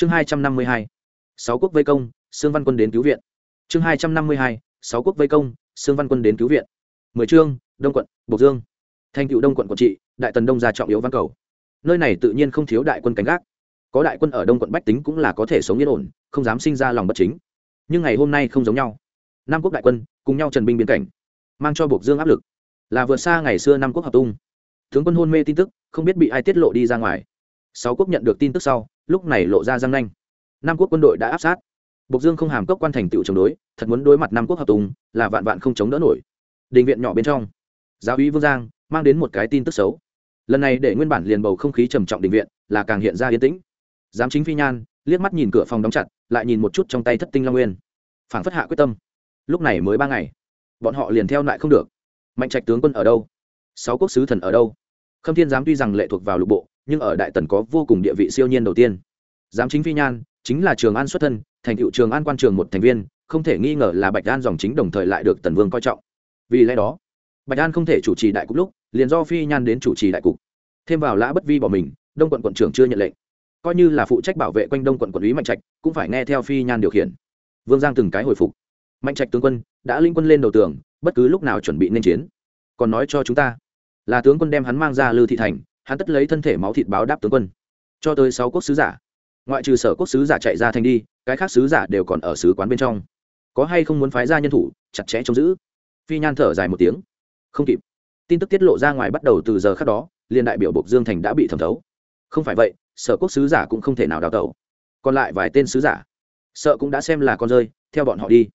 chương hai trăm năm mươi hai, sáu quốc vây công, sương văn quân đến cứu viện. Chương hai trăm năm mươi hai, sáu quốc vây công, sương văn quân đến cứu viện. Mười chương đông quận, bộc dương. Thành cựu đông quận quận trị, đại tần đông ra trọng yếu văn cầu. Nơi này tự nhiên không thiếu đại quân cánh gác. Có đại quân ở đông quận bách tính cũng là có thể sống yên ổn, không dám sinh ra lòng bất chính. Nhưng ngày hôm nay không giống nhau. Nam quốc đại quân, cùng nhau trần binh biến cảnh, mang cho Bộc dương áp lực. Là vượt xa ngày xưa nam quốc hợp tung. Tướng quân hôn mê tin tức, không biết bị ai tiết lộ đi ra ngoài sáu quốc nhận được tin tức sau lúc này lộ ra răng nanh nam quốc quân đội đã áp sát Bộc Dương không hàm cốc quan thành tựu chống đối, thật muốn đối mặt Nam quốc hợp tùng, là vạn vạn không chống đỡ nổi. Đình viện nhỏ bên trong, giáo úy Vương Giang mang đến một cái tin tức xấu. Lần này để nguyên bản liền bầu không khí trầm trọng đình viện, là càng hiện ra yên tĩnh. Giám chính Phi Nhan liếc mắt nhìn cửa phòng đóng chặt, lại nhìn một chút trong tay Thất Tinh Long Nguyên. Phảng phất hạ quyết tâm. Lúc này mới ba ngày, bọn họ liền theo lại không được. Mạnh Trạch tướng quân ở đâu? Sáu quốc sứ thần ở đâu? Khâm Thiên giám tuy rằng lệ thuộc vào lục bộ, nhưng ở đại tần có vô cùng địa vị siêu nhiên đầu tiên. Giám chính Phi Nhan chính là Trường An xuất thân, thành hiệu trường an quan trường một thành viên không thể nghi ngờ là bạch an dòng chính đồng thời lại được tần vương coi trọng. Vì lẽ đó bạch an không thể chủ trì đại cục lúc liền do phi nhan đến chủ trì đại cục. Thêm vào lã bất vi bỏ mình đông quận quận trưởng chưa nhận lệnh. Coi như là phụ trách bảo vệ quanh đông quận quận lý mạnh trạch cũng phải nghe theo phi nhan điều khiển. Vương giang từng cái hồi phục. Mạnh trạch tướng quân đã linh quân lên đầu tường bất cứ lúc nào chuẩn bị nên chiến. Còn nói cho chúng ta là tướng quân đem hắn mang ra lư thị thành hắn tất lấy thân thể máu thịt báo đáp tướng quân. Cho tới sáu quốc sứ giả. Ngoại trừ sở quốc sứ giả chạy ra thành đi, cái khác sứ giả đều còn ở sứ quán bên trong. Có hay không muốn phái ra nhân thủ, chặt chẽ trông giữ? Phi nhan thở dài một tiếng. Không kịp. Tin tức tiết lộ ra ngoài bắt đầu từ giờ khác đó liên đại biểu bộc dương thành đã bị thẩm thấu. Không phải vậy, sở quốc sứ giả cũng không thể nào đào tẩu. Còn lại vài tên sứ giả. Sợ cũng đã xem là con rơi, theo bọn họ đi.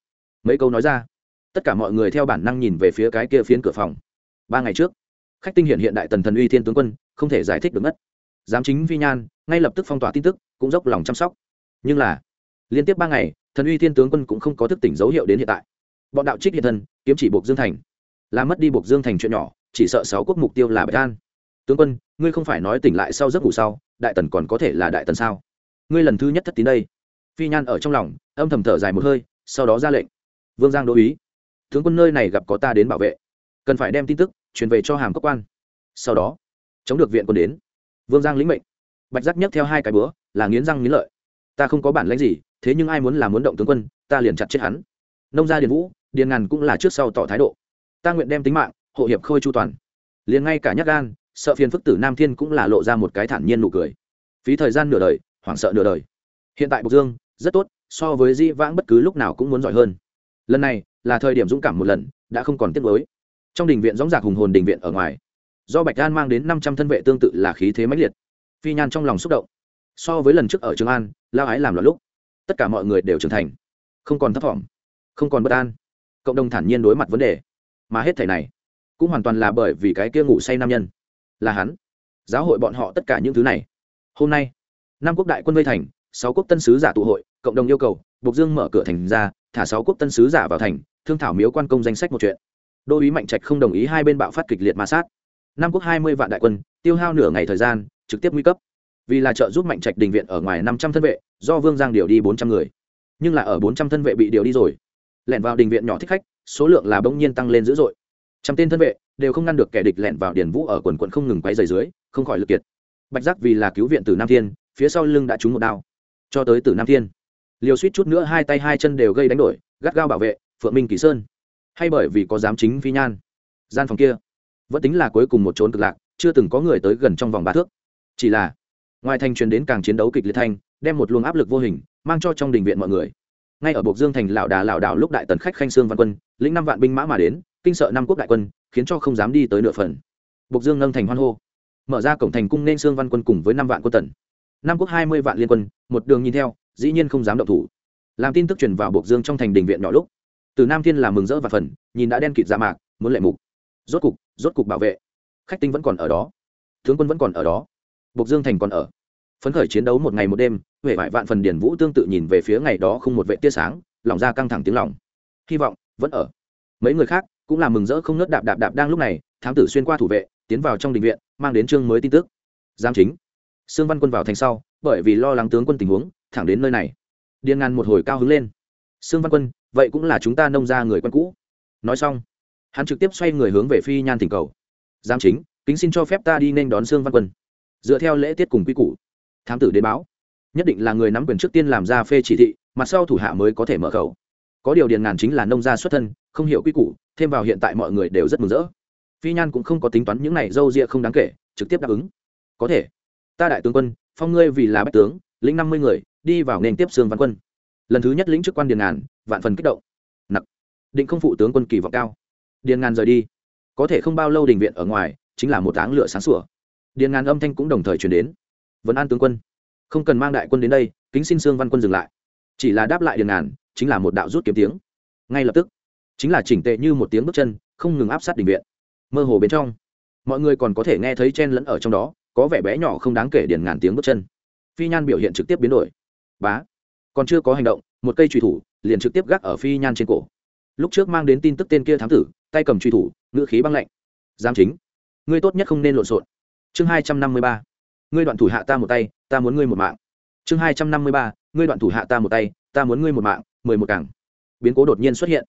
Mấy câu nói ra. Tất cả mọi người theo bản năng nhìn về phía cái kia phiến cửa phòng. Ba ngày trước, khách tinh hiện hiện đại tần thần uy thiên tướng quân không thể giải thích được mất. Giám chính Vi nhan ngay lập tức phong tỏa tin tức, cũng dốc lòng chăm sóc. Nhưng là, liên tiếp ba ngày, thần uy thiên tướng quân cũng không có thức tỉnh dấu hiệu đến hiện tại. Bọn đạo trích hiện thân, kiếm chỉ buộc dương thành. Làm mất đi buộc dương thành chuyện nhỏ, chỉ sợ sáu quốc mục tiêu là bạch an. Tướng quân, ngươi không phải nói tỉnh lại sau giấc ngủ sau, đại tần còn có thể là đại tần sao? Ngươi lần thứ nhất thất tín đây. Phi nhan ở trong lòng, âm thầm thở dài một hơi, sau đó ra lệnh. Vương giang đô ý. Tướng quân nơi này gặp có ta đến bảo vệ. Cần phải đem tin tức truyền về cho hàm cấp quan. Sau đó chống được viện quân đến. Vương giang lĩnh mệnh. Bạch giác nhấc theo hai cái búa, là nghiến răng nghiến lợi. Ta không có bản lãnh gì, thế nhưng ai muốn làm muốn động tướng quân, ta liền chặt chết hắn. Nông gia điền vũ, điền ngàn cũng là trước sau tỏ thái độ. Ta nguyện đem tính mạng, hộ hiệp khôi chu toàn. Liền ngay cả nhắc gan, sợ phiền phức tử nam thiên cũng là lộ ra một cái thản nhiên nụ cười. Phí thời gian nửa đời, hoảng sợ nửa đời. Hiện tại bộc dương, rất tốt, so với di vãng bất cứ lúc nào cũng muốn giỏi hơn. Lần này, là thời điểm dũng cảm một lần, đã không còn tiếc mới trong đình viện dõng dạc hùng hồn đình viện ở ngoài do bạch an mang đến năm trăm thân vệ tương tự là khí thế mãnh liệt. Phi nhan trong lòng xúc động. So với lần trước ở trường an, lao ái làm loạn lúc, tất cả mọi người đều trưởng thành. Không còn thấp thỏm không còn bất an. Cộng đồng thản nhiên đối mặt vấn đề. Mà hết thảy này, cũng hoàn toàn là bởi vì cái kia ngủ say nam nhân. Là hắn. Giáo hội bọn họ tất cả những thứ này. Hôm nay, năm quốc đại quân vây thành, sáu quốc tân sứ giả tụ hội, cộng đồng yêu cầu, bộc dương mở cửa thành ra, thả sáu quốc tân sứ giả vào thành, thương thảo miếu quan công danh sách một chuyện. Đô ý mạnh trạch không đồng ý hai bên bạo phát kịch liệt ma sát. Nam quốc hai mươi vạn đại quân, tiêu hao nửa ngày thời gian, trực tiếp nguy cấp. Vì là trợ giúp mạnh trạch đình viện ở ngoài năm trăm thân vệ, do vương giang điều đi bốn trăm người. Nhưng là ở bốn trăm thân vệ bị điều đi rồi, lẻn vào đình viện nhỏ thích khách, số lượng là bỗng nhiên tăng lên dữ dội. Trăm tên thân vệ đều không ngăn được kẻ địch lẻn vào điền vũ ở quần quận không ngừng quay dày dưới, không khỏi lực kiệt. Bạch giác vì là cứu viện từ nam thiên, phía sau lưng đã trúng một đao. Cho tới từ nam thiên liều suýt chút nữa hai tay hai chân đều gây đánh đổi, gắt gao bảo vệ phượng minh kỳ sơn. Hay bởi vì có giám chính phi nhan, gian phòng kia vẫn tính là cuối cùng một trốn cực lạc, chưa từng có người tới gần trong vòng ba thước. Chỉ là, ngoài thành truyền đến càng chiến đấu kịch liệt thanh, đem một luồng áp lực vô hình, mang cho trong đình viện mọi người. Ngay ở buộc dương thành lão đà lão đảo lúc đại tần khách khanh sương văn quân, lĩnh năm vạn binh mã mà đến, kinh sợ năm quốc đại quân, khiến cho không dám đi tới nửa phần. Buộc dương nâng thành hoan hô. Mở ra cổng thành cung nên sương văn quân cùng với năm vạn quân tần. Năm quốc hai mươi vạn liên quân, một đường nhìn theo, dĩ nhiên không dám động thủ. Làm tin tức truyền vào buộc dương trong thành đình viện nhỏ lúc. Từ nam thiên là mừng rỡ và phần nhìn đã đen kịt dạ mạc, muốn lệ mục rốt cục rốt cục bảo vệ. Khách tinh vẫn còn ở đó. Tướng quân vẫn còn ở đó. Bộc dương thành còn ở. Phấn khởi chiến đấu một ngày một đêm, huệ vải vạn phần điển vũ tương tự nhìn về phía ngày đó không một vệ tia sáng, lòng ra căng thẳng tiếng lòng. Hy vọng, vẫn ở. Mấy người khác cũng là mừng rỡ không nớt đạp đạp đạp đang lúc này, thám tử xuyên qua thủ vệ, tiến vào trong đình viện, mang đến chương mới tin tức. Giám chính. Sương văn quân vào thành sau, bởi vì lo lắng tướng quân tình huống, thẳng đến nơi này. Điên ngàn một hồi cao hứng lên. Sương văn quân, vậy cũng là chúng ta nông ra người quân cũ. Nói xong hắn trực tiếp xoay người hướng về phi nhan thỉnh cầu. Giám chính, kính xin cho phép ta đi nên đón sương văn quân. Dựa theo lễ tiết cùng quy củ, thám tử đến báo. Nhất định là người nắm quyền trước tiên làm ra phê chỉ thị, mặt sau thủ hạ mới có thể mở khẩu. Có điều điền ngàn chính là nông gia xuất thân, không hiểu quy củ, thêm vào hiện tại mọi người đều rất mừng rỡ. Phi nhan cũng không có tính toán những này dâu rịa không đáng kể, trực tiếp đáp ứng. Có thể. Ta đại tướng quân, phong ngươi vì là bách tướng, lĩnh năm mươi người, đi vào nền tiếp sương văn quân. Lần thứ nhất lĩnh chức quan điền ngàn, vạn phần kích động. Nặc. Định không phụ tướng quân kỳ vọng cao điền ngàn rời đi. Có thể không bao lâu đình viện ở ngoài, chính là một áng lửa sáng sủa. Điền ngàn âm thanh cũng đồng thời chuyển đến. Vấn an tướng quân, không cần mang đại quân đến đây, kính xin sương văn quân dừng lại. Chỉ là đáp lại điền ngàn, chính là một đạo rút kiếm tiếng. Ngay lập tức, chính là chỉnh tệ như một tiếng bước chân, không ngừng áp sát đình viện. Mơ hồ bên trong, mọi người còn có thể nghe thấy chen lẫn ở trong đó, có vẻ bé nhỏ không đáng kể điền ngàn tiếng bước chân. Phi nhan biểu hiện trực tiếp biến đổi. Bá, còn chưa có hành động, một cây truy thủ liền trực tiếp gác ở phi nhan trên cổ. Lúc trước mang đến tin tức tên kia thám tử tay cầm truy thủ, ngữ khí băng lạnh. Giam chính, ngươi tốt nhất không nên lộn xộn. Chương hai trăm năm mươi ba, ngươi đoạn thủ hạ ta một tay, ta muốn ngươi một mạng. Chương hai trăm năm mươi ba, ngươi đoạn thủ hạ ta một tay, ta muốn ngươi một mạng, mười một càng biến cố đột nhiên xuất hiện.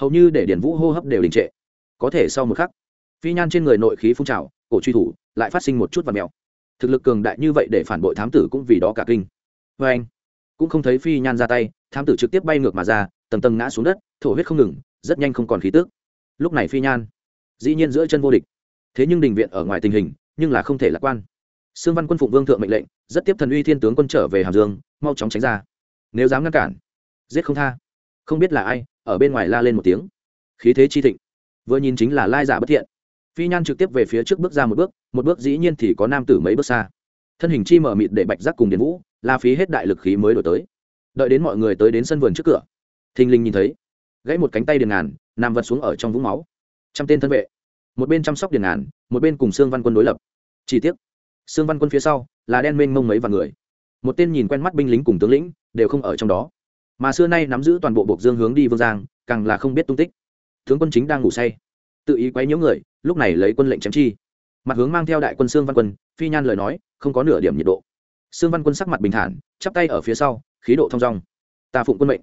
Hầu như để điển vũ hô hấp đều đình trệ. Có thể sau một khắc, phi nhan trên người nội khí phun trào, cổ truy thủ lại phát sinh một chút và mèo. Thực lực cường đại như vậy để phản bội thám tử cũng vì đó cả kinh. Vê anh, cũng không thấy phi nhan ra tay, thám tử trực tiếp bay ngược mà ra, tầng tầng ngã xuống đất, thổ huyết không ngừng, rất nhanh không còn khí tước lúc này phi nhan. Dĩ nhiên giữa chân vô địch. Thế nhưng đình viện ở ngoài tình hình, nhưng là không thể lạc quan. Sương văn quân phụng vương thượng mệnh lệnh, rất tiếp thần uy thiên tướng quân trở về hàm dương, mau chóng tránh ra. Nếu dám ngăn cản, giết không tha. Không biết là ai, ở bên ngoài la lên một tiếng. Khí thế chi thịnh. Vừa nhìn chính là lai giả bất thiện. Phi nhan trực tiếp về phía trước bước ra một bước một bước dĩ nhiên thì có nam tử mấy bước xa. Thân hình chi mở mịt để bạch giác cùng điền vũ, la phí hết đại lực khí mới đổi tới. Đợi đến mọi người tới đến sân vườn trước cửa, thình lình nhìn thấy, gãy một cánh tay điền ngàn nằm vật xuống ở trong vũng máu. Trăm tên thân vệ một bên chăm sóc điền ngàn một bên cùng sương văn quân đối lập. Chỉ tiếc, sương văn quân phía sau là đen mênh mông mấy vạn người. Một tên nhìn quen mắt binh lính cùng tướng lĩnh đều không ở trong đó. Mà xưa nay nắm giữ toàn bộ buộc dương hướng đi vương giang càng là không biết tung tích. Tướng quân chính đang ngủ say. Tự ý quấy nhiễu người lúc này lấy quân lệnh chém chi. Mặt hướng mang theo đại quân sương văn quân phi nhan lời nói không có nửa điểm nhiệt độ. Sương văn quân sắc mặt bình thản chắp tay ở phía sau khí độ thong dong. Ta phụng quân mệnh.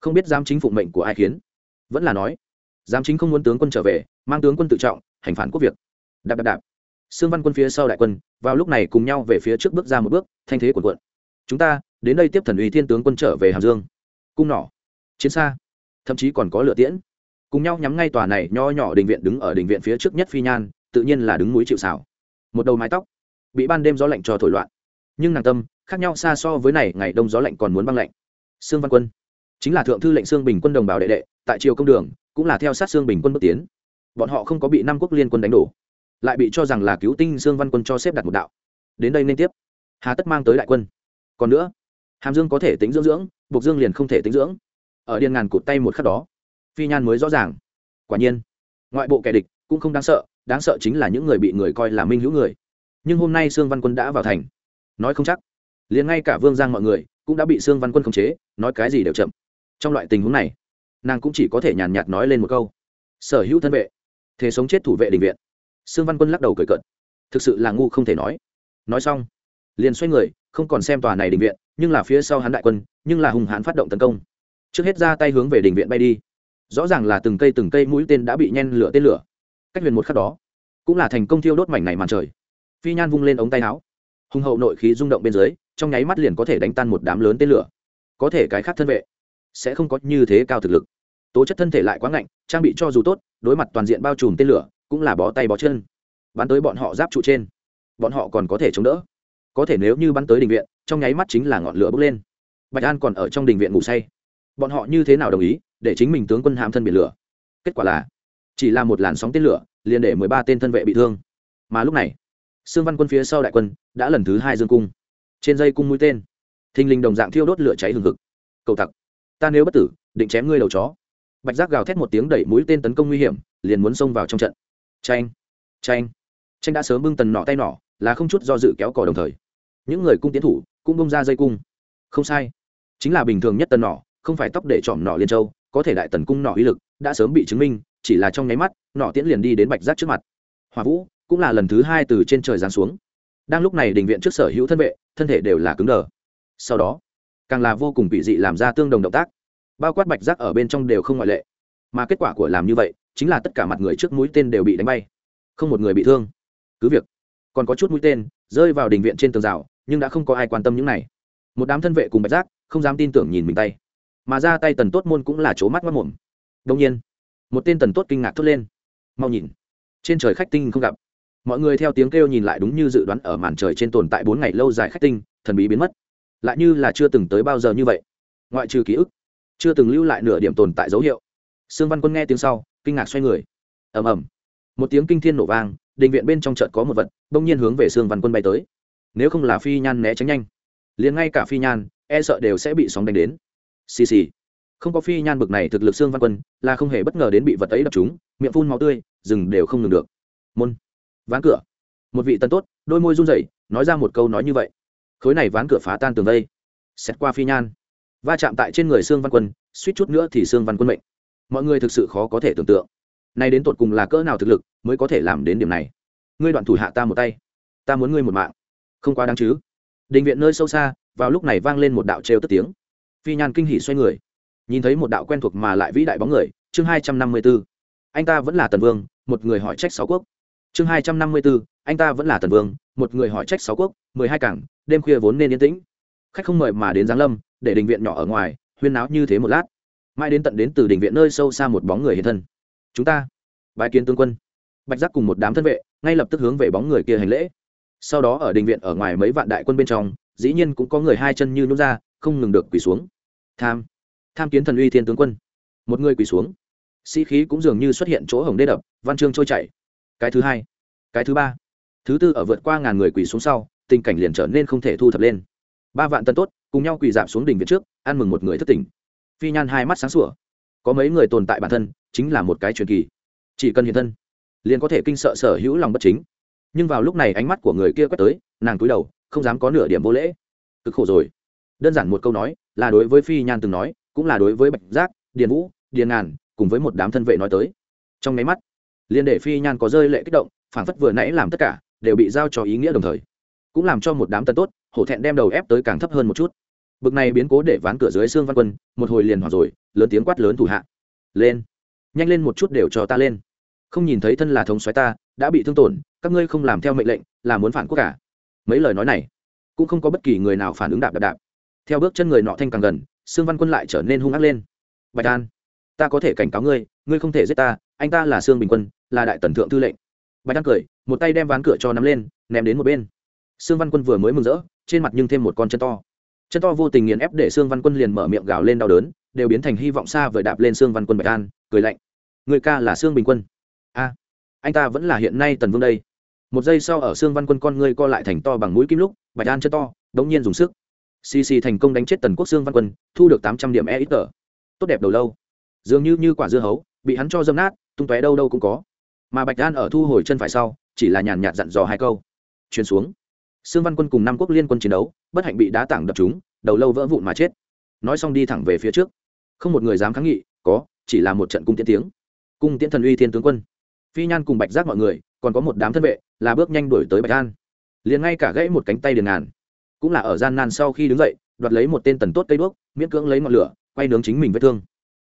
Không biết giám chính phụng mệnh của ai khiến. Vẫn là nói giám chính không muốn tướng quân trở về, mang tướng quân tự trọng, hành phản quốc việc. Đạp đạp đạp. Xương văn quân phía sau đại quân, vào lúc này cùng nhau về phía trước bước ra một bước, thanh thế quần quận chúng ta, đến đây tiếp thần uy thiên tướng quân trở về hàm dương. Cung nỏ. Chiến xa. Thậm chí còn có lửa tiễn. Cùng nhau nhắm ngay tòa này nho nhỏ đình viện đứng ở đình viện phía trước nhất phi nhan, tự nhiên là đứng núi chịu xảo một đầu mái tóc. Bị ban đêm gió lạnh cho thổi loạn. Nhưng nàng tâm, khác nhau xa so với này, ngày đông gió lạnh còn muốn băng lạnh. Sương văn quân. Chính là thượng thư lệnh sương bình quân đồng bào đệ đệ, tại triều công đường cũng là theo sát xương bình quân bước tiến. Bọn họ không có bị năm quốc liên quân đánh đổ, lại bị cho rằng là cứu tinh xương văn quân cho xếp đặt một đạo. Đến đây nên tiếp. Hà tất mang tới đại quân. Còn nữa, hàm dương có thể tính dưỡng dưỡng buộc dương liền không thể tính dưỡng. Ở điên ngàn cụt tay một khắc đó, phi nhan mới rõ ràng. Quả nhiên, ngoại bộ kẻ địch cũng không đáng sợ đáng sợ chính là những người bị người coi là minh hữu người. Nhưng hôm nay sương văn quân đã vào thành. Nói không chắc, liền ngay cả vương giang mọi người cũng đã bị sương văn quân khống chế, nói cái gì đều chậm. Trong loại tình huống này nàng cũng chỉ có thể nhàn nhạt nói lên một câu. Sở hữu thân vệ, thế sống chết thủ vệ đình viện. Sương văn quân lắc đầu cười cợt. Thực sự là ngu không thể nói. Nói xong, liền xoay người, không còn xem tòa này đình viện, nhưng là phía sau hắn đại quân, nhưng là hùng hãn phát động tấn công. Trước hết ra tay hướng về đình viện bay đi. Rõ ràng là từng cây từng cây mũi tên đã bị nhen lửa tên lửa. Cách huyền một khắc đó, cũng là thành công thiêu đốt mảnh này màn trời. Phi nhan vung lên ống tay áo. Hùng hậu nội khí rung động bên dưới, trong nháy mắt liền có thể đánh tan một đám lớn tên lửa. Có thể cái khác thân vệ sẽ không có như thế cao thực lực. Tố chất thân thể lại quá ngạnh, trang bị cho dù tốt, đối mặt toàn diện bao trùm tên lửa, cũng là bó tay bó chân. Bắn tới bọn họ giáp trụ trên, bọn họ còn có thể chống đỡ. Có thể nếu như bắn tới đình viện, trong nháy mắt chính là ngọn lửa bốc lên. Bạch an còn ở trong đình viện ngủ say. Bọn họ như thế nào đồng ý, để chính mình tướng quân hàm thân biển lửa? Kết quả là, chỉ là một làn sóng tên lửa, liền để mười ba tên thân vệ bị thương. Mà lúc này, sương văn quân phía sau đại quân đã lần thứ hai dương cung. Trên dây cung mũi tên, thình lình đồng dạng thiêu đốt lửa cháy hừng hực. Cầu tặc ta nếu bất tử, định chém ngươi đầu chó. Bạch giác gào thét một tiếng đẩy mũi tên tấn công nguy hiểm, liền muốn xông vào trong trận. Tranh tranh tranh đã sớm bưng tần nỏ tay nỏ là không chút do dự kéo cỏ đồng thời. Những người cung tiến thủ cũng bông ra dây cung. Không sai. Chính là bình thường nhất tần nỏ không phải tóc để chỏm nỏ liên châu, có thể đại tần cung nỏ uy lực, đã sớm bị chứng minh, chỉ là trong nháy mắt nỏ tiễn liền đi đến bạch giác trước mặt. Hòa vũ cũng là lần thứ hai từ trên trời giáng xuống. Đang lúc này đình viện trước sở hữu thân vệ, thân thể đều là cứng đờ. Sau đó càng là vô cùng bị dị làm ra tương đồng động tác. Bao quát bạch giác ở bên trong đều không ngoại lệ. Mà kết quả của làm như vậy, chính là tất cả mặt người trước mũi tên đều bị đánh bay. Không một người bị thương. Cứ việc còn có chút mũi tên rơi vào đình viện trên tường rào, nhưng đã không có ai quan tâm những này. Một đám thân vệ cùng bạch giác không dám tin tưởng nhìn mình tay. Mà ra tay tần tốt môn cũng là chỗ mắt mất mồm. Đông nhiên, một tên tần tốt kinh ngạc thốt lên. Mau nhìn, trên trời khách tinh không gặp. Mọi người theo tiếng kêu nhìn lại đúng như dự đoán ở màn trời trên tồn tại bốn ngày lâu dài khách tinh, thần bí biến mất lại như là chưa từng tới bao giờ như vậy. Ngoại trừ ký ức, chưa từng lưu lại nửa điểm tồn tại dấu hiệu. Sương văn quân nghe tiếng sau, kinh ngạc xoay người. Ầm ầm. Một tiếng kinh thiên nổ vang định viện bên trong chợt có một vật, bỗng nhiên hướng về sương văn quân bay tới. Nếu không là phi nhan né tránh nhanh, liền ngay cả phi nhan e sợ đều sẽ bị sóng đánh đến. Xì xì. Không có phi nhan bực này thực lực sương văn quân, là không hề bất ngờ đến bị vật ấy đập chúng miệng phun máu tươi, rừng đều không ngừng được. Môn. Ván cửa. Một vị tân tốt, đôi môi run rẩy, nói ra một câu nói như vậy khối này ván cửa phá tan tường vây. Xét qua phi nhan. Va chạm tại trên người sương văn quân, suýt chút nữa thì sương văn quân mệnh. Mọi người thực sự khó có thể tưởng tượng. Nay đến tột cùng là cỡ nào thực lực mới có thể làm đến điểm này? Ngươi đoạn thủ hạ ta một tay. Ta muốn ngươi một mạng. Không quá đáng chứ. Định viện nơi sâu xa, vào lúc này vang lên một đạo trêu tức tiếng. Phi nhan kinh hỉ xoay người. Nhìn thấy một đạo quen thuộc mà lại vĩ đại bóng người, chương hai trăm năm mươi b ố anh ta vẫn là tần vương, một người hỏi trách sáu quốc. Chương hai trăm năm mươi b ố anh ta vẫn là tần vương, một người hỏi trách sáu quốc, mười hai cảng đêm khuya vốn nên yên tĩnh. Khách không mời mà đến giáng lâm, để đình viện nhỏ ở ngoài, huyên náo như thế một lát. Mãi đến tận đến từ đình viện nơi sâu xa một bóng người hiện thân. Chúng ta bài kiến tướng quân. Bạch giác cùng một đám thân vệ, ngay lập tức hướng về bóng người kia hành lễ. Sau đó ở đình viện ở ngoài mấy vạn đại quân bên trong, dĩ nhiên cũng có người hai chân như nhún ra, không ngừng được quỳ xuống. Tham tham kiến thần uy thiên tướng quân. Một người quỳ xuống. Sĩ khí cũng dường như xuất hiện chỗ hồng đê đập, văn chương trôi chảy. Cái thứ hai, cái thứ ba. Thứ tư ở vượt qua ngàn người quỳ xuống sau tình cảnh liền trở nên không thể thu thập lên. Ba vạn tân tốt, cùng nhau quỳ dạp xuống đỉnh viện trước, ăn mừng một người thất tỉnh. Phi nhan hai mắt sáng sủa. Có mấy người tồn tại bản thân, chính là một cái truyền kỳ. Chỉ cần hiện thân, liền có thể kinh sợ sở hữu lòng bất chính. Nhưng vào lúc này ánh mắt của người kia quét tới, nàng cúi đầu, không dám có nửa điểm vô lễ. Cực khổ rồi. Đơn giản một câu nói, là đối với phi nhan từng nói, cũng là đối với bạch giác, điền vũ, điền ngàn, cùng với một đám thân vệ nói tới. Trong máy mắt, liền để phi nhan có rơi lệ kích động phản phất vừa nãy làm tất cả, đều bị giao cho ý nghĩa đồng thời cũng làm cho một đám tân tốt, hổ thẹn đem đầu ép tới càng thấp hơn một chút. Bực này biến cố để ván cửa dưới xương văn quân, một hồi liền hòa rồi, lớn tiếng quát lớn thủ hạ. Lên, nhanh lên một chút đều cho ta lên. Không nhìn thấy thân là thống xoáy ta, đã bị thương tổn, các ngươi không làm theo mệnh lệnh, là muốn phản quốc cả mấy lời nói này, cũng không có bất kỳ người nào phản ứng đạp đạp đạp. Theo bước chân người nọ thanh càng gần sương văn quân lại trở nên hung ác lên. Bạch an, ta có thể cảnh cáo ngươi ngươi không thể giết ta, anh ta là sương bình quân, là đại tần thượng tư lệnh. Bạch an cười, một tay đem ván cửa cho nắm lên, ném đến một bên sương văn quân vừa mới mừng rỡ, trên mặt nhưng thêm một con chân to. Chân to vô tình nghiền ép để sương văn quân liền mở miệng gào lên đau đớn, đều biến thành hy vọng xa vời đạp lên sương văn quân bạch an, cười lạnh. Người ca là sương bình quân. A, anh ta vẫn là hiện nay tần vương đây. Một giây sau ở sương văn quân con ngươi co lại thành to bằng mũi kim lúc, bạch an chân to, đống nhiên dùng sức. Xì xì thành công đánh chết tần quốc sương văn quân, thu được tám trăm điểm e ít tờ tốt đẹp đầu lâu. Dường như như quả dưa hấu, bị hắn cho dâm nát, tung tóe đâu đâu cũng có. Mà bạch an ở thu hồi chân phải sau, chỉ là nhàn nhạt dặn dò hai câu. Truyền xuống sương văn quân cùng năm quốc liên quân chiến đấu bất hạnh bị đá tảng đập chúng đầu lâu vỡ vụn mà chết. Nói xong đi thẳng về phía trước. Không một người dám kháng nghị có chỉ là một trận cung tiễn tiếng. Cung tiễn thần uy thiên tướng quân. Phi nhan cùng bạch giác mọi người còn có một đám thân vệ là bước nhanh đuổi tới bạch an. Liền ngay cả gãy một cánh tay điền ngàn cũng là ở gian nan sau khi đứng dậy đoạt lấy một tên tần tốt cây đuốc miễn cưỡng lấy ngọn lửa quay nướng chính mình vết thương.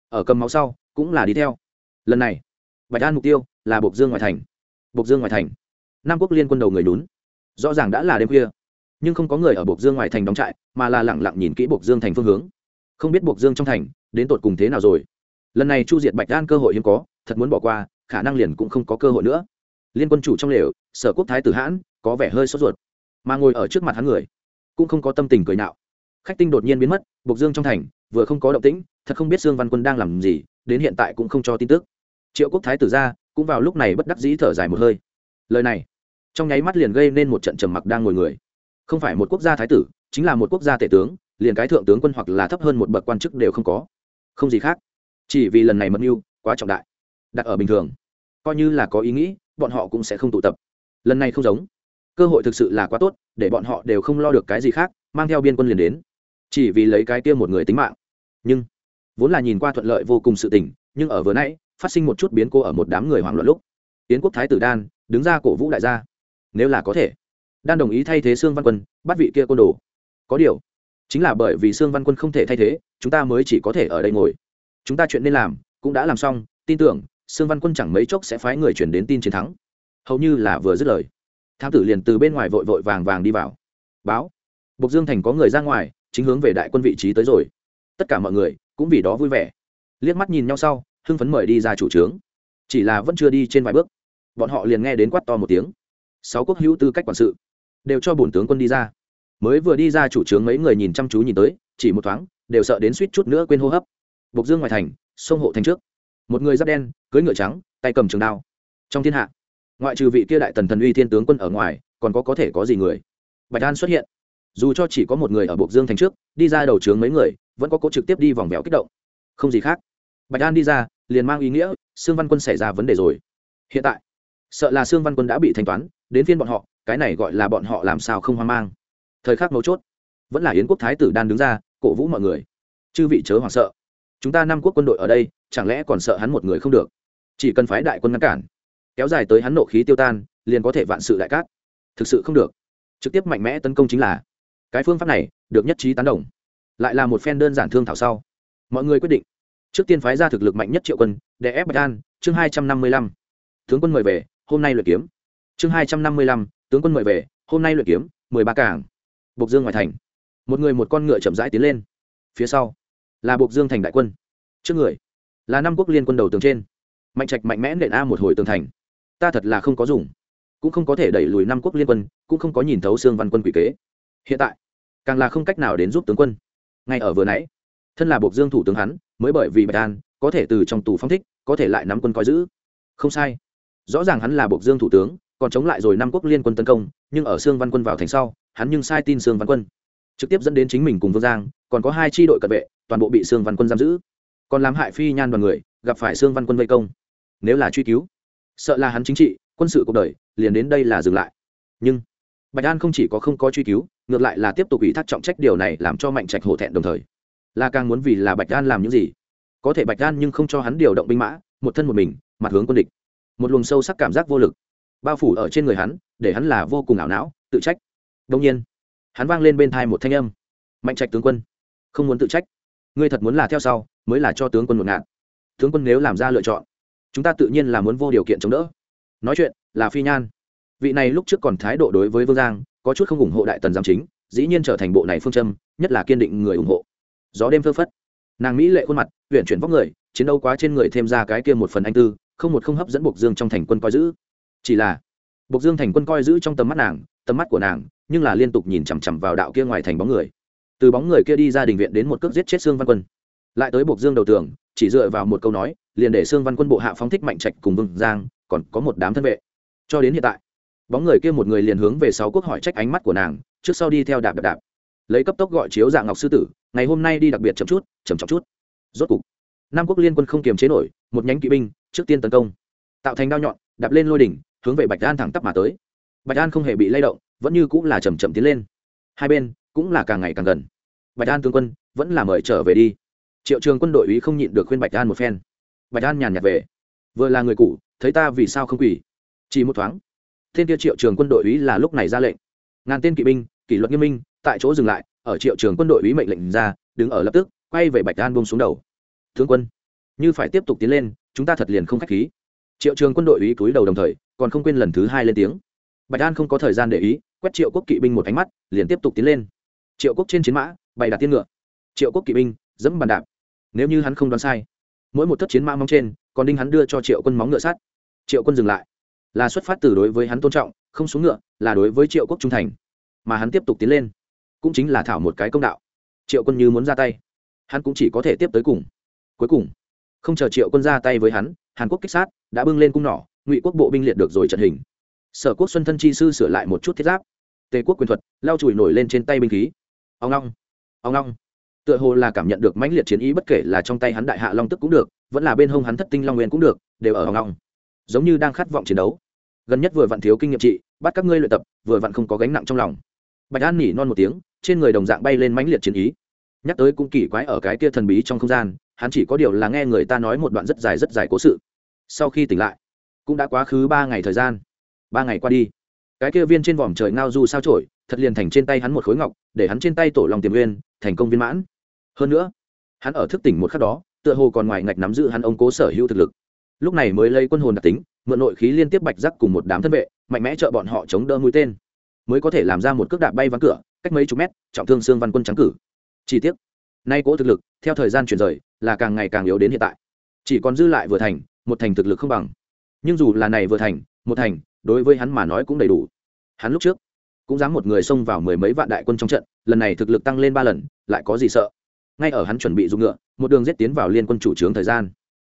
Ở cầm máu sau cũng là đi theo. Lần này bạch an mục tiêu là bộc dương ngoài thành. Bộc dương ngoài thành. Nam quốc liên quân đầu người nhún, rõ ràng đã là đêm khuya. Nhưng không có người ở bộc dương ngoài thành đóng trại, mà là lẳng lặng nhìn kỹ bộc dương thành phương hướng. Không biết bộc dương trong thành, đến tột cùng thế nào rồi? Lần này chu diệt bạch đan cơ hội hiếm có, thật muốn bỏ qua, khả năng liền cũng không có cơ hội nữa. Liên quân chủ trong lều, sở quốc thái tử hãn, có vẻ hơi sốt ruột. Mà ngồi ở trước mặt hắn người, cũng không có tâm tình cười nạo. Khách tinh đột nhiên biến mất, bộc dương trong thành, vừa không có động tĩnh, thật không biết dương văn quân đang làm gì, đến hiện tại cũng không cho tin tức. Triệu quốc thái tử ra, cũng vào lúc này bất đắc dĩ thở dài một hơi. Lời này trong nháy mắt liền gây nên một trận trầm mặc đang ngồi người. Không phải một quốc gia thái tử, chính là một quốc gia tể tướng, liền cái thượng tướng quân hoặc là thấp hơn một bậc quan chức đều không có. Không gì khác. Chỉ vì lần này mất mưu, quá trọng đại. Đặt ở bình thường. Coi như là có ý nghĩ, bọn họ cũng sẽ không tụ tập. Lần này không giống. Cơ hội thực sự là quá tốt, để bọn họ đều không lo được cái gì khác, mang theo biên quân liền đến. Chỉ vì lấy cái kia một người tính mạng. Nhưng, vốn là nhìn qua thuận lợi vô cùng sự tình, nhưng ở vừa nãy, phát sinh một chút biến cố ở một đám người hoảng loạn lúc. Tiến quốc thái tử đan, đứng ra cổ vũ đại gia nếu là có thể. Đan đồng ý thay thế sương văn quân, bắt vị kia côn đồ. Có điều, chính là bởi vì sương văn quân không thể thay thế, chúng ta mới chỉ có thể ở đây ngồi. Chúng ta chuyện nên làm, cũng đã làm xong, tin tưởng, sương văn quân chẳng mấy chốc sẽ phái người chuyển đến tin chiến thắng. Hầu như là vừa dứt lời, thám tử liền từ bên ngoài vội vội vàng vàng đi vào. Báo, bộc dương thành có người ra ngoài, chính hướng về đại quân vị trí tới rồi. Tất cả mọi người cũng vì đó vui vẻ. Liếc mắt nhìn nhau sau, hưng phấn mời đi ra chủ trướng. Chỉ là vẫn chưa đi trên vài bước. Bọn họ liền nghe đến quát to một tiếng sáu quốc hữu tư cách quản sự, đều cho bổn tướng quân đi ra. Mới vừa đi ra chủ trướng mấy người nhìn chăm chú nhìn tới, chỉ một thoáng, đều sợ đến suýt chút nữa quên hô hấp. Bộc dương ngoài thành, sông hộ thành trước. Một người giáp đen cưới ngựa trắng, tay cầm trường đao. Trong thiên hạ, ngoại trừ vị kia đại tần thần uy thiên tướng quân ở ngoài, còn có có thể có gì người? Bạch an xuất hiện. Dù cho chỉ có một người ở bộc dương thành trước, đi ra đầu trướng mấy người, vẫn có cố trực tiếp đi vòng vèo kích động. Không gì khác. Bạch an đi ra, liền mang ý nghĩa, sương văn quân xảy ra vấn đề rồi. Hiện tại, sợ là sương văn quân đã bị thanh toán đến phiên bọn họ, cái này gọi là bọn họ làm sao không hoang mang. Thời khắc mấu chốt, vẫn là yến quốc thái tử đan đứng ra, cổ vũ mọi người. Chư vị chớ hoảng sợ. Chúng ta năm quốc quân đội ở đây, chẳng lẽ còn sợ hắn một người không được? Chỉ cần phái đại quân ngăn cản, kéo dài tới hắn nộ khí tiêu tan, liền có thể vạn sự đại cát. Thực sự không được. Trực tiếp mạnh mẽ tấn công chính là, cái phương pháp này được nhất trí tán đồng. Lại là một phen đơn giản thương thảo sau, mọi người quyết định, trước tiên phái ra thực lực mạnh nhất triệu quân, để ép bạch an, chương hai trăm năm mươi lăm. Tướng quân mời về, hôm nay luyện kiếm chương hai trăm năm mươi lăm, tướng quân mời về, hôm nay luyện kiếm, mười ba cảng. Bộc dương ngoài thành. Một người một con ngựa chậm rãi tiến lên. Phía sau, là bộc dương thành đại quân. Trước người, là năm quốc liên quân đầu tường trên. Mạnh trạch mạnh mẽ nện a một hồi tường thành. Ta thật là không có dùng. Cũng không có thể đẩy lùi năm quốc liên quân, cũng không có nhìn thấu xương văn quân quỷ kế. Hiện tại, càng là không cách nào đến giúp tướng quân. Ngay ở vừa nãy, thân là bộc dương thủ tướng hắn, mới bởi vì bạch an, có thể từ trong tù phong thích, có thể lại nắm quân coi giữ. Không sai. Rõ ràng hắn là bộc dương thủ tướng còn chống lại rồi năm quốc liên quân tấn công, nhưng ở Sương văn quân vào thành sau, hắn nhưng sai tin Sương văn quân. Trực tiếp dẫn đến chính mình cùng vương giang, còn có hai tri đội cận vệ, toàn bộ bị Sương văn quân giam giữ. Còn làm hại phi nhan đoàn người, gặp phải Sương văn quân vây công. Nếu là truy cứu, sợ là hắn chính trị, quân sự cuộc đời, liền đến đây là dừng lại. Nhưng, bạch an không chỉ có không có truy cứu, ngược lại là tiếp tục ủy thác trọng trách điều này làm cho mạnh trạch hổ thẹn đồng thời. Là càng muốn vì là bạch an làm những gì? Có thể bạch an nhưng không cho hắn điều động binh mã, một thân một mình, mặt hướng quân địch. Một luồng sâu sắc cảm giác vô lực bao phủ ở trên người hắn, để hắn là vô cùng ảo não, tự trách. Đông nhiên, hắn vang lên bên thai một thanh âm. Mạnh trạch tướng quân, không muốn tự trách. Ngươi thật muốn là theo sau, mới là cho tướng quân một ngạn. Tướng quân nếu làm ra lựa chọn, chúng ta tự nhiên là muốn vô điều kiện chống đỡ. Nói chuyện là phi nhan. Vị này lúc trước còn thái độ đối với vương giang, có chút không ủng hộ đại tần giám chính, dĩ nhiên trở thành bộ này phương châm, nhất là kiên định người ủng hộ. Gió đêm phơ phất, nàng mỹ lệ khuôn mặt huyện chuyển vóc người, chiến đấu quá trên người thêm ra cái kia một phần anh tư, không một không hấp dẫn buộc dương trong thành quân coi giữ chỉ là buộc dương thành quân coi giữ trong tầm mắt nàng, tầm mắt của nàng, nhưng là liên tục nhìn chằm chằm vào đạo kia ngoài thành bóng người. Từ bóng người kia đi ra đình viện đến một cước giết chết sương văn quân. Lại tới buộc dương đầu tường, chỉ dựa vào một câu nói, liền để sương văn quân bộ hạ phóng thích mạnh trạch cùng vương giang, còn có một đám thân vệ. Cho đến hiện tại, bóng người kia một người liền hướng về sáu quốc hỏi trách ánh mắt của nàng, trước sau đi theo đạp đạp đạp. Lấy cấp tốc gọi chiếu dạng ngọc sư tử, ngày hôm nay đi đặc biệt chậm chút, chậm chậm chút. Rốt cục, nam quốc liên quân không kiềm chế nổi, một nhánh kỵ binh, trước tiên tấn công. Tạo thành đao nhọn, đạp lên lôi đỉnh hướng về bạch an thẳng tắp mà tới. Bạch an không hề bị lay động, vẫn như cũng là chầm chậm tiến lên. Hai bên cũng là càng ngày càng gần. Bạch an tướng quân vẫn là mời trở về đi. Triệu trường quân đội ý không nhịn được khuyên bạch an một phen. Bạch an nhàn nhạt về. Vừa là người cũ, thấy ta vì sao không quỳ? Chỉ một thoáng. Tên kia triệu trường quân đội ý là lúc này ra lệnh. Ngàn tên kỵ binh, kỷ luật nghiêm minh, tại chỗ dừng lại, ở triệu trường quân đội ý mệnh lệnh ra, đứng ở lập tức, quay về bạch an bông xuống đầu. Thương quân, như phải tiếp tục tiến lên, chúng ta thật liền không k h á c h khí. Triệu trường quân đội ý cúi đầu đồng thời còn không quên lần thứ hai lên tiếng. Bạch an không có thời gian để ý, quét triệu quốc kỵ binh một ánh mắt, liền tiếp tục tiến lên. Triệu quốc trên chiến mã, bày đặt tiên ngựa. Triệu quốc kỵ binh, dẫm bàn đạp. Nếu như hắn không đoán sai, mỗi một thất chiến mã móng trên, còn đinh hắn đưa cho triệu quân móng ngựa sát. triệu quân dừng lại. Là xuất phát từ đối với hắn tôn trọng, không xuống ngựa, là đối với triệu quốc trung thành. Mà hắn tiếp tục tiến lên. Cũng chính là thảo một cái công đạo. Triệu quân như muốn ra tay, hắn cũng chỉ có thể tiếp tới cùng. Cuối cùng, không chờ triệu quân ra tay với hắn, hàn quốc kích sát, đã bưng lên cung nỏ ngụy quốc bộ binh liệt được rồi trận hình sở quốc xuân thân chi sư sửa lại một chút thiết giáp tề quốc quyền thuật lao chùi nổi lên trên tay binh khí ông long ông long tựa hồ là cảm nhận được mãnh liệt chiến ý bất kể là trong tay hắn đại hạ long tức cũng được vẫn là bên hông hắn thất tinh long nguyên cũng được đều ở ông long giống như đang khát vọng chiến đấu gần nhất vừa vặn thiếu kinh nghiệm trị bắt các ngươi luyện tập vừa vặn không có gánh nặng trong lòng bạch an nỉ non một tiếng trên người đồng dạng bay lên mãnh liệt chiến ý nhắc tới cũng kỳ quái ở cái kia thần bí trong không gian hắn chỉ có điều là nghe người ta nói một đoạn rất dài rất dài cố sự sau khi tỉnh lại cũng đã quá khứ ba ngày thời gian. Ba ngày qua đi, cái kia viên trên vòm trời ngao du sao trổi, thật liền thành trên tay hắn một khối ngọc, để hắn trên tay tổ lòng tiềm nguyên, thành công viên mãn. Hơn nữa, hắn ở thức tỉnh một khắc đó, tựa hồ còn ngoài ngạch nắm giữ hắn ông cố sở hữu thực lực. Lúc này mới lấy quân hồn đặc tính, mượn nội khí liên tiếp bạch giác cùng một đám thân vệ, mạnh mẽ trợ bọn họ chống đỡ mũi tên. Mới có thể làm ra một cước đạp bay vắng cửa, cách mấy chục mét, trọng thương xương văn quân trắng cử. Chi tiết nay cỗ thực lực, theo thời gian chuyển rời, là càng ngày càng yếu đến hiện tại. Chỉ còn dư lại vừa thành, một thành thực lực không bằng nhưng dù là này vừa thành, một thành, đối với hắn mà nói cũng đầy đủ. Hắn lúc trước cũng dám một người xông vào mười mấy vạn đại quân trong trận, lần này thực lực tăng lên ba lần, lại có gì sợ? Ngay ở hắn chuẩn bị dùng ngựa, một đường giết tiến vào liên quân chủ trướng thời gian.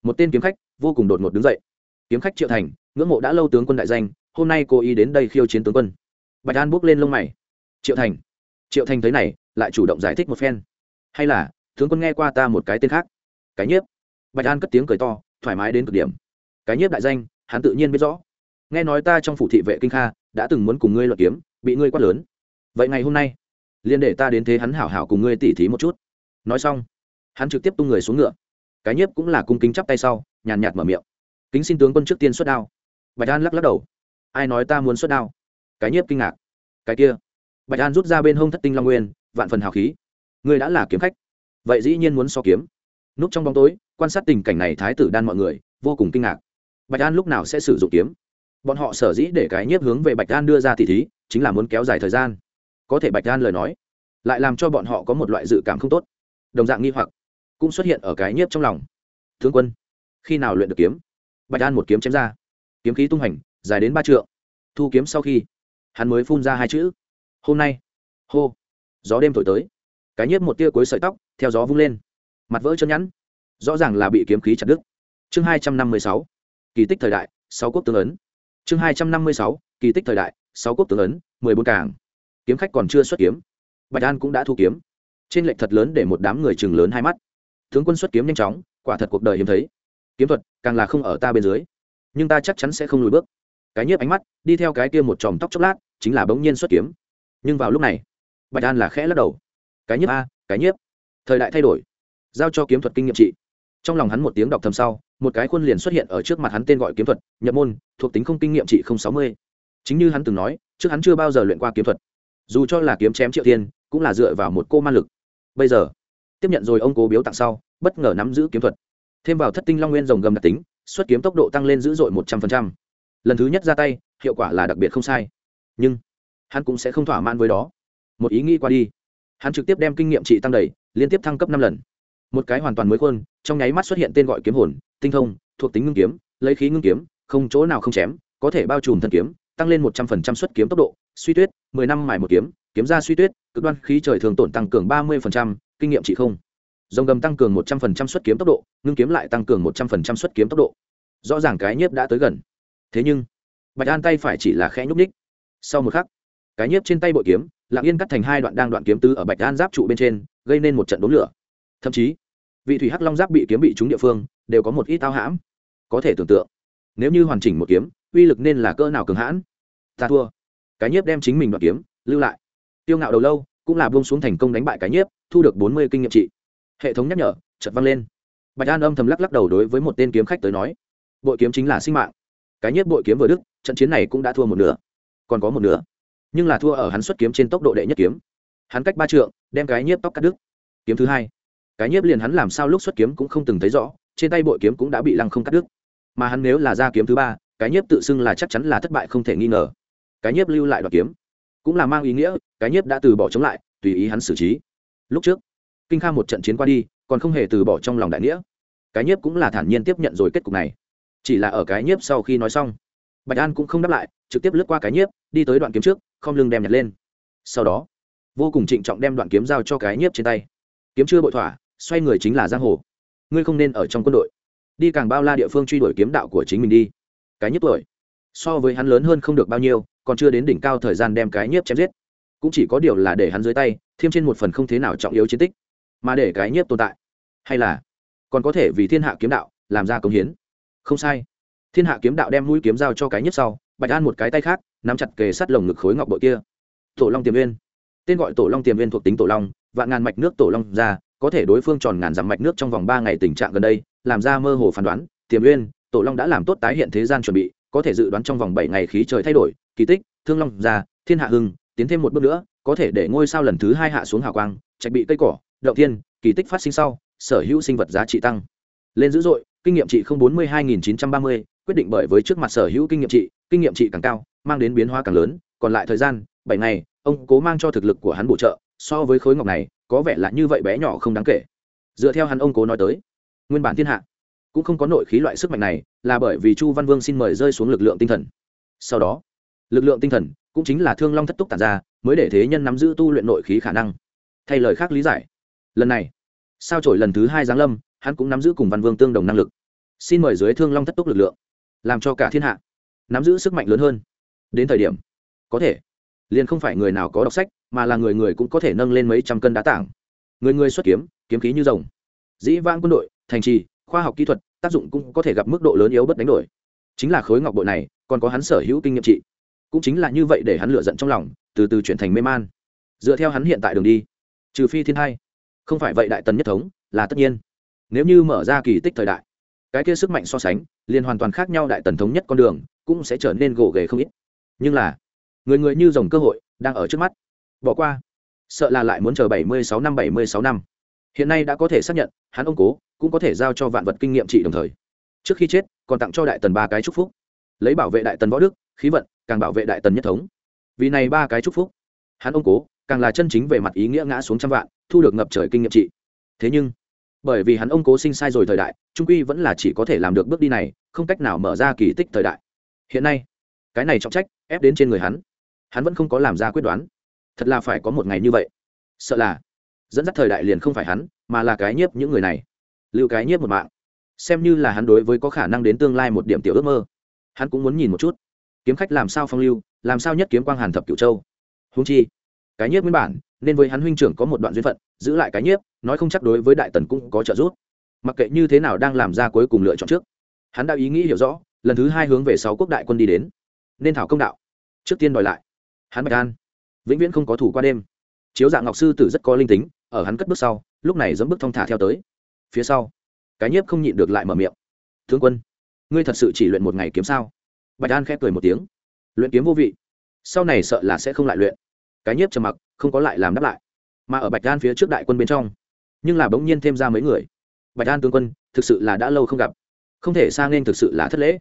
Một tên kiếm khách vô cùng đột ngột đứng dậy. Kiếm khách triệu thành, ngưỡng mộ đã lâu tướng quân đại danh, hôm nay cô ý đến đây khiêu chiến tướng quân. Bạch an bước lên lông mày. Triệu thành. Triệu thành thấy này, lại chủ động giải thích một phen. Hay là, tướng quân nghe qua ta một cái tên khác? Cái nhiếp. Bạch an cất tiếng cười to, thoải mái đến cực điểm. Cái nhiếp đại danh hắn tự nhiên biết rõ. Nghe nói ta trong phủ thị vệ kinh kha đã từng muốn cùng ngươi luận kiếm, bị ngươi quát lớn. Vậy ngày hôm nay, liền để ta đến thế hắn hảo hảo cùng ngươi tỉ thí một chút. Nói xong, hắn trực tiếp tung người xuống ngựa. Cái nhiếp cũng là cung kính chắp tay sau, nhàn nhạt mở miệng. Kính xin tướng quân trước tiên xuất đao. Bạch an lắc lắc đầu. Ai nói ta muốn xuất đao? Cái nhiếp kinh ngạc. Cái kia. Bạch an rút ra bên hông thất tinh long nguyên, vạn phần hào khí. Ngươi đã là kiếm khách. Vậy dĩ nhiên muốn so kiếm. Núp trong bóng tối, quan sát tình cảnh này thái tử đan mọi người, vô cùng kinh ngạc bạch an lúc nào sẽ sử dụng kiếm? Bọn họ sở dĩ để cái nhiếp hướng về bạch an đưa ra tỷ thí, chính là muốn kéo dài thời gian. Có thể bạch an lời nói, lại làm cho bọn họ có một loại dự cảm không tốt. Đồng dạng nghi hoặc, cũng xuất hiện ở cái nhiếp trong lòng. Thương quân, khi nào luyện được kiếm? Bạch an một kiếm chém ra. Kiếm khí tung hành dài đến ba trượng. Thu kiếm sau khi, hắn mới phun ra hai chữ. Hôm nay, hô, gió đêm thổi tới. Cái nhiếp một tia cuối sợi tóc, theo gió vung lên. Mặt vỡ chân nhẵn, rõ ràng là bị kiếm khí chặt đứt. Chương hai trăm năm mươi sáu kỳ tích thời đại, sáu quốc tướng ấn. Chương hai trăm năm mươi sáu, kỳ tích thời đại, sáu quốc tướng ấn, mười bốn cảng. Kiếm khách còn chưa xuất kiếm. Bạch an cũng đã thu kiếm. Trên lệnh thật lớn để một đám người chừng lớn hai mắt. Tướng quân xuất kiếm nhanh chóng, quả thật cuộc đời hiếm thấy. Kiếm thuật, càng là không ở ta bên dưới. Nhưng ta chắc chắn sẽ không lùi bước. Cái nhiếp ánh mắt, đi theo cái kia một chòm tóc chốc lát, chính là bỗng nhiên xuất kiếm. Nhưng vào lúc này, bạch an là khẽ lắc đầu. Cái nhiếp a, cái nhiếp. Thời đại thay đổi. Giao cho kiếm thuật kinh nghiệm trị trong lòng hắn một tiếng đọc thầm sau một cái khuôn liền xuất hiện ở trước mặt hắn tên gọi kiếm thuật nhập môn thuộc tính không kinh nghiệm trị không sáu mươi. Chính như hắn từng nói trước hắn chưa bao giờ luyện qua kiếm thuật. Dù cho là kiếm chém triệu thiên, cũng là dựa vào một cô ma lực. Bây giờ tiếp nhận rồi ông cố biếu tặng sau bất ngờ nắm giữ kiếm thuật. Thêm vào thất tinh long nguyên rồng gầm đặc tính xuất kiếm tốc độ tăng lên dữ dội một trăm phần trăm. lần thứ nhất ra tay hiệu quả là đặc biệt không sai. Nhưng hắn cũng sẽ không thỏa mãn với đó. Một ý nghĩ qua đi. Hắn trực tiếp đem kinh nghiệm trị tăng đầy liên tiếp thăng cấp năm lần một cái hoàn toàn mới khuôn, trong nháy mắt xuất hiện tên gọi kiếm hồn, tinh thông, thuộc tính ngưng kiếm, lấy khí ngưng kiếm, không chỗ nào không chém, có thể bao trùm thân kiếm, tăng lên một trăm phần trăm xuất kiếm tốc độ, suy tuyết, mười năm mài một kiếm kiếm ra suy tuyết, cực đoan khí trời thường tổn tăng cường ba mươi phần trăm, kinh nghiệm trị không. Dòng gầm tăng cường một trăm phần trăm xuất kiếm tốc độ, ngưng kiếm lại tăng cường một trăm phần trăm xuất kiếm tốc độ. Rõ ràng cái nhiếp đã tới gần. Thế nhưng, bạch an tay phải chỉ là khẽ nhúc ních sau một khắc, cái nhiếp trên tay bội kiếm, lặng yên cắt thành hai đoạn đang đoạn kiếm tứ ở bạch an giáp trụ bên trên, gây nên một trận đốn lửa. Thậm chí vị thủy hắc long giáp bị kiếm bị trúng địa phương, đều có một ít tao hãm. Có thể tưởng tượng, nếu như hoàn chỉnh một kiếm, uy lực nên là cỡ nào cường hãn. Ta thua. Cái nhiếp đem chính mình đoạn kiếm, lưu lại. Tiêu ngạo đầu lâu, cũng là buông xuống thành công đánh bại cái nhiếp, thu được bốn mươi kinh nghiệm trị. Hệ thống nhắc nhở chật văng lên. Bạch an âm thầm lắc lắc đầu đối với một tên kiếm khách tới nói, bội kiếm chính là sinh mạng. Cái nhiếp bội kiếm vừa đức trận chiến này cũng đã thua một nửa. Còn có một nửa. Nhưng là thua ở hắn xuất kiếm trên tốc độ đệ nhất kiếm. Hắn cách ba trượng, đem cái nhiếp tóc cắt đứt. Kiếm thứ hai cái nhiếp liền hắn làm sao lúc xuất kiếm cũng không từng thấy rõ, trên tay bội kiếm cũng đã bị lăng không cắt đứt. Mà hắn nếu là ra kiếm thứ ba, cái nhiếp tự xưng là chắc chắn là thất bại không thể nghi ngờ. Cái nhiếp lưu lại đoạt kiếm, cũng là mang ý nghĩa, cái nhiếp đã từ bỏ chống lại, tùy ý hắn xử trí. Lúc trước, kinh kha một trận chiến qua đi, còn không hề từ bỏ trong lòng đại nghĩa. Cái nhiếp cũng là thản nhiên tiếp nhận rồi kết cục này. Chỉ là ở cái nhiếp sau khi nói xong, bạch an cũng không đáp lại, trực tiếp lướt qua cái nhiếp, đi tới đoạn kiếm trước không lưng đem nhặt lên. Sau đó, vô cùng trịnh trọng đem đoạn kiếm giao cho cái nhiếp trên tay. Kiếm chưa bội thỏa xoay người chính là giang hồ. Ngươi không nên ở trong quân đội. Đi càng bao la địa phương truy đuổi kiếm đạo của chính mình đi. Cái nhất tuổi. So với hắn lớn hơn không được bao nhiêu, còn chưa đến đỉnh cao thời gian đem cái nhiếp chém giết. Cũng chỉ có điều là để hắn dưới tay, thêm trên một phần không thế nào trọng yếu chiến tích. Mà để cái nhiếp tồn tại. Hay là, còn có thể vì thiên hạ kiếm đạo, làm ra công hiến. Không sai. Thiên hạ kiếm đạo đem mũi kiếm giao cho cái nhiếp sau, bạch an một cái tay khác, nắm chặt kề sát lồng ngực khối ngọc bội kia. Tổ long tiềm viên tên gọi tổ long tiềm viên thuộc tính tổ long, vạn ngàn mạch nước tổ long ra có thể đối phương tròn ngàn dặm mạch nước trong vòng ba ngày tình trạng gần đây, làm ra mơ hồ phán đoán, tiềm uyên, tổ long đã làm tốt tái hiện thế gian chuẩn bị, có thể dự đoán trong vòng bảy ngày khí trời thay đổi, kỳ tích, thương long già, thiên hạ hưng, tiến thêm một bước nữa, có thể để ngôi sao lần thứ hai hạ xuống hào quang, trạch bị cây cỏ, động thiên, kỳ tích phát sinh sau, sở hữu sinh vật giá trị tăng. Lên dữ dội, kinh nghiệm trị không bốn mươi hai nghìn chín trăm ba mươi, quyết định bởi với trước mặt sở hữu kinh nghiệm trị, kinh nghiệm trị càng cao, mang đến biến hóa càng lớn, còn lại thời gian, bảy ngày, ông cố mang cho thực lực của hắn bổ trợ, so với khối ngọc này có vẻ là như vậy bé nhỏ không đáng kể. Dựa theo hắn ông cố nói tới, nguyên bản thiên hạ cũng không có nội khí loại sức mạnh này, là bởi vì chu văn vương xin mời rơi xuống lực lượng tinh thần. Sau đó, lực lượng tinh thần cũng chính là thương long thất túc tản ra, mới để thế nhân nắm giữ tu luyện nội khí khả năng. Thay lời khác lý giải, lần này, sao trổi lần thứ hai giáng lâm, hắn cũng nắm giữ cùng văn vương tương đồng năng lực. Xin mời dưới thương long thất túc lực lượng, làm cho cả thiên hạ nắm giữ sức mạnh lớn hơn. Đến thời điểm, có thể, liền không phải người nào có đọc sách mà là người người cũng có thể nâng lên mấy trăm cân đá tảng. Người người xuất kiếm kiếm khí như rồng. Dĩ vãng quân đội, thành trì, khoa học kỹ thuật, tác dụng cũng có thể gặp mức độ lớn yếu bất đánh đổi. Chính là khối ngọc bội này, còn có hắn sở hữu kinh nghiệm trị. Cũng chính là như vậy để hắn lựa giận trong lòng, từ từ chuyển thành mê man. Dựa theo hắn hiện tại đường đi, trừ phi thiên hai không phải vậy đại tần nhất thống, là tất nhiên. Nếu như mở ra kỳ tích thời đại, cái kia sức mạnh so sánh, liền hoàn toàn khác nhau đại tần thống nhất con đường, cũng sẽ trở nên gồ ghề không ít. Nhưng là, người người như dòng cơ hội, đang ở trước mắt bỏ qua. Sợ là lại muốn chờ bảy mươi sáu năm, bảy mươi sáu năm. Hiện nay đã có thể xác nhận, hắn ông cố cũng có thể giao cho vạn vật kinh nghiệm trị đồng thời. Trước khi chết, còn tặng cho đại tần ba cái chúc phúc. Lấy bảo vệ đại tần võ đức, khí vận, càng bảo vệ đại tần nhất thống. Vì này ba cái chúc phúc, hắn ông cố càng là chân chính về mặt ý nghĩa ngã xuống trăm vạn, thu được ngập trời kinh nghiệm trị. Thế nhưng, bởi vì hắn ông cố sinh sai rồi thời đại, trung quy vẫn là chỉ có thể làm được bước đi này, không cách nào mở ra kỳ tích thời đại. Hiện nay, cái này trọng trách ép đến trên người hắn. Hắn vẫn không có làm ra quyết đoán thật là phải có một ngày như vậy. Sợ là, dẫn dắt thời đại liền không phải hắn, mà là cái nhiếp những người này. Lưu cái nhiếp một mạng. Xem như là hắn đối với có khả năng đến tương lai một điểm tiểu ước mơ. Hắn cũng muốn nhìn một chút. Kiếm khách làm sao phong lưu, làm sao nhất kiếm quang hàn thập cửu châu. Húng chi, cái nhiếp nguyên bản, nên với hắn huynh trưởng có một đoạn duyên phận, giữ lại cái nhiếp, nói không chắc đối với đại tần cũng có trợ giúp. Mặc kệ như thế nào đang làm ra cuối cùng lựa chọn trước, hắn đã ý nghĩ hiểu rõ, lần thứ hai hướng về sáu quốc đại quân đi đến. Nên thảo công đạo. Trước tiên đòi lại. Hắn bạch an vĩnh viễn không có thủ qua đêm. Chiếu dạng ngọc sư tử rất có linh tính, ở hắn cất bước sau, lúc này dẫm bước thong thả theo tới. Phía sau, cái nhiếp không nhịn được lại mở miệng. Thương quân, ngươi thật sự chỉ luyện một ngày kiếm sao? Bạch an khép cười một tiếng. Luyện kiếm vô vị, sau này sợ là sẽ không lại luyện. Cái nhiếp trầm mặc, không có lại làm đáp lại. Mà ở bạch an phía trước đại quân bên trong, nhưng là bỗng nhiên thêm ra mấy người. Bạch an tướng quân, thực sự là đã lâu không gặp. Không thể sang nên thực sự là thất lễ.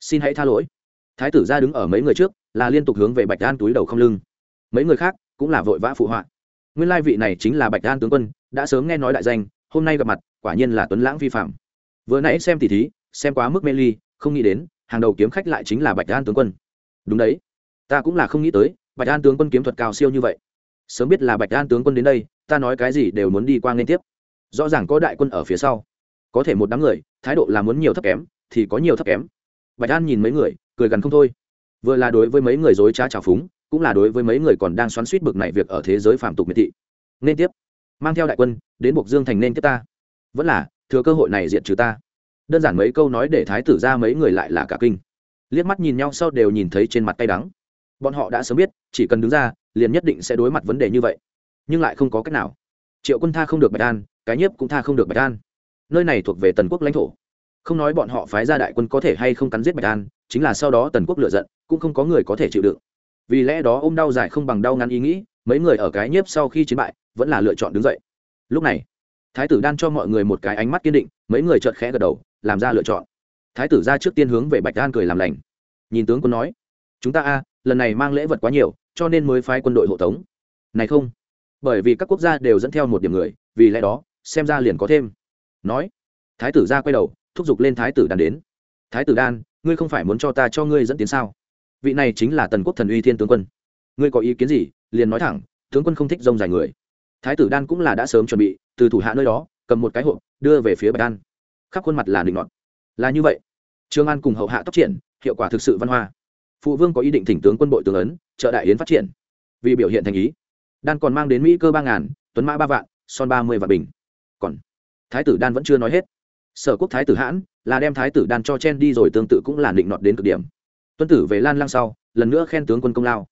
Xin hãy tha lỗi. Thái tử ra đứng ở mấy người trước, là liên tục hướng về bạch an túi đầu không lưng mấy người khác cũng là vội vã phụ họa. Nguyên lai vị này chính là bạch an tướng quân, đã sớm nghe nói đại danh, hôm nay gặp mặt, quả nhiên là tuấn lãng vi phạm vừa nãy xem tỉ thí, xem quá mức mê ly, không nghĩ đến, hàng đầu kiếm khách lại chính là bạch an tướng quân. Đúng đấy, ta cũng là không nghĩ tới, bạch an tướng quân kiếm thuật cao siêu như vậy. Sớm biết là bạch an tướng quân đến đây, ta nói cái gì đều muốn đi qua liên tiếp. Rõ ràng có đại quân ở phía sau. Có thể một đám người, thái độ là muốn nhiều thấp kém, thì có nhiều thấp kém. Bạch an nhìn mấy người, cười gần không thôi. Vừa là đối với mấy người dối trá trào phúng cũng là đối với mấy người còn đang xoắn suýt bực này việc ở thế giới phạm tục miệt thị. Nên tiếp. Mang theo đại quân, đến buộc dương thành nên tiếp ta. Vẫn là, thừa cơ hội này diện trừ ta. Đơn giản mấy câu nói để thái tử ra mấy người lại là cả kinh. Liếc mắt nhìn nhau sau đều nhìn thấy trên mặt tay đắng. Bọn họ đã sớm biết, chỉ cần đứng ra, liền nhất định sẽ đối mặt vấn đề như vậy. Nhưng lại không có cách nào. Triệu quân tha không được bạch an, cái nhiếp cũng tha không được bạch an. Nơi này thuộc về tần quốc lãnh thổ. Không nói bọn họ phái ra đại quân có thể hay không cắn giết bạch an, chính là sau đó tần quốc lựa giận, cũng không có người có thể chịu đựng vì lẽ đó ôm đau dài không bằng đau ngắn ý nghĩ, mấy người ở cái nhiếp sau khi chiến bại, vẫn là lựa chọn đứng dậy. Lúc này, thái tử đan cho mọi người một cái ánh mắt kiên định, mấy người chợt khẽ gật đầu, làm ra lựa chọn. Thái tử ra trước tiên hướng về bạch đan cười làm lành. Nhìn tướng quân nói, chúng ta a, lần này mang lễ vật quá nhiều, cho nên mới phái quân đội hộ tống. Này không, bởi vì các quốc gia đều dẫn theo một điểm người, vì lẽ đó, xem ra liền có thêm. Nói, thái tử ra quay đầu, thúc giục lên thái tử đan đến. Thái tử đan, ngươi không phải muốn cho ta cho ngươi dẫn tiến sao? Vị này chính là tần quốc thần uy thiên tướng quân. Ngươi có ý kiến gì, liền nói thẳng, tướng quân không thích rông dài người. Thái tử đan cũng là đã sớm chuẩn bị, từ thủ hạ nơi đó, cầm một cái hộp, đưa về phía bạch đan khắp khuôn mặt là định ngọn là như vậy. Trương an cùng hậu hạ tóc triển, hiệu quả thực sự văn hoa. Phụ vương có ý định thỉnh tướng quân đội tướng ấn, trợ đại yến phát triển. Vì biểu hiện thành ý. Đan còn mang đến mỹ cơ ba ngàn, tuấn mã ba vạn, son ba mươi vạn bình. Còn, thái tử đan vẫn chưa nói hết. Sở quốc thái tử hãn, là đem thái tử đan cho chen đi rồi tương tự cũng là định nọt đến cực điểm tuân tử về lan lang sau, lần nữa khen tướng quân công lao.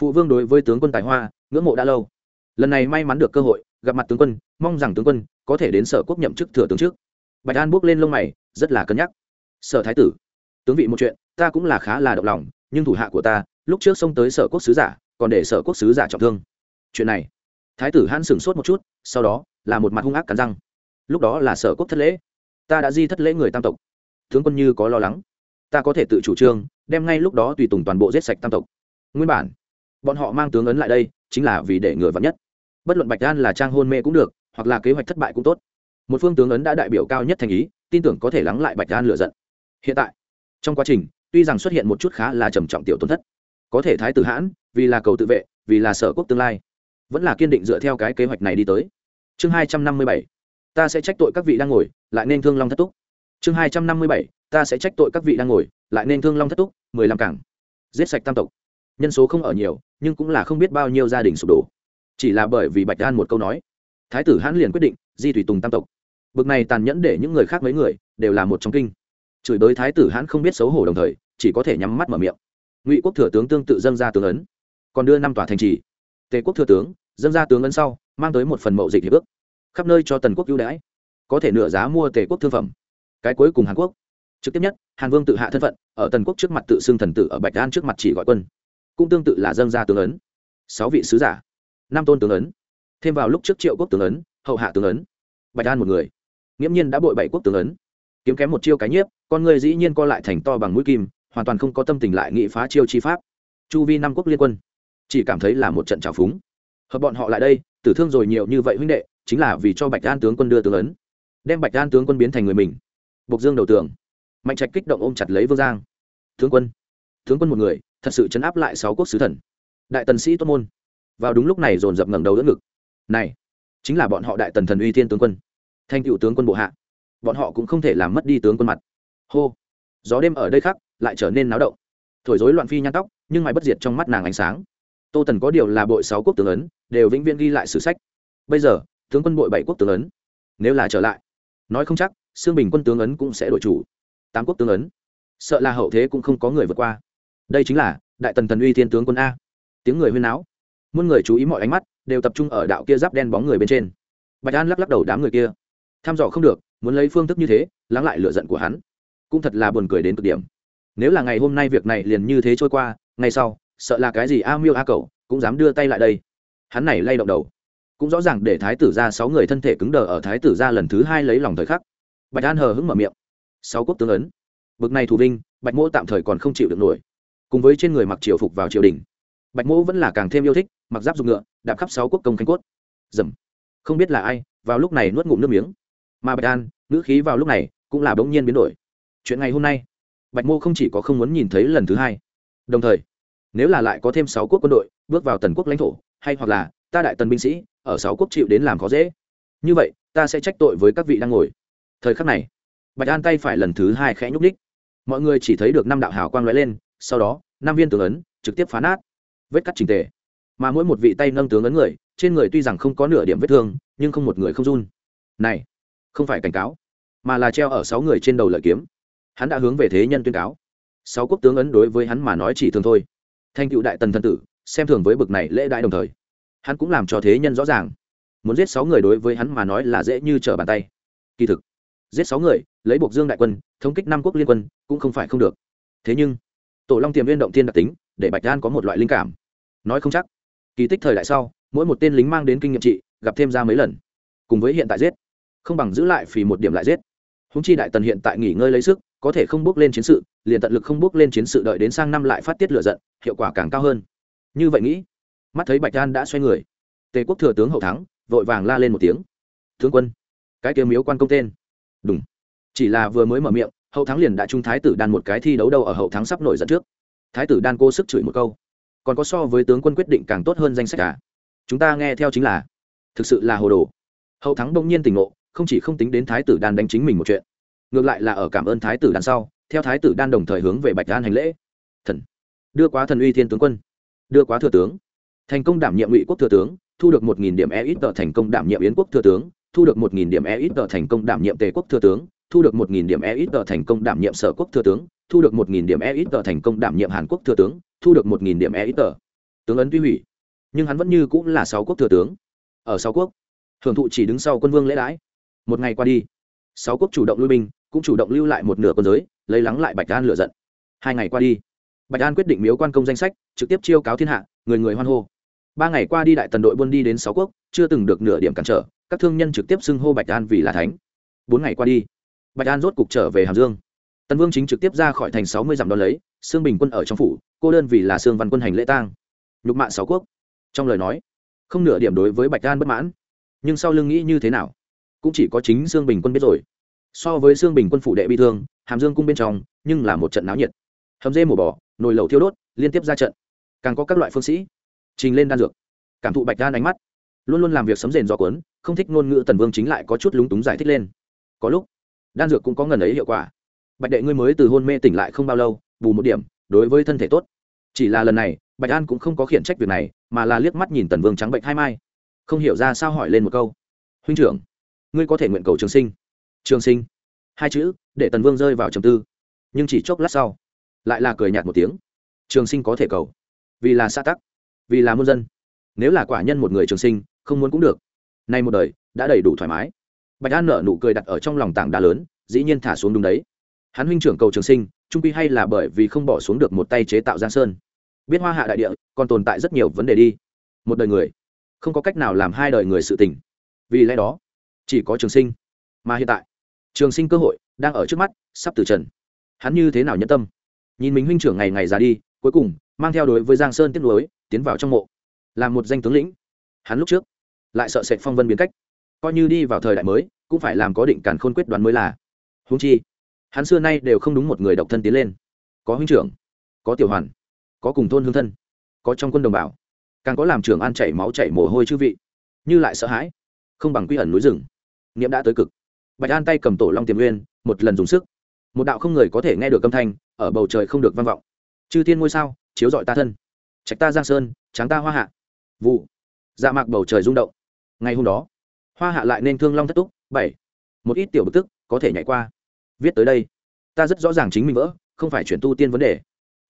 Phụ vương đối với tướng quân tài hoa, ngưỡng mộ đã lâu. Lần này may mắn được cơ hội, gặp mặt tướng quân, mong rằng tướng quân có thể đến sở quốc nhậm chức thừa tướng trước. Bạch an bước lên lông mày, rất là cân nhắc. Sở thái tử, tướng vị một chuyện, ta cũng là khá là động lòng, nhưng thủ hạ của ta, lúc trước xông tới sở quốc sứ giả, còn để sở quốc sứ giả trọng thương. Chuyện này, thái tử hãn sửng sốt một chút, sau đó, là một mặt hung ác cắn răng. Lúc đó là sở quốc thất lễ. Ta đã di thất lễ người tam tộc. Tướng quân như có lo lắng. Ta có thể tự chủ trương đem ngay lúc đó tùy tùng toàn bộ giết sạch tam tộc. Nguyên bản, bọn họ mang tướng ấn lại đây, chính là vì để ngừa vắn nhất. Bất luận bạch an là trang hôn mê cũng được, hoặc là kế hoạch thất bại cũng tốt. Một phương tướng ấn đã đại biểu cao nhất thành ý, tin tưởng có thể lắng lại bạch an lựa giận. Hiện tại, trong quá trình, tuy rằng xuất hiện một chút khá là trầm trọng tiểu tổn thất, có thể thái tử hãn, vì là cầu tự vệ, vì là sở quốc tương lai, vẫn là kiên định dựa theo cái kế hoạch này đi tới. Chương hai trăm năm mươi bảy, ta sẽ trách tội các vị đang ngồi, lại nên thương long thất túc. Chương hai trăm năm mươi bảy ta sẽ trách tội các vị đang ngồi, lại nên thương long thất túc, mười lăm cảng. Giết sạch tam tộc. Nhân số không ở nhiều, nhưng cũng là không biết bao nhiêu gia đình sụp đổ. Chỉ là bởi vì bạch đan một câu nói. Thái tử hãn liền quyết định, di thủy tùng tam tộc. Bực này tàn nhẫn để những người khác mấy người, đều là một trong kinh. Chửi bới thái tử hãn không biết xấu hổ đồng thời, chỉ có thể nhắm mắt mở miệng. Ngụy quốc thừa tướng tương tự dâng ra tướng ấn. Còn đưa năm tòa thành trì. Tề quốc thừa tướng, dâng ra tướng ấn sau, mang tới một phần mậu dịch hiệp ước. Khắp nơi cho tần quốc ưu đãi. Có thể nửa giá mua tề quốc thương phẩm. Cái cuối cùng hàn quốc trực tiếp nhất, hàn vương tự hạ thân phận, ở tần quốc trước mặt tự xưng thần tử, ở bạch đan trước mặt chỉ gọi quân. Cũng tương tự là dâng ra tướng ấn. Sáu vị sứ giả, năm tôn tướng ấn. Thêm vào lúc trước triệu quốc tướng ấn, hậu hạ tướng ấn. Bạch đan một người. Nghiễm nhiên đã bội bảy quốc tướng ấn. Kiếm kém một chiêu cái nhiếp, con người dĩ nhiên co lại thành to bằng mũi kim, hoàn toàn không có tâm tình lại nghị phá chiêu chi pháp. Chu vi năm quốc liên quân, chỉ cảm thấy là một trận trào phúng. Hợp bọn họ lại đây, tử thương rồi nhiều như vậy huynh đệ, chính là vì cho bạch đan tướng quân đưa tướng ấn. Đem bạch đan tướng quân biến thành người mình. Bộc dương đầu tường mạnh trạch kích động ôm chặt lấy vương giang tướng quân tướng quân một người thật sự chấn áp lại sáu quốc sứ thần đại tần sĩ tốt môn vào đúng lúc này dồn dập ngẩng đầu đỡ ngực này chính là bọn họ đại tần thần uy tiên tướng quân thanh cựu tướng quân bộ hạ bọn họ cũng không thể làm mất đi tướng quân mặt hô gió đêm ở đây khác lại trở nên náo động thổi rối loạn phi nhăn tóc nhưng mãi bất diệt trong mắt nàng ánh sáng tô tần có điều là bội sáu quốc tướng ấn đều vĩnh viễn ghi lại sử sách bây giờ tướng quân bội bảy quốc tướng ấn nếu là trở lại nói không chắc xương bình quân tướng ấn cũng sẽ đổi chủ tám quốc tương ấn. Sợ là hậu thế cũng không có người vượt qua. Đây chính là đại tần thần uy thiên tướng quân a. Tiếng người huyên náo. Muôn người chú ý mọi ánh mắt đều tập trung ở đạo kia giáp đen bóng người bên trên. Bạch an lắc lắc đầu đám người kia. Tham dò không được, muốn lấy phương thức như thế, lắng lại lựa giận của hắn. Cũng thật là buồn cười đến cực điểm. Nếu là ngày hôm nay việc này liền như thế trôi qua ngay sau, sợ là cái gì a miêu a cầu cũng dám đưa tay lại đây. Hắn này lay động đầu. Cũng rõ ràng để thái tử ra sáu người thân thể cứng đờ ở thái tử ra lần thứ hai lấy lòng thời khắc. Bạch an hờ hững mở miệng sáu quốc tướng ấn. Bực này thủ vinh, bạch mỗ tạm thời còn không chịu được nổi. Cùng với trên người mặc triều phục vào triều đình, bạch mỗ vẫn là càng thêm yêu thích, mặc giáp dùng ngựa, đạp khắp sáu quốc công khanh cốt. Dầm. Không biết là ai, vào lúc này nuốt ngụm nước miếng. Mà bạch an, ngữ khí vào lúc này cũng là bỗng nhiên biến đổi. Chuyện ngày hôm nay, bạch mô không chỉ có không muốn nhìn thấy lần thứ hai, đồng thời, nếu là lại có thêm sáu quốc quân đội bước vào tần quốc lãnh thổ, hay hoặc là ta đại tần binh sĩ ở sáu quốc chịu đến làm khó dễ, như vậy, ta sẽ trách tội với các vị đang ngồi. Thời khắc này bạch an tay phải lần thứ hai khẽ nhúc ních mọi người chỉ thấy được năm đạo hào quang lóe lên, sau đó, năm viên tướng ấn trực tiếp phá nát, vết cắt trình tề. Mà mỗi một vị tay nâng tướng ấn người, trên người tuy rằng không có nửa điểm vết thương, nhưng không một người không run. Này, không phải cảnh cáo, mà là treo ở sáu người trên đầu lợi kiếm. Hắn đã hướng về thế nhân tuyên cáo. Sáu quốc tướng ấn đối với hắn mà nói chỉ thường thôi. Thanh cựu đại tần thân tử, xem thường với bực này lễ đại đồng thời. Hắn cũng làm cho thế nhân rõ ràng. Muốn giết sáu người đối với hắn mà nói là dễ như trở bàn tay. Kỳ thực giết sáu người, lấy buộc dương đại quân, thống kích năm quốc liên quân, cũng không phải không được. Thế nhưng, tổ long tiềm viên động Thiên đặc tính, để bạch đan có một loại linh cảm. Nói không chắc. Kỳ tích thời đại sau, mỗi một tên lính mang đến kinh nghiệm trị, gặp thêm ra mấy lần. Cùng với hiện tại giết, không bằng giữ lại phì một điểm lại giết. Húng chi đại tần hiện tại nghỉ ngơi lấy sức, có thể không bước lên chiến sự, liền tận lực không bước lên chiến sự đợi đến sang năm lại phát tiết lửa giận, hiệu quả càng cao hơn. Như vậy nghĩ, mắt thấy bạch đan đã xoay người, tề quốc thừa tướng hậu thắng, vội vàng la lên một tiếng. Tướng quân, cái kia miếu quan công tên đúng. Chỉ là vừa mới mở miệng, hậu thắng liền đã trung thái tử đan một cái thi đấu đâu ở hậu thắng sắp nổi dẫn trước. Thái tử đan cô sức chửi một câu. Còn có so với tướng quân quyết định càng tốt hơn danh sách cả chúng ta nghe theo chính là, thực sự là hồ đồ. Hậu thắng bỗng nhiên tỉnh ngộ, không chỉ không tính đến thái tử đan đánh chính mình một chuyện, ngược lại là ở cảm ơn thái tử đan sau, theo thái tử đan đồng thời hướng về bạch đan hành lễ. Thần. Đưa quá thần uy thiên tướng quân. Đưa quá thừa tướng. Thành công đảm nhiệm ngụy quốc thừa tướng, thu được một nghìn điểm e ít tờ thành công đảm nhiệm yến quốc thừa tướng thu được một nghìn điểm e ít tờ thành công đảm nhiệm tề quốc thừa tướng, thu được một nghìn điểm e ít tờ thành công đảm nhiệm sở quốc thừa tướng, thu được một nghìn điểm e ít tờ thành công đảm nhiệm hàn quốc thừa tướng, thu được một nghìn điểm e ít tờ. Tướng ấn tuy hủy, nhưng hắn vẫn như cũng là sáu quốc thừa tướng. Ở sáu quốc, thường thụ chỉ đứng sau quân vương lễ đãi. Một ngày qua đi, sáu quốc chủ động lui binh, cũng chủ động lưu lại một nửa quân giới, lấy lắng lại bạch an lựa giận. Hai ngày qua đi, bạch an quyết định miếu quan công danh sách, trực tiếp chiêu cáo thiên hạ, người người hoan hô ba ngày qua đi đại tần đội buôn đi đến sáu quốc, chưa từng được nửa điểm cản trở, các thương nhân trực tiếp xưng hô bạch an vì là thánh. Bốn ngày qua đi, bạch an rốt cục trở về hàm dương. Tần vương chính trực tiếp ra khỏi thành sáu mươi dặm đón lấy xương bình quân ở trong phủ, cô đơn vì là xương văn quân hành lễ tang. Nhục mạ sáu quốc. Trong lời nói, không nửa điểm đối với bạch An bất mãn. Nhưng sau lưng nghĩ như thế nào? Cũng chỉ có chính sương bình quân biết rồi. So với sương bình quân phủ đệ bị thương, hàm dương cung bên trong, nhưng là một trận náo nhiệt. Hầm dê mổ bò, nồi lẩu thiêu đốt, liên tiếp ra trận. Càng có các loại phương sĩ trình lên đan dược. Cảm thụ bạch đan ánh mắt. Luôn luôn làm việc sấm rền do cuốn, không thích ngôn ngữ tần vương chính lại có chút lúng túng giải thích lên. Có lúc, đan dược cũng có ngần ấy hiệu quả. Bạch đệ ngươi mới từ hôn mê tỉnh lại không bao lâu, bù một điểm, đối với thân thể tốt. Chỉ là lần này, bạch an cũng không có khiển trách việc này, mà là liếc mắt nhìn tần vương trắng bệnh hai mai. Không hiểu ra sao hỏi lên một câu. Huynh trưởng, ngươi có thể nguyện cầu trường sinh? Trường sinh. Hai chữ, để tần vương rơi vào trầm tư. Nhưng chỉ chốc lát sau, lại là cười nhạt một tiếng. Trường sinh có thể cầu, vì là xã tắc vì là muôn dân. Nếu là quả nhân một người trường sinh, không muốn cũng được. Nay một đời, đã đầy đủ thoải mái. Bạch an nở nụ cười đặt ở trong lòng tảng đá lớn, dĩ nhiên thả xuống đúng đấy. Hắn huynh trưởng cầu trường sinh, trung quy hay là bởi vì không bỏ xuống được một tay chế tạo giang sơn. Biết hoa hạ đại địa, còn tồn tại rất nhiều vấn đề đi. Một đời người, không có cách nào làm hai đời người sự tình. Vì lẽ đó, chỉ có trường sinh. Mà hiện tại, trường sinh cơ hội đang ở trước mắt, sắp từ trần. Hắn như thế nào nhân tâm? Nhìn mình huynh trưởng ngày ngày ra đi, cuối cùng mang theo đối với giang sơn tiếp nối, tiến vào trong mộ. Làm một danh tướng lĩnh. Hắn lúc trước lại sợ sệt phong vân biến cách. Coi như đi vào thời đại mới, cũng phải làm có định cản khôn quyết đoán mới là. Húng chi, hắn xưa nay đều không đúng một người độc thân tiến lên. Có huynh trưởng, có tiểu hoàn, có cùng thôn hương thân, có trong quân đồng bào. Càng có làm trưởng an chảy máu chảy mồ hôi chư vị. Như lại sợ hãi, không bằng quy ẩn núi rừng. Niệm đã tới cực. Bạch an tay cầm tổ long tiềm nguyên, một lần dùng sức. Một đạo không người có thể nghe được âm thanh, ở bầu trời không được vang vọng. Chư thiên ngôi sao chiếu dọi ta thân. Trạch ta giang sơn, tráng ta hoa hạ. Vụ. Dạ mạc bầu trời rung động. Ngày hôm đó, hoa hạ lại nên thương long thất túc, bảy. Một ít tiểu bực tức có thể nhảy qua. Viết tới đây, ta rất rõ ràng chính mình vỡ, không phải chuyển tu tiên vấn đề.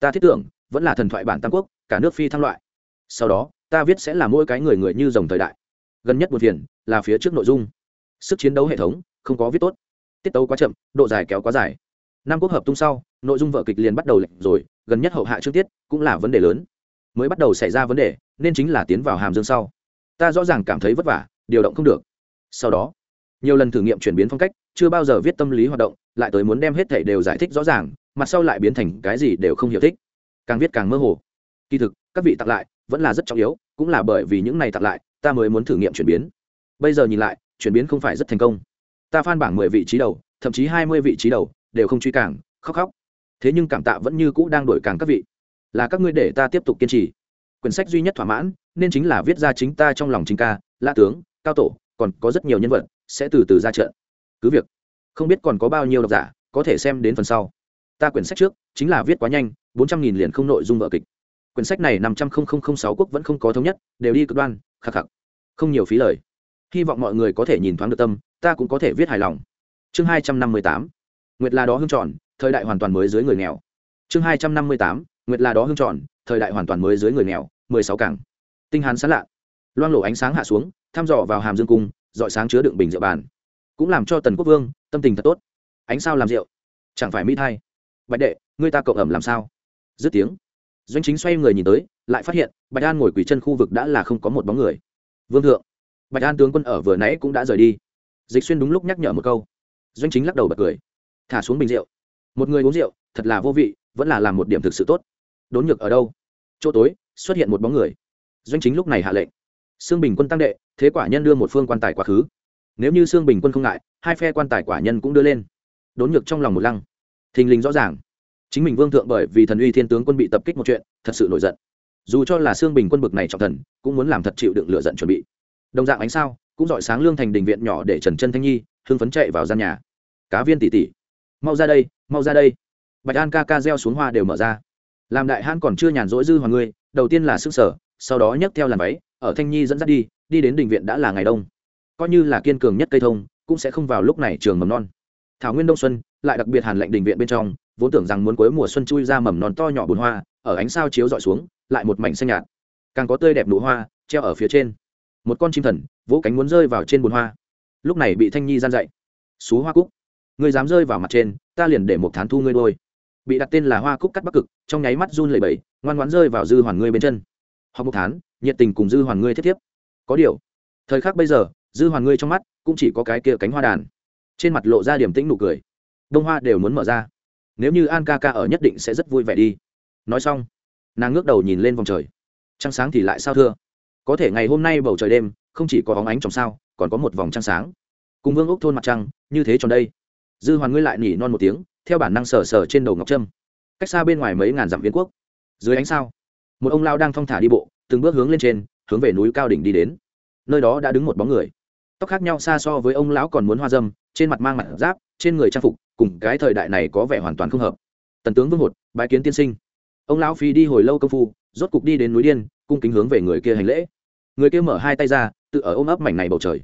Ta thiết tưởng, vẫn là thần thoại bản tam quốc, cả nước phi thăng loại. Sau đó, ta viết sẽ là mỗi cái người người như dòng thời đại. Gần nhất một phiền, là phía trước nội dung. Sức chiến đấu hệ thống, không có viết tốt. Tiết tấu quá chậm, độ dài kéo quá dài năm quốc hợp tung sau, nội dung vở kịch liền bắt đầu lệnh rồi, gần nhất hậu hạ trước tiết cũng là vấn đề lớn. Mới bắt đầu xảy ra vấn đề, nên chính là tiến vào hàm dương sau. Ta rõ ràng cảm thấy vất vả, điều động không được. Sau đó, nhiều lần thử nghiệm chuyển biến phong cách, chưa bao giờ viết tâm lý hoạt động, lại tới muốn đem hết thảy đều giải thích rõ ràng, mặt sau lại biến thành cái gì đều không hiểu thích. Càng viết càng mơ hồ. Kỳ thực, các vị tặng lại vẫn là rất trọng yếu, cũng là bởi vì những này tặng lại, ta mới muốn thử nghiệm chuyển biến. Bây giờ nhìn lại, chuyển biến không phải rất thành công. Ta phan bảng mười vị trí đầu, thậm chí hai mươi vị trí đầu đều không truy càng khóc khóc. Thế nhưng cảm tạ vẫn như cũ đang đổi càng các vị. Là các ngươi để ta tiếp tục kiên trì. Quyển sách duy nhất thỏa mãn, nên chính là viết ra chính ta trong lòng chính ca, la tướng, cao tổ, còn có rất nhiều nhân vật, sẽ từ từ ra trận. Cứ việc, không biết còn có bao nhiêu độc giả, có thể xem đến phần sau. Ta quyển sách trước, chính là viết quá nhanh, bốn trăm nghìn liền không nội dung vợ kịch. Quyển sách này năm trăm linh sáu quốc vẫn không có thống nhất, đều đi cực đoan, khắc khắc. Không nhiều phí lời. Hy vọng mọi người có thể nhìn thoáng được tâm, ta cũng có thể viết hài lòng. Chương hai trăm năm mươi tám nguyệt là đó hương tròn, thời đại hoàn toàn mới dưới người nghèo. Chương hai trăm năm mươi tám, nguyệt là đó hương tròn, thời đại hoàn toàn mới dưới người nghèo, mười sáu cảng. Tinh hàn sán lạ. Loang lổ ánh sáng hạ xuống, thăm dò vào hàm dương cung, dọi sáng chứa đựng bình rượu bàn. Cũng làm cho tần quốc vương, tâm tình thật tốt. Ánh sao làm rượu. Chẳng phải mỹ thay bạch đệ, ngươi ta cộng ẩm làm sao? Dứt tiếng. Doanh chính xoay người nhìn tới, lại phát hiện, bạch an ngồi quỳ chân khu vực đã là không có một bóng người. Vương thượng. Bạch an tướng quân ở vừa nãy cũng đã rời đi. Dịch xuyên đúng lúc nhắc nhở một câu. Doanh chính lắc đầu bật cười thả xuống bình rượu. Một người uống rượu, thật là vô vị, vẫn là làm một điểm thực sự tốt. Đốn nhược ở đâu? Chỗ tối, xuất hiện một bóng người. Doanh chính lúc này hạ lệnh. Xương bình quân tăng đệ, thế quả nhân đưa một phương quan tài quá khứ. Nếu như xương bình quân không ngại, hai phe quan tài quả nhân cũng đưa lên. Đốn nhược trong lòng một lăng. Thình lình rõ ràng. Chính mình vương thượng bởi vì thần uy thiên tướng quân bị tập kích một chuyện, thật sự nổi giận. Dù cho là xương bình quân bực này trọng thần, cũng muốn làm thật chịu đựng lựa giận chuẩn bị. Đồng dạng ánh sao, cũng dọi sáng lương thành đình viện nhỏ để trần chân thanh nhi hưng phấn chạy vào gian nhà. Cá viên tỷ tỷ mau ra đây, mau ra đây. Bạch an ca ca gieo xuống hoa đều mở ra. Làm đại hãn còn chưa nhàn rỗi dư hoàng ngươi, đầu tiên là sức sở, sau đó nhấc theo làn váy, ở thanh nhi dẫn dắt đi đi đến đình viện đã là ngày đông. Coi như là kiên cường nhất cây thông, cũng sẽ không vào lúc này trường mầm non. Thảo nguyên đông xuân, lại đặc biệt hàn lệnh đình viện bên trong, vốn tưởng rằng muốn cuối mùa xuân chui ra mầm non to nhỏ bùn hoa, ở ánh sao chiếu dọi xuống, lại một mảnh xanh nhạt. Càng có tươi đẹp nụ hoa, treo ở phía trên. Một con chim thần, vỗ cánh muốn rơi vào trên bùn hoa. Lúc này bị thanh nhi gian dậy xú hoa cúc. Ngươi dám rơi vào mặt trên, ta liền để một thán thu ngươi đôi. Bị đặt tên là hoa cúc cắt bắc cực, trong nháy mắt run lẩy bẩy, ngoan ngoãn rơi vào dư hoàn ngươi bên chân. Học một thán, nhiệt tình cùng dư hoàn ngươi thiết thiếp. Có điều, thời khắc bây giờ, dư hoàn ngươi trong mắt cũng chỉ có cái kia cánh hoa đàn. Trên mặt lộ ra điểm tĩnh nụ cười. Đông hoa đều muốn mở ra. Nếu như an ca ca ở nhất định sẽ rất vui vẻ đi. Nói xong, nàng ngước đầu nhìn lên vòng trời. Trăng sáng thì lại sao thưa? Có thể ngày hôm nay bầu trời đêm, không chỉ có hóng ánh trong sao, còn có một vòng trăng sáng. Cùng vương ốc thôn mặt trăng, như thế tròn đây dư hoàn ngươi lại nỉ non một tiếng, theo bản năng sờ sờ trên đầu ngọc trâm. Cách xa bên ngoài mấy ngàn dặm viên quốc. Dưới ánh sao, một ông lao đang thong thả đi bộ, từng bước hướng lên trên, hướng về núi cao đỉnh đi đến. Nơi đó đã đứng một bóng người. Tóc khác nhau xa so với ông lão còn muốn hoa dâm, trên mặt mang mặt giáp, trên người trang phục, cùng cái thời đại này có vẻ hoàn toàn không hợp. Tần tướng vương hột, bái kiến tiên sinh. Ông lão phi đi hồi lâu công phu, rốt cục đi đến núi điên, cung kính hướng về người kia hành lễ. Người kia mở hai tay ra, tự ở ôm ấp mảnh này bầu trời.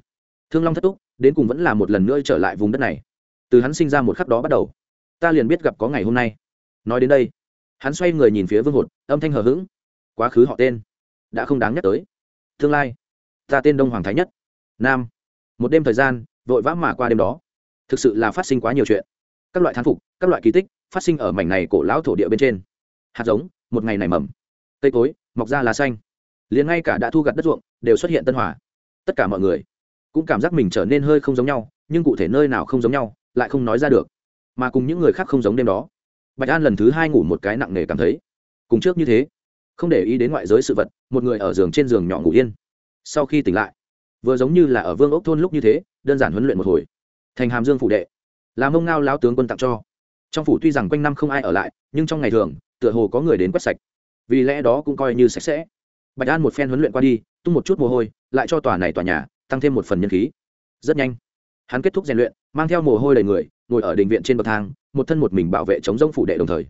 Thương long thất túc, đến cùng vẫn là một lần nữa trở lại vùng đất này từ hắn sinh ra một khắc đó bắt đầu. Ta liền biết gặp có ngày hôm nay. Nói đến đây, hắn xoay người nhìn phía vương hột, âm thanh hờ hững. Quá khứ họ tên, đã không đáng nhắc tới. Tương lai, ta tên đông hoàng thái nhất. Nam, một đêm thời gian, vội vã mà qua đêm đó. Thực sự là phát sinh quá nhiều chuyện. Các loại thán phục, các loại kỳ tích phát sinh ở mảnh này cổ lão thổ địa bên trên. Hạt giống, một ngày này mầm. Cây cối, mọc ra lá xanh. Liền ngay cả đã thu gặt đất ruộng, đều xuất hiện tân hòa. Tất cả mọi người cũng cảm giác mình trở nên hơi không giống nhau, nhưng cụ thể nơi nào không giống nhau lại không nói ra được. Mà cùng những người khác không giống đêm đó. Bạch an lần thứ hai ngủ một cái nặng nề cảm thấy. Cùng trước như thế, không để ý đến ngoại giới sự vật, một người ở giường trên giường nhỏ ngủ yên. Sau khi tỉnh lại, vừa giống như là ở vương ốc thôn lúc như thế, đơn giản huấn luyện một hồi. Thành hàm dương phủ đệ, là mông ngao lao tướng quân tặng cho. Trong phủ tuy rằng quanh năm không ai ở lại, nhưng trong ngày thường, tựa hồ có người đến quét sạch. Vì lẽ đó cũng coi như sạch sẽ. Bạch an một phen huấn luyện qua đi, tung một chút mồ hôi, lại cho tòa này tòa nhà, tăng thêm một phần nhân khí. Rất nhanh hắn kết thúc rèn luyện, mang theo mồ hôi đầy người, ngồi ở đình viện trên bậc thang, một thân một mình bảo vệ chống rông phủ đệ đồng thời.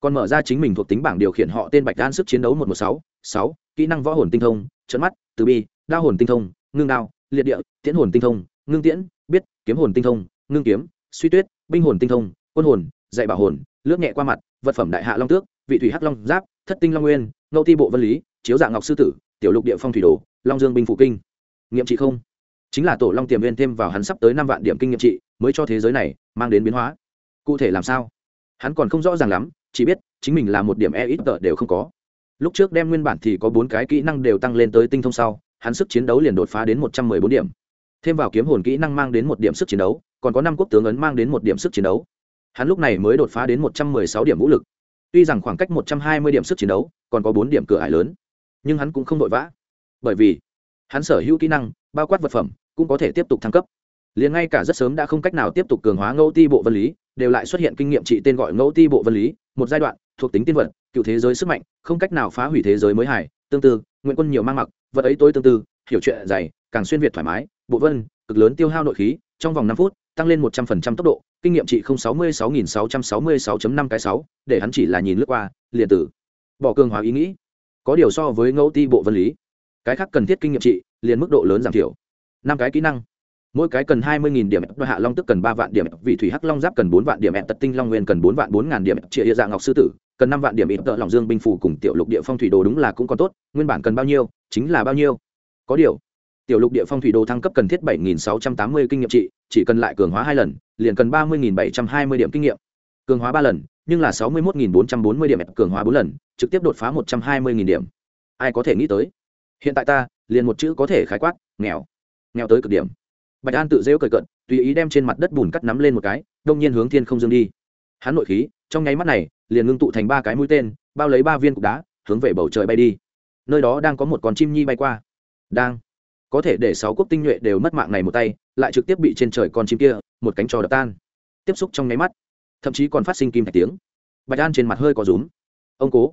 Còn mở ra chính mình thuộc tính bảng điều khiển họ tên bạch đan sức chiến đấu một trăm một sáu sáu, kỹ năng võ hồn tinh thông, trận mắt, từ bi, đao hồn tinh thông, ngưng đao, liệt địa, tiễn hồn tinh thông, ngưng tiễn, biết, kiếm hồn tinh thông, ngưng kiếm, suy tuyết, binh hồn tinh thông, quân hồn, dạy bảo hồn, lướt nhẹ qua mặt, vật phẩm đại hạ long tước, vị thủy hắc long giáp, thất tinh long nguyên ngẫu ti bộ vân lý, chiếu dạng ngọc sư tử, tiểu lục địa phong thủy đồ, long dương binh phủ kinh. Nghiệm trị không? Chính là tổ long tiềm viên thêm vào hắn sắp tới năm vạn điểm kinh nghiệm trị, mới cho thế giới này mang đến biến hóa. Cụ thể làm sao? Hắn còn không rõ ràng lắm, chỉ biết chính mình là một điểm e ít tờ đều không có. Lúc trước đem nguyên bản thì có bốn cái kỹ năng đều tăng lên tới tinh thông sau, hắn sức chiến đấu liền đột phá đến một trăm mười bốn điểm. Thêm vào kiếm hồn kỹ năng mang đến một điểm sức chiến đấu, còn có năm quốc tướng ấn mang đến một điểm sức chiến đấu. Hắn lúc này mới đột phá đến một trăm mười sáu điểm vũ lực. Tuy rằng khoảng cách một trăm hai mươi điểm sức chiến đấu, còn có bốn điểm cửa ải lớn, nhưng hắn cũng không vội vã. Bởi vì hắn sở hữu kỹ năng, bao quát vật phẩm cũng có thể tiếp tục thăng cấp. Liền ngay cả rất sớm đã không cách nào tiếp tục cường hóa ngẫu ti bộ vân lý, đều lại xuất hiện kinh nghiệm trị tên gọi ngẫu ti bộ vân lý, một giai đoạn, thuộc tính tiên vật, cựu thế giới sức mạnh, không cách nào phá hủy thế giới mới hải tương tự, nguyện quân nhiều mang mặc, vật ấy tối tương tự, hiểu chuyện dày, càng xuyên việt thoải mái, bộ vân, cực lớn tiêu hao nội khí, trong vòng năm phút, tăng lên một trăm phần trăm tốc độ, kinh nghiệm trị không sáu mươi sáu nghìn sáu trăm sáu mươi sáu năm cái sáu, để hắn chỉ là nhìn lướt qua, liền tử. Bỏ cường hóa ý nghĩ. Có điều so với ngẫu ti bộ vân lý, cái khác cần thiết kinh nghiệm trị, liền mức độ lớn giảm thiểu năm cái kỹ năng. Mỗi cái cần hai mươi điểm đôi hạ long tức cần ba vạn điểm, vị thủy hắc long giáp cần bốn vạn điểm, tật tinh long nguyên cần bốn vạn bốn ngàn điểm triệu địa dạng ngọc sư tử cần năm vạn điểm ít tợ lòng dương binh phủ cùng tiểu lục địa phong thủy đồ đúng là cũng còn tốt, nguyên bản cần bao nhiêu, chính là bao nhiêu. Có điều, tiểu lục địa phong thủy đồ thăng cấp cần thiết bảy nghìn sáu trăm tám mươi kinh nghiệm trị, chỉ cần lại cường hóa hai lần, liền cần ba mươi nghìn bảy trăm hai mươi điểm kinh nghiệm. Cường hóa ba lần, nhưng là sáu mươi một nghìn bốn trăm bốn mươi điểm, cường hóa bốn lần, trực tiếp đột phá một trăm hai mươi nghìn điểm. Ai có thể nghĩ tới? Hiện tại ta, liền một chữ có thể khái quát, nghèo nghèo tới cực điểm. Bạch an tự dễu cười cận tùy ý đem trên mặt đất bùn cắt nắm lên một cái, đông nhiên hướng thiên không dương đi. Hắn nội khí, trong nháy mắt này, liền ngưng tụ thành ba cái mũi tên, bao lấy ba viên cục đá, hướng về bầu trời bay đi. Nơi đó đang có một con chim nhi bay qua. Đang. Có thể để sáu quốc tinh nhuệ đều mất mạng này một tay, lại trực tiếp bị trên trời con chim kia, một cánh trò đập tan. Tiếp xúc trong nháy mắt, thậm chí còn phát sinh kim thạch tiếng. Bạch an trên mặt hơi có rúm. Ông cố,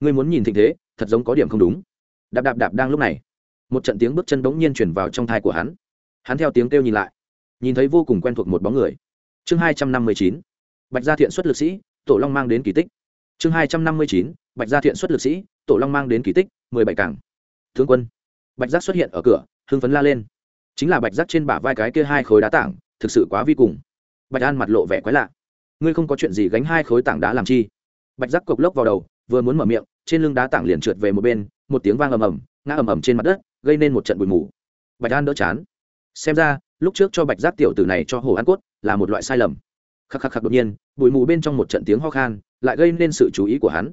ngươi muốn nhìn thịnh thế, thật giống có điểm không đúng. Đạp đạp đạp đang lúc này một trận tiếng bước chân bỗng nhiên chuyển vào trong thai của hắn. Hắn theo tiếng kêu nhìn lại, nhìn thấy vô cùng quen thuộc một bóng người. Chương hai trăm năm mươi chín, bạch gia thiện xuất lực sĩ, tổ long mang đến kỳ tích. Chương hai trăm năm mươi chín, bạch gia thiện xuất lực sĩ, tổ long mang đến kỳ tích, mười bảy cảng. Thương quân, bạch giác xuất hiện ở cửa, hưng phấn la lên. Chính là bạch giác trên bả vai cái kia hai khối đá tảng, thực sự quá vi cùng. Bạch an mặt lộ vẻ quái lạ. Ngươi không có chuyện gì gánh hai khối tảng đá làm chi? Bạch giác cộc lốc vào đầu, vừa muốn mở miệng, trên lưng đá tảng liền trượt về một bên, một tiếng vang ầm ầm, ngã ầm ầm trên mặt đất gây nên một trận bụi mù. Bạch an đỡ chán. Xem ra, lúc trước cho bạch giác tiểu tử này cho hồ ăn cốt là một loại sai lầm. Khắc khắc khắc đột nhiên, bụi mù bên trong một trận tiếng ho khan lại gây nên sự chú ý của hắn.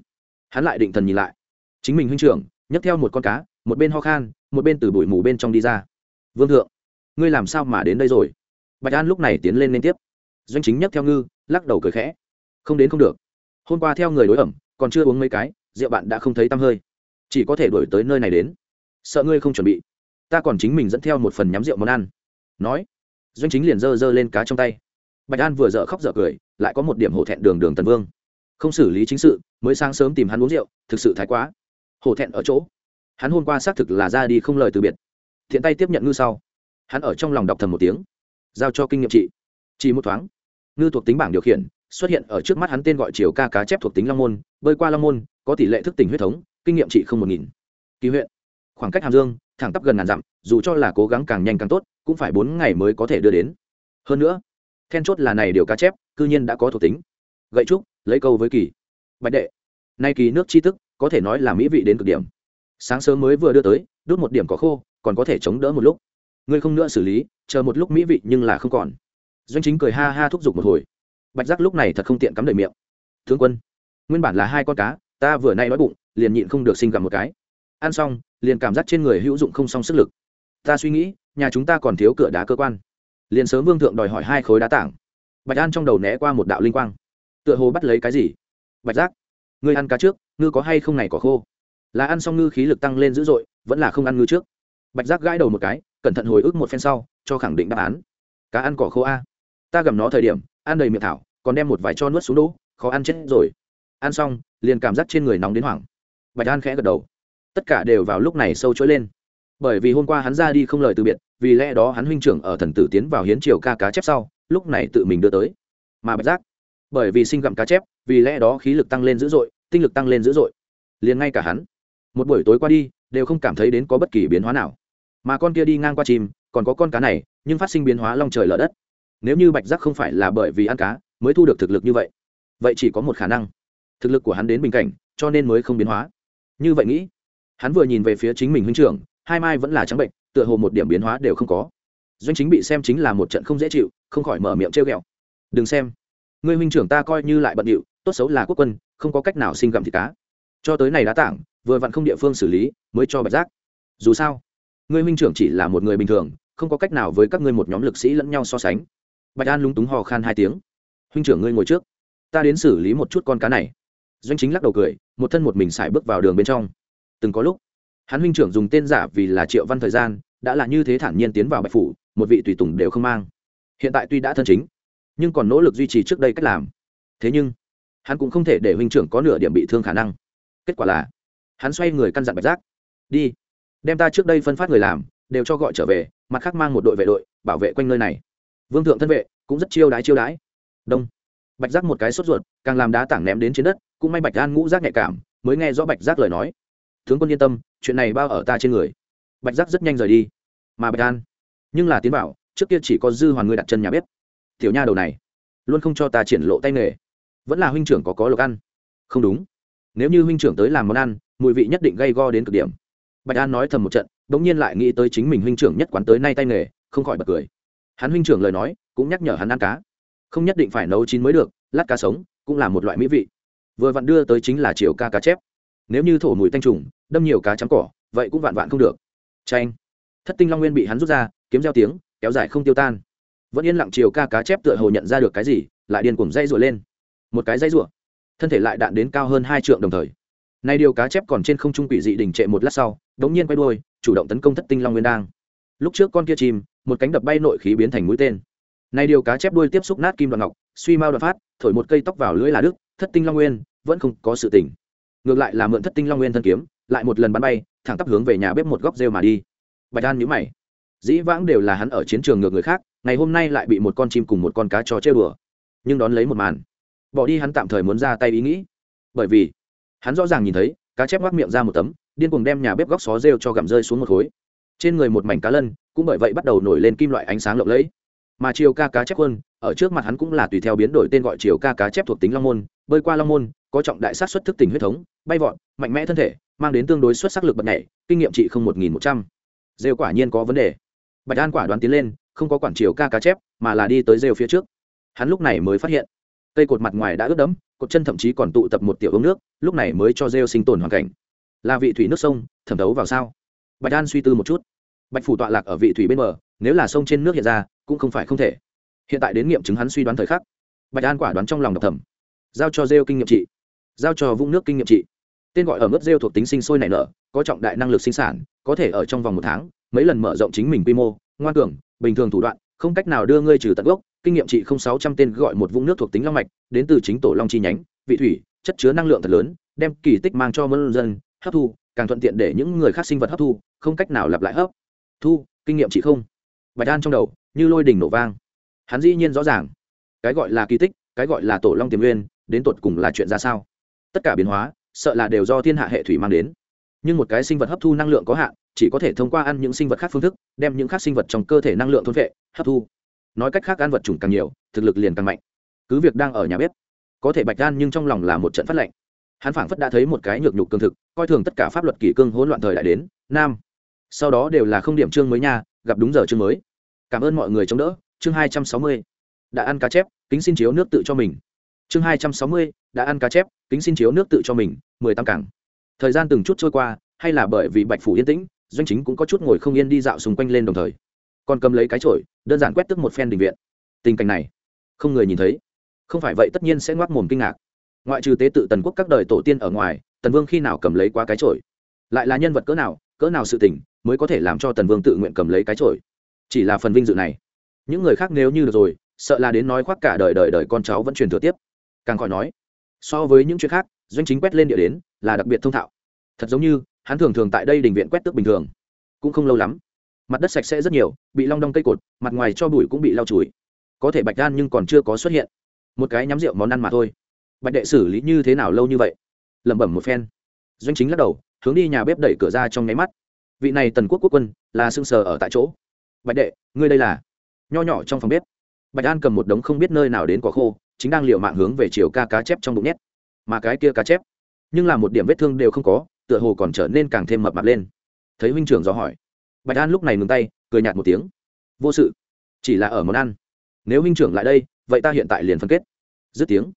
Hắn lại định thần nhìn lại. Chính mình huynh trưởng, nhấc theo một con cá, một bên ho khan, một bên từ bụi mù bên trong đi ra. Vương thượng, ngươi làm sao mà đến đây rồi? Bạch an lúc này tiến lên liên tiếp. Doanh chính nhấc theo ngư, lắc đầu cười khẽ. Không đến không được. Hôm qua theo người đối ẩm, còn chưa uống mấy cái, rượu bạn đã không thấy tăm hơi. Chỉ có thể đổi tới nơi này đến sợ ngươi không chuẩn bị. Ta còn chính mình dẫn theo một phần nhắm rượu món ăn. Nói, doanh chính liền giơ giơ lên cá trong tay. Bạch an vừa dở khóc dở cười, lại có một điểm hổ thẹn đường đường tần vương. Không xử lý chính sự, mới sáng sớm tìm hắn uống rượu, thực sự thái quá. Hổ thẹn ở chỗ. Hắn hôm qua xác thực là ra đi không lời từ biệt. Thiện tay tiếp nhận ngư sau. Hắn ở trong lòng đọc thầm một tiếng. Giao cho kinh nghiệm trị. Chỉ một thoáng, ngư thuộc tính bảng điều khiển, xuất hiện ở trước mắt hắn tên gọi chiều ca cá chép thuộc tính long môn, bơi qua long môn, có tỷ lệ thức tỉnh huyết thống, kinh nghiệm trị không một nghìn. Kỳ huyện khoảng cách hàm dương, thẳng tắp gần ngàn dặm, dù cho là cố gắng càng nhanh càng tốt, cũng phải bốn ngày mới có thể đưa đến. Hơn nữa, then chốt là này điều cá chép, cư nhiên đã có thuộc tính. Gậy trúc, lấy câu với kỳ. Bạch đệ, nay kỳ nước chi tức có thể nói là mỹ vị đến cực điểm. Sáng sớm mới vừa đưa tới đốt một điểm có khô, còn có thể chống đỡ một lúc. Ngươi không nữa xử lý, chờ một lúc mỹ vị nhưng là không còn. Doanh chính cười ha ha thúc giục một hồi. Bạch giác lúc này thật không tiện cắm đầy miệng. Thương quân, nguyên bản là hai con cá, ta vừa nay nói bụng, liền nhịn không được sinh gặp một cái ăn xong, liền cảm giác trên người hữu dụng không xong sức lực. Ta suy nghĩ, nhà chúng ta còn thiếu cửa đá cơ quan. Liền sớm vương thượng đòi hỏi hai khối đá tảng. Bạch an trong đầu né qua một đạo linh quang. Tựa hồ bắt lấy cái gì? Bạch giác, ngươi ăn cá trước ngư có hay không này có khô? Là ăn xong ngư khí lực tăng lên dữ dội, vẫn là không ăn ngư trước? Bạch giác gãi đầu một cái, cẩn thận hồi ức một phen sau, cho khẳng định đáp án. Cá ăn cỏ khô a. Ta gầm nó thời điểm, ăn đầy miệng thảo, còn đem một vài cho nuốt xuống đỗ, khó ăn chết rồi. Ăn xong, liền cảm giác trên người nóng đến hoảng. Bạch an khẽ gật đầu tất cả đều vào lúc này sâu trỗi lên. Bởi vì hôm qua hắn ra đi không lời từ biệt, vì lẽ đó hắn huynh trưởng ở thần tử tiến vào hiến triều ca cá chép sau, lúc này tự mình đưa tới. Mà bạch giác, bởi vì sinh gặm cá chép, vì lẽ đó khí lực tăng lên dữ dội, tinh lực tăng lên dữ dội. Liền ngay cả hắn, một buổi tối qua đi, đều không cảm thấy đến có bất kỳ biến hóa nào. Mà con kia đi ngang qua chim, còn có con cá này, nhưng phát sinh biến hóa long trời lở đất. Nếu như bạch giác không phải là bởi vì ăn cá, mới thu được thực lực như vậy vậy chỉ có một khả năng. Thực lực của hắn đến bình cảnh, cho nên mới không biến hóa. Như vậy nghĩ hắn vừa nhìn về phía chính mình huynh trưởng, hai mai vẫn là trắng bệnh, tựa hồ một điểm biến hóa đều không có. Doanh chính bị xem chính là một trận không dễ chịu, không khỏi mở miệng trêu ghẹo. Đừng xem. Ngươi huynh trưởng ta coi như lại bận điệu, tốt xấu là quốc quân, không có cách nào sinh gặm thịt cá. Cho tới này đá tảng, vừa vặn không địa phương xử lý, mới cho bạch giác. Dù sao, ngươi huynh trưởng chỉ là một người bình thường, không có cách nào với các ngươi một nhóm lực sĩ lẫn nhau so sánh. Bạch an lúng túng hò khan hai tiếng. Huynh trưởng ngươi ngồi trước, ta đến xử lý một chút con cá này. Doanh chính lắc đầu cười, một thân một mình xài bước vào đường bên trong từng có lúc, hắn huynh trưởng dùng tên giả vì là triệu văn thời gian, đã là như thế thản nhiên tiến vào bạch phủ, một vị tùy tùng đều không mang. Hiện tại tuy đã thân chính, nhưng còn nỗ lực duy trì trước đây cách làm. Thế nhưng, hắn cũng không thể để huynh trưởng có nửa điểm bị thương khả năng. Kết quả là, hắn xoay người căn dặn bạch giác, đi, đem ta trước đây phân phát người làm, đều cho gọi trở về, mặt khác mang một đội vệ đội, bảo vệ quanh nơi này. Vương thượng thân vệ cũng rất chiêu đái chiêu đái đông. Bạch giác một cái sốt ruột, càng làm đá tảng ném đến trên đất, cũng may bạch an ngũ giác nhạy cảm, mới nghe rõ bạch giác lời nói tướng quân yên tâm, chuyện này bao ở ta trên người. Bạch giác rất nhanh rời đi. Mà bạch an, nhưng là tiến bảo trước kia chỉ có dư hoàn người đặt chân nhà bếp. Tiểu nha đầu này, luôn không cho ta triển lộ tay nghề. Vẫn là huynh trưởng có có lộc ăn. Không đúng. Nếu như huynh trưởng tới làm món ăn, mùi vị nhất định gây go đến cực điểm. Bạch an nói thầm một trận bỗng nhiên lại nghĩ tới chính mình huynh trưởng nhất quán tới nay tay nghề, không khỏi bật cười. Hắn huynh trưởng lời nói, cũng nhắc nhở hắn ăn cá. Không nhất định phải nấu chín mới được, lát cá sống, cũng là một loại mỹ vị. Vừa vặn đưa tới chính là chiều ca cá chép nếu như thổ mùi tanh trùng, đâm nhiều cá trắng cỏ, vậy cũng vạn vạn không được. Tranh thất tinh long nguyên bị hắn rút ra, kiếm gieo tiếng, kéo dài không tiêu tan. Vẫn yên lặng chiều ca cá chép tựa hồ nhận ra được cái gì, lại điên cuồng dây rụa lên. Một cái dây rụa thân thể lại đạn đến cao hơn hai trượng đồng thời. Nay điều cá chép còn trên không trung quỷ dị đình trệ một lát sau, đống nhiên quay đuôi, chủ động tấn công thất tinh long nguyên đang. Lúc trước con kia chìm, một cánh đập bay nội khí biến thành mũi tên. Nay điều cá chép đuôi tiếp xúc nát kim đoạn ngọc, suy mau đoạn phát, thổi một cây tóc vào lưỡi là đức thất tinh long nguyên, vẫn không có sự tỉnh ngược lại là mượn thất tinh long nguyên thân kiếm, lại một lần bắn bay, thẳng tắp hướng về nhà bếp một góc rêu mà đi. Bạch an nhữ mày. Dĩ vãng đều là hắn ở chiến trường ngược người khác, ngày hôm nay lại bị một con chim cùng một con cá cho chơi bừa nhưng đón lấy một màn, bỏ đi hắn tạm thời muốn ra tay ý nghĩ. Bởi vì, hắn rõ ràng nhìn thấy, cá chép ngoác miệng ra một tấm, điên cuồng đem nhà bếp góc xó rêu cho gặm rơi xuống một khối. Trên người một mảnh cá lân, cũng bởi vậy bắt đầu nổi lên kim loại ánh sáng lộng lẫy. Mà chiều ca cá chép quân ở trước mặt hắn cũng là tùy theo biến đổi tên gọi chiều ca cá chép thuộc tính long môn, bơi qua long môn có trọng đại sát xuất thức tỉnh huyết thống, bay vọt, mạnh mẽ thân thể, mang đến tương đối xuất sắc lực bật nhảy, kinh nghiệm trị không một nghìn một trăm. Rêu quả nhiên có vấn đề. Bạch an quả đoán tiến lên, không có quản chiều ca cá chép, mà là đi tới rêu phía trước. Hắn lúc này mới phát hiện, cây cột mặt ngoài đã ướt đẫm, cột chân thậm chí còn tụ tập một tiểu ống nước, lúc này mới cho rêu sinh tồn hoàn cảnh. Là vị thủy nước sông, thẩm thấu vào sao? Bạch an suy tư một chút. Bạch phủ tọa lạc ở vị thủy bên bờ, nếu là sông trên nước hiện ra, cũng không phải không thể. Hiện tại đến nghiệm chứng hắn suy đoán thời khắc. Bạch an quả đoán trong lòng độc thẩm giao cho rêu kinh nghiệm trị giao cho vũng nước kinh nghiệm trị. Tên gọi ở mức rêu thuộc tính sinh sôi nảy nở, có trọng đại năng lực sinh sản, có thể ở trong vòng một tháng, mấy lần mở rộng chính mình quy mô, ngoan cường, bình thường thủ đoạn, không cách nào đưa ngươi trừ tận gốc. Kinh nghiệm trị không sáu trăm tên gọi một vũng nước thuộc tính long mạch, đến từ chính tổ long chi nhánh, vị thủy, chất chứa năng lượng thật lớn, đem kỳ tích mang cho mân dân, hấp thu, càng thuận tiện để những người khác sinh vật hấp thu, không cách nào lặp lại hấp thu. Kinh nghiệm trị không. Bạch đan trong đầu, như lôi đình nổ vang. Hắn dĩ nhiên rõ ràng, cái gọi là kỳ tích, cái gọi là tổ long tiềm nguyên, đến tột cùng là chuyện ra sao? Tất cả biến hóa, sợ là đều do thiên hạ hệ thủy mang đến. Nhưng một cái sinh vật hấp thu năng lượng có hạn, chỉ có thể thông qua ăn những sinh vật khác phương thức, đem những khác sinh vật trong cơ thể năng lượng thôn vệ, hấp thu. Nói cách khác, ăn vật chủng càng nhiều, thực lực liền càng mạnh. Cứ việc đang ở nhà bếp, có thể bạch gan nhưng trong lòng là một trận phát lệnh hắn phảng phất đã thấy một cái nhược nhục cương thực, coi thường tất cả pháp luật kỷ cương hỗn loạn thời đại đến, nam. Sau đó đều là không điểm chương mới nha, gặp đúng giờ chương mới. Cảm ơn mọi người chống đỡ, chương hai trăm sáu mươi. Đã ăn cá chép, kính xin chiếu nước tự cho mình chương hai trăm sáu mươi, đã ăn cá chép, kính xin chiếu nước tự cho mình, mười tám cảng. Thời gian từng chút trôi qua, hay là bởi vì bạch phủ yên tĩnh, doanh chính cũng có chút ngồi không yên đi dạo xung quanh lên đồng thời. Còn cầm lấy cái chổi, đơn giản quét tức một phen đình viện. Tình cảnh này, không người nhìn thấy. Không phải vậy tất nhiên sẽ ngoác mồm kinh ngạc. Ngoại trừ tế tự tần quốc các đời tổ tiên ở ngoài, tần vương khi nào cầm lấy quá cái chổi? Lại là nhân vật cỡ nào cỡ nào sự tình, mới có thể làm cho tần vương tự nguyện cầm lấy cái chổi? Chỉ là phần vinh dự này. Những người khác nếu như được rồi, sợ là đến nói khoác cả đời đời đời con cháu vẫn truyền thừa tiếp càng khỏi nói, so với những chuyện khác, doanh chính quét lên địa đến là đặc biệt thông thạo. Thật giống như, hắn thường thường tại đây đình viện quét tước bình thường. Cũng không lâu lắm, mặt đất sạch sẽ rất nhiều, bị long đong cây cột, mặt ngoài cho bụi cũng bị lau chùi. Có thể bạch đan nhưng còn chưa có xuất hiện. Một cái nhắm rượu món ăn mà thôi. Bạch đệ xử lý như thế nào lâu như vậy? Lẩm bẩm một phen. Doanh chính lắc đầu, hướng đi nhà bếp đẩy cửa ra trong nháy mắt. Vị này tần quốc quốc quân, là sưng sờ ở tại chỗ. Bạch đệ, ngươi đây là? Nho nhỏ trong phòng bếp. Bạch an cầm một đống không biết nơi nào đến quả khô chính đang liều mạng hướng về chiều ca cá chép trong bụng nhét. Mà cái kia cá chép, nhưng là một điểm vết thương đều không có, tựa hồ còn trở nên càng thêm mập mạp lên. Thấy huynh trưởng do hỏi, bạch an lúc này ngừng tay, cười nhạt một tiếng. Vô sự, chỉ là ở món ăn. Nếu huynh trưởng lại đây, vậy ta hiện tại liền phân kết. Dứt tiếng,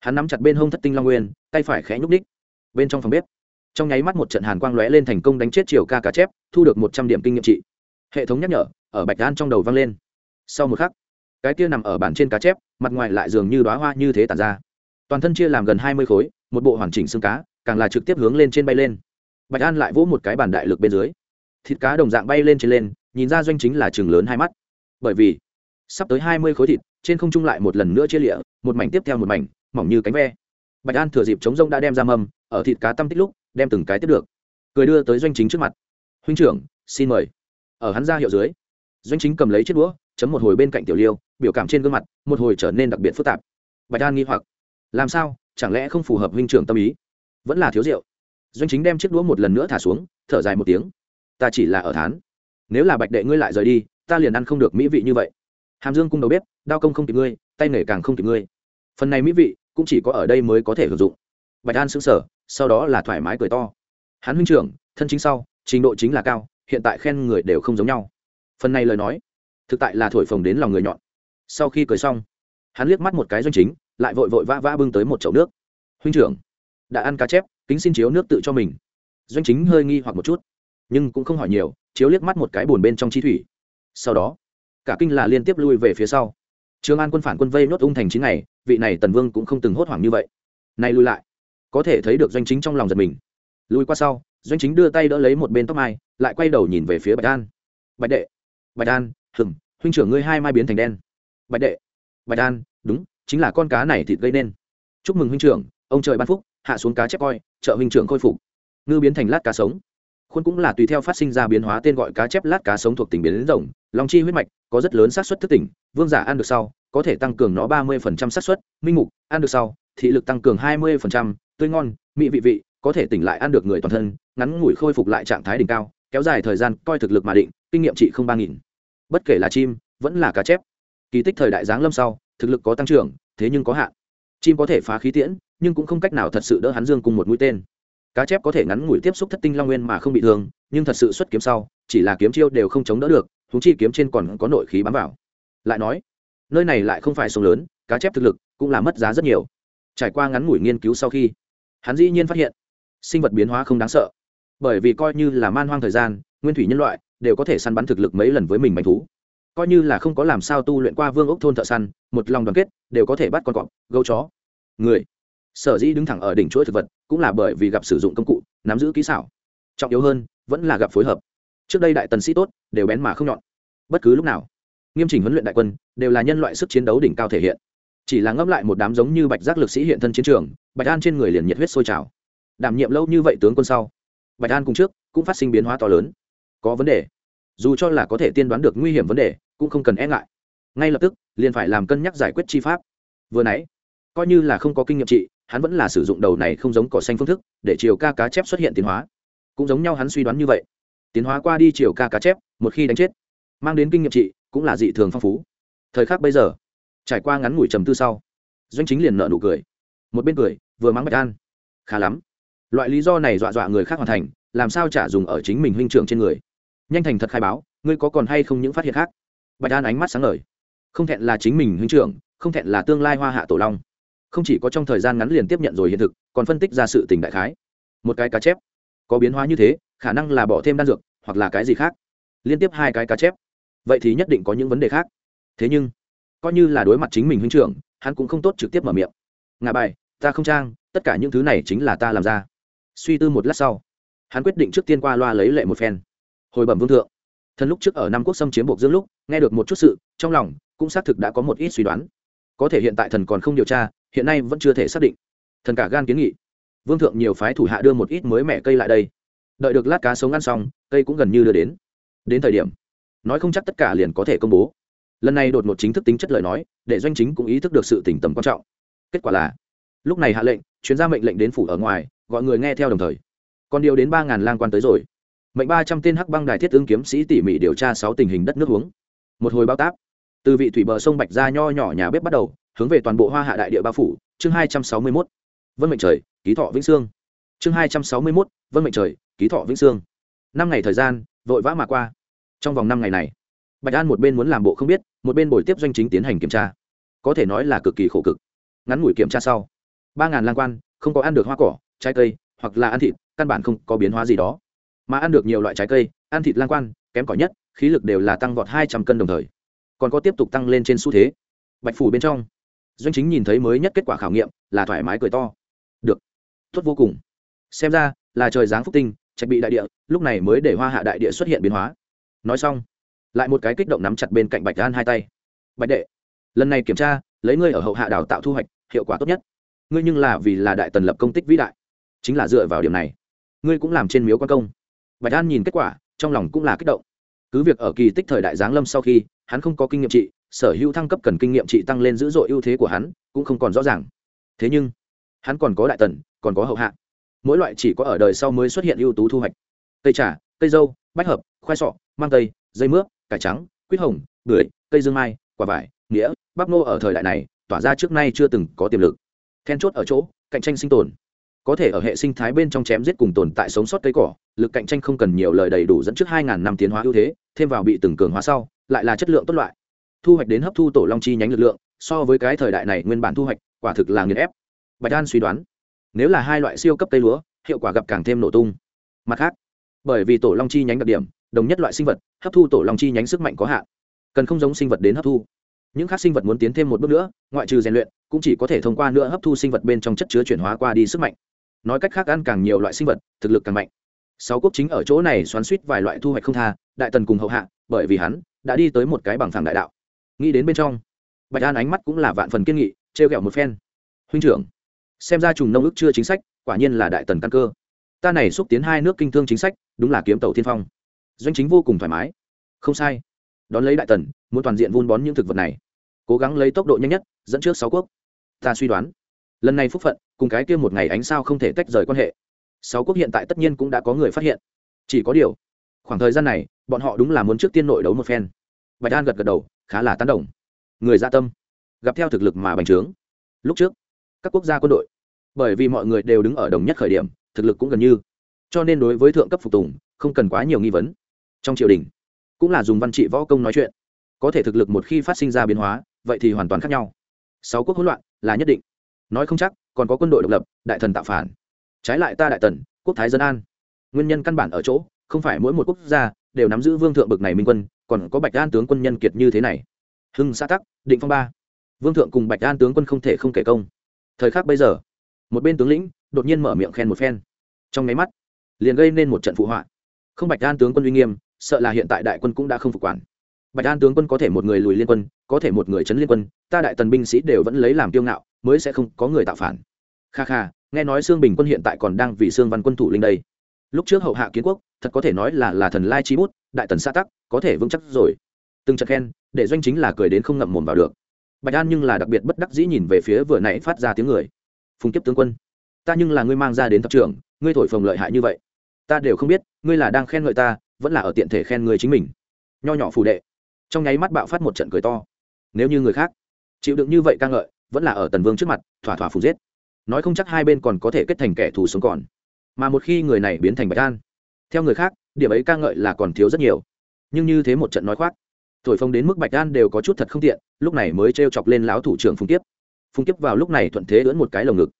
hắn nắm chặt bên hông thất tinh long nguyên, tay phải khẽ nhúc ních bên trong phòng bếp, trong nháy mắt một trận hàn quang lóe lên thành công đánh chết chiều ca cá chép, thu được một trăm điểm kinh nghiệm trị. Hệ thống nhắc nhở, ở bạch an trong đầu vang lên. Sau một khắc, cái kia nằm ở bản trên cá chép mặt ngoài lại dường như đoá hoa như thế tàn ra. Toàn thân chia làm gần hai mươi khối một bộ hoàn chỉnh xương cá càng là trực tiếp hướng lên trên bay lên. Bạch an lại vỗ một cái bản đại lực bên dưới. Thịt cá đồng dạng bay lên trên lên nhìn ra doanh chính là chừng lớn hai mắt. Bởi vì sắp tới hai mươi khối thịt trên không trung lại một lần nữa chia lịa một mảnh tiếp theo một mảnh mỏng như cánh ve. Bạch an thừa dịp chống rông đã đem ra mầm, ở thịt cá tâm tích lúc đem từng cái tiếp được. Cười đưa tới doanh chính trước mặt. Huynh trưởng xin mời. Ở hắn ra hiệu dưới doanh chính cầm lấy chiếc đũa chấm một hồi bên cạnh tiểu liêu, biểu cảm trên gương mặt, một hồi trở nên đặc biệt phức tạp. Bạch an nghi hoặc, làm sao, chẳng lẽ không phù hợp huynh trưởng tâm ý? Vẫn là thiếu rượu. Doanh chính đem chiếc đũa một lần nữa thả xuống, thở dài một tiếng. Ta chỉ là ở thán. Nếu là bạch đệ ngươi lại rời đi, ta liền ăn không được mỹ vị như vậy. Hàm dương cung đầu bếp, đao công không kịp ngươi, tay nghề càng không kịp ngươi. Phần này mỹ vị, cũng chỉ có ở đây mới có thể hưởng dụng. Bạch an xứng sở sau đó là thoải mái cười to. Hắn huynh trưởng, thân chính sau, trình độ chính là cao, hiện tại khen người đều không giống nhau. Phần này lời nói thực tại là thổi phồng đến lòng người nhọn. Sau khi cười xong, hắn liếc mắt một cái doanh chính, lại vội vội vã vã bưng tới một chậu nước. Huynh trưởng, đã ăn cá chép, kính xin chiếu nước tự cho mình. Doanh chính hơi nghi hoặc một chút, nhưng cũng không hỏi nhiều, chiếu liếc mắt một cái bồn bên trong chi thủy. Sau đó, cả kinh là liên tiếp lui về phía sau. Trường an quân phản quân vây nốt ung thành chín ngày, vị này tần vương cũng không từng hốt hoảng như vậy. Nay lui lại, có thể thấy được doanh chính trong lòng giật mình. Lui qua sau, doanh chính đưa tay đỡ lấy một bên tóc mai, lại quay đầu nhìn về phía bạch an. Bạch đệ, bạch an hừng huynh trưởng ngươi hai mai biến thành đen. Bạch đệ. Bạch an đúng, chính là con cá này thịt gây nên. Chúc mừng huynh trưởng, ông trời ban phúc, hạ xuống cá chép coi, trợ huynh trưởng khôi phục. Ngư biến thành lát cá sống. Khuôn cũng là tùy theo phát sinh ra biến hóa tên gọi cá chép lát cá sống thuộc tỉnh biến đến rồng, long chi huyết mạch, có rất lớn xác suất thức tỉnh, vương giả ăn được sau, có thể tăng cường nó ba mươi phần trăm xác suất, minh mục, ăn được sau, thị lực tăng cường hai mươi phần trăm, tươi ngon, mị vị vị, có thể tỉnh lại ăn được người toàn thân, ngắn ngủi khôi phục lại trạng thái đỉnh cao, kéo dài thời gian coi thực lực mà định, kinh nghiệm trị không ba nghìn bất kể là chim, vẫn là cá chép. Kỳ tích thời đại giáng lâm sau, thực lực có tăng trưởng, thế nhưng có hạn. Chim có thể phá khí tiễn, nhưng cũng không cách nào thật sự đỡ hắn dương cùng một mũi tên. Cá chép có thể ngắn ngủi tiếp xúc thất tinh long nguyên mà không bị thương, nhưng thật sự xuất kiếm sau, chỉ là kiếm chiêu đều không chống đỡ được thúng chi kiếm trên còn có nội khí bám vào. Lại nói, nơi này lại không phải sông lớn, cá chép thực lực cũng là mất giá rất nhiều. Trải qua ngắn ngủi nghiên cứu sau khi, hắn dĩ nhiên phát hiện, sinh vật biến hóa không đáng sợ. Bởi vì coi như là man hoang thời gian, nguyên thủy nhân loại đều có thể săn bắn thực lực mấy lần với mình manh thú. Coi như là không có làm sao tu luyện qua vương ốc thôn thợ săn, một lòng đoàn kết, đều có thể bắt con cọp, gấu chó. Người. Sở dĩ đứng thẳng ở đỉnh chuỗi thực vật, cũng là bởi vì gặp sử dụng công cụ, nắm giữ kỹ xảo. Trọng yếu hơn, vẫn là gặp phối hợp. Trước đây đại tần sĩ tốt, đều bén mà không nhọn. Bất cứ lúc nào, nghiêm chỉnh huấn luyện đại quân, đều là nhân loại sức chiến đấu đỉnh cao thể hiện. Chỉ là ngấp lại một đám giống như bạch giác lực sĩ hiện thân chiến trường, bạch an trên người liền nhiệt huyết sôi trào. Đảm nhiệm lâu như vậy tướng quân sau, bạch an cùng trước, cũng phát sinh biến hóa to lớn. Có vấn đề dù cho là có thể tiên đoán được nguy hiểm vấn đề, cũng không cần e ngại. Ngay lập tức, liền phải làm cân nhắc giải quyết chi pháp. Vừa nãy, coi như là không có kinh nghiệm trị, hắn vẫn là sử dụng đầu này không giống cỏ xanh phương thức, để chiều ca cá chép xuất hiện tiến hóa. Cũng giống nhau hắn suy đoán như vậy. Tiến hóa qua đi chiều ca cá chép, một khi đánh chết, mang đến kinh nghiệm trị, cũng là dị thường phong phú. Thời khắc bây giờ, trải qua ngắn ngủi trầm tư sau, doanh chính liền nợ nụ cười. Một bên cười, vừa mắng bạch an. Khá lắm. Loại lý do này dọa dọa người khác hoàn thành, làm sao trả dùng ở chính mình huynh trưởng trên người nhanh thành thật khai báo, ngươi có còn hay không những phát hiện khác? Bạch an ánh mắt sáng ngời. Không thẹn là chính mình huynh trưởng, không thẹn là tương lai hoa hạ tổ long. Không chỉ có trong thời gian ngắn liền tiếp nhận rồi hiện thực, còn phân tích ra sự tình đại khái. Một cái cá chép. Có biến hóa như thế, khả năng là bỏ thêm đan dược, hoặc là cái gì khác. Liên tiếp hai cái cá chép. Vậy thì nhất định có những vấn đề khác. Thế nhưng, coi như là đối mặt chính mình huynh trưởng, hắn cũng không tốt trực tiếp mở miệng. Ngà bài, ta không trang, tất cả những thứ này chính là ta làm ra. Suy tư một lát sau, hắn quyết định trước tiên qua loa lấy lệ một phen hồi bẩm vương thượng. Thần lúc trước ở năm quốc xâm chiếm buộc dương lúc, nghe được một chút sự, trong lòng cũng xác thực đã có một ít suy đoán. Có thể hiện tại thần còn không điều tra, hiện nay vẫn chưa thể xác định. Thần cả gan kiến nghị. Vương thượng nhiều phái thủ hạ đưa một ít mới mẻ cây lại đây. Đợi được lát cá sống ăn xong, cây cũng gần như đưa đến. Đến thời điểm, nói không chắc tất cả liền có thể công bố. Lần này đột ngột chính thức tính chất lời nói, để doanh chính cũng ý thức được sự tỉnh tầm quan trọng. Kết quả là, lúc này hạ lệnh, chuyên gia mệnh lệnh đến phủ ở ngoài, gọi người nghe theo đồng thời. Còn điều đến ba ngàn lang quan tới rồi mệnh ba trăm tên hắc băng đài thiết ứng kiếm sĩ tỉ mỉ điều tra sáu tình hình đất nước uống một hồi bao táp. Từ vị thủy bờ sông bạch ra nho nhỏ nhà bếp bắt đầu, hướng về toàn bộ hoa hạ đại địa bao phủ. Chương hai trăm sáu mươi mốt. Vân mệnh trời, ký thọ vĩnh sương. Chương hai trăm sáu mươi mốt, vân mệnh trời, ký thọ vĩnh sương. Năm ngày thời gian, vội vã mà qua. Trong vòng năm ngày này, bạch an một bên muốn làm bộ không biết, một bên bồi tiếp doanh chính tiến hành kiểm tra. Có thể nói là cực kỳ khổ cực. Ngắn ngủi kiểm tra sau, ba ngàn lang quan, không có ăn được hoa cỏ, trái cây, hoặc là ăn thịt, căn bản không có biến hóa gì đó mà ăn được nhiều loại trái cây, ăn thịt lang quan, kém cỏi nhất, khí lực đều là tăng vọt hai trăm cân đồng thời. Còn có tiếp tục tăng lên trên xu thế. Bạch phủ bên trong, doanh chính nhìn thấy mới nhất kết quả khảo nghiệm, là thoải mái cười to. Được. Tốt vô cùng. Xem ra, là trời giáng phúc tinh, trạch bị đại địa, lúc này mới để hoa hạ đại địa xuất hiện biến hóa. Nói xong, lại một cái kích động nắm chặt bên cạnh bạch an hai tay. Bạch đệ, lần này kiểm tra, lấy ngươi ở hậu hạ đào tạo thu hoạch, hiệu quả tốt nhất. Ngươi nhưng là vì là đại tần lập công tích vĩ đại. Chính là dựa vào điểm này, ngươi cũng làm trên miếu quan công bạch an nhìn kết quả, trong lòng cũng là kích động. Cứ việc ở kỳ tích thời đại giáng lâm sau khi, hắn không có kinh nghiệm trị, sở hữu thăng cấp cần kinh nghiệm trị tăng lên dữ dội ưu thế của hắn, cũng không còn rõ ràng. Thế nhưng, hắn còn có đại tần, còn có hậu hạ. Mỗi loại chỉ có ở đời sau mới xuất hiện ưu tú thu hoạch. Cây trà, cây dâu, bách hợp, khoai sọ, mang tây, dây mướp, cải trắng, quýt hồng, bưởi, cây dương mai, quả vải, nghĩa, bắp nô ở thời đại này, tỏa ra trước nay chưa từng có tiềm lực. Then chốt ở chỗ, cạnh tranh sinh tồn có thể ở hệ sinh thái bên trong chém giết cùng tồn tại sống sót cây cỏ, lực cạnh tranh không cần nhiều lời đầy đủ dẫn trước hai ngàn năm tiến hóa ưu thế, thêm vào bị từng cường hóa sau, lại là chất lượng tốt loại. Thu hoạch đến hấp thu tổ long chi nhánh lực lượng, so với cái thời đại này nguyên bản thu hoạch, quả thực là nghiền ép. Bạch đan suy đoán, nếu là hai loại siêu cấp cây lúa, hiệu quả gặp càng thêm nổ tung. Mặt khác, bởi vì tổ long chi nhánh đặc điểm, đồng nhất loại sinh vật, hấp thu tổ long chi nhánh sức mạnh có hạn, cần không giống sinh vật đến hấp thu. Những khác sinh vật muốn tiến thêm một bước nữa, ngoại trừ rèn luyện, cũng chỉ có thể thông qua nữa hấp thu sinh vật bên trong chất chứa chuyển hóa qua đi sức mạnh nói cách khác ăn càng nhiều loại sinh vật, thực lực càng mạnh. Sáu quốc chính ở chỗ này xoắn suýt vài loại thu hoạch không tha, đại tần cùng hậu hạ, bởi vì hắn đã đi tới một cái bằng thẳng đại đạo. Nghĩ đến bên trong, bạch an ánh mắt cũng là vạn phần kiên nghị, trêu ghẹo một phen. Huynh trưởng, xem ra trùng nông ước chưa chính sách, quả nhiên là đại tần căn cơ. Ta này xúc tiến hai nước kinh thương chính sách, đúng là kiếm tàu thiên phong. Doanh chính vô cùng thoải mái. Không sai. Đón lấy đại tần, muốn toàn diện vun bón những thực vật này. Cố gắng lấy tốc độ nhanh nhất, dẫn trước sáu quốc. Ta suy đoán lần này phúc phận, cùng cái kia một ngày ánh sao không thể tách rời quan hệ. Sáu quốc hiện tại tất nhiên cũng đã có người phát hiện. Chỉ có điều, khoảng thời gian này, bọn họ đúng là muốn trước tiên nội đấu một phen. Bạch an gật gật đầu, khá là tán đồng. Người gia dạ tâm, gặp theo thực lực mà bành trướng. Lúc trước, các quốc gia quân đội, bởi vì mọi người đều đứng ở đồng nhất khởi điểm, thực lực cũng gần như. Cho nên đối với thượng cấp phục tùng, không cần quá nhiều nghi vấn. Trong triều đình, cũng là dùng văn trị võ công nói chuyện. Có thể thực lực một khi phát sinh ra biến hóa, vậy thì hoàn toàn khác nhau. Sáu quốc hỗn loạn là nhất định nói không chắc, còn có quân đội độc lập, đại thần tạo phản. Trái lại ta đại tần, quốc thái dân an. Nguyên nhân căn bản ở chỗ, không phải mỗi một quốc gia đều nắm giữ vương thượng bực này minh quân, còn có bạch an tướng quân nhân kiệt như thế này. Hưng xã tắc, định phong ba. Vương thượng cùng bạch an tướng quân không thể không kể công. Thời khắc bây giờ, một bên tướng lĩnh đột nhiên mở miệng khen một phen. Trong máy mắt, liền gây nên một trận phụ họa. Không bạch an tướng quân uy nghiêm, sợ là hiện tại đại quân cũng đã không phục quản. Bạch an tướng quân có thể một người lùi liên quân, có thể một người chấn liên quân, ta đại tần binh sĩ đều vẫn lấy làm kiêu ngạo mới sẽ không có người tạo phản. Kha kha, nghe nói sương bình quân hiện tại còn đang vì sương văn quân thủ linh đây. Lúc trước hậu hạ kiến quốc, thật có thể nói là là thần lai chi bút, đại tần xã tắc, có thể vững chắc rồi. Từng trận khen, để doanh chính là cười đến không ngậm mồm vào được. Bạch an nhưng là đặc biệt bất đắc dĩ nhìn về phía vừa nãy phát ra tiếng người. Phùng kiếp tướng quân, ta nhưng là ngươi mang ra đến thập trưởng, ngươi thổi phồng lợi hại như vậy. Ta đều không biết, ngươi là đang khen ngợi ta, vẫn là ở tiện thể khen ngươi chính mình. Nho nhỏ phủ đệ. Trong nháy mắt bạo phát một trận cười to. Nếu như người khác chịu đựng như vậy ca ngợi vẫn là ở tần vương trước mặt, thỏa thỏa phủ giết. Nói không chắc hai bên còn có thể kết thành kẻ thù sống còn. Mà một khi người này biến thành bạch an, theo người khác, điểm ấy ca ngợi là còn thiếu rất nhiều. Nhưng như thế một trận nói khoác, thổi phồng đến mức bạch an đều có chút thật không tiện, lúc này mới t chọc lên lão thủ trưởng phùng tiếp phùng tiếp vào lúc này thuận thế lưỡn một cái lồng ngực.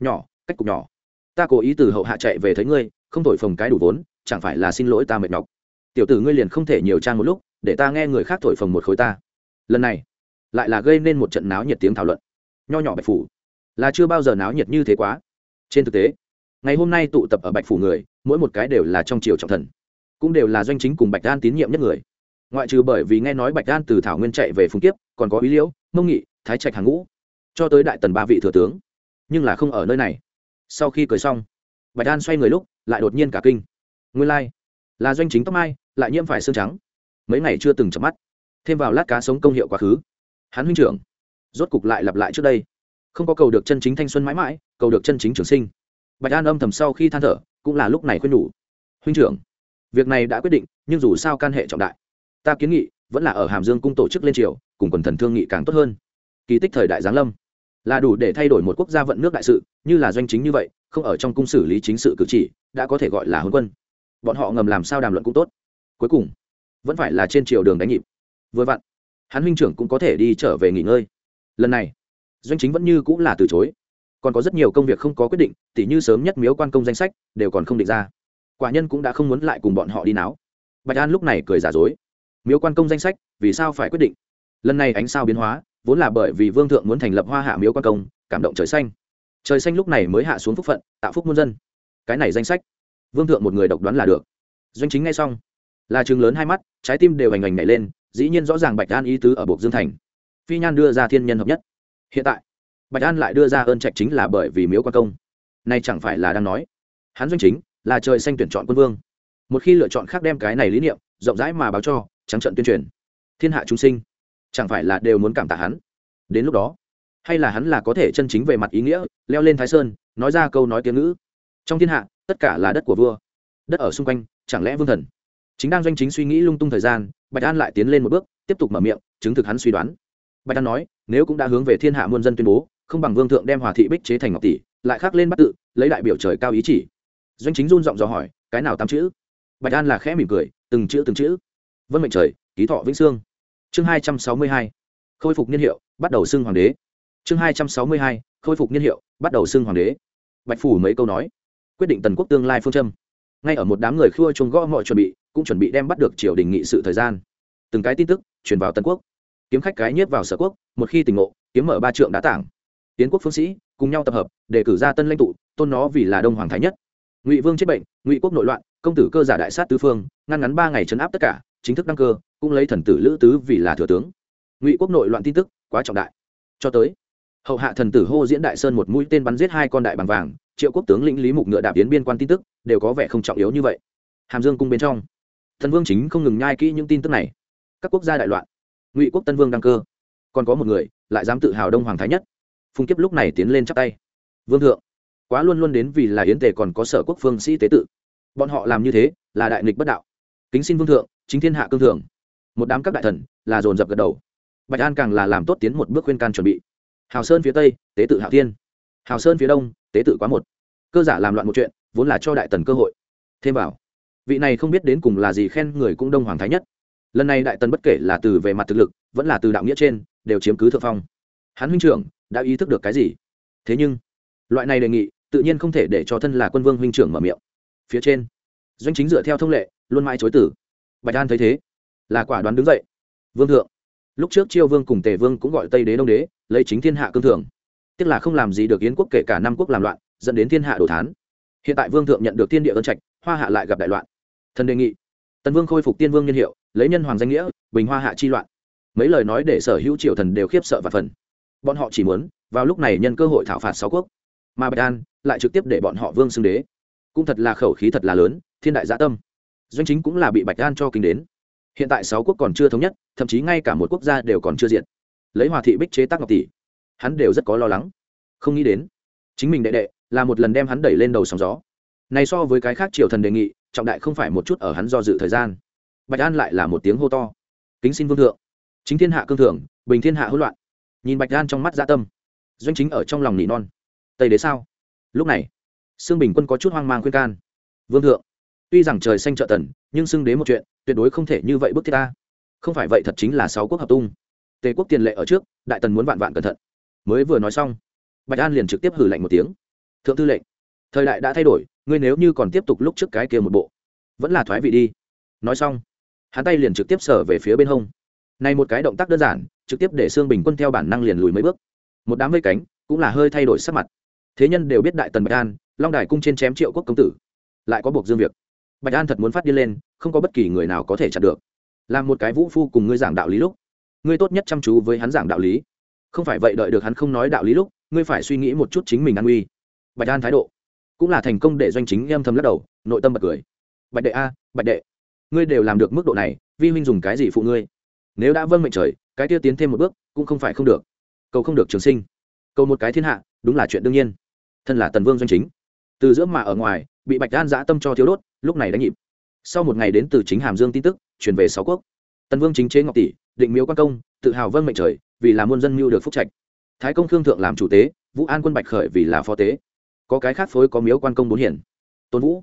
Nhỏ, cách cục nhỏ. Ta cố ý từ hậu hạ chạy về thấy ngươi, không thổi phồng cái đủ vốn, chẳng phải là xin lỗi ta mệt nhọc. Tiểu tử ngươi liền không thể nhiều trang một lúc, để ta nghe người khác thổi phồng một khối ta. Lần này, lại là gây nên một trận náo nhiệt tiếng thảo luận nho nhỏ bạch phủ. Là chưa bao giờ náo nhiệt như thế quá. Trên thực tế ngày hôm nay tụ tập ở bạch phủ người mỗi một cái đều là trong triều trọng thần cũng đều là doanh chính cùng bạch đan tín nhiệm nhất người. Ngoại trừ bởi vì nghe nói bạch đan từ thảo nguyên chạy về phùng kiếp còn có ý liễu mông nghị thái trạch hàng ngũ cho tới đại tần ba vị thừa tướng nhưng là không ở nơi này. Sau khi cười xong bạch đan xoay người lúc lại đột nhiên cả kinh. Nguyên lai、like, là doanh chính tóc mai lại nhiễm phải xương trắng. Mấy ngày chưa từng chập mắt thêm vào lát cá sống công hiệu quá khứ. Hắn huynh trưởng rốt cục lại lặp lại trước đây. Không có cầu được chân chính thanh xuân mãi mãi, cầu được chân chính trường sinh. Bạch an âm thầm sau khi than thở, cũng là lúc này khuyên nhủ. Huynh trưởng, việc này đã quyết định, nhưng dù sao can hệ trọng đại. Ta kiến nghị, vẫn là ở hàm dương cung tổ chức lên triều, cùng quần thần thương nghị càng tốt hơn. Kỳ tích thời đại giáng lâm. Là đủ để thay đổi một quốc gia vận nước đại sự, như là doanh chính như vậy, không ở trong cung xử lý chính sự cử chỉ, đã có thể gọi là hôn quân. Bọn họ ngầm làm sao đàm luận cũng tốt. Cuối cùng, vẫn phải là trên triều đường đánh nhịp. Vừa vặn, hắn huynh trưởng cũng có thể đi trở về nghỉ ngơi lần này, doanh chính vẫn như cũng là từ chối. Còn có rất nhiều công việc không có quyết định, tỉ như sớm nhất miếu quan công danh sách, đều còn không định ra. Quả nhân cũng đã không muốn lại cùng bọn họ đi náo. Bạch an lúc này cười giả dối. Miếu quan công danh sách, vì sao phải quyết định? Lần này ánh sao biến hóa, vốn là bởi vì vương thượng muốn thành lập hoa hạ miếu quan công, cảm động trời xanh. Trời xanh lúc này mới hạ xuống phúc phận, tạo phúc muôn dân. Cái này danh sách, vương thượng một người độc đoán là được. Doanh chính ngay xong, là chừng lớn hai mắt, trái tim đều hành hành nhảy lên, dĩ nhiên rõ ràng bạch an ý tứ ở buộc dương thành phi nhan đưa ra thiên nhân hợp nhất. Hiện tại, bạch an lại đưa ra ơn trạch chính là bởi vì miếu quan công. Nay chẳng phải là đang nói, hắn doanh chính là trời xanh tuyển chọn quân vương. Một khi lựa chọn khác đem cái này lý niệm, rộng rãi mà báo cho, trắng trận tuyên truyền, thiên hạ chúng sinh, chẳng phải là đều muốn cảm tạ hắn. Đến lúc đó, hay là hắn là có thể chân chính về mặt ý nghĩa, leo lên thái sơn, nói ra câu nói tiếng ngữ. Trong thiên hạ, tất cả là đất của vua, đất ở xung quanh, chẳng lẽ vương thần chính đang doanh chính suy nghĩ lung tung thời gian, bạch an lại tiến lên một bước, tiếp tục mở miệng, chứng thực hắn suy đoán bạch an nói, nếu cũng đã hướng về thiên hạ muôn dân tuyên bố, không bằng vương thượng đem hòa thị bích chế thành ngọc tỷ, lại khắc lên bắt tự, lấy đại biểu trời cao ý chỉ. Doanh chính run giọng dò hỏi, cái nào tám chữ? Bạch an là khẽ mỉm cười, từng chữ từng chữ. Vân mệnh trời, ký thọ vĩnh sương chương hai trăm sáu mươi hai, khôi phục niên hiệu, bắt đầu xưng hoàng đế. Chương hai trăm sáu mươi hai, khôi phục niên hiệu, bắt đầu xưng hoàng đế. Bạch phủ mấy câu nói, quyết định tần quốc tương lai phương châm. Ngay ở một đám người khua chuông gõ mọi chuẩn bị, cũng chuẩn bị đem bắt được triều đình nghị sự thời gian. Từng cái tin tức truyền vào tần quốc kiếm khách cái nhiếp vào sở quốc, một khi tỉnh ngộ, kiếm mở ba trượng đá tảng. Tiến quốc phương sĩ, cùng nhau tập hợp, để cử ra tân lãnh tụ, tôn nó vì là đông hoàng thái nhất. Ngụy vương chết bệnh, ngụy quốc nội loạn, công tử cơ giả đại sát tứ phương, ngăn ngắn ba ngày chấn áp tất cả, chính thức đăng cơ, cũng lấy thần tử lữ tứ vì là thừa tướng. Ngụy quốc nội loạn tin tức, quá trọng đại. Cho tới, hậu hạ thần tử hô diễn đại sơn một mũi tên bắn giết hai con đại bằng vàng, triệu quốc tướng lĩnh lý mục ngựa đạp tiến biên quan tin tức, đều có vẻ không trọng yếu như vậy. Hàm dương cung bên trong. Thần vương chính không ngừng nhai kỹ những tin tức này. Các quốc gia đại loạn ngụy quốc tân vương đăng cơ còn có một người lại dám tự hào đông hoàng thái nhất phung kiếp lúc này tiến lên chắp tay vương thượng quá luôn luôn đến vì là yến tề còn có sở quốc phương sĩ tế tự bọn họ làm như thế là đại nghịch bất đạo kính xin vương thượng chính thiên hạ cương thường một đám các đại thần là dồn dập gật đầu bạch an càng là làm tốt tiến một bước khuyên can chuẩn bị hào sơn phía tây tế tự hạo thiên hào sơn phía đông tế tự quá một cơ giả làm loạn một chuyện vốn là cho đại tần cơ hội thêm vào vị này không biết đến cùng là gì khen người cũng đông hoàng thái nhất lần này đại tần bất kể là từ về mặt thực lực, vẫn là từ đạo nghĩa trên, đều chiếm cứ thượng phong. Hắn huynh trưởng đã ý thức được cái gì? Thế nhưng, loại này đề nghị, tự nhiên không thể để cho thân là quân vương huynh trưởng mở miệng. Phía trên, doanh chính dựa theo thông lệ, luôn mãi chối tử. Bạch an thấy thế, là quả đoán đứng dậy. Vương thượng, lúc trước chiêu vương cùng tề vương cũng gọi tây đế đông đế, lấy chính thiên hạ cương thường tức là không làm gì được yến quốc kể cả năm quốc làm loạn, dẫn đến thiên hạ đồ thán. Hiện tại vương thượng nhận được thiên địa ơn trạch, hoa hạ lại gặp đại loạn. Thần đề nghị tần vương khôi phục tiên vương nhân hiệu, lấy nhân hoàng danh nghĩa, bình hoa hạ chi loạn. Mấy lời nói để sở hữu triều thần đều khiếp sợ và phần. Bọn họ chỉ muốn, vào lúc này nhân cơ hội thảo phạt sáu quốc. Mà bạch an lại trực tiếp để bọn họ vương xưng đế. Cũng thật là khẩu khí thật là lớn, thiên đại gia tâm. Doanh chính cũng là bị bạch an cho kinh đến. Hiện tại sáu quốc còn chưa thống nhất, thậm chí ngay cả một quốc gia đều còn chưa diện lấy hòa thị bích chế tác ngọc tỷ, hắn đều rất có lo lắng. Không nghĩ đến, chính mình đệ đệ là một lần đem hắn đẩy lên đầu sóng gió. Này so với cái khác triều thần đề nghị trọng đại không phải một chút ở hắn do dự thời gian. Bạch an lại là một tiếng hô to. Kính xin vương thượng. Chính thiên hạ cương thường bình thiên hạ hỗn loạn. Nhìn bạch an trong mắt dã tâm, doanh chính ở trong lòng nỉ non. Tây đế sao? Lúc này xương bình quân có chút hoang mang khuyên can. Vương thượng, tuy rằng trời xanh trợ tần, nhưng xưng đế một chuyện, tuyệt đối không thể như vậy bức thiết ta. Không phải vậy thật chính là sáu quốc hợp tung. Tề quốc tiền lệ ở trước, đại tần muốn vạn vạn cẩn thận. Mới vừa nói xong, bạch an liền trực tiếp hử lạnh một tiếng. Thượng tư lệnh, thời đại đã thay đổi ngươi nếu như còn tiếp tục lúc trước cái kia một bộ, vẫn là thoái vị đi. Nói xong, hắn tay liền trực tiếp sở về phía bên hông. Này một cái động tác đơn giản, trực tiếp để xương bình quân theo bản năng liền lùi mấy bước. Một đám vây cánh, cũng là hơi thay đổi sắc mặt. Thế nhân đều biết đại tần bạch an, long đài cung trên chém triệu quốc công tử, lại có buộc dương việc bạch an thật muốn phát đi lên, không có bất kỳ người nào có thể chặn được. Làm một cái vũ phu cùng ngươi giảng đạo lý lúc, ngươi tốt nhất chăm chú với hắn giảng đạo lý. Không phải vậy đợi được hắn không nói đạo lý lúc, ngươi phải suy nghĩ một chút chính mình an uy bạch an thái độ cũng là thành công để doanh chính em thầm lắc đầu, nội tâm bật cười. Bạch đệ a, bạch đệ, ngươi đều làm được mức độ này, vi huynh dùng cái gì phụ ngươi? Nếu đã vâng mệnh trời, cái tiêu tiến thêm một bước, cũng không phải không được. Cầu không được trường sinh. Cầu một cái thiên hạ, đúng là chuyện đương nhiên. Thân là tần vương doanh chính. Từ giữa mà ở ngoài, bị bạch an giã tâm cho thiếu đốt, lúc này đánh nhịp. Sau một ngày đến từ chính hàm dương tin tức truyền về sáu quốc. Tần vương chính chế ngọc tỷ, định miếu quan công, tự hào vâng mệnh trời, vì là muôn dân mưu được phúc trạch. Thái công khương thượng làm chủ tế, vũ an quân bạch khởi vì là phó tế có cái khác phối có miếu quan công bốn hiển. Tôn vũ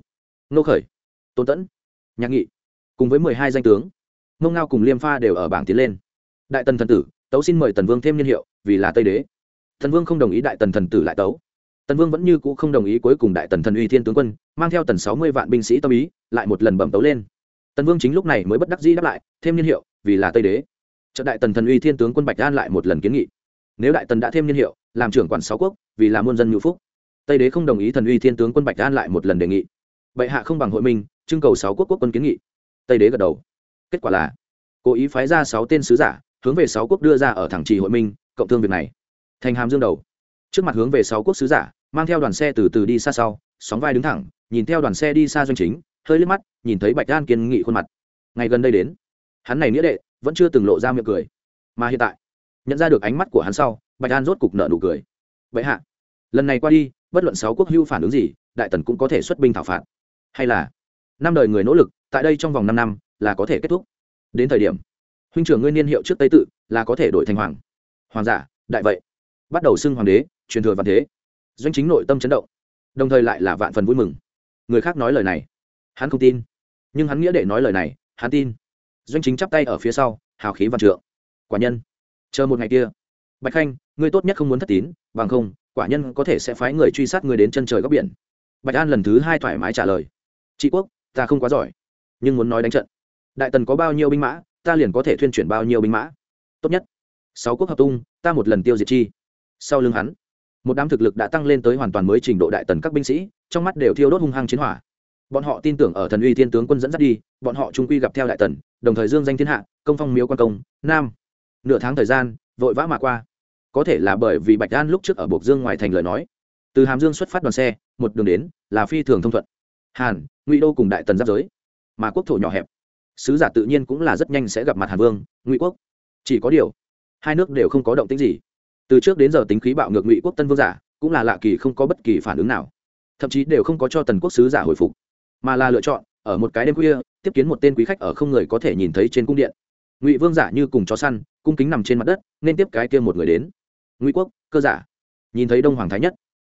nô khởi, tôn tẫn, nhạc nghị, cùng với mười hai danh tướng. Mông ngao cùng liêm pha đều ở bảng tiến lên. Đại tần thần tử, tấu xin mời tần vương thêm nhân hiệu, vì là tây đế. Thần vương không đồng ý đại tần thần tử lại tấu. Tần vương vẫn như cũ không đồng ý cuối cùng đại tần thần uy thiên tướng quân, mang theo tần sáu mươi vạn binh sĩ tâm ý, lại một lần bẩm tấu lên. Tần vương chính lúc này mới bất đắc dĩ đáp lại, thêm nhân hiệu, vì là tây đế. Trận đại tần thần uy thiên tướng quân bạch an lại một lần kiến nghị. Nếu đại tần đã thêm nhân hiệu, làm trưởng quản sáu quốc, vì là muôn dân ngữ phúc tây đế không đồng ý thần uy thiên tướng quân bạch an lại một lần đề nghị. Bệ hạ không bằng hội minh, trưng cầu sáu quốc quốc quân kiến nghị. Tây đế gật đầu. Kết quả là, cố ý phái ra sáu tên sứ giả, hướng về sáu quốc đưa ra ở thẳng trì hội minh, cộng thương việc này. Thành hàm dương đầu. Trước mặt hướng về sáu quốc sứ giả, mang theo đoàn xe từ từ đi xa sau, sóng vai đứng thẳng, nhìn theo đoàn xe đi xa doanh chính, hơi liếc mắt, nhìn thấy bạch an kiên nghị khuôn mặt. Ngày gần đây đến, hắn này nghĩa đệ, vẫn chưa từng lộ ra miệng cười. Mà hiện tại, nhận ra được ánh mắt của hắn sau, bạch an rốt cục nợ nụ cười. Vậy hạ, lần này qua đi bất luận sáu quốc hưu phản ứng gì, đại tần cũng có thể xuất binh thảo phạt. Hay là, năm đời người nỗ lực, tại đây trong vòng năm năm, là có thể kết thúc. Đến thời điểm, huynh trưởng ngươi niên hiệu trước tây tự, là có thể đổi thành hoàng. Hoàng giả, đại vậy. Bắt đầu xưng hoàng đế, truyền thừa văn thế. Doanh chính nội tâm chấn động, đồng thời lại là vạn phần vui mừng. Người khác nói lời này, hắn không tin. Nhưng hắn nghĩa để nói lời này, hắn tin. Doanh chính chắp tay ở phía sau, hào khí văn trượng. Quả nhân, chờ một ngày kia. Bạch khanh, ngươi tốt nhất không muốn thất tín, bằng không quả nhân có thể sẽ phái người truy sát người đến chân trời góc biển. Bạch an lần thứ hai thoải mái trả lời. Trị quốc, ta không quá giỏi, nhưng muốn nói đánh trận. Đại tần có bao nhiêu binh mã, ta liền có thể thuyên chuyển bao nhiêu binh mã. Tốt nhất, sáu quốc hợp tung, ta một lần tiêu diệt chi. Sau lưng hắn, một đám thực lực đã tăng lên tới hoàn toàn mới trình độ đại tần các binh sĩ, trong mắt đều thiêu đốt hung hăng chiến hỏa. Bọn họ tin tưởng ở thần uy thiên tướng quân dẫn dắt đi, bọn họ trung quy gặp theo đại tần, đồng thời dương danh thiên hạ, công phong miếu quan công, nam. Nửa tháng thời gian, vội vã mà qua có thể là bởi vì bạch an lúc trước ở bộc dương ngoài thành lời nói. Từ hàm dương xuất phát đoàn xe, một đường đến, là phi thường thông thuận. Hàn, ngụy đô cùng đại tần giáp giới. Mà quốc thổ nhỏ hẹp. Sứ giả tự nhiên cũng là rất nhanh sẽ gặp mặt hàn vương, ngụy quốc. Chỉ có điều, hai nước đều không có động tĩnh gì. Từ trước đến giờ tính khí bạo ngược ngụy quốc tân vương giả, cũng là lạ kỳ không có bất kỳ phản ứng nào. Thậm chí đều không có cho tần quốc sứ giả hồi phục. Mà là lựa chọn, ở một cái đêm khuya, tiếp kiến một tên quý khách ở không người có thể nhìn thấy trên cung điện. Ngụy vương giả như cùng chó săn, cung kính nằm trên mặt đất, nên tiếp cái kia một người đến ngụy quốc, cơ giả. Nhìn thấy đông hoàng thái nhất.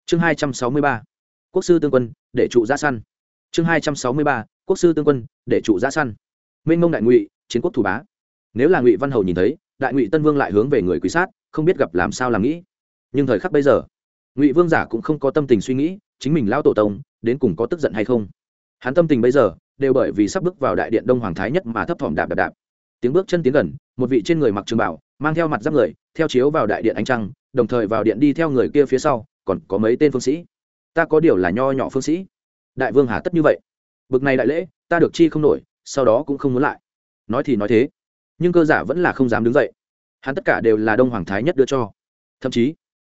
Chương hai trăm sáu mươi ba. Quốc sư tương quân, để trụ giã săn. Chương hai trăm sáu mươi ba. Quốc sư tương quân, để trụ giã săn. Minh mông đại ngụy, chiến quốc thủ bá. Nếu là ngụy văn hầu nhìn thấy, đại ngụy tân vương lại hướng về người quý sát, không biết gặp làm sao làm nghĩ. Nhưng thời khắc bây giờ, ngụy vương giả cũng không có tâm tình suy nghĩ, chính mình lao tổ tông, đến cùng có tức giận hay không. Hắn tâm tình bây giờ, đều bởi vì sắp bước vào đại điện đông hoàng thái nhất mà thấp thỏm đạp đạp đạp tiếng bước chân tiến gần, một vị trên người mặc trường bảo, mang theo mặt giáp người, theo chiếu vào đại điện ánh trăng, đồng thời vào điện đi theo người kia phía sau, còn có mấy tên phương sĩ. Ta có điều là nho nhỏ phương sĩ. Đại vương hà tất như vậy. Bực này đại lễ, ta được chi không nổi, sau đó cũng không muốn lại. Nói thì nói thế, nhưng cơ giả vẫn là không dám đứng dậy. Hắn tất cả đều là đông hoàng thái nhất đưa cho. Thậm chí,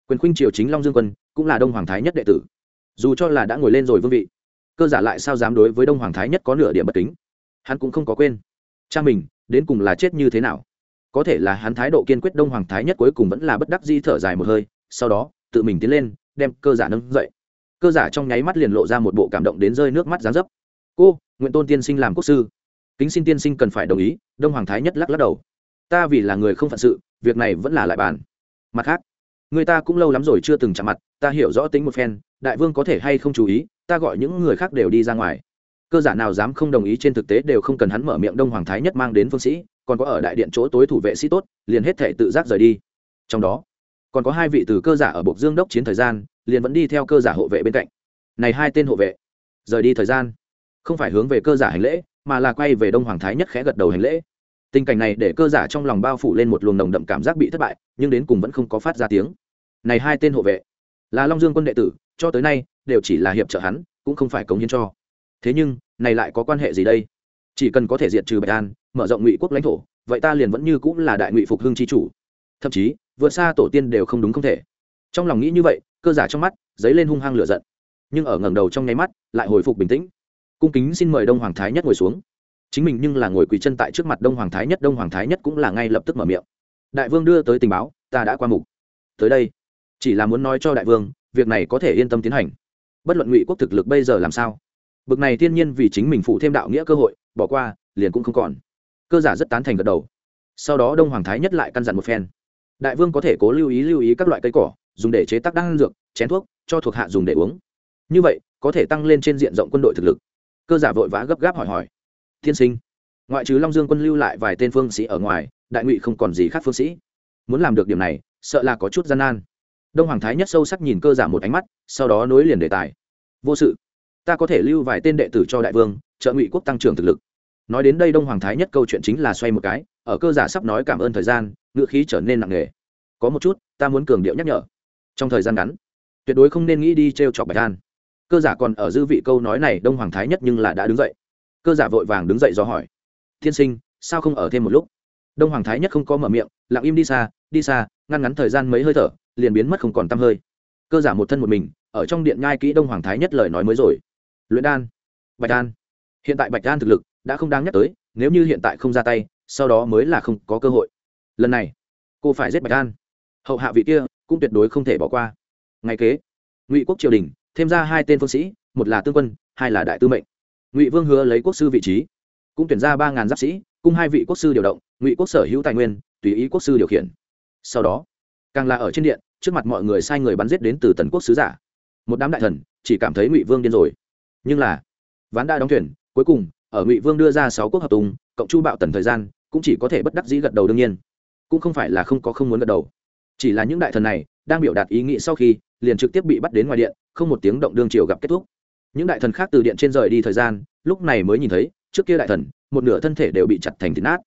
quyền khuynh triều chính long dương quân cũng là đông hoàng thái nhất đệ tử. Dù cho là đã ngồi lên rồi vương vị, cơ giả lại sao dám đối với đông hoàng thái nhất có nửa điểm bất kính? Hắn cũng không có quên cha mình, đến cùng là chết như thế nào? Có thể là hắn thái độ kiên quyết đông hoàng thái nhất cuối cùng vẫn là bất đắc di thở dài một hơi, sau đó, tự mình tiến lên, đem cơ giả nâng dậy. Cơ giả trong nháy mắt liền lộ ra một bộ cảm động đến rơi nước mắt dán dấp. Cô, nguyện tôn tiên sinh làm quốc sư. Kính xin tiên sinh cần phải đồng ý, đông hoàng thái nhất lắc lắc đầu. Ta vì là người không phận sự, việc này vẫn là lại bàn. Mặt khác, người ta cũng lâu lắm rồi chưa từng chạm mặt, ta hiểu rõ tính một phen, đại vương có thể hay không chú ý, ta gọi những người khác đều đi ra ngoài cơ giả nào dám không đồng ý trên thực tế đều không cần hắn mở miệng đông hoàng thái nhất mang đến phương sĩ, còn có ở đại điện chỗ tối thủ vệ sĩ tốt, liền hết thể tự giác rời đi. Trong đó, còn có hai vị từ cơ giả ở bộc dương đốc chiến thời gian, liền vẫn đi theo cơ giả hộ vệ bên cạnh. Này hai tên hộ vệ, rời đi thời gian, không phải hướng về cơ giả hành lễ, mà là quay về đông hoàng thái nhất khẽ gật đầu hành lễ. Tình cảnh này để cơ giả trong lòng bao phủ lên một luồng nồng đậm cảm giác bị thất bại, nhưng đến cùng vẫn không có phát ra tiếng. Này hai tên hộ vệ, là long dương quân đệ tử, cho tới nay, đều chỉ là hiệp trợ hắn, cũng không phải cống hiến cho thế nhưng, này lại có quan hệ gì đây? Chỉ cần có thể diệt trừ bạch an, mở rộng ngụy quốc lãnh thổ, vậy ta liền vẫn như cũng là đại ngụy phục hưng chi chủ. Thậm chí, vượt xa tổ tiên đều không đúng không thể. Trong lòng nghĩ như vậy, cơ giả trong mắt, dấy lên hung hăng lửa giận. Nhưng ở ngẩng đầu trong nháy mắt, lại hồi phục bình tĩnh. Cung kính xin mời đông hoàng thái nhất ngồi xuống. Chính mình nhưng là ngồi quỳ chân tại trước mặt đông hoàng thái nhất, đông hoàng thái nhất cũng là ngay lập tức mở miệng. Đại vương đưa tới tình báo, ta đã qua mục. Tới đây, chỉ là muốn nói cho đại vương, việc này có thể yên tâm tiến hành. Bất luận ngụy quốc thực lực bây giờ làm sao bực này thiên nhiên vì chính mình phụ thêm đạo nghĩa cơ hội, bỏ qua, liền cũng không còn. Cơ giả rất tán thành gật đầu. Sau đó đông hoàng thái nhất lại căn dặn một phen. Đại vương có thể cố lưu ý lưu ý các loại cây cỏ, dùng để chế tác đan dược, chén thuốc, cho thuộc hạ dùng để uống. Như vậy, có thể tăng lên trên diện rộng quân đội thực lực. Cơ giả vội vã gấp gáp hỏi hỏi. Thiên sinh, ngoại trừ long dương quân lưu lại vài tên phương sĩ ở ngoài, đại ngụy không còn gì khác phương sĩ. Muốn làm được điểm này, sợ là có chút gian nan. Đông hoàng thái nhất sâu sắc nhìn cơ giả một ánh mắt, sau đó nối liền đề tài. Vô sự ta có thể lưu vài tên đệ tử cho đại vương, trợ ngụy quốc tăng trưởng thực lực. Nói đến đây đông hoàng thái nhất câu chuyện chính là xoay một cái, ở cơ giả sắp nói cảm ơn thời gian, ngữ khí trở nên nặng nề. Có một chút, ta muốn cường điệu nhắc nhở. Trong thời gian ngắn, tuyệt đối không nên nghĩ đi t r e o chọc bạch an. Cơ giả còn ở dư vị câu nói này, đông hoàng thái nhất nhưng là đã đứng dậy. Cơ giả vội vàng đứng dậy do hỏi, thiên sinh, sao không ở thêm một lúc? Đông hoàng thái nhất không có mở miệng, lặng im đi xa đi xa, ngăn ngắn thời gian mấy hơi thở, liền biến mất không còn t hơi. Cơ giả một thân một mình, ở trong điện nhai kỹ đông hoàng thái nhất lời nói mới rồi luyện đan. Bạch đan. Hiện tại bạch đan thực lực đã không đáng nhắc tới, nếu như hiện tại không ra tay, sau đó mới là không có cơ hội. Lần này, cô phải giết bạch đan. Hậu hạ vị kia cũng tuyệt đối không thể bỏ qua. Ngay kế, ngụy quốc triều đình, thêm ra hai tên phương sĩ, một là tương quân, hai là đại tư mệnh. Ngụy vương hứa lấy quốc sư vị trí, cũng tuyển ra ba ngàn giáp sĩ, cùng hai vị quốc sư điều động, ngụy quốc sở hữu tài nguyên, tùy ý quốc sư điều khiển. Sau đó, càng là ở trên điện, trước mặt mọi người sai người bắn giết đến từ tần quốc sứ giả. Một đám đại thần chỉ cảm thấy ngụy vương điên rồi nhưng là ván đã đóng thuyền, cuối cùng, ở ngụy vương đưa ra sáu quốc hợp tùng, cộng chu bạo tần thời gian, cũng chỉ có thể bất đắc dĩ gật đầu đương nhiên. Cũng không phải là không có không muốn gật đầu. Chỉ là những đại thần này, đang biểu đạt ý nghĩ sau khi, liền trực tiếp bị bắt đến ngoài điện, không một tiếng động đương triều gặp kết thúc. Những đại thần khác từ điện trên rời đi thời gian, lúc này mới nhìn thấy, trước kia đại thần, một nửa thân thể đều bị chặt thành thịt nát.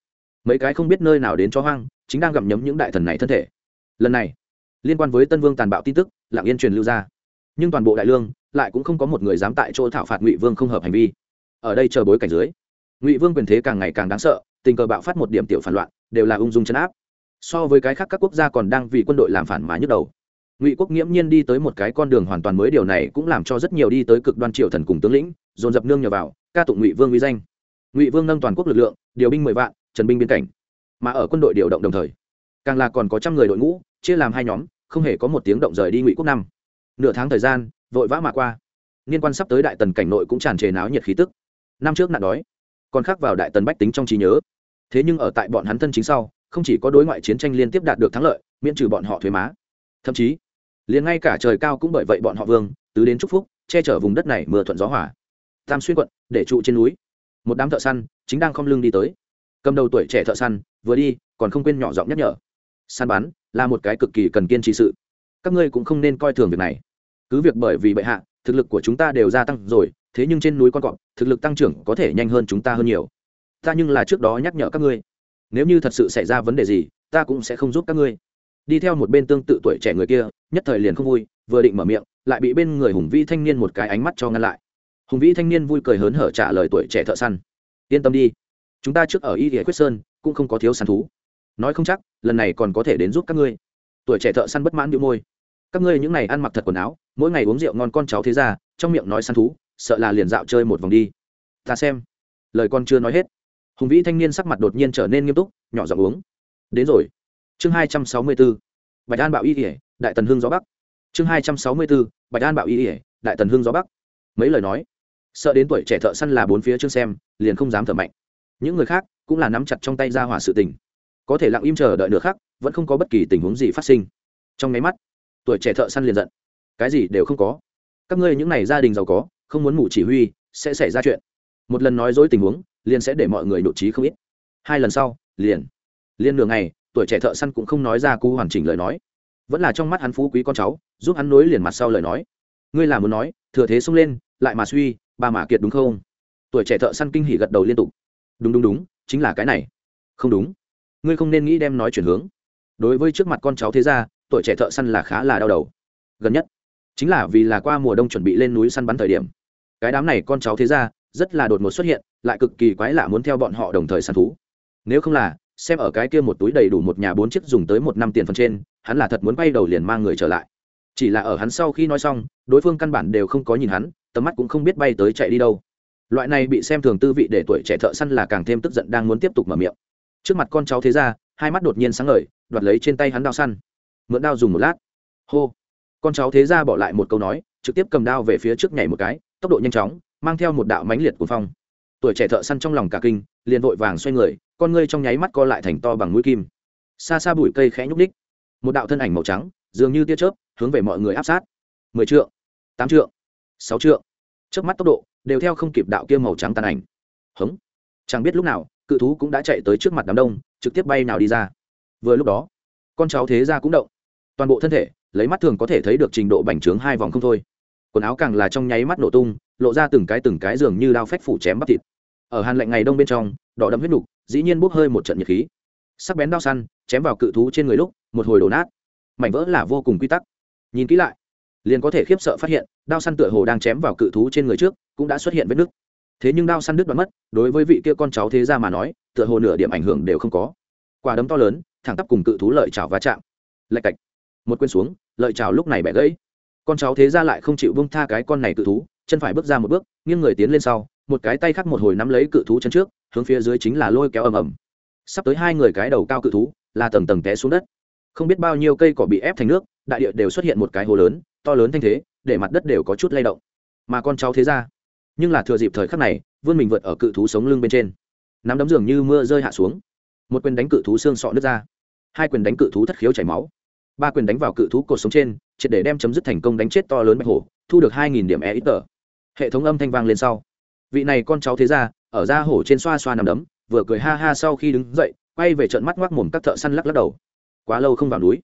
Mấy cái không biết nơi nào đến cho hoang, chính đang gặm nhấm những đại thần này thân thể. Lần này, liên quan với tân vương tàn bạo tin tức lạng yên truyền lưu ra. Nhưng toàn bộ đại lương lại cũng không có một người dám tại chỗ thảo phạt ngụy vương không hợp hành vi. Ở đây chờ bối cảnh dưới, ngụy vương quyền thế càng ngày càng đáng sợ, tình cờ bạo phát một điểm tiểu phản loạn, đều là ung dung chấn áp. So với cái khác các quốc gia còn đang vì quân đội làm phản mà nhức đầu. Ngụy quốc nghiễm nhiên đi tới một cái con đường hoàn toàn mới, điều này cũng làm cho rất nhiều đi tới cực đoan triều thần cùng tướng lĩnh, dồn dập nương nhờ vào, ca tụng ngụy vương uy danh. Ngụy vương nâng toàn quốc lực lượng, điều binh mười vạn, trần binh biên cảnh. Mà ở quân đội điều động đồng thời, càng là còn có trăm người đội ngũ, chia làm hai nhóm, không hề có một tiếng động rời đi ngụy quốc năm. Nửa tháng thời gian vội vã mà qua. Liên quan sắp tới đại tần cảnh nội cũng tràn trề náo nhiệt khí tức. Năm trước nạn đói, còn khác vào đại tần bách tính trong trí nhớ. Thế nhưng ở tại bọn hắn thân chính sau, không chỉ có đối ngoại chiến tranh liên tiếp đạt được thắng lợi, miễn trừ bọn họ thuế má. Thậm chí, liền ngay cả trời cao cũng bởi vậy bọn họ vương, tứ đến chúc phúc, che chở vùng đất này mưa thuận gió hỏa tam xuyên quận, để trụ trên núi. Một đám thợ săn, chính đang không lưng đi tới. Cầm đầu tuổi trẻ thợ săn, vừa đi, còn không quên nhỏ giọng nhắc nhở. Săn bắn là một cái cực kỳ cần kiên trì sự. Các ngươi cũng không nên coi thường việc này cứ việc bởi vì bệ hạ, thực lực của chúng ta đều gia tăng rồi, thế nhưng trên núi con cọp, thực lực tăng trưởng có thể nhanh hơn chúng ta hơn nhiều. Ta nhưng là trước đó nhắc nhở các ngươi, nếu như thật sự xảy ra vấn đề gì, ta cũng sẽ không giúp các ngươi. Đi theo một bên tương tự tuổi trẻ người kia, nhất thời liền không vui, vừa định mở miệng, lại bị bên người hùng vĩ thanh niên một cái ánh mắt cho ngăn lại. Hùng vĩ thanh niên vui cười hớn hở trả lời tuổi trẻ thợ săn. Yên tâm đi, chúng ta trước ở y địa quyết sơn, cũng không có thiếu săn thú. Nói không chắc, lần này còn có thể đến giúp các ngươi. Tuổi trẻ thợ săn bất mãn đĩu môi. Các ngươi những này ăn mặc thật quần áo mỗi ngày uống rượu ngon con cháu thế ra, trong miệng nói săn thú, sợ là liền dạo chơi một vòng đi. Ta xem. Lời con chưa nói hết. Hùng vĩ thanh niên sắc mặt đột nhiên trở nên nghiêm túc, nhỏ giọng uống. Đến rồi. Chương hai trăm sáu mươi b ố bạch an bạo y ỉa đại tần hương gió bắc. Chương hai trăm sáu mươi b ố bạch an bạo y ỉa đại tần hương gió bắc. Mấy lời nói. Sợ đến tuổi trẻ thợ săn là bốn phía chương xem, liền không dám thở mạnh. Những người khác cũng là nắm chặt trong tay ra hỏa sự tình. Có thể lặng im chờ đợi nửa khác vẫn không có bất kỳ tình huống gì phát sinh. Trong máy mắt, tuổi trẻ thợ săn liền giận cái gì đều không có. Các ngươi những n à y gia đình giàu có, không muốn ngủ chỉ huy, sẽ xảy ra chuyện. Một lần nói dối tình huống, liền sẽ để mọi người nội trí không ít. Hai lần sau, liền. Liền nửa ngày, tuổi trẻ thợ săn cũng không nói ra cú hoàn chỉnh lời nói. Vẫn là trong mắt hắn phú quý con cháu, giúp hắn nối liền mặt sau lời nói. Ngươi là muốn nói, thừa thế xông lên, lại mà suy, ba mà kiệt đúng không? Tuổi trẻ thợ săn kinh hỉ gật đầu liên tục. Đúng đúng đúng, chính là cái này. Không đúng. Ngươi không nên nghĩ đem nói chuyển hướng. Đối với trước mặt con cháu thế ra tuổi trẻ thợ săn là khá là đau đầu. Gần nhất chính là vì là qua mùa đông chuẩn bị lên núi săn bắn thời điểm. Cái đám này con cháu thế ra rất là đột ngột xuất hiện, lại cực kỳ quái lạ muốn theo bọn họ đồng thời săn thú. Nếu không là, xem ở cái kia một túi đầy đủ một nhà bốn chiếc dùng tới một năm tiền phần trên, hắn là thật muốn bay đầu liền mang người trở lại. Chỉ là ở hắn sau khi nói xong, đối phương căn bản đều không có nhìn hắn, tầm mắt cũng không biết bay tới chạy đi đâu. Loại này bị xem thường tư vị để tuổi trẻ thợ săn là càng thêm tức giận đang muốn tiếp tục mở miệng. Trước mặt con cháu thế ra hai mắt đột nhiên sáng ngời, đoạt lấy trên tay hắn đao săn. Mượn đao dùng một lát. Hô con cháu thế ra bỏ lại một câu nói, trực tiếp cầm đao về phía trước nhảy một cái, tốc độ nhanh chóng, mang theo một đạo mãnh liệt của phong. Tuổi trẻ thợ săn trong lòng cả kinh, liền vội vàng xoay người, con ngươi trong nháy mắt co lại thành to bằng mũi kim. Xa xa bụi cây khẽ nhúc ních một đạo thân ảnh màu trắng, dường như tia chớp, hướng về mọi người áp sát. Mười trượng, tám trượng, sáu trượng. Trước mắt tốc độ, đều theo không kịp đạo kia màu trắng tàn ảnh. Hống. Chẳng biết lúc nào, cự thú cũng đã chạy tới trước mặt đám đông, trực tiếp bay nào đi ra. Vừa lúc đó, con cháu thế ra cũng động. Toàn bộ thân thể lấy mắt thường có thể thấy được trình độ bành trướng hai vòng không thôi. Quần áo càng là trong nháy mắt nổ tung, lộ ra từng cái từng cái dường như đao phách phủ chém bắp thịt. Ở hàn lạnh ngày đông bên trong, đỏ đậm huyết nục, dĩ nhiên bốc hơi một trận nhiệt khí. Sắc bén đao săn, chém vào cự thú trên người lúc, một hồi đổ nát. Mảnh vỡ là vô cùng quy tắc. Nhìn kỹ lại, liền có thể khiếp sợ phát hiện, đao săn tựa hồ đang chém vào cự thú trên người trước, cũng đã xuất hiện vết nứt. Thế nhưng đao săn đứt đoạn mất, đối với vị kia con cháu thế ra mà nói, tựa hồ nửa điểm ảnh hưởng đều không có. Quả đấm to lớn, thẳng tắp cùng cự thú lợi chảo va chạm. Lạch cạch một quên xuống, lợi chào lúc này bẻ gãy. Con cháu thế ra lại không chịu bông tha cái con này cự thú, chân phải bước ra một bước, nghiêng người tiến lên sau, một cái tay khác một hồi nắm lấy cự thú chân trước, hướng phía dưới chính là lôi kéo ầm ầm. Sắp tới hai người cái đầu cao cự thú, là tầng tầng té xuống đất. Không biết bao nhiêu cây cỏ bị ép thành nước, đại địa đều xuất hiện một cái hồ lớn, to lớn thanh thế, để mặt đất đều có chút lay động. Mà con cháu thế ra nhưng là thừa dịp thời khắc này, vươn mình vượt ở cự thú sống lưng bên trên. Nắm đấm dường như mưa rơi hạ xuống. Một quyền đánh cự thú xương sọ nước ra. Hai quyền đánh cự thú thất khiếu chảy máu ba quyền đánh vào cự thú cột sống trên, triệt để đem chấm dứt thành công đánh chết to lớn bạch hổ, thu được hai nghìn điểm e ít tờ. Hệ thống âm thanh vang lên sau. Vị này con cháu thế ra ở da hổ trên xoa xoa nằm đấm, vừa cười ha ha sau khi đứng dậy, quay về trận mắt ngoác mồm các thợ săn lắc lắc đầu. Quá lâu không vào núi.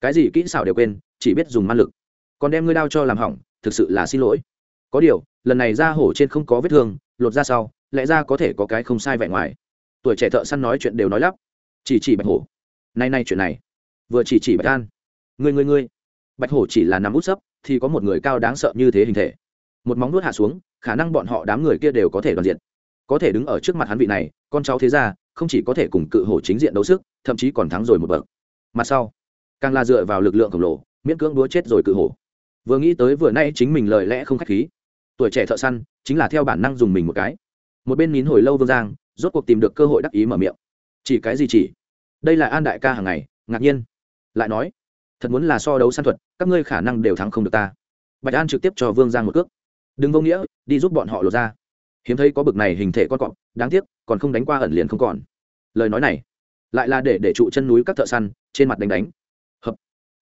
Cái gì kỹ xảo đều quên, chỉ biết dùng man lực. Còn đem ngươi đao cho làm hỏng, thực sự là xin lỗi. Có điều, lần này da hổ trên không có vết thương, lột ra sau, lẽ ra có thể có cái không sai vẻ ngoài. Tuổi trẻ thợ săn nói chuyện đều nói lắp. Chỉ chỉ bạch hổ. Nay nay chuyện này. Vừa chỉ chỉ bạch an người người người bạch hổ chỉ là nằm út sấp, thì có một người cao đáng sợ như thế hình thể. Một móng nuốt hạ xuống, khả năng bọn họ đám người kia đều có thể đoàn diện. Có thể đứng ở trước mặt hắn vị này, con cháu thế ra không chỉ có thể cùng cự hổ chính diện đấu sức, thậm chí còn thắng rồi một bậc. Mặt sau, càng là dựa vào lực lượng khổng lồ, miễn cưỡng đúa chết rồi cự hổ. Vừa nghĩ tới vừa nay chính mình lời lẽ không khách khí. Tuổi trẻ thợ săn, chính là theo bản năng dùng mình một cái. Một bên nín hồi lâu vương giang, rốt cuộc tìm được cơ hội đắc ý mở miệng. Chỉ cái gì chỉ? Đây là an đại ca hàng ngày, ngạc nhiên. Lại nói thật muốn là so đấu săn thuật, các ngươi khả năng đều thắng không được ta. Bạch an trực tiếp cho vương giang một cước. Đừng vô nghĩa, đi giúp bọn họ lột ra. Hiếm thấy có bực này hình thể con cọp, đáng tiếc, còn không đánh qua ẩn liền không còn. Lời nói này, lại là để để trụ chân núi các thợ săn, trên mặt đánh đánh. Hợp.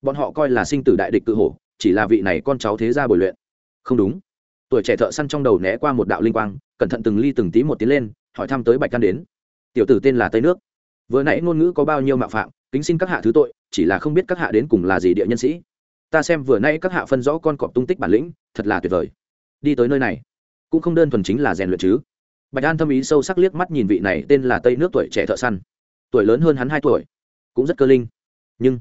Bọn họ coi là sinh tử đại địch cự hổ, chỉ là vị này con cháu thế ra bồi luyện. Không đúng. Tuổi trẻ thợ săn trong đầu né qua một đạo linh quang, cẩn thận từng ly từng tí một tiến lên, hỏi thăm tới bạch can đến. Tiểu tử tên là tây nước vừa nãy ngôn ngữ có bao nhiêu mạo phạm, kính xin các hạ thứ tội, chỉ là không biết các hạ đến cùng là gì địa nhân sĩ. Ta xem vừa nãy các hạ phân rõ con cọp tung tích bản lĩnh, thật là tuyệt vời. Đi tới nơi này, cũng không đơn thuần chính là rèn luyện chứ. Bạch an thâm ý sâu sắc liếc mắt nhìn vị này tên là tây nước tuổi trẻ thợ săn. Tuổi lớn hơn hắn hai tuổi, cũng rất cơ linh. Nhưng,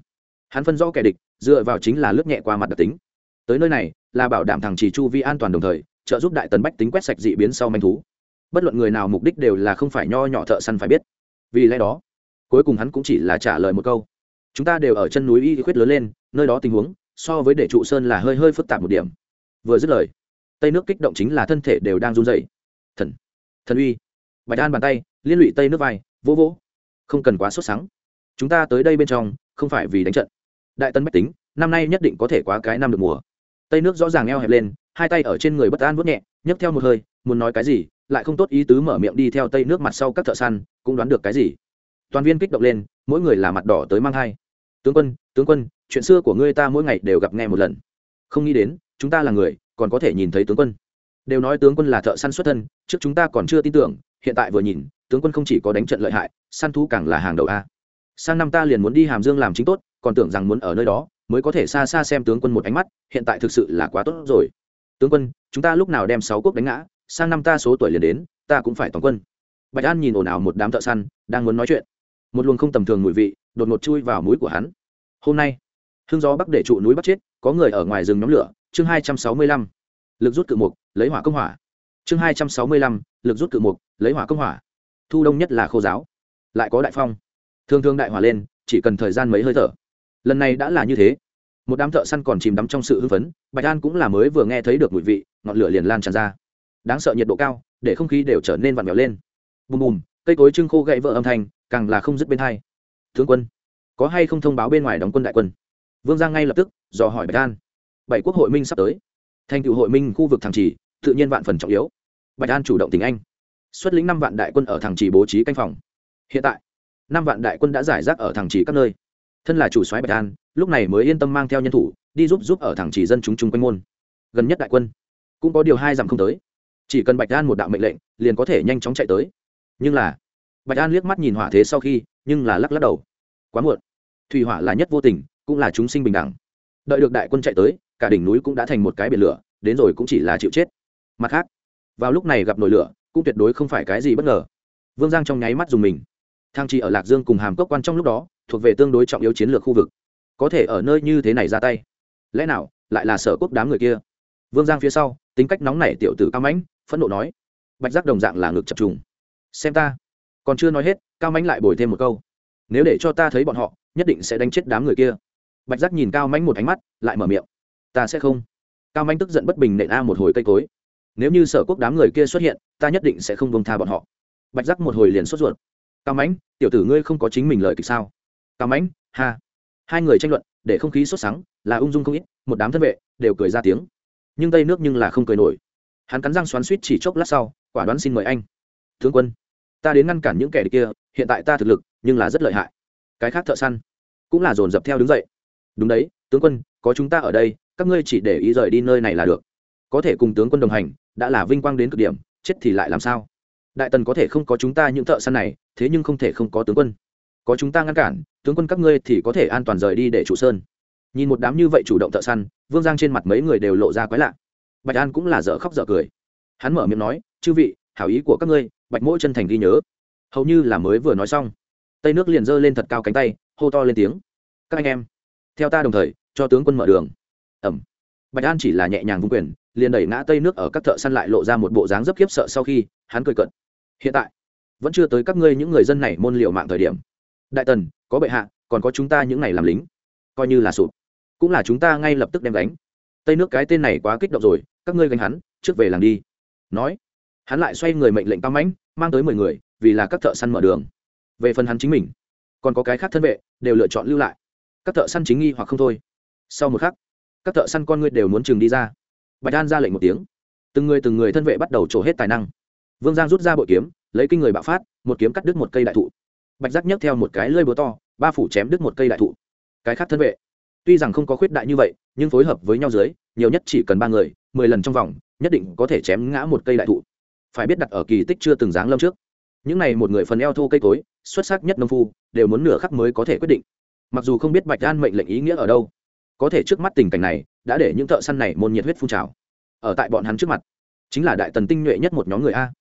hắn phân rõ kẻ địch, dựa vào chính là lướt nhẹ qua mặt đặc tính. Tới nơi này, là bảo đảm thằng chỉ chu vi an toàn đồng thời, trợ giúp đại tần bách tính quét sạch dị biến sau manh thú. Bất luận người nào mục đích đều là không phải nho nhỏ thợ săn phải biết. Vì lẽ đó cuối cùng hắn cũng chỉ là trả lời một câu. Chúng ta đều ở chân núi y khuyết lớn lên, nơi đó tình huống so với để trụ sơn là hơi hơi phức tạp một điểm. Vừa dứt lời, tây nước kích động chính là thân thể đều đang run dậy thần thần uy. Bạch an bàn tay, liên lụy tây nước vai, vỗ vỗ. Không cần quá sốt sắng. Chúng ta tới đây bên trong, không phải vì đánh trận. Đại tân bách tính, năm nay nhất định có thể quá cái năm được mùa. Tây nước rõ ràng eo hẹp lên, hai tay ở trên người bất an vớt nhẹ, nhấc theo một hơi, muốn nói cái gì, lại không tốt ý tứ mở miệng đi theo tây nước mặt sau các thợ săn, cũng đoán được cái gì toàn viên kích động lên, mỗi người là mặt đỏ tới mang thai. Tướng quân tướng quân, chuyện xưa của ngươi ta mỗi ngày đều gặp nghe một lần. Không nghĩ đến, chúng ta là người, còn có thể nhìn thấy tướng quân. Đều nói tướng quân là thợ săn xuất thân, trước chúng ta còn chưa tin tưởng, hiện tại vừa nhìn, tướng quân không chỉ có đánh trận lợi hại, săn thú càng là hàng đầu a. Sang năm ta liền muốn đi hàm dương làm chính tốt, còn tưởng rằng muốn ở nơi đó, mới có thể xa xa xem tướng quân một ánh mắt, hiện tại thực sự là quá tốt rồi. Tướng quân, chúng ta lúc nào đem sáu quốc đánh ngã, sang năm ta số tuổi liền đến, ta cũng phải toàn quân. Bạch an nhìn ồn ào một đám thợ săn, đang muốn nói chuyện một luồng không tầm thường mùi vị đột ngột chui vào mũi của hắn. Hôm nay, hương gió bắc để trụ núi bắt chết, có người ở ngoài rừng nhóm lửa. Chương hai trăm sáu mươi lăm, lực rút cự mục, lấy hỏa công hỏa. Chương hai trăm sáu mươi lăm, lực rút cự mục, lấy hỏa công hỏa. Thu đông nhất là khô giáo, lại có đại phong. Thương thương đại hỏa lên, chỉ cần thời gian mấy hơi thở. Lần này đã là như thế. Một đám thợ săn còn chìm đắm trong sự hưng phấn, bạch an cũng là mới vừa nghe thấy được mùi vị, ngọn lửa liền lan tràn ra. Đáng sợ nhiệt độ cao, để không khí đều trở nên vặn vẹo lên. Bùm bùm, cây cối trưng khô gậy vỡ âm thanh càng là không dứt bên hai. Tướng quân, có hay không thông báo bên ngoài đóng quân đại quân? Vương giang ngay lập tức, dò hỏi bạch an. Bảy quốc hội minh sắp tới. Thành cựu hội minh khu vực thằng trì tự nhiên vạn phần trọng yếu. Bạch an chủ động tình anh. Xuất lĩnh năm vạn đại quân ở thằng trì bố trí canh phòng. Hiện tại, năm vạn đại quân đã giải rác ở thằng trì các nơi. Thân là chủ soái bạch an, lúc này mới yên tâm mang theo nhân thủ, đi giúp giúp ở thằng trì dân chúng chung quanh môn. Gần nhất đại quân, cũng có điều hai dặm không tới. Chỉ cần bạch an một đạo mệnh lệnh, liền có thể nhanh chóng chạy tới. Nhưng là bạch an liếc mắt nhìn hỏa thế sau khi, nhưng là lắc lắc đầu. Quá muộn. Thủy hỏa là nhất vô tình, cũng là chúng sinh bình đẳng. Đợi được đại quân chạy tới, cả đỉnh núi cũng đã thành một cái biển lửa, đến rồi cũng chỉ là chịu chết. Mặt khác, vào lúc này gặp nổi lửa, cũng tuyệt đối không phải cái gì bất ngờ. Vương giang trong nháy mắt dùng mình. Thang trì ở lạc dương cùng hàm cốc quan trong lúc đó, thuộc về tương đối trọng yếu chiến lược khu vực. Có thể ở nơi như thế này ra tay, lẽ nào lại là sở quốc đám người kia? Vương giang phía sau, tính cách nóng nảy tiểu tử cao mãnh, phẫn nộ nói. Bạch giác đồng dạng là ngực chập trùng. Xem ta còn chưa nói hết, cao mãnh lại bồi thêm một câu. Nếu để cho ta thấy bọn họ, nhất định sẽ đánh chết đám người kia. Bạch giác nhìn cao mãnh một ánh mắt, lại mở miệng. Ta sẽ không. Cao mãnh tức giận bất bình nện a một hồi cây cối. Nếu như sở quốc đám người kia xuất hiện, ta nhất định sẽ không bông tha bọn họ. Bạch giác một hồi liền sốt ruột. Cao mãnh, tiểu tử ngươi không có chính mình lợi kịch sao? Cao mãnh, ha. Hai người tranh luận, để không khí sốt sắng, là ung dung không ít, một đám thân vệ, đều cười ra tiếng. Nhưng tây nước nhưng là không cười nổi. Hắn cắn răng xoắn suýt chỉ chốc lát sau, quả đoán xin mời anh. Tướng quân ta đến ngăn cản những kẻ địch kia, hiện tại ta thực lực, nhưng là rất lợi hại. Cái khác thợ săn cũng là dồn dập theo đứng dậy. Đúng đấy, tướng quân, có chúng ta ở đây, các ngươi chỉ để ý rời đi nơi này là được. Có thể cùng tướng quân đồng hành, đã là vinh quang đến cực điểm, chết thì lại làm sao? Đại tần có thể không có chúng ta những thợ săn này, thế nhưng không thể không có tướng quân. Có chúng ta ngăn cản, tướng quân các ngươi thì có thể an toàn rời đi để trụ sơn. Nhìn một đám như vậy chủ động thợ săn, vương giang trên mặt mấy người đều lộ ra quái lạ. Bạch an cũng là dở khóc dở cười. Hắn mở miệng nói, chư vị hảo ý của các ngươi, bạch mỗi chân thành ghi nhớ. Hầu như là mới vừa nói xong, tây nước liền giơ lên thật cao cánh tay, hô to lên tiếng. Các anh em, theo ta đồng thời, cho tướng quân mở đường. Ẩm. Bạch an chỉ là nhẹ nhàng vung quyền, liền đẩy ngã tây nước ở các thợ săn lại lộ ra một bộ dáng rất khiếp sợ sau khi, hắn cười cận hiện tại, vẫn chưa tới các ngươi những người dân này môn liệu mạng thời điểm. Đại tần, có bệ hạ, còn có chúng ta những này làm lính. Coi như là sụp, cũng là chúng ta ngay lập tức đem đánh tây nước cái tên này quá kích động rồi, các ngươi gánh hắn, trước về làng đi. Nói hắn lại xoay người mệnh lệnh cao mãnh, mang tới mười người, vì là các thợ săn mở đường. Về phần hắn chính mình, còn có cái khác thân vệ, đều lựa chọn lưu lại. Các thợ săn chính nghi hoặc không thôi. Sau một khắc, các thợ săn con người đều muốn chừng đi ra. Bạch an ra lệnh một tiếng. Từng người từng người thân vệ bắt đầu trổ hết tài năng. Vương giang rút ra bội kiếm, lấy kinh người bạo phát, một kiếm cắt đứt một cây đại thụ. Bạch giác nhấc theo một cái lơi búa to, ba phủ chém đứt một cây đại thụ. Cái khác thân vệ, tuy rằng không có khuyết đại như vậy, nhưng phối hợp với nhau dưới, nhiều nhất chỉ cần ba người, mười lần trong vòng, nhất định có thể chém ngã một cây đại thụ phải biết đặt ở kỳ tích chưa từng dáng lâm trước. Những này một người phần eo thô cây cối, xuất sắc nhất nông phu, đều muốn nửa khắc mới có thể quyết định. Mặc dù không biết bạch an mệnh lệnh ý nghĩa ở đâu, có thể trước mắt tình cảnh này đã để những thợ săn này môn nhiệt huyết phun trào. Ở tại bọn hắn trước mặt, chính là đại tần tinh nhuệ nhất một nhóm người a.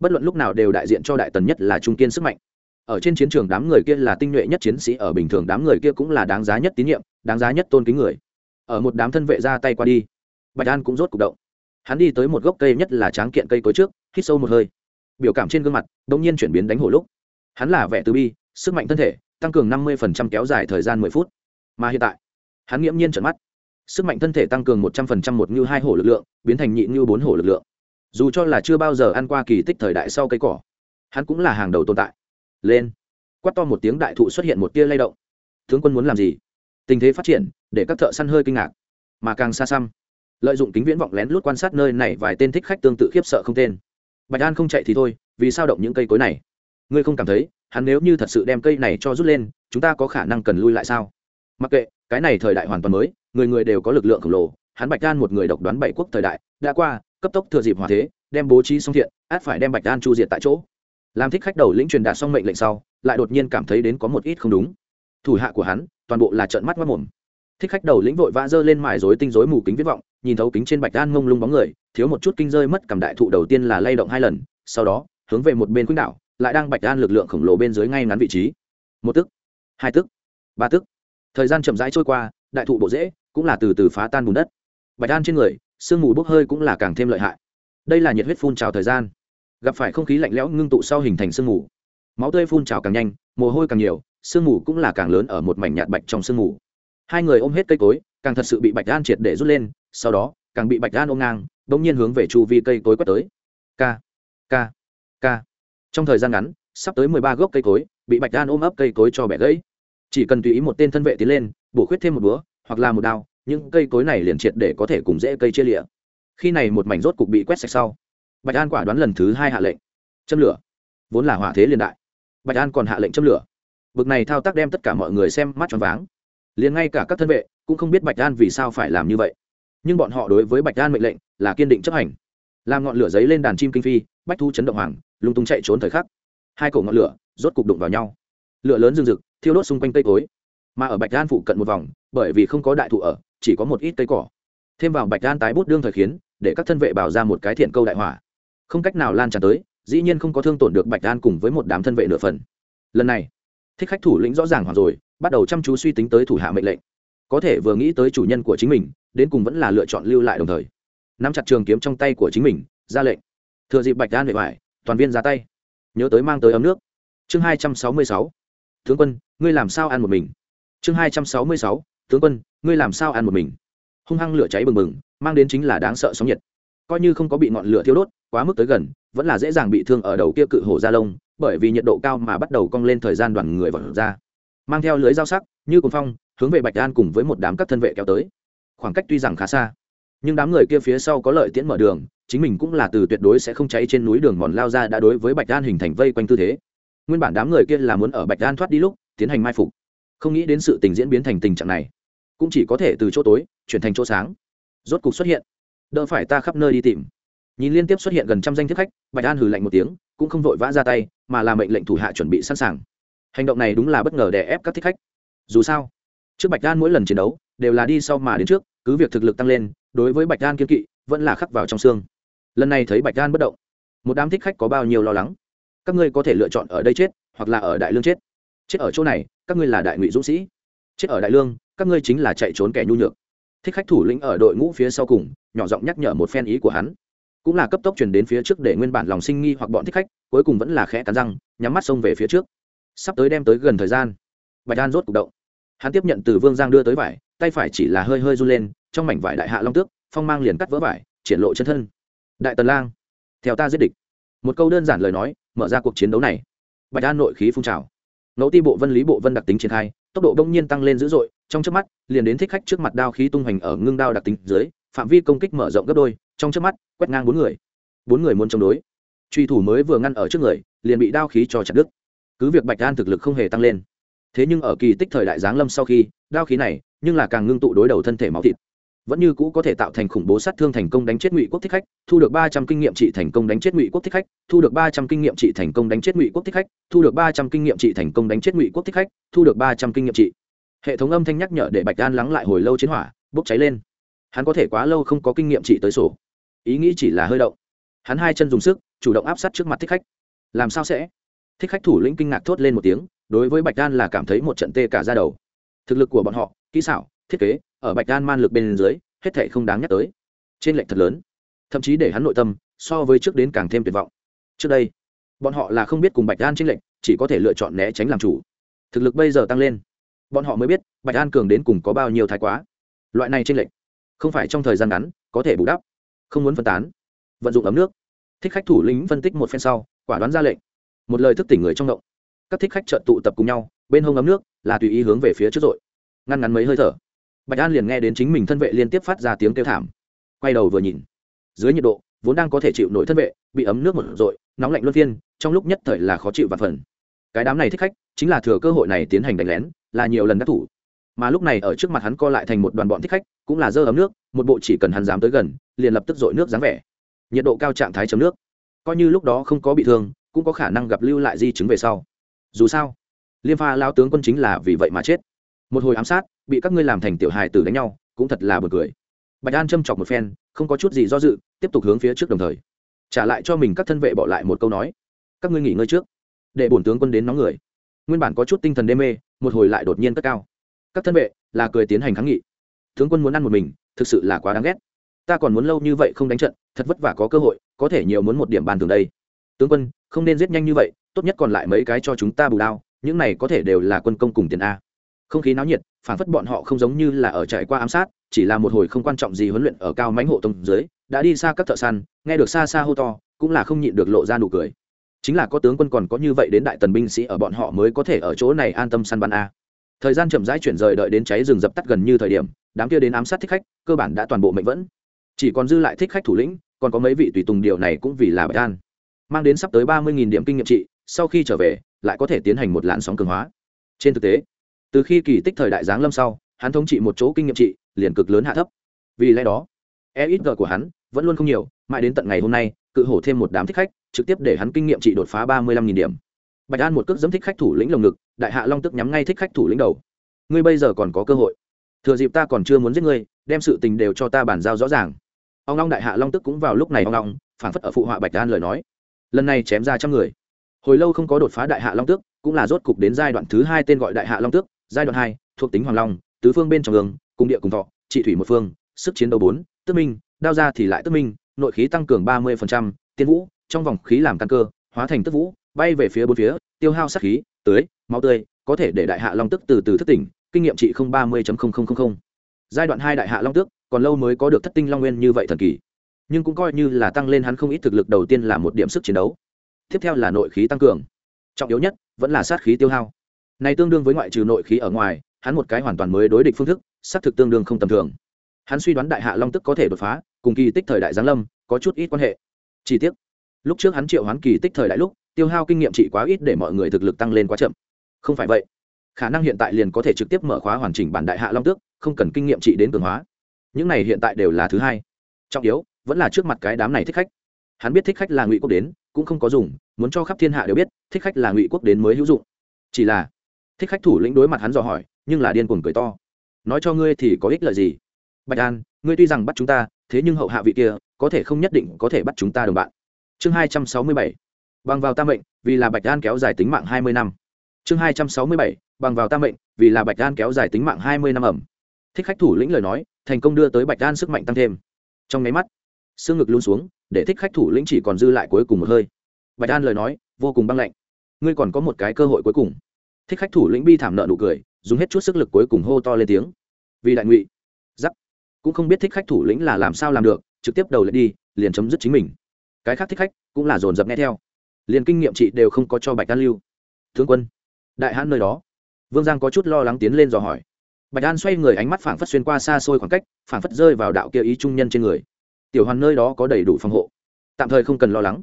Bất luận lúc nào đều đại diện cho đại tần nhất là trung kiên sức mạnh. Ở trên chiến trường đám người kia là tinh nhuệ nhất chiến sĩ, ở bình thường đám người kia cũng là đáng giá nhất tín nhiệm, đáng giá nhất tôn kính người. Ở một đám thân vệ ra tay qua đi, bạch an cũng rốt cục động hắn đi tới một gốc cây nhất là tráng kiện cây cối trước, hít sâu một hơi. Biểu cảm trên gương mặt đ ỗ n g nhiên chuyển biến đánh hổ lúc. Hắn là vẻ từ bi, sức mạnh thân thể, tăng cường năm mươi kéo dài thời gian mười phút. Mà hiện tại, hắn nghiễm nhiên trận mắt. Sức mạnh thân thể tăng cường một trăm linh một như hai hổ lực lượng, biến thành nhị như bốn hổ lực lượng. Dù cho là chưa bao giờ ăn qua kỳ tích thời đại sau cây cỏ, hắn cũng là hàng đầu tồn tại. Lên, quát to một tiếng đại thụ xuất hiện một tia lay động. Tướng quân muốn làm gì? Tình thế phát triển, để các thợ săn hơi kinh ngạc. Mà càng xa xăm lợi dụng kính viễn vọng lén lút quan sát nơi này vài tên thích khách tương tự khiếp sợ không tên. Bạch an không chạy thì thôi, vì sao động những cây cối này? Ngươi không cảm thấy, hắn nếu như thật sự đem cây này cho rút lên, chúng ta có khả năng cần lui lại sao? Mặc kệ, cái này thời đại hoàn toàn mới, người người đều có lực lượng khổng lồ. Hắn bạch an một người độc đoán bảy quốc thời đại, đã qua, cấp tốc thừa dịp hòa thế, đem bố trí xong thiện, át phải đem bạch an chu diệt tại chỗ. Làm thích khách đầu lĩnh truyền đạt xong mệnh lệnh sau, lại đột nhiên cảm thấy đến có một ít không đúng. Thủ hạ của hắn, toàn bộ là trợn mắt mất mồm thích khách đầu lĩnh vội vã dơ lên mải rối tinh rối mù kính viết vọng nhìn thấu kính trên bạch đan ngông lung bóng người, thiếu một chút kinh rơi mất cầm đại thụ đầu tiên là lay động hai lần, sau đó, hướng về một bên quýnh đạo lại đang bạch đan lực lượng khổng lồ bên dưới ngay ngắn vị trí. Một tức, hai tức, ba tức. Thời gian chậm rãi trôi qua, đại thụ bộ dễ cũng là từ từ phá tan bùn đất. Bạch đan trên người, sương mù bốc hơi cũng là càng thêm lợi hại. Đây là nhiệt huyết phun trào thời gian. Gặp phải không khí lạnh lẽo ngưng tụ sau hình thành sương mù. Máu tươi phun trào càng nhanh, mồ hôi càng nhiều, sương mù cũng là càng lớn ở một mảnh nhạt bạch trong sương mù. Hai người ôm hết cây cối càng thật sự bị bạch đan triệt để rút lên, sau đó, càng bị bạch đan ôm ngang đ ỗ n g nhiên hướng về chu vi cây cối quét tới. K k k. Trong thời gian ngắn, sắp tới mười ba gốc cây cối, bị bạch đan ôm ấp cây cối cho bẻ gãy. Chỉ cần tùy ý một tên thân vệ tiến lên, bổ khuyết thêm một búa, hoặc là một đao, những cây cối này liền triệt để có thể cùng dễ cây chia lịa. Khi này một mảnh rốt cục bị quét sạch sau, bạch an quả đoán lần thứ hai hạ lệnh. Châm lửa. Vốn là hỏa thế liên đại. Bạch an còn hạ lệnh châm lửa. Bực này thao tác đem tất cả mọi người xem mắt tròn váng liền ngay cả các thân vệ cũng không biết bạch đan vì sao phải làm như vậy. Nhưng bọn họ đối với bạch đan mệnh lệnh là kiên định chấp hành. Làm ngọn lửa giấy lên đàn chim kinh phi, bách thu chấn động hoàng, lung tung chạy trốn thời khắc. Hai cổ ngọn lửa rốt cục đụng vào nhau. Lửa lớn rừng rực, thiêu đốt xung quanh cây cối. Mà ở bạch đan phụ cận một vòng, bởi vì không có đại thụ ở, chỉ có một ít cây cỏ. Thêm vào bạch đan tái bút đương thời khiến, để các thân vệ bảo ra một cái thiện câu đại hỏa không cách nào lan tràn tới, dĩ nhiên không có thương tổn được bạch đan cùng với một đám thân vệ nửa phần. Lần này, thích khách thủ lĩnh rõ ràng hoặc rồi bắt đầu chăm chú suy tính tới thủ hạ mệnh lệnh. Có thể vừa nghĩ tới chủ nhân của chính mình, đến cùng vẫn là lựa chọn lưu lại đồng thời. Nắm chặt trường kiếm trong tay của chính mình, ra lệnh. Thừa dịp bạch đan vệ vải toàn viên ra tay. Nhớ tới mang tới ấm nước. Chương hai trăm sáu mươi sáu. Tướng quân, ngươi làm sao ăn một mình? Chương hai trăm sáu mươi sáu. Tướng quân, ngươi làm sao ăn một mình? Hung hăng lửa cháy bừng bừng, mang đến chính là đáng sợ sóng nhiệt. Coi như không có bị ngọn lửa thiêu đốt, quá mức tới gần, vẫn là dễ dàng bị thương ở đầu kia cự hổ da lông, bởi vì nhiệt độ cao mà bắt đầu cong lên thời gian đoàn người vào ra mang theo lưới dao sắc, như cồn phong, hướng về bạch an cùng với một đám các thân vệ kéo tới. Khoảng cách tuy rằng khá xa, nhưng đám người kia phía sau có lợi tiễn mở đường, chính mình cũng là từ tuyệt đối sẽ không cháy trên núi đường mòn lao ra đã đối với bạch an hình thành vây quanh tư thế. Nguyên bản đám người kia là muốn ở bạch an thoát đi lúc, tiến hành mai phục. Không nghĩ đến sự tình diễn biến thành tình trạng này, cũng chỉ có thể từ chỗ tối, chuyển thành chỗ sáng. Rốt cục xuất hiện. Đỡ phải ta khắp nơi đi tìm. Nhìn liên tiếp xuất hiện gần trăm danh thiết khách, bạch an hừ lạnh một tiếng, cũng không vội vã ra tay, mà là mệnh lệnh thủ hạ chuẩn bị sẵn sàng hành động này đúng là bất ngờ đè ép các thích khách. Dù sao, trước bạch đan mỗi lần chiến đấu đều là đi sau mà đến trước, cứ việc thực lực tăng lên, đối với bạch đan kiên kỵ vẫn là khắc vào trong xương. Lần này thấy bạch đan bất động, một đám thích khách có bao nhiêu lo lắng. Các ngươi có thể lựa chọn ở đây chết, hoặc là ở đại lương chết. Chết ở chỗ này, các ngươi là đại ngụy dũng sĩ. Chết ở đại lương, các ngươi chính là chạy trốn kẻ nhu nhược. Thích khách thủ lĩnh ở đội ngũ phía sau cùng, nhỏ giọng nhắc nhở một phen ý của hắn. Cũng là cấp tốc chuyển đến phía trước để nguyên bản lòng sinh nghi hoặc bọn thích khách, cuối cùng vẫn là khẽ cắn răng, nhắm mắt xông về phía trước sắp tới đem tới gần thời gian. Bạch an rốt c ụ c động. Hắn tiếp nhận từ vương giang đưa tới vải, tay phải chỉ là hơi hơi run lên, trong mảnh vải đại hạ long tước, phong mang liền cắt vỡ vải, triển lộ chân thân. Đại tần lang, theo ta giết địch. Một câu đơn giản lời nói, mở ra cuộc chiến đấu này. Bạch an nội khí phun trào. Ngẫu ti bộ vân lý bộ vân đặc tính triển khai, tốc độ đông nhiên tăng lên dữ dội, trong trước mắt, liền đến thích khách trước mặt đao khí tung hoành ở ngưng đao đặc tính dưới, phạm vi công kích mở rộng gấp đôi, trong trước mắt, quét ngang bốn người. Bốn người muốn chống đối. Truy thủ mới vừa ngăn ở trước người, liền bị đao khí cho chặt đứt cứ việc bạch đan thực lực không hề tăng lên. Thế nhưng ở kỳ tích thời đại giáng lâm sau khi, đao khí này, nhưng là càng ngưng tụ đối đầu thân thể máu thịt. Vẫn như cũ có thể tạo thành khủng bố sát thương thành công đánh chết ngụy quốc thích khách, thu được ba trăm kinh nghiệm trị thành công đánh chết ngụy quốc thích khách, thu được ba trăm kinh nghiệm trị thành công đánh chết ngụy quốc thích khách, thu được ba trăm kinh nghiệm trị thành công đánh chết ngụy quốc thích khách, thu được ba trăm kinh nghiệm trị. Hệ thống âm thanh nhắc nhở để bạch đan lắng lại hồi lâu chiến hỏa, bốc cháy lên. Hắn có thể quá lâu không có kinh nghiệm trị tới sổ. Ý nghĩ chỉ là hơi động. Hắn hai chân dùng sức, chủ động áp sát trước mặt thích khách. Làm sao sẽ? Thích khách thủ lĩnh kinh ngạc thốt lên một tiếng, đối với bạch đan là cảm thấy một trận tê cả ra đầu. Thực lực của bọn họ, kỹ xảo, thiết kế, ở bạch đan man lực bên dưới, hết thệ không đáng nhắc tới. Trên lệnh thật lớn. Thậm chí để hắn nội tâm, so với trước đến càng thêm tuyệt vọng. Trước đây, bọn họ là không biết cùng bạch đan trên lệnh chỉ có thể lựa chọn né tránh làm chủ. Thực lực bây giờ tăng lên. Bọn họ mới biết, bạch đan cường đến cùng có bao nhiêu thái quá. Loại này trên lệnh không phải trong thời gian ngắn, có thể bù đắp. Không muốn phân tán. Vận dụng ấm nước. Thích khách thủ lĩnh phân tích một phen sau, quả đoán ra lệnh một lời thức tỉnh người trong động các thích khách trợn tụ tập cùng nhau, bên hông ấm nước, là tùy ý hướng về phía trước rồi. Ngăn ngắn mấy hơi thở, bạch an liền nghe đến chính mình thân vệ liên tiếp phát ra tiếng kêu thảm. Quay đầu vừa nhìn, dưới nhiệt độ, vốn đang có thể chịu nổi thân vệ, bị ấm nước một rội, nóng lạnh luân phiên, trong lúc nhất thời là khó chịu và phần. Cái đám này thích khách, chính là thừa cơ hội này tiến hành đánh lén, là nhiều lần đắc thủ. Mà lúc này ở trước mặt hắn co lại thành một đoàn bọn thích khách, cũng là dơ ấm nước, một bộ chỉ cần hắn dám tới gần, liền lập tức dội nước dáng vẻ. Nhiệt độ cao trạng thái chấm nước. Coi như lúc đó không có bị thương cũng có khả năng gặp lưu lại di chứng về sau. Dù sao liêm pha lao tướng quân chính là vì vậy mà chết. Một hồi ám sát, bị các ngươi làm thành tiểu hài tử đánh nhau, cũng thật là b u ồ n cười. Bạch an châm chọc một phen, không có chút gì do dự, tiếp tục hướng phía trước đồng thời. Trả lại cho mình các thân vệ bỏ lại một câu nói. Các ngươi nghỉ ngơi trước, để bổn tướng quân đến nóng người. Nguyên bản có chút tinh thần đê mê, một hồi lại đột nhiên cất cao. Các thân vệ, là cười tiến hành kháng nghị. Tướng quân muốn ăn một mình, thực sự là quá đáng ghét. Ta còn muốn lâu như vậy không đánh trận, thật vất vả có cơ hội, có thể nhiều muốn một điểm bàn thường đây. Tướng quân không nên giết nhanh như vậy, tốt nhất còn lại mấy cái cho chúng ta bù đao, những này có thể đều là quân công cùng tiền a. Không khí náo nhiệt phản phất bọn họ không giống như là ở trải qua ám sát, chỉ là một hồi không quan trọng gì huấn luyện ở cao mánh hộ tông dưới, đã đi xa các thợ săn, nghe được xa xa hô to, cũng là không nhịn được lộ ra nụ cười. Chính là có tướng quân còn có như vậy đến đại tần binh sĩ ở bọn họ mới có thể ở chỗ này an tâm săn bắn a. Thời gian chậm rãi chuyển rời đợi đến cháy rừng dập tắt gần như thời điểm, đám kia đến ám sát thích khách, cơ bản đã toàn bộ mệnh vẫn. Chỉ còn dư lại thích khách thủ lĩnh, còn có mấy vị tùy tùng điều này cũng vì là bạch an mang đến sắp tới ba mươi điểm kinh nghiệm trị, sau khi trở về, lại có thể tiến hành một làn sóng cường hóa. Trên thực tế, từ khi kỳ tích thời đại giáng lâm sau, hắn thống trị một chỗ kinh nghiệm trị liền cực lớn hạ thấp. Vì lẽ đó e ít g của hắn vẫn luôn không nhiều, mãi đến tận ngày hôm nay, cự hổ thêm một đám thích khách, trực tiếp để hắn kinh nghiệm trị đột phá ba mươi lăm điểm. Bạch an một cước dẫm thích khách thủ lĩnh lồng ngực, đại hạ long tức nhắm ngay thích khách thủ lĩnh đầu. Ngươi bây giờ còn có cơ hội. Thừa dịp ta còn chưa muốn giết ngươi, đem sự tình đều cho ta bàn giao rõ ràng. Ông long đại hạ long tức cũng vào lúc này ông long, phản phất ở phụ họa bạch an lời nói lần này chém ra trăm người. Hồi lâu không có đột phá đại hạ long tước, cũng là rốt cục đến giai đoạn thứ hai tên gọi đại hạ long tước, giai đoạn hai, thuộc tính hoàng long, tứ phương bên trong đường cung địa cùng thọ, trị thủy một phương, sức chiến đấu bốn tức minh, đao ra thì lại tức minh, nội khí tăng cường ba mươi tiên vũ, trong vòng khí làm căn cơ, hóa thành tức vũ, bay về phía bốn phía, tiêu hao sát khí, tưới, máu tươi, có thể để đại hạ long tức từ từ thất tỉnh, kinh nghiệm trị ba mươi giai đoạn hai đại hạ long tước, còn lâu mới có được thất tinh long nguyên như vậy thần kỳ nhưng cũng coi như là tăng lên hắn không ít thực lực đầu tiên là một điểm sức chiến đấu. Tiếp theo là nội khí tăng cường. Trọng yếu nhất, vẫn là sát khí tiêu hao. Này tương đương với ngoại trừ nội khí ở ngoài, hắn một cái hoàn toàn mới đối địch phương thức xác thực tương đương không tầm thường. Hắn suy đoán đại hạ long tức có thể đột phá, cùng kỳ tích thời đại giáng lâm, có chút ít quan hệ. Chi tiết lúc trước hắn triệu hoán kỳ tích thời đại lúc, tiêu hao kinh nghiệm trị quá ít để mọi người thực lực tăng lên quá chậm. Không phải vậy, khả năng hiện tại liền có thể trực tiếp mở khóa hoàn chỉnh bản đại hạ long tước, không cần kinh nghiệm trị đến cường hóa. Những này hiện tại đều là thứ hai. Trọng yếu vẫn là trước mặt cái đám này thích khách. Hắn biết thích khách là ngụy quốc đến, cũng không có dùng, muốn cho khắp thiên hạ đều biết, thích khách là ngụy quốc đến mới hữu dụng. Chỉ là, thích khách thủ lĩnh đối mặt hắn dò hỏi, nhưng là điên cuồng cười to. Nói cho ngươi thì có ích lợi gì? Bạch an, ngươi tuy rằng bắt chúng ta, thế nhưng hậu hạ vị kia, có thể không nhất định có thể bắt chúng ta đồng bạn. Chương hai trăm sáu mươi bảy. Bằng vào tam mệnh, vì là bạch an kéo dài tính mạng hai mươi năm. Chương hai trăm sáu mươi bảy. Bằng vào tam mệnh, vì là bạch an kéo dài tính mạng hai mươi năm ẩm. Thích khách thủ lĩnh lời nói, thành công đưa tới bạch an sức mạnh tăng thêm. Trong nháy mắt xương ngực luôn xuống, để thích khách thủ lĩnh chỉ còn dư lại cuối cùng một hơi. Bạch an lời nói, vô cùng băng lạnh. Ngươi còn có một cái cơ hội cuối cùng. Thích khách thủ lĩnh bi thảm nợ nụ cười, dùng hết chút sức lực cuối cùng hô to lên tiếng. Vì đại ngụy. Giắc. Cũng không biết thích khách thủ lĩnh là làm sao làm được, trực tiếp đầu lại đi, liền chấm dứt chính mình. Cái khác thích khách cũng là dồn dập nghe theo. Liền kinh nghiệm chị đều không có cho bạch an lưu. Tướng quân. Đại hãn nơi đó. Vương giang có chút lo lắng tiến lên dò hỏi. Bạch an xoay người ánh mắt phảng phất xuyên qua xa xôi khoảng cách, phảng phất rơi vào đạo kia ý trung nhân trên người tiểu hoàn nơi đó có đầy đủ phòng hộ. Tạm thời không cần lo lắng.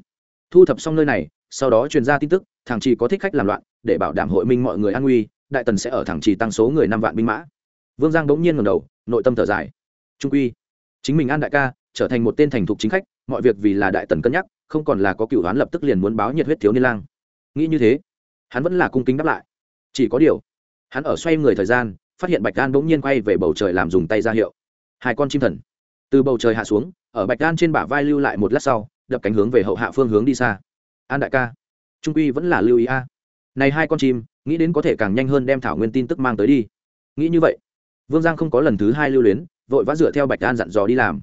Thu thập xong nơi này, sau đó truyền ra tin tức, thằng trì có thích khách làm loạn, để bảo đảm hội minh mọi người an nguy, đại tần sẽ ở thằng trì tăng số người năm vạn binh mã. Vương giang bỗng nhiên ngầm đầu, nội tâm thở dài. Trung quy, chính mình an đại ca, trở thành một tên thành thục chính khách, mọi việc vì là đại tần cân nhắc, không còn là có cựu đoán lập tức liền muốn báo nhiệt huyết thiếu niên lang. Nghĩ như thế, hắn vẫn là cung kính đáp lại. Chỉ có điều, hắn ở xoay người thời gian, phát hiện bạch đan bỗng nhiên quay về bầu trời làm dùng tay ra hiệu. Hai con chim thần. Từ bầu trời hạ xuống ở bạch đan trên bả vai lưu lại một lát sau, đập cánh hướng về hậu hạ phương hướng đi xa. An đại ca, trung quy vẫn là lưu ý a. Này hai con chim, nghĩ đến có thể càng nhanh hơn đem thảo nguyên tin tức mang tới đi. Nghĩ như vậy, vương giang không có lần thứ hai lưu luyến, vội vã dựa theo bạch đan dặn dò đi làm.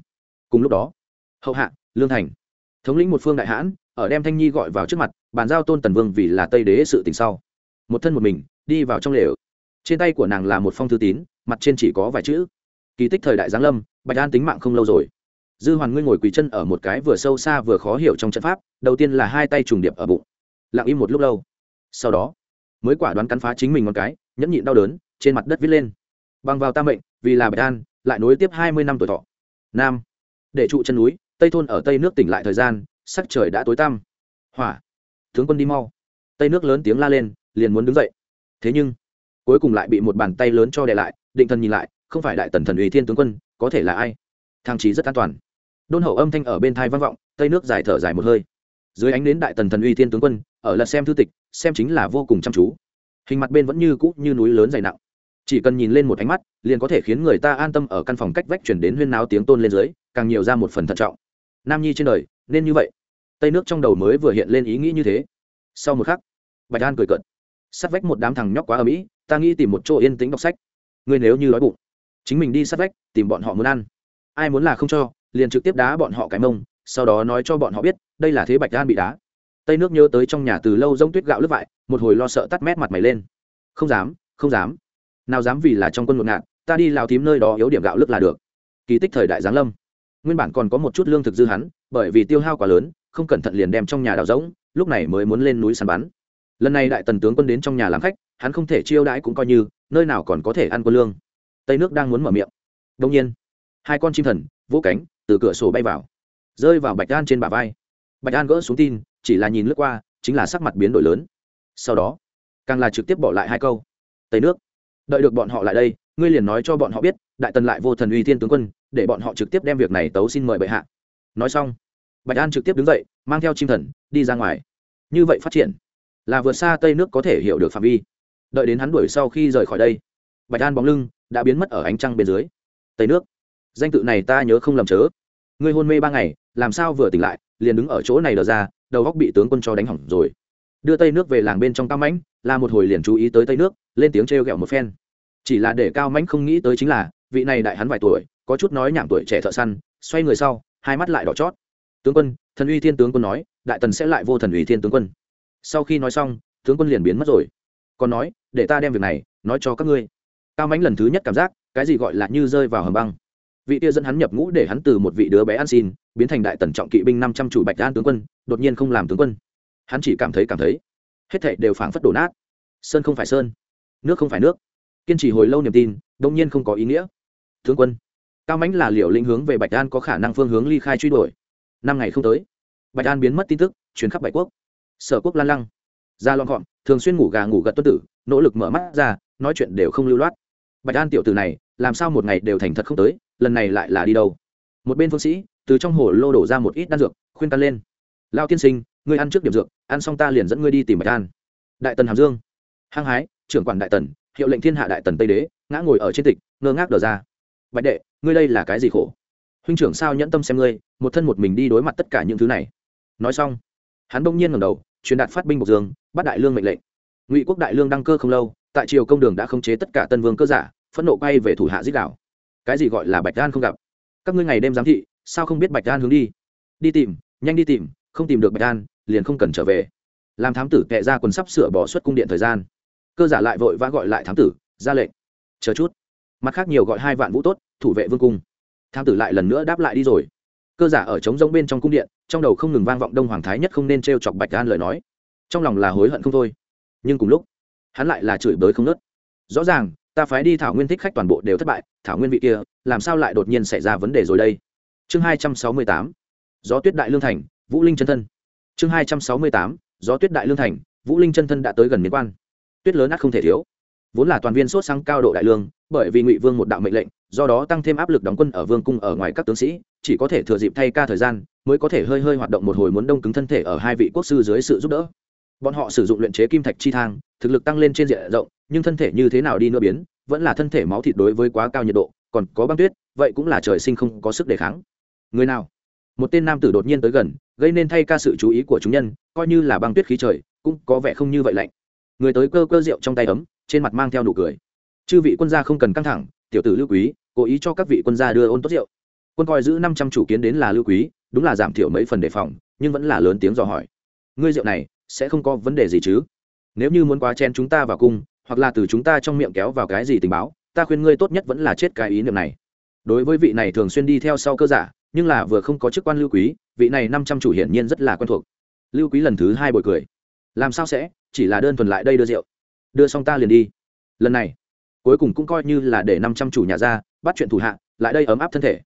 Cùng lúc đó, hậu hạ, lương thành, thống lĩnh một phương đại hãn, ở đem thanh nhi gọi vào trước mặt, bàn giao tôn tần vương vì là tây đế sự tình sau. Một thân một mình, đi vào trong lều. Trên tay của nàng là một phong thư tín, mặt trên chỉ có vài chữ. Kỳ tích thời đại giáng lâm, bạch an tính mạng không lâu rồi dư hoàn ngươi ngồi quỳ chân ở một cái vừa sâu xa vừa khó hiểu trong trận pháp, đầu tiên là hai tay trùng điệp ở bụng. Lặng im một lúc lâu. Sau đó, mới quả đoán cắn phá chính mình một cái, nhẫn nhịn đau đớn, trên mặt đất viết lên. Bằng vào tam mệnh, vì là bạch an, lại nối tiếp hai mươi năm tuổi thọ. Nam, để trụ chân núi, tây thôn ở tây nước tỉnh lại thời gian, sắc trời đã tối tăm. Hỏa, tướng quân đi mau. Tây nước lớn tiếng la lên, liền muốn đứng dậy. Thế nhưng, cuối cùng lại bị một bàn tay lớn cho đè lại, định thần nhìn lại, không phải đại tần thần ủy thiên tướng quân, có thể là ai? Thang trí rất an toàn đôn hậu âm thanh ở bên thai vang vọng, tây nước dài thở dài một hơi. Dưới ánh đến đại tần thần uy thiên tướng quân, ở lật xem thư tịch, xem chính là vô cùng chăm chú. Hình mặt bên vẫn như cũ như núi lớn dày nặng. Chỉ cần nhìn lên một ánh mắt, liền có thể khiến người ta an tâm ở căn phòng cách vách chuyển đến huyên náo tiếng tôn lên dưới, càng nhiều ra một phần thận trọng. Nam nhi trên đời, nên như vậy. Tây nước trong đầu mới vừa hiện lên ý nghĩ như thế. Sau một khắc, bạch an cười cợt. Sát vách một đám thằng nhóc quá ở mỹ ta nghĩ tìm một chỗ yên tĩnh đọc sách. Ngươi nếu như đói bụng, chính mình đi sát vách, tìm bọn họ muốn ăn. Ai muốn là không cho liền trực tiếp đá bọn họ cái mông, sau đó nói cho bọn họ biết, đây là thế bạch đan bị đá. Tây nước nhớ tới trong nhà từ lâu giống tuyết gạo lướt vại, một hồi lo sợ tắt mét mặt mày lên. Không dám không dám. Nào dám vì là trong quân ngột ngạt ta đi lao tím nơi đó yếu điểm gạo lức là được. Kỳ tích thời đại giáng lâm. Nguyên bản còn có một chút lương thực dư hắn, bởi vì tiêu hao quá lớn, không cẩn thận liền đem trong nhà đào rỗng, lúc này mới muốn lên núi săn bắn. Lần này đại tần tướng quân đến trong nhà làm khách, hắn không thể chiêu đãi cũng coi như, nơi nào còn có thể ăn quân lương. Tây nước đang muốn mở miệng. Đông nhiên, hai con chim thần, vỗ cánh từ cửa sổ bay vào, rơi vào bạch đan trên bả vai. Bạch đan gỡ xuống tin, chỉ là nhìn lướt qua, chính là sắc mặt biến đổi lớn. Sau đó, càng là trực tiếp bỏ lại hai câu. Tây nước, đợi được bọn họ lại đây, ngươi liền nói cho bọn họ biết, đại tần lại vô thần uy thiên tướng quân, để bọn họ trực tiếp đem việc này tấu xin mời bệ hạ. Nói xong, bạch an trực tiếp đứng dậy, mang theo chim thần, đi ra ngoài. Như vậy phát triển, là vượt xa tây nước có thể hiểu được phạm vi. Đợi đến hắn đuổi sau khi rời khỏi đây, bạch an bóng lưng đã biến mất ở ánh trăng bên dưới. Tây nước, danh tự này ta nhớ không lầm chớ ngươi hôn mê ba ngày, làm sao vừa tỉnh lại, liền đứng ở chỗ này đờ ra, đầu góc bị tướng quân cho đánh hỏng rồi. Đưa tây nước về làng bên trong cao mãnh, là một hồi liền chú ý tới tây nước, lên tiếng trêu ghẹo một phen. Chỉ là để cao mãnh không nghĩ tới chính là, vị này đại hắn vài tuổi, có chút nói nhảm tuổi trẻ thợ săn, xoay người sau, hai mắt lại đỏ chót. Tướng quân, thần uy thiên tướng quân nói, đại tần sẽ lại vô thần uy thiên tướng quân. Sau khi nói xong, tướng quân liền biến mất rồi. Còn nói, để ta đem việc này, nói cho các ngươi. Cao mãnh lần thứ nhất cảm giác, cái gì gọi là như rơi vào hầm băng vị kia dẫn hắn nhập ngũ để hắn từ một vị đứa bé ăn xin, biến thành đại tần trọng kỵ binh năm trăm chủ bạch an tướng quân, đột nhiên không làm tướng quân. Hắn chỉ cảm thấy cảm thấy, hết thảy đều phảng phất đổ nát. Sơn không phải sơn, nước không phải nước. Kiên trì hồi lâu niềm tin đông nhiên không có ý nghĩa. Tướng quân, cao mãnh là liệu lĩnh hướng về bạch an có khả năng phương hướng ly khai truy đuổi. Năm ngày không tới, bạch an biến mất tin tức chuyến khắp bảy quốc. Sở quốc lan lăng. Ra lon gọn, thường xuyên ngủ gà ngủ gật tuân tử, nỗ lực mở mắt ra, nói chuyện đều không lưu loát. Bạch an tiểu tử này, làm sao một ngày đều thành thật không tới lần này lại là đi đâu? Một bên phương sĩ, từ trong hồ lô đổ ra một ít đan dược, khuyên căn lên. Lao tiên sinh, ngươi ăn trước điểm dược, ăn xong ta liền dẫn ngươi đi tìm bạch an. Đại tần hàm dương. Hăng hái, trưởng quản đại tần, hiệu lệnh thiên hạ đại tần tây đế, ngã ngồi ở trên tịch, ngơ ngác đờ ra. Bạch đệ, ngươi đây là cái gì khổ? Huynh trưởng sao nhẫn tâm xem ngươi, một thân một mình đi đối mặt tất cả những thứ này. Nói xong, hắn bỗng nhiên ngẩng đầu, truyền đạt phát binh bộc dương, bắt đại lương mệnh lệnh. Ngụy quốc đại lương đăng cơ không lâu, tại triều công đường đã khống chế tất cả tân vương cơ giả, phẫn nộ quay về thủ hạ giết đảo cái gì gọi là bạch đan không gặp? Các ngươi ngày đêm giám thị, sao không biết bạch đan hướng đi? Đi tìm, nhanh đi tìm, không tìm được bạch đan, liền không cần trở về. Làm thám tử kệ ra quần sắp sửa bỏ xuất cung điện thời gian. Cơ giả lại vội vã gọi lại thám tử, ra lệnh. Chờ chút. Mặt khác nhiều gọi hai vạn vũ tốt, thủ vệ vương cung. Thám tử lại lần nữa đáp lại đi rồi. Cơ giả ở trống rỗng bên trong cung điện, trong đầu không ngừng vang vọng đông hoàng thái nhất không nên t r e o chọc bạch đan lời nói. Trong lòng là hối hận không thôi. Nhưng cùng lúc, hắn lại là chửi bới không nớt. Rõ ràng ta phái đi thảo nguyên thích khách toàn bộ đều thất bại, thảo nguyên vị kia, làm sao lại đột nhiên xảy ra vấn đề rồi đây? Chương hai trăm sáu mươi tám, gió tuyết đại lương thành, vũ linh chân thân. Chương hai trăm sáu mươi tám, gió tuyết đại lương thành, vũ linh chân thân đã tới gần miền quan. Tuyết lớn ắt không thể thiếu. Vốn là toàn viên sốt sang cao độ đại lương, bởi vì ngụy vương một đạo mệnh lệnh, do đó tăng thêm áp lực đóng quân ở vương cung ở ngoài các tướng sĩ, chỉ có thể thừa dịp thay ca thời gian, mới có thể hơi hơi hoạt động một hồi muốn đông cứng thân thể ở hai vị quốc sư dưới sự giúp đỡ bọn họ sử dụng luyện chế kim thạch chi thang, thực lực tăng lên trên diện rộng, nhưng thân thể như thế nào đi nữa biến, vẫn là thân thể máu thịt đối với quá cao nhiệt độ, còn có băng tuyết, vậy cũng là trời sinh không có sức đề kháng. Người nào? Một tên nam tử đột nhiên tới gần, gây nên thay ca sự chú ý của chúng nhân, coi như là băng tuyết khí trời, cũng có vẻ không như vậy lạnh. Người tới cơ cơ rượu trong tay ấm, trên mặt mang theo nụ cười. Chư vị quân gia không cần căng thẳng, tiểu tử lưu quý, cố ý cho các vị quân gia đưa ôn tốt rượu. Quân coi giữ năm trăm chủ kiến đến là lưu quý, đúng là giảm thiểu mấy phần đề phòng, nhưng vẫn là lớn tiếng dò hỏi. Ngươi rượu này sẽ không có vấn đề gì chứ? Nếu như muốn quá chen chúng ta vào cung, hoặc là từ chúng ta trong miệng kéo vào cái gì tình báo, ta khuyên ngươi tốt nhất vẫn là chết cái ý niệm này. Đối với vị này thường xuyên đi theo sau cơ giả, nhưng là vừa không có chức quan lưu quý, vị này năm trăm chủ hiển nhiên rất là quen thuộc. Lưu quý lần thứ hai bồi cười. Làm sao sẽ? Chỉ là đơn thuần lại đây đưa rượu. Đưa xong ta liền đi. Lần này, cuối cùng cũng coi như là để năm trăm chủ nhà ra, bắt chuyện thủ hạ, lại đây ấm áp thân thể.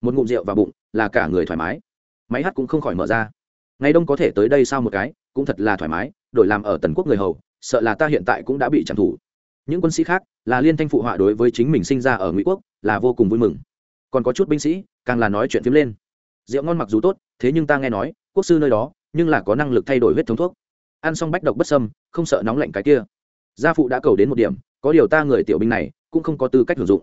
Một ngụm rượu vào bụng là cả người thoải mái. Máy hát cũng không khỏi mở ra. Ngày đông có thể tới đây sao một cái? Cũng thật là thoải mái, đổi làm ở tần quốc người hầu, sợ là ta hiện tại cũng đã bị trảm thủ. Những quân sĩ khác, là liên thanh phụ họa đối với chính mình sinh ra ở ngụy quốc, là vô cùng vui mừng. Còn có chút binh sĩ, càng là nói chuyện phím lên. Rượu ngon mặc dù tốt, thế nhưng ta nghe nói, quốc sư nơi đó, nhưng là có năng lực thay đổi huyết thống thuốc. Ăn xong bách độc bất sâm không sợ nóng lạnh cái kia. Gia phụ đã cầu đến một điểm, có điều ta người tiểu binh này, cũng không có tư cách hưởng dụng.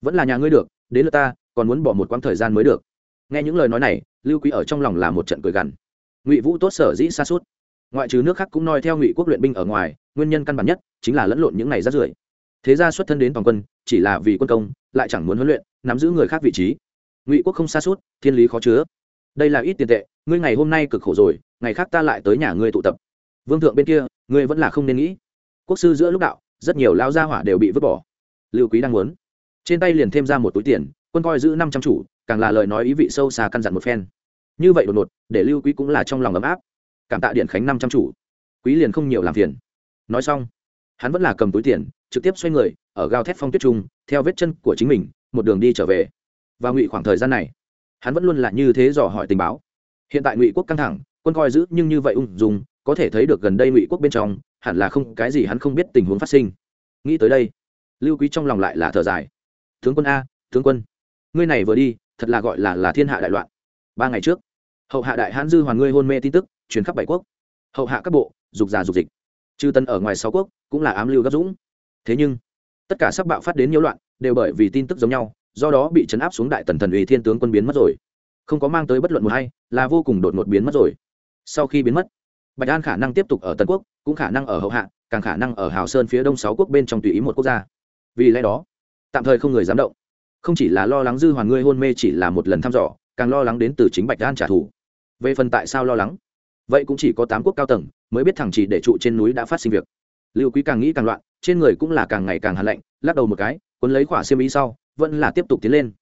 Vẫn là nhà ngươi được, đến lượt ta, còn muốn bỏ một quãng thời gian mới được. Nghe những lời nói này, lưu quý ở trong lòng là một trận cười gằn. Ngụy vũ tốt sở dĩ xa suốt ngoại trừ nước khác cũng noi theo ngụy quốc luyện binh ở ngoài, nguyên nhân căn bản nhất chính là lẫn lộn những này rát rưởi. Thế ra xuất thân đến toàn quân, chỉ là vì quân công, lại chẳng muốn huấn luyện, nắm giữ người khác vị trí. Ngụy quốc không xa suốt, thiên lý khó chứa. Đây là ít tiền tệ, ngươi ngày hôm nay cực khổ rồi, ngày khác ta lại tới nhà ngươi tụ tập. Vương thượng bên kia, ngươi vẫn là không nên nghĩ. Quốc sư giữa lúc đạo, rất nhiều lao gia hỏa đều bị vứt bỏ. Lưu quý đang muốn. Trên tay liền thêm ra một túi tiền, quân coi giữ năm trăm chủ, càng là lời nói ý vị sâu xa căn dặn một phen. Như vậy đột ngột, để lưu quý cũng là trong lòng ấm áp cảm tạ điện khánh năm trăm chủ. Quý liền không nhiều làm phiền. Nói xong, hắn vẫn là cầm túi tiền, trực tiếp xoay người, ở gao thép phong tuyết trung, theo vết chân của chính mình, một đường đi trở về. Và ngụy khoảng thời gian này, hắn vẫn luôn là như thế dò hỏi tình báo. Hiện tại ngụy quốc căng thẳng, quân coi giữ nhưng như vậy ung dung, có thể thấy được gần đây ngụy quốc bên trong, hẳn là không, cái gì hắn không biết tình huống phát sinh. Nghĩ tới đây, lưu quý trong lòng lại là thở dài. Tướng quân a, tướng quân, ngươi này vừa đi, thật là gọi là là thiên hạ đại loạn. Ba ngày trước hậu hạ đại hãn dư hoàn ngươi hôn mê tin tức, truyền khắp bảy quốc. Hậu hạ các bộ, dục giả dục dịch. Chư tân ở ngoài sáu quốc, cũng là ám lưu gấp dũng. Thế nhưng, tất cả sắc bạo phát đến nhiễu loạn, đều bởi vì tin tức giống nhau, do đó bị chấn áp xuống đại tần thần ủy thiên tướng quân biến mất rồi. Không có mang tới bất luận một hay, là vô cùng đột ngột biến mất rồi. Sau khi biến mất, bạch an khả năng tiếp tục ở tần quốc, cũng khả năng ở hậu hạ, càng khả năng ở hào sơn phía đông sáu quốc bên trong tùy ý một quốc gia. Vì lẽ đó, tạm thời không người dám động. Không chỉ là lo lắng dư hoàn ngươi hôn mê chỉ là một lần thăm dò, càng lo lắng đến từ chính bạch an trả thù về phần tại sao lo lắng? Vậy cũng chỉ có tám quốc cao tầng mới biết thẳng chỉ để trụ trên núi đã phát sinh việc. Lưu quý càng nghĩ càng loạn, trên người cũng là càng ngày càng hàn lạnh, lắc đầu một cái, cuốn lấy khỏa xiêm ý sau, vẫn là tiếp tục tiến lên.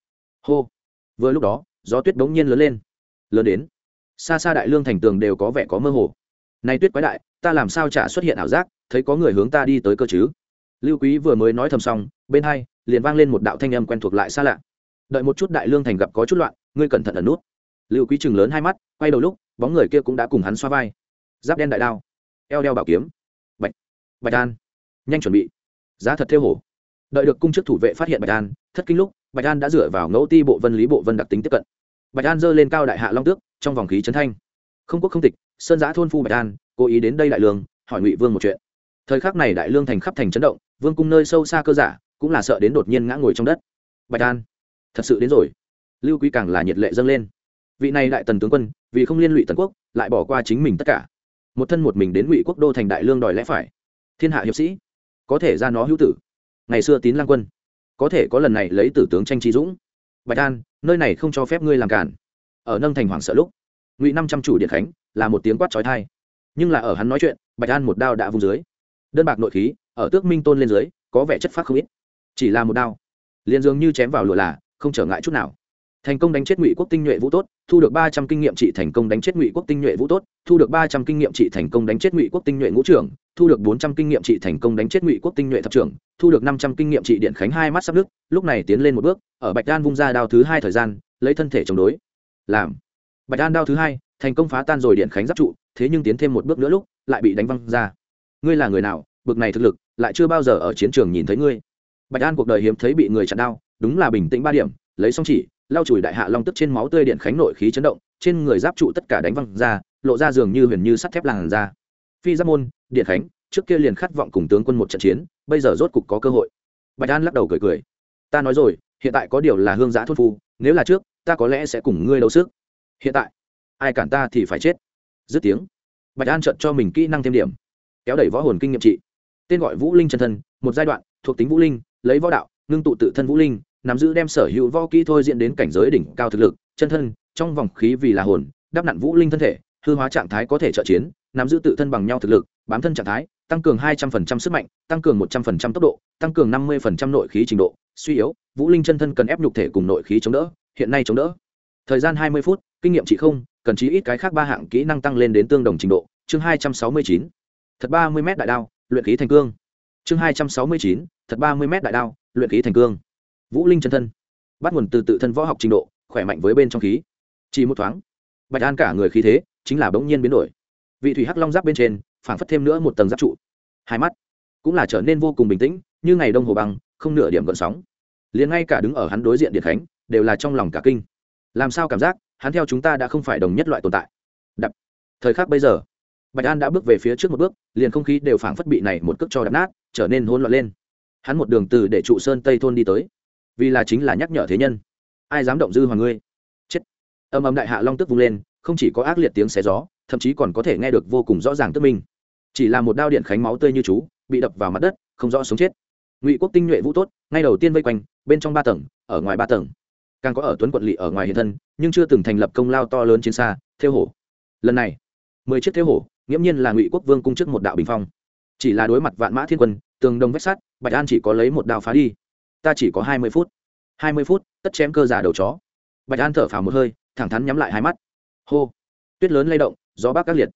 Hô! Vừa lúc đó, gió tuyết bỗng nhiên lớn lên. Lớn đến, xa xa đại lương thành tường đều có vẻ có mơ hồ. Nay tuyết quái đại, ta làm sao chả xuất hiện ảo giác, thấy có người hướng ta đi tới cơ chứ? Lưu quý vừa mới nói thầm xong, bên hai, liền vang lên một đạo thanh âm quen thuộc lại xa lạ. Đợi một chút đại lương thành gặp có chút loạn, ngươi cẩn thận ẩn nút lưu quý chừng lớn hai mắt, quay đầu lúc, bóng người kia cũng đã cùng hắn xoa vai. Giáp đen đại đao, eo đeo bảo kiếm. Bạch bạch an, nhanh chuẩn bị. Giá thật theo hổ. Đợi được cung chức thủ vệ phát hiện bạch an, thất kinh lúc, bạch an đã dựa vào ngẫu ti bộ vân lý bộ vân đặc tính tiếp cận. Bạch an giơ lên cao đại hạ long tước, trong vòng khí trấn thanh. Không quốc không tịch, sơn giã thôn phu bạch an, cố ý đến đây đại lương, hỏi ngụy vương một chuyện. Thời khắc này đại lương thành khắp thành chấn động, vương cung nơi sâu xa cơ giả, cũng là sợ đến đột nhiên ngã ngồi trong đất. Bạch an, thật sự đến rồi. Lưu quý càng là nhiệt lệ dâng lên vị này đại tần tướng quân, vì không liên lụy tần quốc, lại bỏ qua chính mình tất cả. Một thân một mình đến ngụy quốc đô thành đại lương đòi lẽ phải. Thiên hạ hiệp sĩ, có thể ra nó hữu tử. Ngày xưa tín lang quân, có thể có lần này lấy tử tướng tranh trí dũng. Bạch an, nơi này không cho phép ngươi làm cản. Ở nâng thành hoàng sợ lúc, ngụy năm trăm chủ điện khánh, là một tiếng quát trói thai nhưng là ở hắn nói chuyện, bạch an một đao đã vùng dưới. Đơn bạc nội khí, ở tước minh tôn lên dưới, có vẻ chất phát không ít. Chỉ là một đao, liền dường như chém vào lụa là, không trở ngại chút nào thành công đánh chết ngụy quốc tinh nhuệ vũ tốt, thu được ba trăm kinh nghiệm trị thành công đánh chết ngụy quốc tinh nhuệ vũ tốt, thu được ba trăm kinh nghiệm trị thành công đánh chết ngụy quốc tinh nhuệ ngũ trưởng, thu được bốn trăm kinh nghiệm trị thành công đánh chết ngụy quốc tinh nhuệ thập trưởng, thu được năm trăm kinh nghiệm trị điện khánh hai mắt sắp nước, lúc này tiến lên một bước, ở bạch đan vung ra đao thứ hai thời gian, lấy thân thể chống đối. Làm. Bạch đan đao thứ hai, thành công phá tan rồi điện khánh giáp trụ, thế nhưng tiến thêm một bước nữa lúc, lại bị đánh văng ra. Ngươi là người nào, bực này thực lực, lại chưa bao giờ ở chiến trường nhìn thấy ngươi. Bạch an cuộc đời hiếm thấy bị người chặn đao, đúng là bình tĩnh ba điểm, lấy xong chỉ lau chùi đại hạ long tức trên máu tươi điện khánh nội khí chấn động, trên người giáp trụ tất cả đánh văng ra, lộ ra dường như huyền như sắt thép làn ra phi giáp môn, điện khánh, trước kia liền khát vọng cùng tướng quân một trận chiến, bây giờ rốt cục có cơ hội. Bạch an lắc đầu cười cười. Ta nói rồi, hiện tại có điều là hương giã thôn phu, nếu là trước, ta có lẽ sẽ cùng ngươi đấu sức. Hiện tại, ai cản ta thì phải chết. Dứt tiếng, bạch an trận cho mình kỹ năng thêm điểm. Kéo đẩy võ hồn kinh nghiệm trị. Tên gọi vũ linh chân thân, một giai đoạn, thuộc tính vũ linh, lấy võ đạo, ngưng tụ tự thân vũ linh nắm giữ đem sở hữu võ kỹ thôi diễn đến cảnh giới đỉnh cao thực lực, chân thân, trong vòng khí vì là hồn, đắp nặn vũ linh thân thể, hư hóa trạng thái có thể trợ chiến, nắm giữ tự thân bằng nhau thực lực, bám thân trạng thái, tăng cường hai trăm linh sức mạnh, tăng cường một trăm linh tốc độ, tăng cường năm mươi nội khí trình độ, suy yếu, vũ linh chân thân cần ép nhục thể cùng nội khí chống đỡ, hiện nay chống đỡ. Thời gian hai mươi phút, kinh nghiệm chỉ không, cần chí ít cái khác ba hạng kỹ năng tăng lên đến tương đồng trình độ, chương hai trăm sáu mươi chín. Thật ba mươi m đại đao, luyện khí thành cương. Chương hai trăm sáu mươi chín, thật ba mươi m đại đao, luyện khí thành cương vũ linh chân thân. Bắt nguồn từ tự thân võ học trình độ, khỏe mạnh với bên trong khí. Chỉ một thoáng, bạch an cả người khí thế chính là bỗng nhiên biến đổi. Vị thủy hắc long giáp bên trên, phảng phất thêm nữa một tầng giáp trụ. Hai mắt cũng là trở nên vô cùng bình tĩnh, như ngày đông hồ băng, không nửa điểm gợn sóng. Liền ngay cả đứng ở hắn đối diện điện khánh, đều là trong lòng cả kinh. Làm sao cảm giác, hắn theo chúng ta đã không phải đồng nhất loại tồn tại? Đập. Thời khắc bây giờ, bạch an đã bước về phía trước một bước, liền không khí đều phảng phất bị này một cước cho đập nát, trở nên hỗn loạn lên. Hắn một đường từ để trụ sơn tây thôn đi tới vì là chính là nhắc nhở thế nhân. Ai dám động dư hoàng ngươi? Chết. Âm âm đại hạ long tức vung lên, không chỉ có ác liệt tiếng xé gió, thậm chí còn có thể nghe được vô cùng rõ ràng tức minh chỉ là một đao điện khánh máu tươi như chú, bị đập vào mặt đất, không rõ sống chết. Ngụy quốc tinh nhuệ vũ tốt, ngay đầu tiên vây quanh, bên trong ba tầng, ở ngoài ba tầng. Càng có ở tuấn quận lỵ ở ngoài hiện thân, nhưng chưa từng thành lập công lao to lớn trên xa theo hổ. Lần này, mười chiếc theo hổ, nghiễm nhiên là ngụy quốc vương cung chức một đạo bình phong. Chỉ là đối mặt vạn mã thiên quân, tường đông vách sắt, bạch an chỉ có lấy một đao phá đi ta chỉ có hai mươi phút. Hai mươi phút, tất chém cơ giả đầu chó. Bạch an thở phào một hơi, thẳng thắn nhắm lại hai mắt. Hô. Tuyết lớn lay động, gió bác các liệt.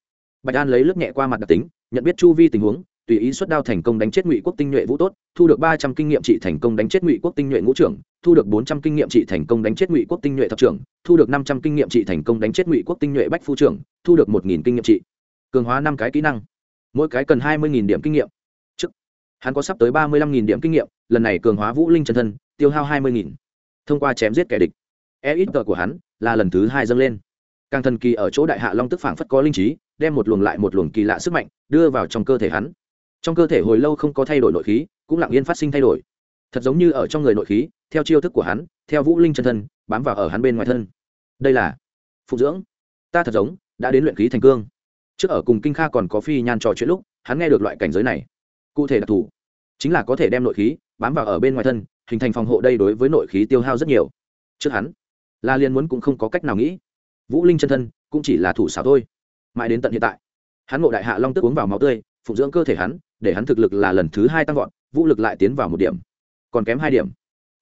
Bạch an lấy lướt nhẹ qua mặt đặc tính, nhận biết chu vi tình huống, tùy ý xuất đao thành công đánh chết ngụy quốc tinh nhuệ vũ tốt, thu được ba trăm kinh nghiệm trị thành công đánh chết ngụy quốc tinh nhuệ ngũ trưởng, thu được bốn trăm kinh nghiệm trị thành công đánh chết ngụy quốc tinh nhuệ thập trưởng, thu được năm trăm kinh nghiệm trị thành công đánh chết ngụy quốc tinh nhuệ bách phu trưởng, thu được một nghìn kinh nghiệm trị. Cường hóa năm cái kỹ năng. Mỗi cái cần hai mươi điểm kinh nghiệm hắn có sắp tới ba mươi lăm điểm kinh nghiệm, lần này cường hóa vũ linh chân thân, tiêu hao hai mươi nghìn. thông qua chém giết kẻ địch e ít của hắn là lần thứ hai dâng lên. Càng thần kỳ ở chỗ đại hạ long tức phảng phất có linh trí, đem một luồng lại một luồng kỳ lạ sức mạnh đưa vào trong cơ thể hắn. Trong cơ thể hồi lâu không có thay đổi nội khí, cũng lặng yên phát sinh thay đổi. Thật giống như ở trong người nội khí, theo chiêu thức của hắn, theo vũ linh chân thân, bám vào ở hắn bên ngoài thân. Đây là phụ dưỡng. Ta thật giống đã đến luyện khí thành cương. Trước ở cùng kinh kha còn có phi nhan trò chuyện lúc, hắn nghe được loại cảnh giới này cụ thể đặc thù. Chính là có thể đem nội khí bám vào ở bên ngoài thân, hình thành phòng hộ đây đối với nội khí tiêu hao rất nhiều. Trước hắn, la liên muốn cũng không có cách nào nghĩ. Vũ linh chân thân cũng chỉ là thủ xảo thôi. Mãi đến tận hiện tại, hắn ngộ đại hạ long tức uống vào máu tươi, phụng dưỡng cơ thể hắn, để hắn thực lực là lần thứ hai tăng vọt, vũ lực lại tiến vào một điểm. Còn kém hai điểm,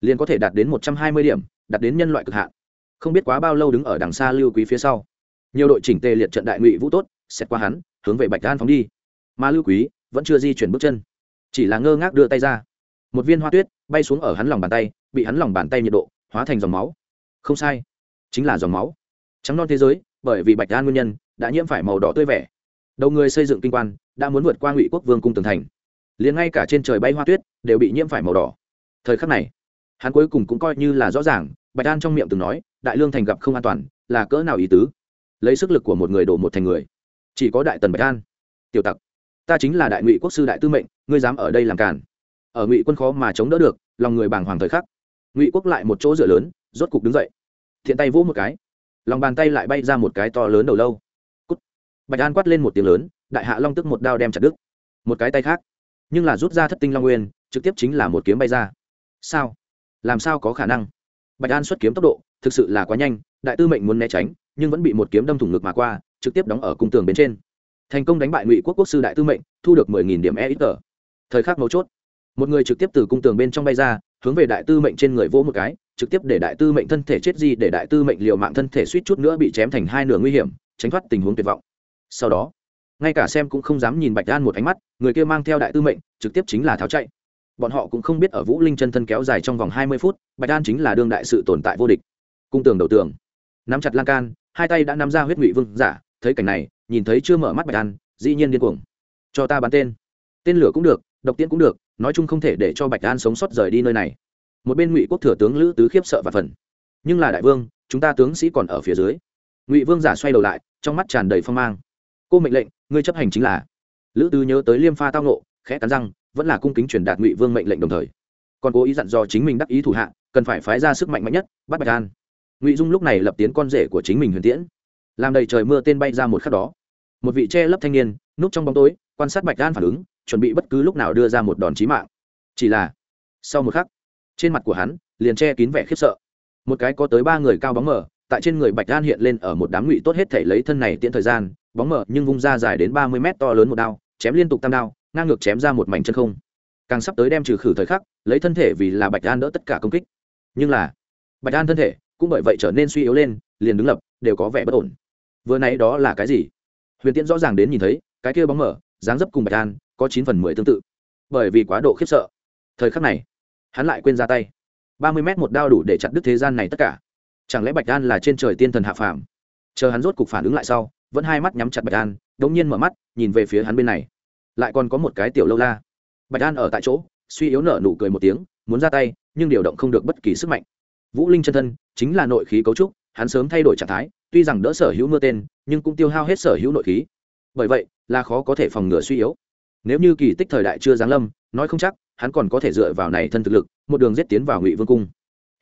liền có thể đạt đến một trăm hai mươi điểm, đạt đến nhân loại cực hạn. Không biết quá bao lâu đứng ở đằng xa lưu quý phía sau. Nhiều đội chỉnh tề liệt trận đại ngụy vũ tốt xét qua hắn, hướng về bạch đan phóng đi. Mà lưu quý vẫn chưa di chuyển bước chân. Chỉ là ngơ ngác đưa tay ra. Một viên hoa tuyết bay xuống ở hắn lòng bàn tay, bị hắn lòng bàn tay nhiệt độ hóa thành dòng máu. Không sai, chính là dòng máu. Trắng non thế giới, bởi vì bạch đan nguyên nhân, đã nhiễm phải màu đỏ tươi vẻ. Đầu người xây dựng kinh quan, đã muốn vượt qua ngụy quốc vương cung tường thành. Liền ngay cả trên trời bay hoa tuyết, đều bị nhiễm phải màu đỏ. Thời khắc này, hắn cuối cùng cũng coi như là rõ ràng, bạch an trong miệng từng nói, đại lương thành gặp không an toàn, là cỡ nào ý tứ? Lấy sức lực của một người đổ một thành người, chỉ có đại tần bạch an. Tiểu tặc ta chính là đại ngụy quốc sư đại tư mệnh, ngươi dám ở đây làm càn. Ở ngụy quân khó mà chống đỡ được, lòng người bàng hoàng thời khắc. Ngụy quốc lại một chỗ dựa lớn, rốt cục đứng dậy. Thiện tay vỗ một cái. Lòng bàn tay lại bay ra một cái to lớn đầu lâu. Cút. bạch an quát lên một tiếng lớn, đại hạ long tức một đao đem chặt đứt. Một cái tay khác. Nhưng là rút ra thất tinh long nguyên, trực tiếp chính là một kiếm bay ra. Sao? Làm sao có khả năng? Bạch an xuất kiếm tốc độ, thực sự là quá nhanh, đại tư mệnh muốn né tránh, nhưng vẫn bị một kiếm đâm thủng ngực mà qua, trực tiếp đóng ở cung tường bên trên thành công đánh bại ngụy quốc quốc sư đại tư mệnh thu được mười nghìn điểm e ít tờ thời khắc mấu chốt một người trực tiếp từ cung tường bên trong bay ra hướng về đại tư mệnh trên người vỗ một cái trực tiếp để đại tư mệnh thân thể chết gì để đại tư mệnh liều mạng thân thể suýt chút nữa bị chém thành hai nửa nguy hiểm tránh thoát tình huống tuyệt vọng sau đó ngay cả xem cũng không dám nhìn bạch đan một ánh mắt người kia mang theo đại tư mệnh trực tiếp chính là tháo chạy bọn họ cũng không biết ở vũ linh chân thân kéo dài trong vòng hai mươi phút bạch đan chính là đương đại sự tồn tại vô địch cung tường đầu tường nắm chặt lan can hai tay đã nắm ra huyết ngụy vương giả thấy cảnh này nhìn thấy chưa mở mắt bạch an dĩ nhiên điên cuồng. Cho ta bắn tên. Tên lửa cũng được, độc tiễn cũng được, nói chung không thể để cho bạch an sống sót rời đi nơi này. Một bên ngụy quốc thừa tướng lữ tứ khiếp sợ và phần nhưng là đại vương, chúng ta tướng sĩ còn ở phía dưới. Ngụy vương giả xoay đầu lại, trong mắt tràn đầy phong mang. Cô mệnh lệnh, ngươi chấp hành chính là. Lữ tứ nhớ tới liêm pha tao nộ khẽ cắn răng, vẫn là cung kính truyền đạt ngụy vương mệnh lệnh đồng thời. Còn cố ý dặn dò chính mình đắc ý thủ hạ, cần phải phái ra sức mạnh mạnh nhất, bắt bạch an ngụy dung lúc này lập tiến con rể của chính mình huyền tiễn. Làm đầy trời mưa tên bay ra một khắc đó một vị che lấp thanh niên, núp trong bóng tối, quan sát bạch an phản ứng, chuẩn bị bất cứ lúc nào đưa ra một đòn chí mạng. Chỉ là, sau một khắc, trên mặt của hắn liền che kín vẻ khiếp sợ. Một cái có tới ba người cao bóng mờ tại trên người bạch an hiện lên ở một đám ngụy tốt hết thể lấy thân này tiễn thời gian, bóng mờ nhưng vung ra dài đến ba mươi mét to lớn một đao, chém liên tục tam đao, ngang ngược chém ra một mảnh chân không. Càng sắp tới đem trừ khử thời khắc, lấy thân thể vì là bạch an đỡ tất cả công kích. Nhưng là, bạch an thân thể cũng bởi vậy trở nên suy yếu lên, liền đứng lập, đều có vẻ bất ổn. Vừa nãy đó là cái gì? Huyền tiễn rõ ràng đến nhìn thấy, cái kia bóng mở, dáng dấp cùng bạch an, có chín phần mười tương tự. Bởi vì quá độ khiếp sợ. Thời khắc này, hắn lại quên ra tay. Ba mươi mét một đao đủ để chặt đứt thế gian này tất cả. Chẳng lẽ bạch an là trên trời tiên thần hạ phàm? Chờ hắn rốt cục phản ứng lại sau, vẫn hai mắt nhắm chặt bạch an, đống nhiên mở mắt, nhìn về phía hắn bên này. Lại còn có một cái tiểu lâu la. Bạch an ở tại chỗ, suy yếu nở nụ cười một tiếng, muốn ra tay, nhưng điều động không được bất kỳ sức mạnh. Vũ linh chân thân, chính là nội khí cấu trúc hắn sớm thay đổi trạng thái, tuy rằng đỡ sở hữu mưa tên, nhưng cũng tiêu hao hết sở hữu nội khí. Bởi vậy, là khó có thể phòng ngừa suy yếu. Nếu như kỳ tích thời đại chưa giáng lâm, nói không chắc, hắn còn có thể dựa vào này thân thực lực, một đường giết tiến vào ngụy vương cung.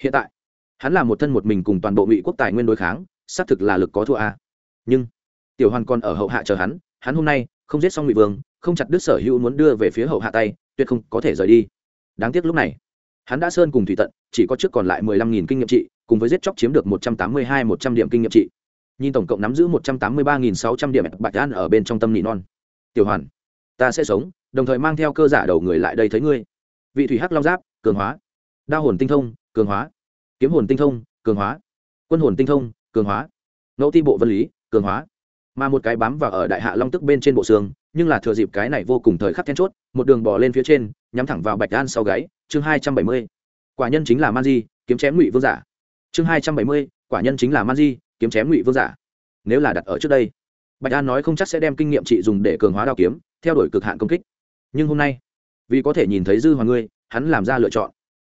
Hiện tại, hắn là một thân một mình cùng toàn bộ ngụy quốc tài nguyên đối kháng, xác thực là lực có thua a. Nhưng, tiểu hoàn còn ở hậu hạ chờ hắn hắn hôm nay không giết xong ngụy vương, không chặt đứt sở hữu muốn đưa về phía hậu hạ tay, tuyệt không có thể rời đi. Đáng tiếc lúc này, hắn đã sơn cùng thủy tận, chỉ có trước còn lại mười lăm nghìn kinh nghiệm trị cùng với giết chóc chiếm được một trăm tám mươi hai, một trăm điểm kinh nghiệm trị. Nhìn tổng cộng nắm giữ một trăm tám mươi ba nghìn sáu trăm điểm, bạch an ở bên trong tâm nỉ non. Tiểu hoàn, ta sẽ sống, đồng thời mang theo cơ giả đầu người lại đây thấy ngươi. Vị thủy hắc long giáp, cường hóa. Đao hồn tinh thông, cường hóa. Kiếm hồn tinh thông, cường hóa. Quân hồn tinh thông, cường hóa. Ngẫu ti bộ vân lý, cường hóa. Mà một cái bám vào ở đại hạ long tức bên trên bộ xương, nhưng là thừa dịp cái này vô cùng thời khắc then chốt, một đường bò lên phía trên, nhắm thẳng vào bạch an sau gáy, chương hai trăm bảy mươi. Quả nhân chính là man di, kiếm chém ngụy vương giả chương hai trăm bảy mươi, quả nhân chính là man di, kiếm chém ngụy vương giả. Nếu là đặt ở trước đây, bạch an nói không chắc sẽ đem kinh nghiệm trị dùng để cường hóa đao kiếm, theo đuổi cực hạn công kích. Nhưng hôm nay, vì có thể nhìn thấy dư hoàng ngươi, hắn làm ra lựa chọn.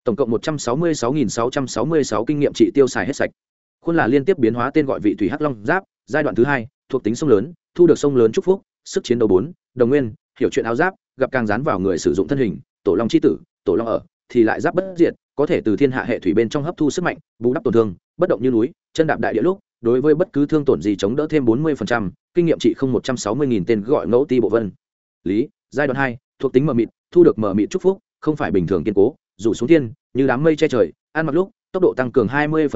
Tổng cộng một trăm sáu mươi sáu nghìn sáu trăm sáu mươi sáu kinh nghiệm trị tiêu xài hết sạch. Khuôn là liên tiếp biến hóa tên gọi vị thủy hắc long giáp, giai đoạn thứ hai, thuộc tính sông lớn, thu được sông lớn chúc phúc, sức chiến đấu bốn, đồng nguyên, hiểu chuyện áo giáp, gặp càng dán vào người sử dụng thân hình, tổ long c h i tử, tổ long ở thì lại giáp bất diệt, có thể từ thiên hạ hệ thủy bên trong hấp thu sức mạnh, bù đắp tổn thương, bất động như núi, chân đạp đại địa lúc, đối với bất cứ thương tổn gì chống đỡ thêm bốn mươi kinh nghiệm trị không một trăm sáu mươi nghìn tên gọi ngẫu ti bộ vân. Lý, giai đoạn hai, thuộc tính mờ mịt, thu được mờ mịt chúc phúc, không phải bình thường kiên cố, rủ xuống thiên, như đám mây che trời, ăn mặc lúc, tốc độ tăng cường hai mươi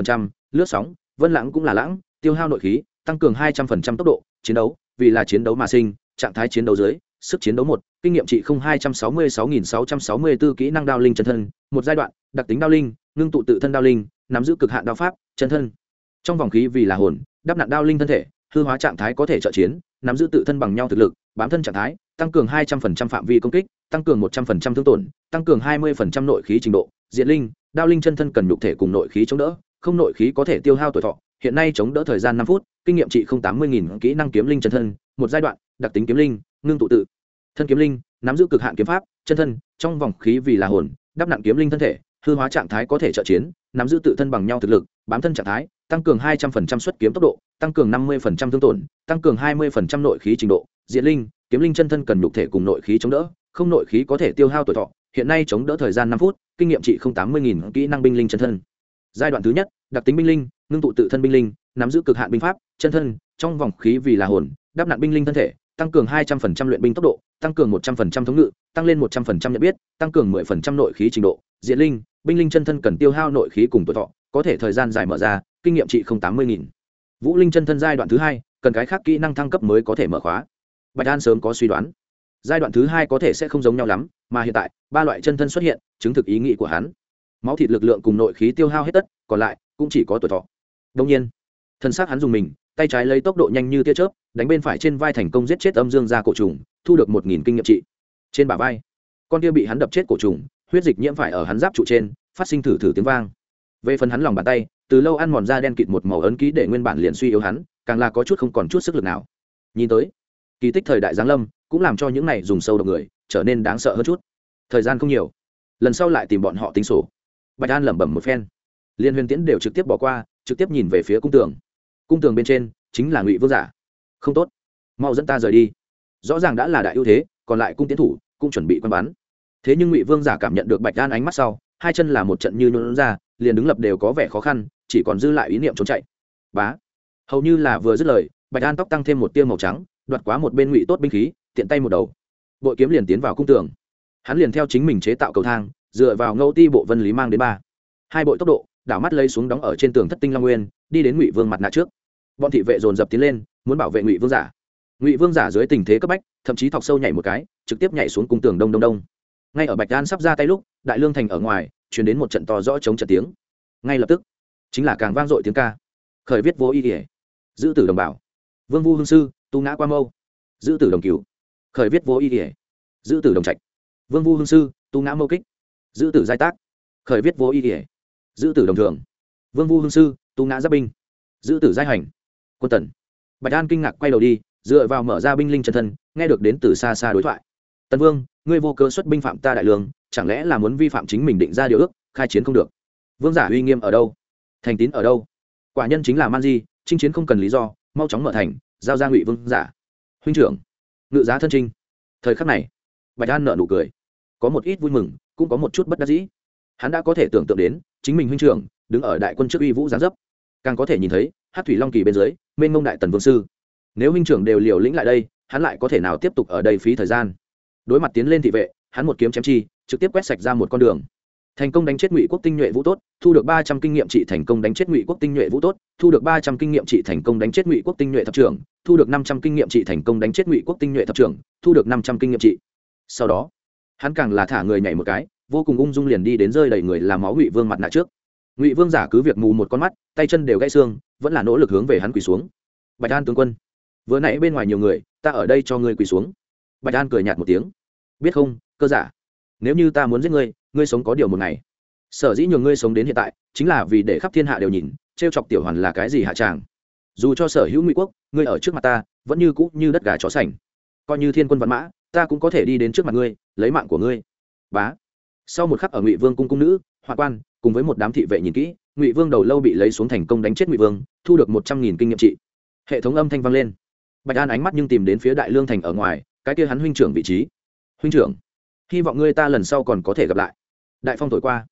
lướt sóng, vân lãng cũng là lãng, tiêu hao nội khí, tăng cường hai trăm linh tốc độ, chiến đấu, vì là chiến đấu mà sinh, trạng thái chiến đấu dưới, sức chiến đấu một kinh nghiệm trị không hai trăm sáu mươi sáu nghìn sáu trăm sáu mươi bốn kỹ năng đao linh chân thân, một giai đoạn, đặc tính đao linh, ngưng tụ tự thân đao linh, nắm giữ cực hạn đao pháp, chân thân. Trong vòng khí vì là hồn, đắp nặn đao linh thân thể, hư hóa trạng thái có thể trợ chiến, nắm giữ tự thân bằng nhau thực lực, bám thân trạng thái, tăng cường hai trăm linh phạm vi công kích, tăng cường một trăm linh thương tổn, tăng cường hai mươi nội khí trình độ, diện linh, đao linh chân thân cần nhục thể cùng nội khí chống đỡ, không nội khí có thể tiêu hao tuổi thọ, hiện nay chống đỡ thời gian năm phút, kinh nghiệm trị không tám mươi nghìn kỹ năng kiếm linh chân thân, một giai đoạn, đặc tính kiếm linh, ngưng tụ tự thân kiếm linh, nắm giữ cực hạn kiếm pháp, chân thân, trong vòng khí vì là hồn, đắp nặng kiếm linh thân thể, hư hóa trạng thái có thể trợ chiến, nắm giữ tự thân bằng nhau thực lực, bám thân trạng thái, tăng cường hai trăm linh xuất kiếm tốc độ, tăng cường năm mươi thương tổn, tăng cường hai mươi nội khí trình độ, diện linh, kiếm linh chân thân cần nhục thể cùng nội khí chống đỡ, không nội khí có thể tiêu hao tuổi thọ, hiện nay chống đỡ thời gian năm phút, kinh nghiệm trị không tám mươi nghìn kỹ năng binh linh chân thân. Giai đoạn thứ nhất, đặc tính binh linh, ngưng tụ tự thân binh linh, nắm giữ cực hạn binh pháp, chân thân, trong vòng khí vì là hồn, đắp nặng binh linh thân thể tăng cường hai trăm linh luyện binh tốc độ, tăng cường một trăm linh thống ngự, tăng lên một trăm linh nhận biết, tăng cường mười nội khí trình độ. Diện linh, binh linh chân thân cần tiêu hao nội khí cùng tuổi thọ, có thể thời gian dài mở ra, kinh nghiệm trị không tám mươi nghìn. Vũ linh chân thân giai đoạn thứ hai, cần cái khác kỹ năng thăng cấp mới có thể mở khóa. Bạch an sớm có suy đoán. Giai đoạn thứ hai có thể sẽ không giống nhau lắm, mà hiện tại, ba loại chân thân xuất hiện, chứng thực ý nghĩ của hắn. Máu thịt lực lượng cùng nội khí tiêu hao hết tất, còn lại, cũng chỉ có tuổi thọ. Đương nhiên, thân xác hắn dùng mình tay trái lấy tốc độ nhanh như tia chớp, đánh bên phải trên vai thành công giết chết âm dương ra cổ trùng, thu được một nghìn kinh nghiệm trị. Trên bả vai, con kia bị hắn đập chết cổ trùng, huyết dịch nhiễm phải ở hắn giáp trụ trên, phát sinh thử thử tiếng vang. Về phần hắn lòng bàn tay, từ lâu ăn mòn da đen kịt một màu ấn ký để nguyên bản liền suy yếu hắn, càng là có chút không còn chút sức lực nào. Nhìn tới, kỳ tích thời đại giáng lâm, cũng làm cho những này dùng sâu độc người, trở nên đáng sợ hơn chút. Thời gian không nhiều, lần sau lại tìm bọn họ tính sổ. Bạch an lẩm bẩm một phen. Liên huyền tiễn đều trực tiếp bỏ qua, trực tiếp nhìn về phía cung tường cung tường bên trên chính là ngụy vương giả không tốt mau dẫn ta rời đi rõ ràng đã là đại ưu thế còn lại cung tiến thủ cũng chuẩn bị quan bắn thế nhưng ngụy vương giả cảm nhận được bạch đan ánh mắt sau hai chân là một trận như nhuận ra liền đứng lập đều có vẻ khó khăn chỉ còn dư lại ý niệm trốn chạy bá hầu như là vừa dứt lời bạch đan tóc tăng thêm một tiêu màu trắng đoạt quá một bên ngụy tốt binh khí tiện tay một đầu bội kiếm liền tiến vào cung tường hắn liền theo chính mình chế tạo cầu thang dựa vào ngẫu ti bộ vân lý mang đến ba hai bội tốc độ đảo mắt lấy xuống đóng ở trên tường thất tinh long nguyên đi đến ngụy vương mặt nạ trước bọn thị vệ dồn dập tiến lên muốn bảo vệ ngụy vương giả ngụy vương giả dưới tình thế cấp bách thậm chí thọc sâu nhảy một cái trực tiếp nhảy xuống cung tường đông đông đông ngay ở bạch đan sắp ra tay lúc đại lương thành ở ngoài chuyển đến một trận to rõ chống trận tiếng ngay lập tức chính là càng vang dội tiếng ca khởi viết vô ý ỉa giữ tử đồng bảo vương vu hương sư tu ngã qua mâu giữ tử đồng cửu khởi viết vô ý ỉa giữ tử đồng trạch vương vu hương sư tu ngã mâu kích giữ tử giai tác khởi viết vô ý ỉa giữ tử đồng thường vương vu hương sư tu ngã giáp binh, giữ tử giai hành, quân tần. Bạch an kinh ngạc quay đầu đi, dựa vào mở ra binh linh chân thân, nghe được đến từ xa xa đối thoại. Tần vương, ngươi vô cớ xuất binh phạm ta đại lương, chẳng lẽ là muốn vi phạm chính mình định ra điều ước, khai chiến không được? Vương giả uy nghiêm ở đâu? Thành tín ở đâu? Quả nhân chính là man di, chinh chiến không cần lý do, mau chóng mở thành, giao ra ngụy vương giả. Huynh trưởng, ngự giá thân trinh. Thời khắc này, bạch an nợ nụ cười. Có một ít vui mừng, cũng có một chút bất đắc dĩ. Hắn đã có thể tưởng tượng đến, chính mình huynh trưởng, đứng ở đại quân trước uy vũ giáng dấp càng có thể nhìn thấy, hát thủy long kỳ bên dưới, mênh mông đại tần vương sư. Nếu huynh trưởng đều liều lĩnh lại đây, hắn lại có thể nào tiếp tục ở đây phí thời gian? Đối mặt tiến lên thị vệ, hắn một kiếm chém chi, trực tiếp quét sạch ra một con đường. Thành công đánh chết ngụy quốc tinh nhuệ vũ tốt, thu được ba trăm kinh nghiệm trị thành công đánh chết ngụy quốc tinh nhuệ vũ tốt, thu được ba trăm kinh nghiệm trị thành công đánh chết ngụy quốc tinh nhuệ thập trưởng, thu được năm trăm kinh nghiệm trị thành công đánh chết ngụy quốc tinh nhuệ thập trưởng, thu được năm trăm kinh nghiệm trị. Sau đó, hắn càng là thả người nhảy một cái, vô cùng ung dung liền đi đến rơi đầy người làm máu ngụy vương mặt nạ trước ngụy vương giả cứ việc mù một con mắt tay chân đều gãy xương vẫn là nỗ lực hướng về hắn quỳ xuống bạch an tướng quân vừa nãy bên ngoài nhiều người ta ở đây cho ngươi quỳ xuống bạch an cười nhạt một tiếng biết không cơ giả nếu như ta muốn giết ngươi ngươi sống có điều một ngày sở dĩ nhường ngươi sống đến hiện tại chính là vì để khắp thiên hạ đều nhìn t r e o chọc tiểu hoàn là cái gì hạ tràng dù cho sở hữu ngụy quốc ngươi ở trước mặt ta vẫn như cũ như đất gà chó sành coi như thiên quân văn mã ta cũng có thể đi đến trước mặt ngươi lấy mạng của ngươi bá sau một khắc ở ngụy vương cung cung nữ, hoa quan, cùng với một đám thị vệ nhìn kỹ, ngụy vương đầu lâu bị lấy xuống thành công đánh chết ngụy vương, thu được một trăm nghìn kinh nghiệm trị. Hệ thống âm thanh vang lên. Bạch an ánh mắt nhưng tìm đến phía đại lương thành ở ngoài, cái kia hắn huynh trưởng vị trí. Huynh trưởng, hy vọng ngươi ta lần sau còn có thể gặp lại. Đại phong thổi qua.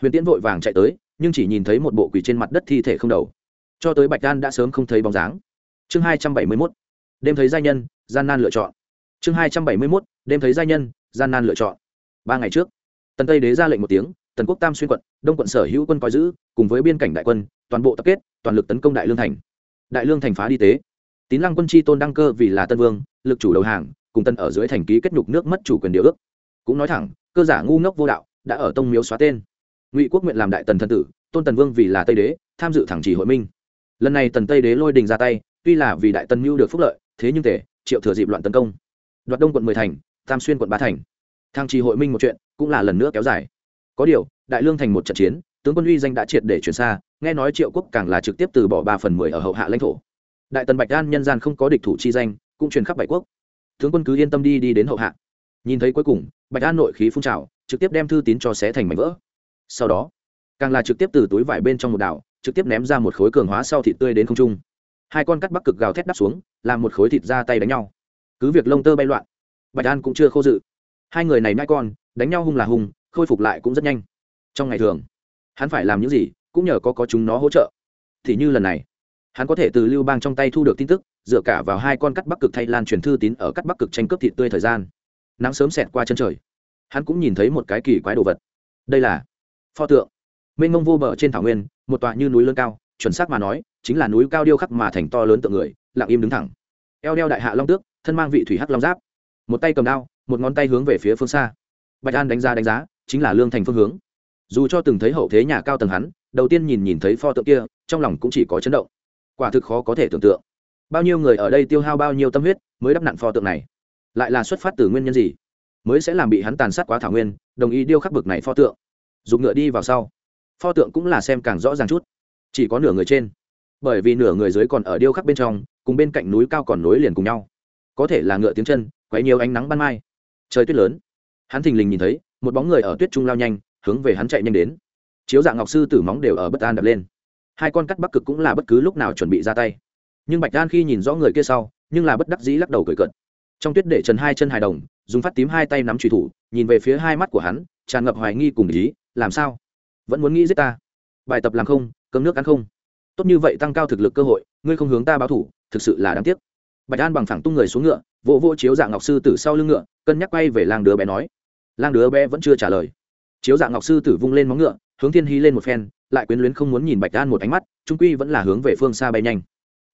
Huyền tiễn vội vàng chạy tới, nhưng chỉ nhìn thấy một bộ quỷ trên mặt đất thi thể không đầu. Cho tới bạch an đã sớm không thấy bóng dáng. Chương hai trăm bảy mươi mốt, đêm thấy giai nhân, gian nan lựa chọn. Chương hai trăm bảy mươi mốt, đêm thấy giai nhân, gian nan lựa chọn. Ba ngày trước tần tây đế ra lệnh một tiếng, tần quốc tam xuyên quận, đông quận sở hữu quân coi giữ, cùng với biên cảnh đại quân, toàn bộ tập kết, toàn lực tấn công đại lương thành. Đại lương thành phá đi tế. Tín lăng quân chi tôn đăng cơ vì là tân vương, lực chủ đầu hàng, cùng tân ở dưới thành ký kết nhục nước mất chủ quyền điều ước. Cũng nói thẳng, cơ giả ngu ngốc vô đạo, đã ở tông miếu xóa tên. Ngụy quốc nguyện làm đại tần thân tử, tôn tần vương vì là tây đế, tham dự thẳng chỉ hội minh. Lần này tần tây đế lôi đình ra tay, tuy là vì đại tần mưu được phúc lợi, thế nhưng tể triệu thừa dịp loạn tấn công. Đoạt đông quận mười thành, tam xuyên quận ba thành. Thang trì hội minh một chuyện cũng là lần nữa kéo dài. Có điều, đại lương thành một trận chiến, tướng quân uy danh đã triệt để chuyển xa, nghe nói triệu quốc càng là trực tiếp từ bỏ ba phần mười ở hậu hạ lãnh thổ. Đại tần bạch đan nhân gian không có địch thủ chi danh, cũng truyền khắp bảy quốc. Tướng quân cứ yên tâm đi đi đến hậu hạ. Nhìn thấy cuối cùng, bạch an nội khí phun trào, trực tiếp đem thư tín cho xé thành mảnh vỡ. Sau đó, càng là trực tiếp từ túi vải bên trong một đảo, trực tiếp ném ra một khối cường hóa sau thịt tươi đến không trung. Hai con cắt bắc cực gào thét đắp xuống, làm một khối thịt ra tay đánh nhau. Cứ việc lông tơ bay loạn, bạch an cũng chưa khô dự. Hai người này nai con đánh nhau hung là hung, khôi phục lại cũng rất nhanh. Trong ngày thường, hắn phải làm những gì, cũng nhờ có có chúng nó hỗ trợ. Thì như lần này, hắn có thể từ lưu bang trong tay thu được tin tức, dựa cả vào hai con cắt bắc cực thay lan truyền thư tín ở cắt bắc cực tranh cướp thịt tươi thời gian. Nắng sớm xẹt qua chân trời, hắn cũng nhìn thấy một cái kỳ quái đồ vật. Đây là pho tượng. Mênh mông vô bờ trên thảo nguyên, một tọa như núi lớn cao, chuẩn xác mà nói, chính là núi cao điêu khắc mà thành to lớn tượng người, lặng im đứng thẳng. Eo đeo đại hạ long tước, thân mang vị thủy hắc long giáp. Một tay cầm đao, một ngón tay hướng về phía phương xa bạch an đánh giá đánh giá, chính là lương thành phương hướng. Dù cho từng thấy hậu thế nhà cao tầng hắn, đầu tiên nhìn nhìn thấy pho tượng kia, trong lòng cũng chỉ có chấn động. Quả thực khó có thể tưởng tượng. Bao nhiêu người ở đây tiêu hao bao nhiêu tâm huyết mới đắp nặn pho tượng này? Lại là xuất phát từ nguyên nhân gì? Mới sẽ làm bị hắn tàn sát quá thảo nguyên, đồng ý điêu khắc bực này pho tượng. Dùng ngựa đi vào sau. Pho tượng cũng là xem càng rõ ràng chút. Chỉ có nửa người trên. Bởi vì nửa người dưới còn ở điêu khắc bên trong, cùng bên cạnh núi cao còn nối liền cùng nhau. Có thể là ngựa tiếng chân, quấy nhiều ánh nắng ban mai. Trời tuyết lớn hắn thình lình nhìn thấy, một bóng người ở tuyết trung lao nhanh, hướng về hắn chạy nhanh đến. Chiếu dạng ngọc sư tử móng đều ở bất an đập lên. Hai con cắt bắc cực cũng là bất cứ lúc nào chuẩn bị ra tay. Nhưng bạch đan khi nhìn rõ người kia sau, nhưng là bất đắc dĩ lắc đầu cười cận trong tuyết để trần hai chân hài đồng, dùng phát tím hai tay nắm trùy thủ, nhìn về phía hai mắt của hắn, tràn ngập hoài nghi cùng ý, làm sao? Vẫn muốn nghĩ giết ta? Bài tập làm không, cơm nước ăn không? Tốt như vậy tăng cao thực lực cơ hội, ngươi không hướng ta báo thủ, thực sự là đáng tiếc. Bạch an bằng phẳng tung người xuống ngựa, vỗ vỗ chiếu dạng ngọc sư tử sau lưng ngựa cân nhắc quay về lang đứa bé nói. Lang đứa bé vẫn chưa trả lời. Chiếu dạng ngọc sư tử vung lên móng ngựa, hướng thiên hy lên một phen, lại quyến luyến không muốn nhìn bạch an một ánh mắt, trung quy vẫn là hướng về phương xa bay nhanh.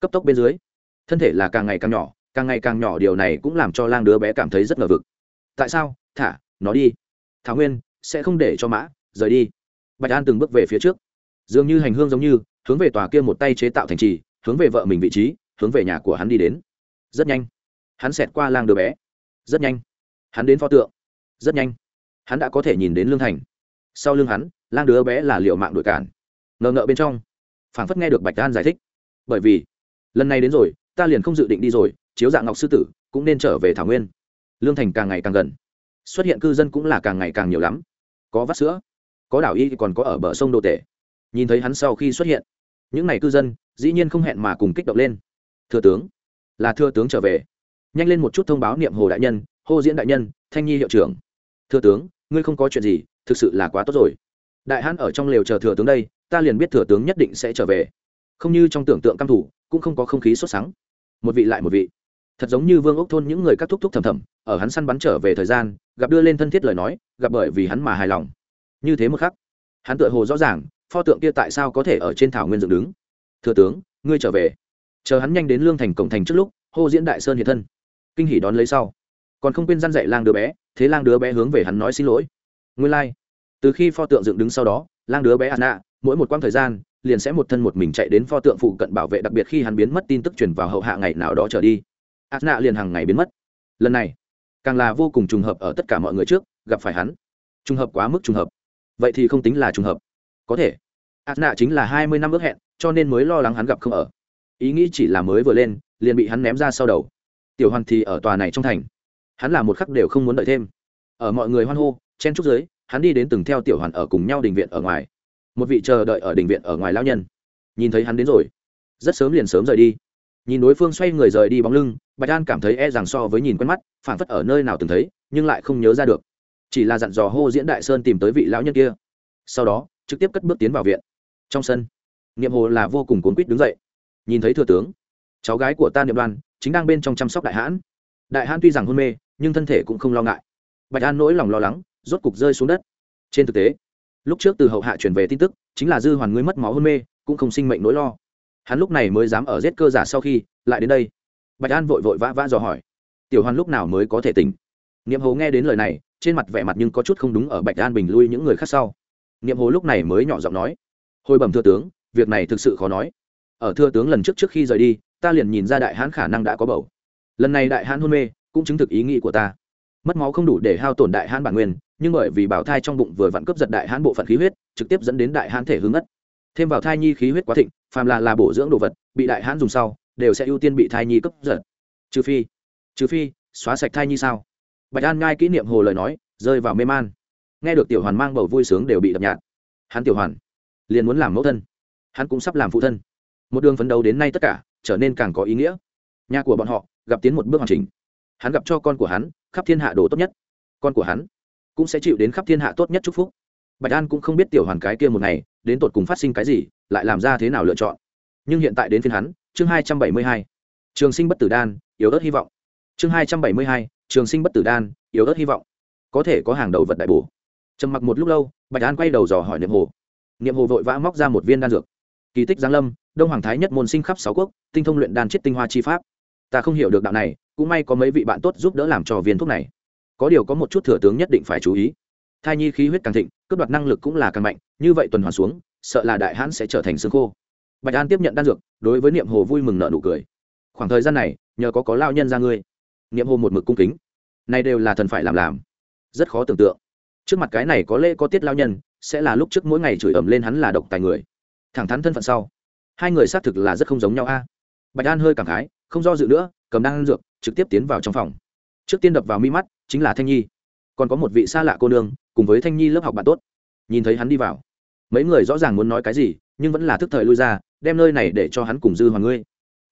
Cấp tốc bên dưới, thân thể là càng ngày càng nhỏ, càng ngày càng nhỏ điều này cũng làm cho lang đứa bé cảm thấy rất ngờ vực. Tại sao? Thả, nó đi. Thảo nguyên, sẽ không để cho mã, rời đi. Bạch an từng bước về phía trước. Dường như hành hương giống như, hướng về tòa kia một tay chế tạo thành trì, hướng về vợ mình vị trí, hướng về nhà của hắn đi đến. Rất nhanh. Hắn xẹt qua lang đứa bé. Rất nhanh hắn đến pho tượng. Rất nhanh. Hắn đã có thể nhìn đến lương thành. Sau lưng hắn, lang đứa bé là liệu mạng đội cản. Ngờ ngợ bên trong, phảng phất nghe được bạch đan giải thích. Bởi vì, lần này đến rồi, ta liền không dự định đi rồi, chiếu dạng ngọc sư tử, cũng nên trở về thảo nguyên. Lương thành càng ngày càng gần. Xuất hiện cư dân cũng là càng ngày càng nhiều lắm. Có vắt sữa, có đảo y còn có ở bờ sông đồ tể. Nhìn thấy hắn sau khi xuất hiện, những n à y cư dân, dĩ nhiên không hẹn mà cùng kích động lên. Thừa tướng, là thừa tướng trở về. Nhanh lên một chút thông báo niệm hồ đại nhân hô diễn đại nhân, thanh nhi hiệu trưởng. Thừa tướng, ngươi không có chuyện gì, thực sự là quá tốt rồi. Đại hãn ở trong lều chờ thừa tướng đây, ta liền biết thừa tướng nhất định sẽ trở về. Không như trong tưởng tượng căm thủ, cũng không có không khí sốt sắng. Một vị lại một vị. Thật giống như vương ốc thôn những người các thúc thúc thầm thầm, ở hắn săn bắn trở về thời gian, gặp đưa lên thân thiết lời nói, gặp bởi vì hắn mà hài lòng. Như thế một khắc, hắn tựa hồ rõ ràng, pho tượng kia tại sao có thể ở trên thảo nguyên dựng đứng. Thừa tướng, ngươi trở về. Chờ hắn nhanh đến lương thành cổng thành trước lúc, hô diễn đại sơn hiện thân. Kinh hỉ đón lấy sau còn không quên răn dạy lang đứa bé, thế lang đứa bé hướng về hắn nói xin lỗi. Nguyên lai、like. từ khi pho tượng dựng đứng sau đó, lang đứa bé anna, mỗi một quãng thời gian, liền sẽ một thân một mình chạy đến pho tượng phụ cận bảo vệ đặc biệt khi hắn biến mất tin tức truyền vào hậu hạ ngày nào đó trở đi. Anna liền hàng ngày biến mất. Lần này, càng là vô cùng trùng hợp ở tất cả mọi người trước, gặp phải hắn. Trùng hợp quá mức trùng hợp. Vậy thì không tính là trùng hợp. Có thể, anna chính là hai mươi năm ước hẹn, cho nên mới lo lắng hắn gặp không ở. Ý nghĩ chỉ là mới vừa lên, liền bị hắn ném ra sau đầu. Tiểu hoàn thì ở tòa này trong thành hắn là một khắc đều không muốn đợi thêm. Ở mọi người hoan hô, chen trúc giới, hắn đi đến từng theo tiểu hoàn ở cùng nhau đình viện ở ngoài. Một vị chờ đợi ở đình viện ở ngoài lao nhân. Nhìn thấy hắn đến rồi. Rất sớm liền sớm rời đi. Nhìn đối phương xoay người rời đi bóng lưng, bạch an cảm thấy e rằng so với nhìn quen mắt phản phất ở nơi nào từng thấy, nhưng lại không nhớ ra được. Chỉ là dặn dò hô diễn đại sơn tìm tới vị lão nhân kia. Sau đó, trực tiếp cất bước tiến vào viện. Trong sân, niệm hồ là vô cùng cuốn quýt đứng dậy. Nhìn thấy thừa tướng, cháu gái của ta niệm đoan, chính đang bên trong chăm sóc đại hãn. Đại hãn tuy rằng hôn mê nhưng thân thể cũng không lo ngại. Bạch an nỗi lòng lo lắng, rốt cục rơi xuống đất. Trên thực tế, lúc trước từ hậu hạ chuyển về tin tức, chính là dư hoàn ngươi mất máu hôn mê, cũng không sinh mệnh nỗi lo. Hắn lúc này mới dám ở giết cơ giả sau khi, lại đến đây. Bạch an vội vội vã vã dò hỏi, tiểu hoàn lúc nào mới có thể tỉnh? Niệm hồ nghe đến lời này, trên mặt vẻ mặt nhưng có chút không đúng ở bạch an bình lui những người khác sau. Niệm hồ lúc này mới nhỏ giọng nói, hồi bẩm thưa tướng, việc này thực sự khó nói. Ở thưa tướng lần trước trước khi rời đi, ta liền nhìn ra đại hãn khả năng đã có bầu. Lần này đại hãn hôn mê cũng chứng thực ý nghĩ của ta. Mất máu không đủ để hao tổn đại hãn bản nguyên, nhưng bởi vì bảo thai trong bụng vừa vặn cướp giật đại hãn bộ phận khí huyết, trực tiếp dẫn đến đại hãn thể hướng ất thêm vào thai nhi khí huyết quá thịnh, phàm là là bổ dưỡng đồ vật, bị đại hãn dùng sau, đều sẽ ưu tiên bị thai nhi cướp giật. Trừ phi trừ phi, xóa sạch thai nhi sao? Bạch an ngai kỷ niệm hồ lời nói, rơi vào mê man. Nghe được tiểu hoàn mang bầu vui sướng đều bị đập nhạt. Hắn tiểu hoàn, liền muốn làm mẫu thân. Hắn cũng sắp làm phụ thân. Một đường phấn đấu đến nay tất cả, trở nên càng có ý nghĩa. Nhà của bọn họ, gặp tiến một bước hoàn chỉnh hắn gặp cho con của hắn, khắp thiên hạ đồ tốt nhất. Con của hắn cũng sẽ chịu đến khắp thiên hạ tốt nhất chúc phúc. Bạch an cũng không biết tiểu hoàn cái kia một ngày, đến tột cùng phát sinh cái gì, lại làm ra thế nào lựa chọn. Nhưng hiện tại đến phiên hắn, chương hai trăm bảy mươi hai. Trường sinh bất tử đan, yếu ớt hy vọng. Chương hai trăm bảy mươi hai, trường sinh bất tử đan, yếu ớt hy vọng. Có thể có hàng đầu vật đại bổ. Trầm mặc một lúc lâu, bạch an quay đầu dò hỏi niệm hồ. Niệm hồ vội vã móc ra một viên đan dược. Kỳ tích giáng lâm, đông hoàng thái nhất môn sinh khắp sáu quốc, tinh thông luyện đan chiết tinh hoa chi pháp ta không hiểu được đạo này, cũng may có mấy vị bạn tốt giúp đỡ làm cho viên thuốc này. Có điều có một chút thừa tướng nhất định phải chú ý. Thai nhi khí huyết càng thịnh, cướp đoạt năng lực cũng là càng mạnh, như vậy tuần hoàn xuống, sợ là đại hãn sẽ trở thành xương khô. Bạch an tiếp nhận đan dược, đối với niệm hồ vui mừng nợ nụ cười. Khoảng thời gian này, nhờ có có lao nhân ra ngươi. Niệm hồ một mực cung kính. Này đều là thần phải làm làm. Rất khó tưởng tượng. Trước mặt cái này có lẽ có tiết lao nhân, sẽ là lúc trước mỗi ngày chửi ẩm lên hắn là độc tài người. Thẳng thắn thân phận sau. Hai người xác thực là rất không giống nhau a. Bạch an hơi cảm khái không do dự nữa, cầm đan dược, trực tiếp tiến vào trong phòng. Trước tiên đập vào mi mắt, chính là thanh nhi. Còn có một vị xa lạ cô nương, cùng với thanh nhi lớp học bạn tốt. Nhìn thấy hắn đi vào. Mấy người rõ ràng muốn nói cái gì, nhưng vẫn là thức thời lui ra, đem nơi này để cho hắn cùng dư hoàng ngươi.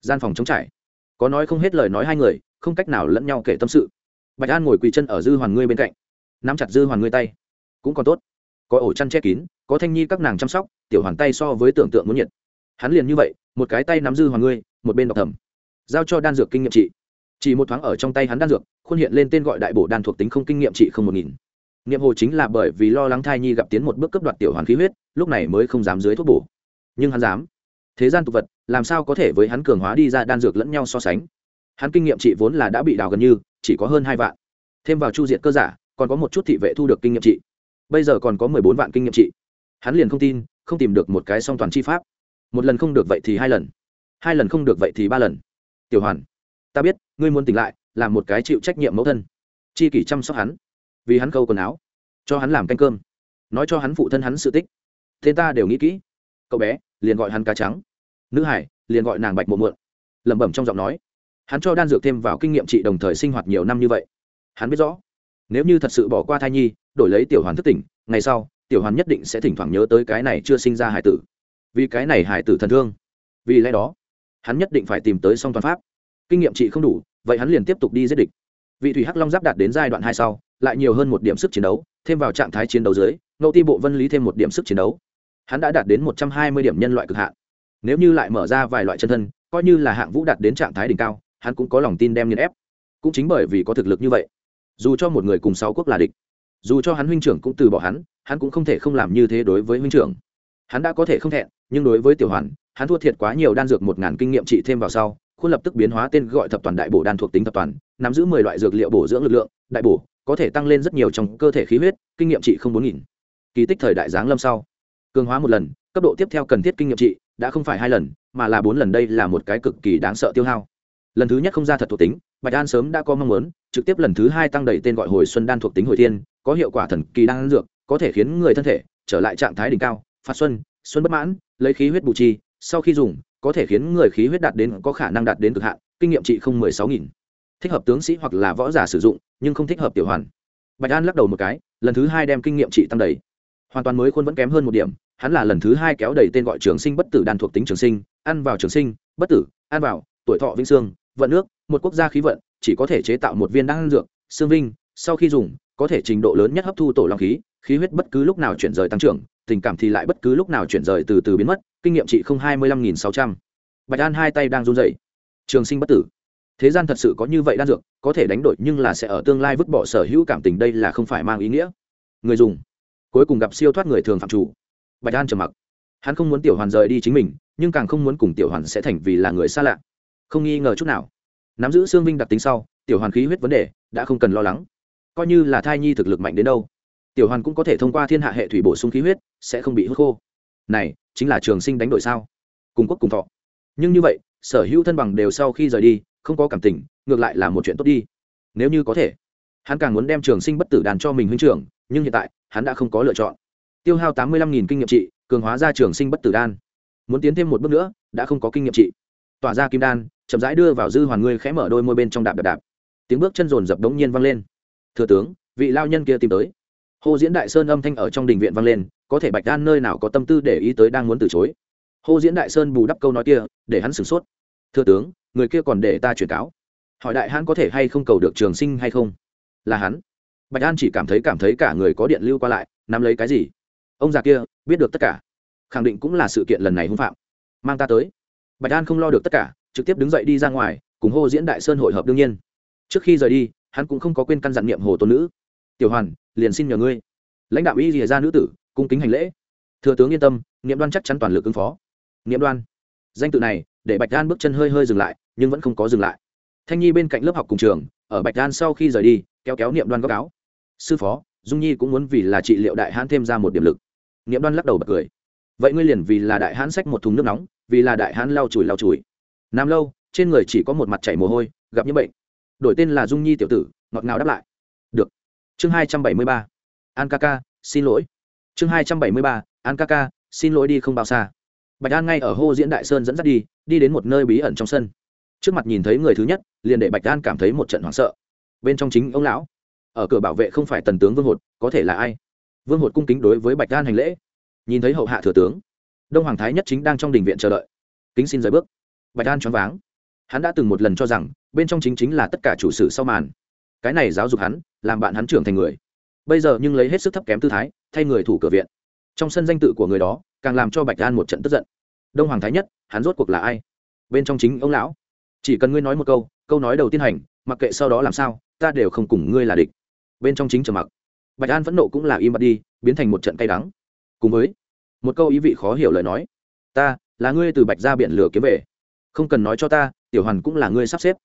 Gian phòng trống trải. Có nói không hết lời nói hai người, không cách nào lẫn nhau kể tâm sự. Bạch an ngồi quỳ chân ở dư hoàng ngươi bên cạnh. Nắm chặt dư hoàng ngươi tay. Cũng còn tốt. Có ổ chăn che kín, có thanh nhi các nàng chăm sóc, tiểu hoàn tay so với tưởng tượng muốn nhiệt. Hắn liền như vậy, một cái tay nắm dư hoàng ngươi, một bên đọc thầm giao cho đan dược kinh nghiệm trị. Chỉ một thoáng ở trong tay hắn đan dược, khuôn hiện lên tên gọi đại bổ đan thuộc tính không kinh nghiệm trị không một nghìn. Nghiệm hồ chính là bởi vì lo lắng thai nhi gặp tiến một bước cấp đoạt tiểu hoàn khí huyết, lúc này mới không dám dưới thuốc bổ. Nhưng hắn dám. Thế gian tục vật, làm sao có thể với hắn cường hóa đi ra đan dược lẫn nhau so sánh? Hắn kinh nghiệm trị vốn là đã bị đào gần như, chỉ có hơn hai vạn. Thêm vào chu diện cơ giả, còn có một chút thị vệ thu được kinh nghiệm trị. Bây giờ còn có mười bốn vạn kinh nghiệm trị. Hắn liền không tin, không tìm được một cái song toàn chi pháp. Một lần không được vậy thì hai lần. Hai lần không được vậy thì ba lần tiểu hoàn, ta biết, ngươi muốn tỉnh lại làm một cái chịu trách nhiệm mẫu thân. Chi kỷ chăm sóc hắn, vì hắn câu quần áo, cho hắn làm canh cơm, nói cho hắn phụ thân hắn sự tích. Thế ta đều nghĩ kỹ. Cậu bé liền gọi hắn cá trắng, nữ hải liền gọi nàng bạch mộ mượn lẩm bẩm trong giọng nói. Hắn cho đan dược thêm vào kinh nghiệm trị đồng thời sinh hoạt nhiều năm như vậy. Hắn biết rõ, nếu như thật sự bỏ qua thai nhi, đổi lấy tiểu hoàn thức tỉnh, ngày sau, tiểu hoàn nhất định sẽ thỉnh thoảng nhớ tới cái này chưa sinh ra hải tử. Vì cái này hải tử thần thương. Vì lẽ đó hắn nhất định phải tìm tới song toàn pháp. Kinh nghiệm trị không đủ, vậy hắn liền tiếp tục đi giết địch. Vị thủy hắc long giáp đạt đến giai đoạn hai sau, lại nhiều hơn một điểm sức chiến đấu, thêm vào trạng thái chiến đấu dưới ngẫu ti bộ vân lý thêm một điểm sức chiến đấu. Hắn đã đạt đến một trăm hai mươi điểm nhân loại cực hạn. Nếu như lại mở ra vài loại chân thân, coi như là hạng vũ đạt đến trạng thái đỉnh cao, hắn cũng có lòng tin đem nghiên ép. Cũng chính bởi vì có thực lực như vậy, dù cho một người cùng sáu quốc là địch, dù cho hắn huynh trưởng cũng từ bỏ hắn hắn cũng không thể không làm như thế đối với huynh trưởng. Hắn đã có thể không thẹn, nhưng đối với tiểu hoàn hắn thua thiệt quá nhiều đan dược một ngàn kinh nghiệm trị thêm vào sau, khuôn lập tức biến hóa tên gọi thập toàn đại bổ đan thuộc tính thập toàn, nắm giữ mười loại dược liệu bổ dưỡng lực lượng, đại bổ, có thể tăng lên rất nhiều trong cơ thể khí huyết, kinh nghiệm trị không bốn nghìn. Kỳ tích thời đại giáng lâm sau, cường hóa một lần, cấp độ tiếp theo cần thiết kinh nghiệm trị đã không phải hai lần, mà là bốn lần đây là một cái cực kỳ đáng sợ tiêu hao. Lần thứ nhất không ra thật thuộc tính, bạch an sớm đã có mong muốn, trực tiếp lần thứ hai tăng đầy tên gọi hồi xuân đan thuộc tính hồi thiên, có hiệu quả thần kỳ đan dược, có thể khiến người thân thể trở lại trạng thái đỉnh cao phạt xuân xuân bất mãn, lấy khí huyết bù chi sau khi dùng, có thể khiến người khí huyết đạt đến, có khả năng đạt đến cực hạn, kinh nghiệm trị không mười sáu nghìn. Thích hợp tướng sĩ hoặc là võ giả sử dụng, nhưng không thích hợp tiểu hoàn. Bạch an lắc đầu một cái, lần thứ hai đem kinh nghiệm trị tăng đầy. Hoàn toàn mới khuôn vẫn kém hơn một điểm, hắn là lần thứ hai kéo đầy tên gọi trường sinh bất tử đan thuộc tính trường sinh, ăn vào trường sinh, bất tử, ăn vào, tuổi thọ vĩnh sương vận nước, một quốc gia khí vận, chỉ có thể chế tạo một viên đan dược, xương vinh, sau khi dùng, có thể trình độ lớn nhất hấp thu tổ long khí khí huyết bất cứ lúc nào chuyển rời tăng trưởng tình cảm thì lại bất cứ lúc nào chuyển rời từ từ biến mất, kinh nghiệm chị không hai mươi lăm nghìn sáu trăm. Bạch an hai tay đang run dậy trường sinh bất tử. Thế gian thật sự có như vậy đan dược, có thể đánh đổi nhưng là sẽ ở tương lai vứt bỏ sở hữu cảm tình đây là không phải mang ý nghĩa. Người dùng. Cuối cùng gặp siêu thoát người thường phạm chủ. Bạch an trầm mặc. Hắn không muốn tiểu hoàn rời đi chính mình, nhưng càng không muốn cùng tiểu hoàn sẽ thành vì là người xa lạ. Không nghi ngờ chút nào. Nắm giữ xương vinh đặc tính sau, tiểu hoàn khí huyết vấn đề đã không cần lo lắng. Coi như là thai nhi thực lực mạnh đến đâu tiểu hoàn cũng có thể thông qua thiên hạ hệ thủy bổ sung khí huyết, sẽ không bị hút khô. Này, chính là trường sinh đánh đổi sao? Cùng quốc cùng thọ. Nhưng như vậy, sở hữu thân bằng đều sau khi rời đi, không có cảm tình, ngược lại là một chuyện tốt đi. Nếu như có thể, hắn càng muốn đem trường sinh bất tử đàn cho mình huynh trưởng, nhưng hiện tại, hắn đã không có lựa chọn. Tiêu hao tám mươi lăm nghìn kinh nghiệm trị, cường hóa ra trường sinh bất tử đan. Muốn tiến thêm một bước nữa, đã không có kinh nghiệm trị. Tỏa ra kim đan, chậm rãi đưa vào dư hoàn ngươi khẽ mở đôi môi bên trong đạp đạp đạp. Tiếng bước chân rồn rập đống nhiên vang lên. Thừa tướng, vị lao nhân kia tìm tới hồ diễn đại sơn âm thanh ở trong đình viện vang lên, có thể bạch đan nơi nào có tâm tư để ý tới đang muốn từ chối. Hồ diễn đại sơn bù đắp câu nói kia, để hắn sửng sốt. Thưa tướng, người kia còn để ta chuyển cáo. Hỏi đại hãn có thể hay không cầu được trường sinh hay không? Là hắn. Bạch an chỉ cảm thấy cảm thấy cả người có điện lưu qua lại, nắm lấy cái gì? Ông già kia, biết được tất cả. Khẳng định cũng là sự kiện lần này hung phạm. Mang ta tới. Bạch an không lo được tất cả, trực tiếp đứng dậy đi ra ngoài, cùng hô diễn đại sơn hội hợp đương nhiên. Trước khi rời đi, hắn cũng không có quên căn dặn niệm hồ tôn nữ tiểu hoàn, liền xin nhờ ngươi. Lãnh đạo y rìa ra nữ tử, cung kính hành lễ. Thừa tướng yên tâm, niệm đoan chắc chắn toàn lực ứng phó. Niệm đoan, danh tự này, để bạch đan bước chân hơi hơi dừng lại, nhưng vẫn không có dừng lại. Thanh nhi bên cạnh lớp học cùng trường, ở bạch đan sau khi rời đi, kéo kéo niệm đoan góc áo. Sư phó, dung nhi cũng muốn vì là trị liệu đại hãn thêm ra một điểm lực. Niệm đoan lắc đầu bật cười. Vậy ngươi liền vì là đại hãn xách một thùng nước nóng, vì là đại hãn lau chùi lau chùi. Nam lâu, trên người chỉ có một mặt chảy mồ hôi, gặp như bệnh. Đổi tên là dung nhi tiểu tử, ngọt ngào đáp lại. Được chương hai trăm bảy mươi ba. An ca ca, xin lỗi. Chương hai trăm bảy mươi ba, an ca ca, xin lỗi đi không bao xa. Bạch an ngay ở hô diễn đại sơn dẫn dắt đi đi đến một nơi bí ẩn trong sân. Trước mặt nhìn thấy người thứ nhất, liền để bạch an cảm thấy một trận hoảng sợ. Bên trong chính ông lão. Ở cửa bảo vệ không phải tần tướng vương hột, có thể là ai? Vương hột cung kính đối với bạch an hành lễ. Nhìn thấy hậu hạ thừa tướng, đông hoàng thái nhất chính đang trong đình viện chờ đợi. Kính xin rời bước. Bạch an choáng váng. Hắn đã từng một lần cho rằng, bên trong chính chính là tất cả chủ sử sau màn cái này giáo dục hắn, làm bạn hắn trưởng thành người. Bây giờ nhưng lấy hết sức thấp kém tư thái, thay người thủ cửa viện. Trong sân danh tự của người đó, càng làm cho bạch an một trận tức giận. Đông hoàng thái nhất, hắn rốt cuộc là ai? Bên trong chính ông lão. Chỉ cần ngươi nói một câu câu nói đầu tiên hành, mặc kệ sau đó làm sao, ta đều không cùng ngươi là địch. Bên trong chính trầm mặc. Bạch an phẫn nộ cũng là im bặt đi, biến thành một trận cay đắng. Cùng với một câu ý vị khó hiểu lời nói, ta là ngươi từ bạch ra biển lửa kiếm về. Không cần nói cho ta, tiểu hoàn cũng là ngươi sắp xếp.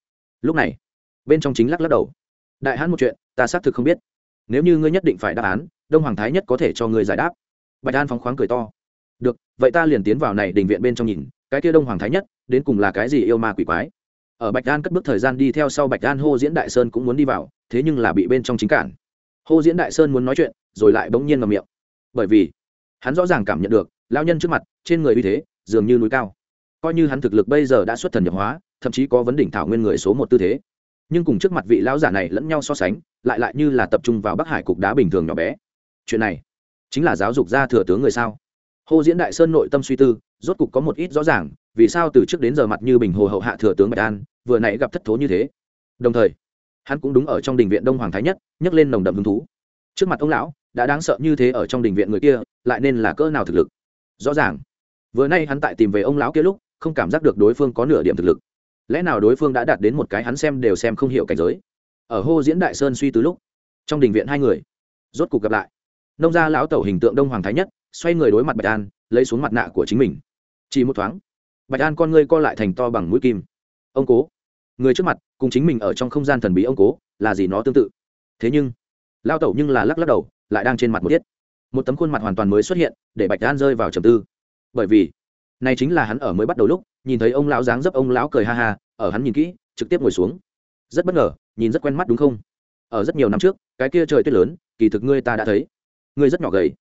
Lúc này, bên trong chính lắc lắc đầu đại hãn một chuyện, ta xác thực không biết. Nếu như ngươi nhất định phải đáp án, đông hoàng thái nhất có thể cho ngươi giải đáp. Bạch an phóng khoáng cười to. Được, vậy ta liền tiến vào này đình viện bên trong nhìn, cái kia đông hoàng thái nhất, đến cùng là cái gì yêu ma quỷ quái? Ở bạch an cất bước thời gian đi theo sau bạch an, hô diễn đại sơn cũng muốn đi vào, thế nhưng là bị bên trong chính cản. Hô diễn đại sơn muốn nói chuyện, rồi lại bỗng nhiên ngầm miệng. Bởi vì, hắn rõ ràng cảm nhận được lao nhân trước mặt, trên người uy thế, dường như núi cao. Coi như hắn thực lực bây giờ đã xuất thần nhập hóa, thậm chí có vấn đỉnh thảo nguyên người số một tư thế nhưng cùng trước mặt vị lão giả này lẫn nhau so sánh, lại lại như là tập trung vào bắc hải cục đá bình thường nhỏ bé. Chuyện này, chính là giáo dục gia thừa tướng người sao? Hồ diễn đại sơn nội tâm suy tư, rốt cục có một ít rõ ràng, vì sao từ trước đến giờ mặt như bình hồ hậu hạ thừa tướng bạch an, vừa nãy gặp thất thố như thế? Đồng thời, hắn cũng đúng ở trong đình viện đông hoàng thái nhất, nhấc lên nồng đậm hứng thú. Trước mặt ông lão, đã đáng sợ như thế ở trong đình viện người kia, lại nên là cỡ nào thực lực? Rõ ràng, vừa nay hắn tại tìm về ông lão kia lúc, không cảm giác được đối phương có nửa điểm thực lực lẽ nào đối phương đã đạt đến một cái hắn xem đều xem không hiểu cảnh giới? Ở hô diễn đại sơn suy từ lúc, trong đình viện hai người rốt cuộc gặp lại. Nông gia lão tẩu hình tượng đông hoàng thái nhất, xoay người đối mặt bạch an, lấy xuống mặt nạ của chính mình. Chỉ một thoáng, bạch an con ngươi co lại thành to bằng mũi kim. Ông cố, người trước mặt, cùng chính mình ở trong không gian thần bí ông cố, là gì nó tương tự? Thế nhưng lao tẩu nhưng là lắc lắc đầu, lại đang trên mặt một tiết. Một tấm khuôn mặt hoàn toàn mới xuất hiện, để bạch an rơi vào trầm tư. Bởi vì này chính là hắn ở mới bắt đầu lúc, nhìn thấy ông lão dáng dấp ông lão cười ha ha, ở hắn nhìn kỹ, trực tiếp ngồi xuống. Rất bất ngờ, nhìn rất quen mắt đúng không? Ở rất nhiều năm trước, cái kia trời tuyết lớn, kỳ thực ngươi ta đã thấy. Ngươi rất nhỏ gầy.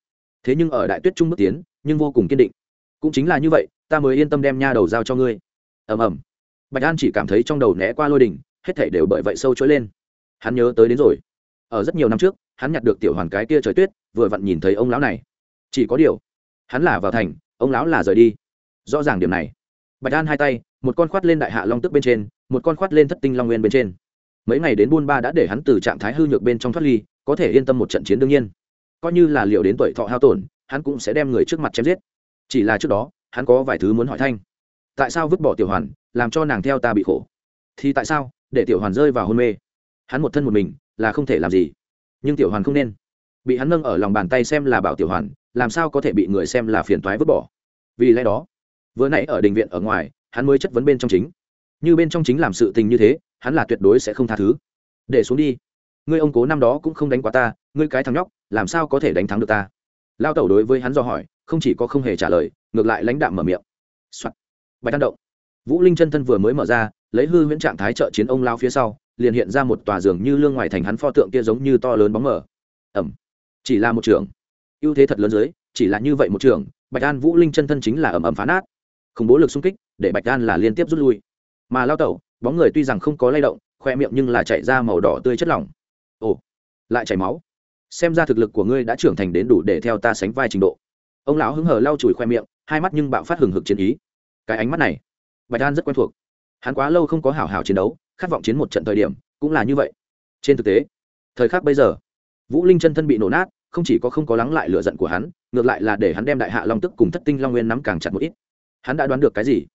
Thế nhưng ở đại tuyết trung bước tiến, nhưng vô cùng kiên định. Cũng chính là như vậy, ta mới yên tâm đem nha đầu giao cho ngươi. Ầm ầm. Bạch an chỉ cảm thấy trong đầu né qua lôi đỉnh, hết thảy đều bởi vậy sâu trỗi lên. Hắn nhớ tới đến rồi. Ở rất nhiều năm trước, hắn nhặt được tiểu hoàn cái kia trời tuyết, vừa vặn nhìn thấy ông lão này. Chỉ có điều, hắn là vào thành, ông lão là rời đi rõ ràng điểm này. Bạch an hai tay, một con khoát lên đại hạ long tức bên trên, một con khoát lên thất tinh long nguyên bên trên. Mấy ngày đến buôn ba đã để hắn từ trạng thái hư nhược bên trong thoát ly, có thể yên tâm một trận chiến đương nhiên. Coi như là liệu đến tuổi thọ hao tổn, hắn cũng sẽ đem người trước mặt chém giết. Chỉ là trước đó, hắn có vài thứ muốn hỏi thanh. Tại sao vứt bỏ tiểu hoàn, làm cho nàng theo ta bị khổ? Thì tại sao, để tiểu hoàn rơi vào hôn mê? Hắn một thân một mình, là không thể làm gì. Nhưng tiểu hoàn không nên. Bị hắn nâng ở lòng bàn tay xem là bảo tiểu hoàn, làm sao có thể bị người xem là phiền toái vứt bỏ? Vì lẽ đó vừa nãy ở đình viện ở ngoài, hắn mới chất vấn bên trong chính. Như bên trong chính làm sự tình như thế, hắn là tuyệt đối sẽ không tha thứ. Để xuống đi. Ngươi ông cố năm đó cũng không đánh quá ta, ngươi cái thằng nhóc, làm sao có thể đánh thắng được ta? Lao tẩu đối với hắn do hỏi, không chỉ có không hề trả lời, ngược lại lãnh đạm mở miệng、Soạn. bạch tan động. Vũ linh chân thân vừa mới mở ra, lấy hư huyễn trạng thái trợ chiến ông lao phía sau, liền hiện ra một tòa giường như lương ngoài thành hắn pho tượng kia giống như to lớn bóng mở ẩm. Chỉ là một trường. Ưu thế thật lớn dưới, chỉ là như vậy một trường, bạch an vũ linh chân thân chính là ẩm ẩm phá nát khủng bố lực xung kích, để bạch an là liên tiếp rút lui. Mà lao tẩu, bóng người tuy rằng không có lay động, khoe miệng nhưng là chạy ra màu đỏ tươi chất lỏng. Ồ, lại chảy máu. Xem ra thực lực của ngươi đã trưởng thành đến đủ để theo ta sánh vai trình độ. Ông lão hứng hở lau chùi khoe miệng, hai mắt nhưng bạo phát hừng hực chiến ý. Cái ánh mắt này, bạch an rất quen thuộc. Hắn quá lâu không có hảo hảo chiến đấu, khát vọng chiến một trận thời điểm, cũng là như vậy. Trên thực tế, thời khắc bây giờ, vũ linh chân thân bị nổ nát, không chỉ có không có lắng lại lửa giận của hắn, ngược lại là để hắn đem đại hạ long tức cùng thất tinh long nguyên nắm càng chặt một ít hắn đã đoán được cái gì?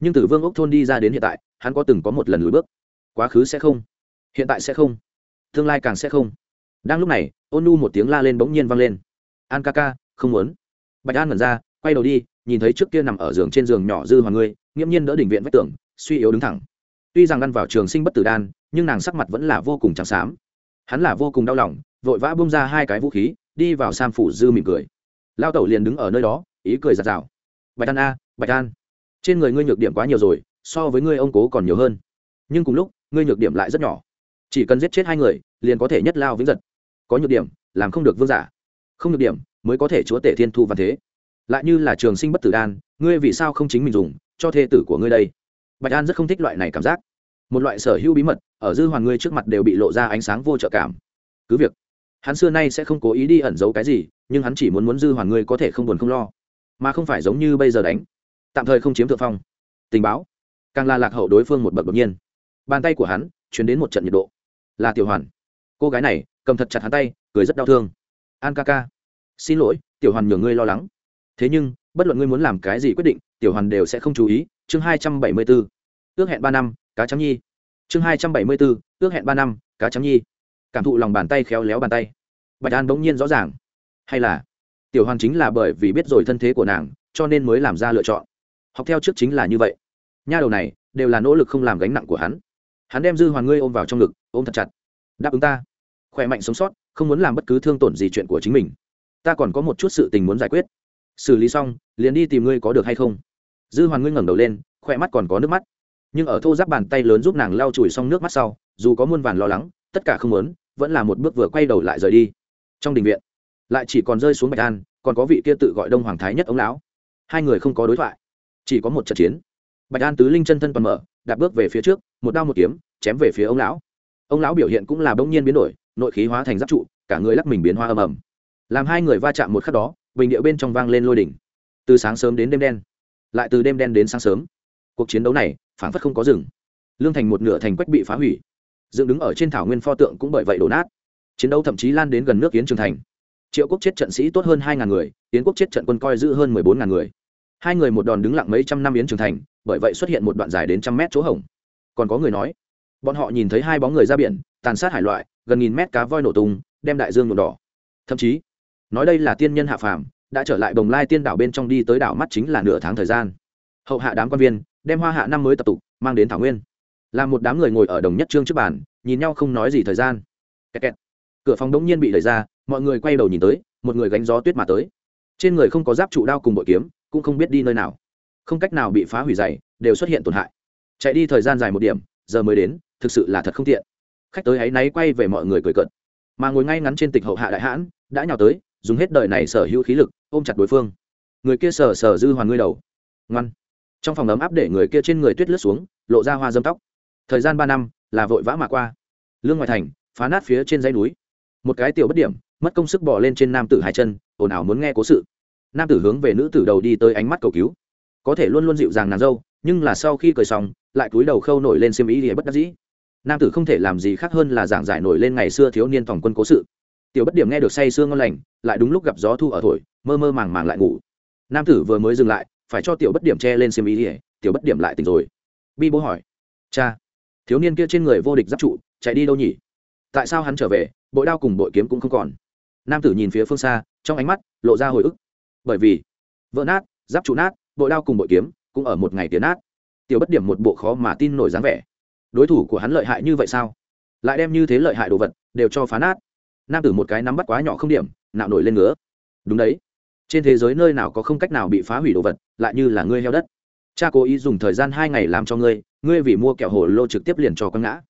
Nhưng từ vương ốc thôn đi ra đến hiện tại, hắn có từng có một lần lùi bước. Quá khứ sẽ không, hiện tại sẽ không, tương lai càng sẽ không. Đang lúc này, ôn nu một tiếng la lên bỗng nhiên vang lên. An ca ca, không muốn. Bạch an ngẩn ra, quay đầu đi, nhìn thấy trước kia nằm ở giường trên giường nhỏ dư hoàng ngươi, nghiễm nhiên đỡ đỉnh viện vách tường, suy yếu đứng thẳng. Tuy rằng ăn vào trường sinh bất tử đan, nhưng nàng sắc mặt vẫn là vô cùng trắng xám. Hắn là vô cùng đau lòng, vội vã bung ra hai cái vũ khí, đi vào sam phủ dư mỉm cười. Lao tẩu liền đứng ở nơi đó, ý cười giặt rào bạch an a bạch an, trên người ngươi nhược điểm quá nhiều rồi, so với ngươi ông cố còn nhiều hơn. Nhưng cùng lúc, ngươi nhược điểm lại rất nhỏ. Chỉ cần giết chết hai người, liền có thể nhất lao vĩnh giật. Có nhược điểm, làm không được vương giả. Không nhược điểm, mới có thể chúa tể thiên thu văn thế. Lại như là trường sinh bất tử đan, ngươi vì sao không chính mình dùng, cho thê tử của ngươi đây? Bạch an rất không thích loại này cảm giác. Một loại sở hữu bí mật, ở dư hoàn ngươi trước mặt đều bị lộ ra ánh sáng vô trợ cảm. Cứ việc, hắn xưa nay sẽ không cố ý đi ẩn giấu cái gì, nhưng hắn chỉ muốn muốn dư hoàn ngươi có thể không buồn không lo. Mà không phải giống như bây giờ đánh tạm thời không chiếm thượng phong. Tình báo. Càng là lạc hậu đối phương một bậc đột nhiên. Bàn tay của hắn chuyển đến một trận nhiệt độ. Là tiểu hoàn. Cô gái này cầm thật chặt hắn tay, cười rất đau thương. An ca ca. Xin lỗi, tiểu hoàn nhường ngươi lo lắng. Thế nhưng, bất luận ngươi muốn làm cái gì quyết định, tiểu hoàn đều sẽ không chú ý. Chương hai trăm bảy mươi b ố ước hẹn ba năm, cá trắng nhi. Chương hai trăm bảy mươi b ố ước hẹn ba năm, cá trắng nhi. Cảm thụ lòng bàn tay khéo léo bàn tay. Bạch an bỗng nhiên rõ ràng. Hay là, tiểu hoàn chính là bởi vì biết rồi thân thế của nàng, cho nên mới làm ra lựa chọn học theo trước chính là như vậy. Nha đầu này, đều là nỗ lực không làm gánh nặng của hắn. Hắn đem dư hoàn ngươi ôm vào trong ngực, ôm thật chặt. Đáp ứng ta. Khỏe mạnh sống sót, không muốn làm bất cứ thương tổn gì chuyện của chính mình. Ta còn có một chút sự tình muốn giải quyết. Xử lý xong, liền đi tìm ngươi có được hay không. Dư hoàn ngươi ngẩng đầu lên, khỏe mắt còn có nước mắt. Nhưng ở thô giáp bàn tay lớn giúp nàng lau chùi xong nước mắt sau, dù có muôn vàn lo lắng, tất cả không muốn, vẫn là một bước vừa quay đầu lại rời đi. Trong đình viện, lại chỉ còn rơi xuống bạch an, còn có vị kia tự gọi đông hoàng thái nhất ông lão. Hai người không có đối thoại chỉ có một trận chiến. Bạch an tứ linh chân thân toàn mở, đạp bước về phía trước, một đao một kiếm, chém về phía ông lão. Ông lão biểu hiện cũng là bỗng nhiên biến đổi, nội khí hóa thành giáp trụ, cả người lắc mình biến hoa ầm ầm. Làm hai người va chạm một khắc đó, bình điệu bên trong vang lên lôi đỉnh. Từ sáng sớm đến đêm đen, lại từ đêm đen đến sáng sớm. Cuộc chiến đấu này, phảng phất không có rừng lương thành một nửa thành quách bị phá hủy. Dựng đứng ở trên thảo nguyên pho tượng cũng bởi vậy đổ nát. Chiến đấu thậm chí lan đến gần nước yến trường thành. Triệu quốc chết trận sĩ tốt hơn hai ngàn người, yến quốc chết trận quân coi giữ hơn mười bốn ngàn người hai người một đòn đứng lặng mấy trăm năm yến trường thành, bởi vậy xuất hiện một đoạn dài đến trăm mét chỗ hổng. Còn có người nói, bọn họ nhìn thấy hai bóng người ra biển, tàn sát hải loại, gần nghìn mét cá voi nổ tung, đem đại dương nhuộm đỏ. Thậm chí, nói đây là tiên nhân hạ phàm, đã trở lại đồng lai tiên đảo bên trong đi tới đảo mắt chính là nửa tháng thời gian. Hậu hạ đám quan viên, đem hoa hạ năm mới tập tục, mang đến thảo nguyên. Là một đám người ngồi ở đồng nhất trương trước bàn, nhìn nhau không nói gì thời gian. Kẹt kẹt. cửa phòng đống nhiên bị đẩy ra, mọi người quay đầu nhìn tới, một người gánh gió tuyết mà tới. Trên người không có giáp trụ đao cùng bội kiếm cũng không biết đi nơi nào. Không cách nào bị phá hủy dày, đều xuất hiện tổn hại. Chạy đi thời gian dài một điểm, giờ mới đến, thực sự là thật không tiện. Khách tới áy náy quay về mọi người cười cợt. Mà ngồi ngay ngắn trên tịch hậu hạ đại hãn, đã nhào tới, dùng hết đời này sở hữu khí lực, ôm chặt đối phương. Người kia sờ sờ dư hoàn ngươi đầu. Ngoan. Trong phòng ấm áp để người kia trên người tuyết lướt xuống, lộ ra hoa dâm tóc. Thời gian ba năm, là vội vã mà qua. Lương ngoại thành, phá nát phía trên dãy núi. Một cái tiểu bất điểm, mất công sức bỏ lên trên nam tử hai chân, ồn ào muốn nghe cố sự nam tử hướng về nữ tử đầu đi tới ánh mắt cầu cứu. Có thể luôn luôn dịu dàng nàng dâu, nhưng là sau khi cười xong, lại cúi đầu khâu nổi lên xiêm ý thì bất đắc dĩ. Nam tử không thể làm gì khác hơn là giảng giải nổi lên ngày xưa thiếu niên phòng quân cố sự. Tiểu bất điểm nghe được say sương ngon lành, lại đúng lúc gặp gió thu ở thổi, mơ mơ màng màng lại ngủ. Nam tử vừa mới dừng lại, phải cho tiểu bất điểm che lên xiêm ý ỉa tiểu bất điểm lại tỉnh rồi. Bi bố hỏi, cha, thiếu niên kia trên người vô địch giáp trụ, chạy đi đâu nhỉ? Tại sao hắn trở về, bội đao cùng bội kiếm cũng không còn? Nam tử nhìn phía phương xa, trong ánh mắt lộ ra hồi ức bởi vì vỡ nát, giáp trụ nát, bội đao cùng bội kiếm cũng ở một ngày tiến nát. Tiểu bất điểm một bộ khó mà tin nổi dáng vẻ. Đối thủ của hắn lợi hại như vậy sao? Lại đem như thế lợi hại đồ vật đều cho phá nát. Nam tử một cái nắm bắt quá nhỏ không điểm, nạo nổi lên ngứa. Đúng đấy. Trên thế giới nơi nào có không cách nào bị phá hủy đồ vật, lại như là ngươi heo đất. Cha cố ý dùng thời gian hai ngày làm cho ngươi ngươi vì mua kẹo hồ lô trực tiếp liền cho con ngã.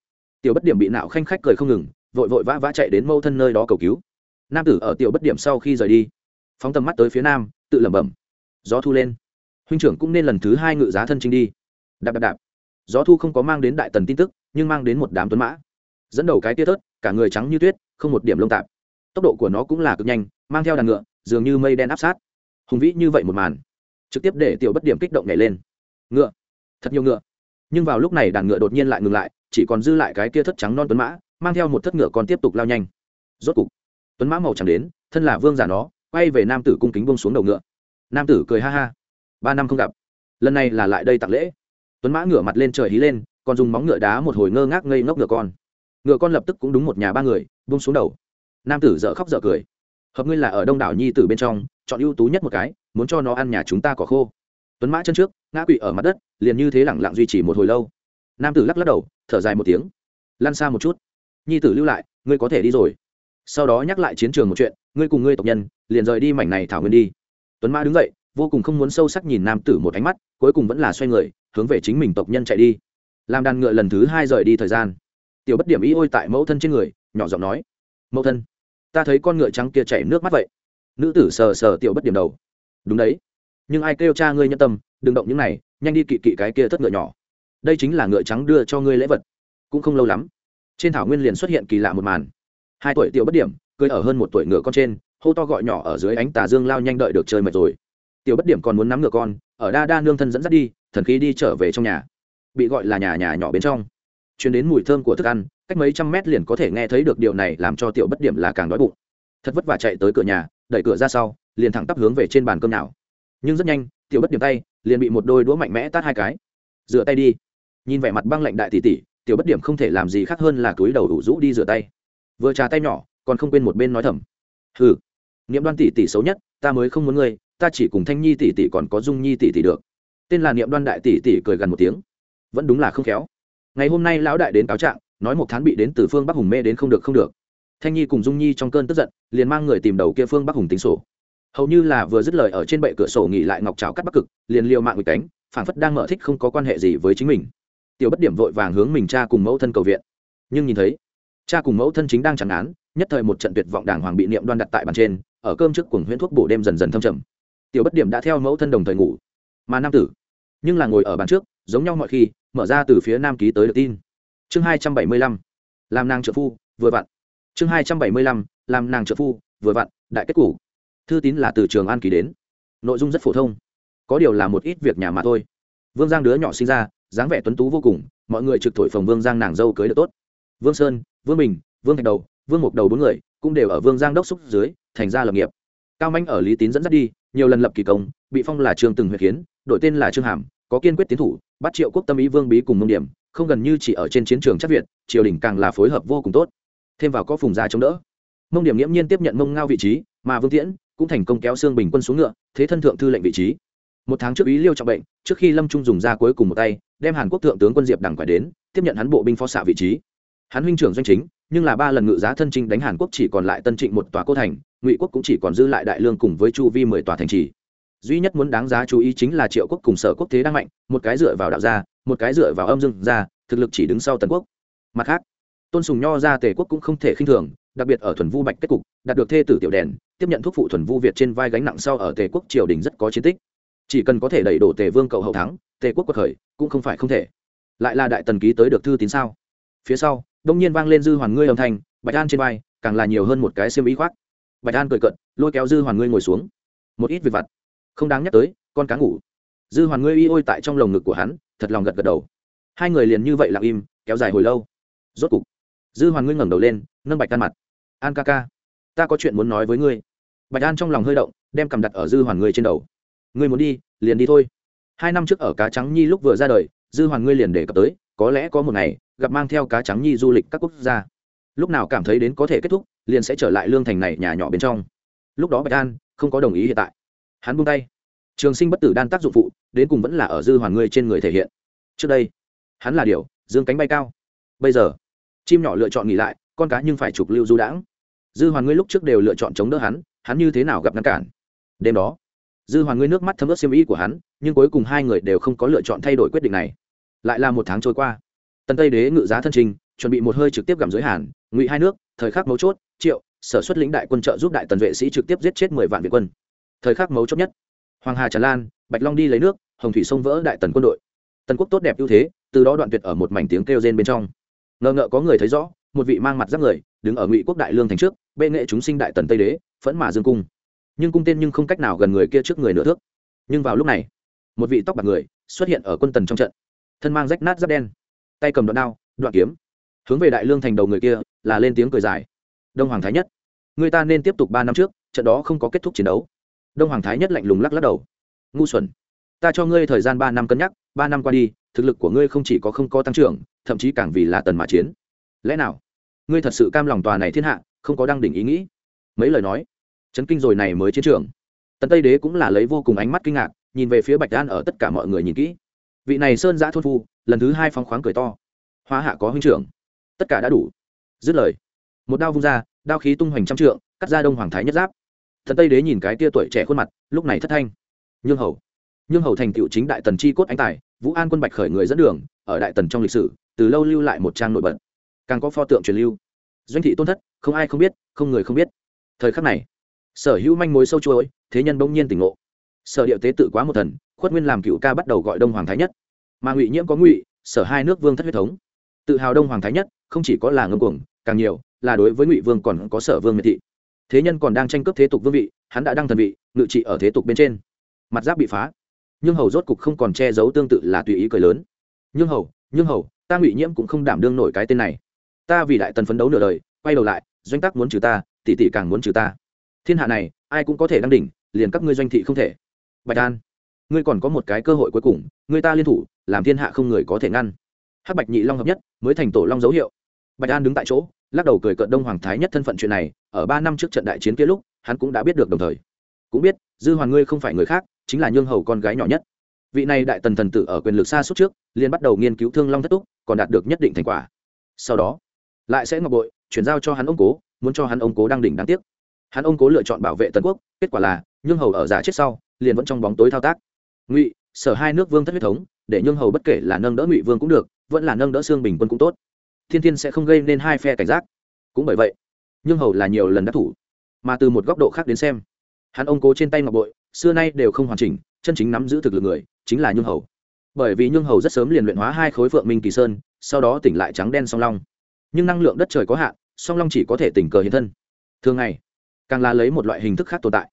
Tiểu bất điểm bị nạo khanh khách cười không ngừng, vội vội vã vã chạy đến mâu thân nơi đó cầu cứu. Nam tử ở tiểu bất điểm sau khi rời đi phóng tầm mắt tới phía nam, tự lẩm bẩm. Gió thu lên. Huynh trưởng cũng nên lần thứ hai ngự giá thân trinh đi. Đạp đạp đạp. Gió thu không có mang đến đại tần tin tức, nhưng mang đến một đám tuấn mã. Dẫn đầu cái tia tớt cả người trắng như tuyết, không một điểm lông tạp. Tốc độ của nó cũng là cực nhanh, mang theo đàn ngựa, dường như mây đen áp sát. Hùng vĩ như vậy một màn, trực tiếp để tiểu bất điểm kích động nhảy lên. Ngựa. Thật nhiều ngựa. Nhưng vào lúc này đàn ngựa đột nhiên lại ngừng lại, chỉ còn dư lại cái kia thất trắng non tuấn mã, mang theo một thất ngựa còn tiếp tục lao nhanh. Rốt cục, tuấn mã màu trắng đến, thân là vương giả nó quay về nam tử cung kính bông xuống đầu ngựa. Nam tử cười ha ha. Ba năm không gặp. Lần này là lại đây tặng lễ. Tuấn mã ngửa mặt lên trời hí lên, còn dùng móng ngựa đá một hồi ngơ ngác ngây ngốc ngựa con. Ngựa con lập tức cũng đúng một nhà ba người bông xuống đầu. Nam tử dợ khóc dợ cười. Hợp ngươi là ở đông đảo nhi tử bên trong, chọn ưu tú nhất một cái, muốn cho nó ăn nhà chúng ta có khô. Tuấn mã chân trước, ngã quỵ ở mặt đất, liền như thế lẳng lặng duy trì một hồi lâu. Nam tử lắc lắc đầu, thở dài một tiếng. Lăn xa một chút. Nhi tử lưu lại, ngươi có thể đi rồi. Sau đó nhắc lại chiến trường một chuyện, ngươi cùng ngươi tộc nhân liền rời đi mảnh này thảo nguyên đi. Tuấn mã đứng dậy, vô cùng không muốn sâu sắc nhìn nam tử một ánh mắt, cuối cùng vẫn là xoay người, hướng về chính mình tộc nhân chạy đi. Làm đàn ngựa lần thứ hai rời đi thời gian. Tiểu bất điểm ý ôi tại mẫu thân trên người, nhỏ giọng nói, mẫu thân, ta thấy con ngựa trắng kia chảy nước mắt vậy. Nữ tử sờ sờ tiểu bất điểm đầu. Đúng đấy, nhưng ai kêu cha ngươi nhân tâm, đừng động những này, nhanh đi kỵ kỵ cái kia thất ngựa nhỏ. Đây chính là ngựa trắng đưa cho ngươi lễ vật. Cũng không lâu lắm, trên thảo nguyên liền xuất hiện kỳ lạ một màn. Hai tuổi tiểu bất điểm, cưới ở hơn một tuổi ngựa con trên hô to gọi nhỏ ở dưới ánh tà dương lao nhanh đợi được chơi mệt rồi. Tiểu bất điểm còn muốn nắm ngựa con, ở đa đa nương thân dẫn dắt đi, thần khí đi trở về trong nhà. Bị gọi là nhà nhà nhỏ bên trong. Chuyển đến mùi thơm của thức ăn, cách mấy trăm mét liền có thể nghe thấy được điều này làm cho tiểu bất điểm là càng đói bụng. Thật vất vả chạy tới cửa nhà, đẩy cửa ra sau, liền thẳng tắp hướng về trên bàn cơm nào. Nhưng rất nhanh, tiểu bất điểm tay liền bị một đôi đũa mạnh mẽ tát hai cái. Rửa tay đi. Nhìn vẻ mặt băng lạnh đại tỷ tỷ, tiểu bất điểm không thể làm gì khác hơn là túi đầu đủ rũ đi rửa tay. Vừa trà tay nhỏ, còn không quên một bên nói thầm. Hừ niệm đoan tỷ tỷ xấu nhất, ta mới không muốn ngươi, ta chỉ cùng thanh nhi tỷ tỷ còn có dung nhi tỷ tỷ được. Tên là niệm đoan đại tỷ tỷ cười gần một tiếng. Vẫn đúng là không khéo. Ngày hôm nay lão đại đến cáo trạng, nói một tháng bị đến từ phương bắc hùng mê đến không được không được. Thanh nhi cùng dung nhi trong cơn tức giận, liền mang người tìm đầu kia phương bắc hùng tính sổ. Hầu như là vừa dứt lời ở trên bệ cửa sổ nghỉ lại ngọc trào cắt bắc cực, liền liều mạng người cánh phảng phất đang mở thích không có quan hệ gì với chính mình. Tiểu bất điểm vội vàng hướng mình cha cùng mẫu thân cầu viện. Nhưng nhìn thấy, cha cùng mẫu thân chính đang chẳng án, nhất thời một trận tuyệt vọng đàng hoàng bị niệm đoan đặt tại bàn trên ở cơm trước cùng huyễn thuốc bổ đêm dần dần thâm trầm. Tiểu bất điểm đã theo mẫu thân đồng thời ngủ. Mà nam tử, nhưng là ngồi ở bàn trước, giống nhau mọi khi, mở ra từ phía nam ký tới được tin. Chương hai trăm bảy mươi lăm, làm nàng trợ phu, vừa vặn. Chương hai trăm bảy mươi lăm, làm nàng trợ phu, vừa vặn, đại kết cục thư tín là từ trường an ký đến. Nội dung rất phổ thông. Có điều là một ít việc nhà mà thôi. Vương giang đứa nhỏ sinh ra, dáng vẻ tuấn tú vô cùng, mọi người trực thổi phồng vương giang nàng dâu cưới được tốt. Vương sơn, vương bình, vương thạch đầu, vương mục đầu bốn người cũng đều ở vương giang đốc xúc dưới, thành ra lập nghiệp. Cao manh ở lý tín dẫn dắt đi, nhiều lần lập kỳ công, bị phong là trương từng huyệt kiến đổi tên là trương hàm, có kiên quyết tiến thủ, bắt triệu quốc tâm ý vương bí cùng mông điểm, không gần như chỉ ở trên chiến trường chắc việt, triều đình càng là phối hợp vô cùng tốt. Thêm vào có phùng gia chống đỡ. Mông điểm nghiễm nhiên tiếp nhận mông ngao vị trí, mà vương tiễn cũng thành công kéo xương bình quân xuống ngựa, thế thân thượng thư lệnh vị trí. Một tháng trước ý liêu trọng bệnh, trước khi lâm trung dùng ra cuối cùng một tay, đem hàn quốc thượng tướng quân diệp đằng quải đến, tiếp nhận hắn bộ binh phó xạ vị trí. Hắn huynh trưởng doanh chính nhưng là ba lần ngự giá thân trinh đánh hàn quốc chỉ còn lại tân trịnh một tòa cô thành, ngụy quốc cũng chỉ còn dư lại đại lương cùng với chu vi mười tòa thành trì. Duy nhất muốn đáng giá chú ý chính là triệu quốc cùng sở quốc thế đang mạnh, một cái dựa vào đạo gia, một cái dựa vào âm dương gia, thực lực chỉ đứng sau tần quốc. Mặt khác, tôn sùng nho ra tề quốc cũng không thể khinh thường, đặc biệt ở thuần vu bạch kết cục, đạt được thê tử tiểu đèn, tiếp nhận thuốc phụ thuần vu việt trên vai gánh nặng sau ở tề quốc triều đình rất có chiến tích. Chỉ cần có thể đẩy đổ tề vương cậu hậu thắng, tề quốc quật khởi, cũng không phải không thể. Lại là đại tần ký tới được thư tín sao? Phía sau, đông nhiên vang lên dư hoàn ngươi âm thanh, bạch an trên vai, càng là nhiều hơn một cái xiêm ý khoác. Bạch an cười cận lôi kéo dư hoàn ngươi ngồi xuống. Một ít việc vặt. Không đáng nhắc tới, con cá ngủ. Dư hoàn ngươi y ôi tại trong lồng ngực của hắn, thật lòng gật gật đầu. Hai người liền như vậy lặng im, kéo dài hồi lâu. Rốt cục, dư hoàn ngươi ngẩng đầu lên, nâng bạch an mặt. An ca ca, ta có chuyện muốn nói với ngươi. Bạch an trong lòng hơi động, đem cầm đặt ở dư hoàn ngươi trên đầu. Ngươi muốn đi, liền đi thôi. Hai năm trước ở cá trắng nhi lúc vừa ra đời, dư hoàn ngươi liền để cập tới có lẽ có một ngày, gặp mang theo cá trắng nhi du lịch các quốc gia. Lúc nào cảm thấy đến có thể kết thúc, liền sẽ trở lại lương thành này nhà nhỏ bên trong. Lúc đó bạch an không có đồng ý hiện tại. Hắn buông tay. Trường sinh bất tử đan tác dụng phụ, đến cùng vẫn là ở dư hoàn ngươi trên người thể hiện. Trước đây, hắn là điều, dương cánh bay cao. Bây giờ, chim nhỏ lựa chọn nghỉ lại, con cá nhưng phải trục lưu du đãng. Dư hoàn ngươi lúc trước đều lựa chọn chống đỡ hắn hắn như thế nào gặp ngăn cản? Đêm đó, dư hoàn ngươi nước mắt thấm ướt xiêm ý của hắn, nhưng cuối cùng hai người đều không có lựa chọn thay đổi quyết định này lại là một tháng trôi qua. Tần tây đế ngự giá thân trình, chuẩn bị một hơi trực tiếp gặm giới hàn, ngụy hai nước, thời khắc mấu chốt, triệu, sở xuất lĩnh đại quân trợ giúp đại tần vệ sĩ trực tiếp giết chết mười vạn việt quân. Thời khắc mấu chốt nhất, hoàng hà tràn lan, bạch long đi lấy nước, hồng thủy sông vỡ đại tần quân đội. Tần quốc tốt đẹp ưu thế, từ đó đoạn tuyệt ở một mảnh tiếng kêu rên bên trong. Ngờ ngợ có người thấy rõ, một vị mang mặt giáp người, đứng ở ngụy quốc đại lương thành trước, bệ nghệ chúng sinh đại tần tây đế, phẫn mà dương cung. Nhưng cung tên nhưng không cách nào gần người kia trước người nửa thước. Nhưng vào lúc này, một vị tóc bạc người xuất hiện ở quân tần trong trận thân mang rách nát giáp đen, tay cầm đoạn đao, đoạn kiếm, hướng về đại lương thành đầu người kia, là lên tiếng cười dài. Đông hoàng thái nhất, người ta nên tiếp tục ba năm trước, trận đó không có kết thúc chiến đấu. Đông hoàng thái nhất lạnh lùng lắc lắc đầu. Ngu xuẩn, ta cho ngươi thời gian ba năm cân nhắc, ba năm qua đi, thực lực của ngươi không chỉ có không có tăng trưởng, thậm chí càng vì là tần mà chiến. Lẽ nào, ngươi thật sự cam lòng tòa này thiên hạ, không có đăng đỉnh ý nghĩ? Mấy lời nói, chấn kinh rồi này mới chiến trường. Tần tây đế cũng là lấy vô cùng ánh mắt kinh ngạc, nhìn về phía bạch đan ở tất cả mọi người nhìn kỹ vị này sơn giã thôn phu, lần thứ hai phóng khoáng cười to. Hoa hạ có huynh trưởng. Tất cả đã đủ. Dứt lời, một đao vung ra, đao khí tung hoành trăm trượng, cắt ra đông hoàng thái nhất giáp. Thần tây đế nhìn cái tia tuổi trẻ khuôn mặt, lúc này thất thanh. Nhương hầu. Nhương hầu thành tựu chính đại tần chi cốt anh tài, vũ an quân bạch khởi người dẫn đường, ở đại tần trong lịch sử, từ lâu lưu lại một trang nổi bật. Càng có pho tượng truyền lưu. Doanh thị tôn thất, không ai không biết, không người không biết. Thời khắc này, sở hữu manh mối sâu chuỗi, thế nhân bỗng nhiên tỉnh ngộ. Sở điệu tế tự quá một thần khuất nguyên làm cựu ca bắt đầu gọi đông hoàng thái nhất mà ngụy nhiễm có ngụy sở hai nước vương thất huyết thống tự hào đông hoàng thái nhất không chỉ có là ngâm cuồng càng nhiều là đối với ngụy vương còn có sở vương miệt thị thế nhân còn đang tranh cướp thế tục vương vị hắn đã đăng thần vị ngự trị ở thế tục bên trên mặt giáp bị phá nhưng hầu rốt cục không còn che giấu tương tự là tùy ý cười lớn nhưng hầu nhưng hầu ta ngụy nhiễm cũng không đảm đương nổi cái tên này ta vì đại tần phấn đấu nửa đời quay đầu lại doanh tác muốn trừ ta tỷ tỷ càng muốn trừ ta thiên hạ này ai cũng có thể đăng đỉnh liền các ngươi doanh thị không thể bạch an ngươi còn có một cái cơ hội cuối cùng người ta liên thủ, làm thiên hạ không người có thể ngăn. Hắc bạch nhị long hợp nhất, mới thành tổ long dấu hiệu. Bạch an đứng tại chỗ, lắc đầu cười cợt đông hoàng thái nhất thân phận chuyện này, ở ba năm trước trận đại chiến kia lúc, hắn cũng đã biết được đồng thời. Cũng biết, dư hoàn ngươi không phải người khác, chính là nhương hầu con gái nhỏ nhất. Vị này đại tần thần tử ở quyền lực xa suốt trước liên bắt đầu nghiên cứu thương long thất túc, còn đạt được nhất định thành quả. Sau đó, lại sẽ ngọc bội, chuyển giao cho hắn ông cố, muốn cho hắn ông cố đang đỉnh đáng tiếc. Hắn ông cố lựa chọn bảo vệ tần quốc, kết quả là, nhương hầu ở giả chết sau, liền vẫn trong bóng tối thao tác ngụy, sở hai nước vương thất huyết thống, để nhương hầu bất kể là nâng đỡ ngụy vương cũng được, vẫn là nâng đỡ xương bình quân cũng tốt. Thiên thiên sẽ không gây nên hai phe cảnh giác. Cũng bởi vậy, nhương hầu là nhiều lần đắc thủ, mà từ một góc độ khác đến xem, hắn ông cố trên tay ngọc bội, xưa nay đều không hoàn chỉnh, chân chính nắm giữ thực lực người, chính là nhương hầu. Bởi vì nhương hầu rất sớm liền luyện hóa hai khối phượng minh kỳ sơn, sau đó tỉnh lại trắng đen song long. Nhưng năng lượng đất trời có hạn, song long chỉ có thể tỉnh cờ hiện thân. Thường ngày, càng là lấy một loại hình thức khác tồn tại.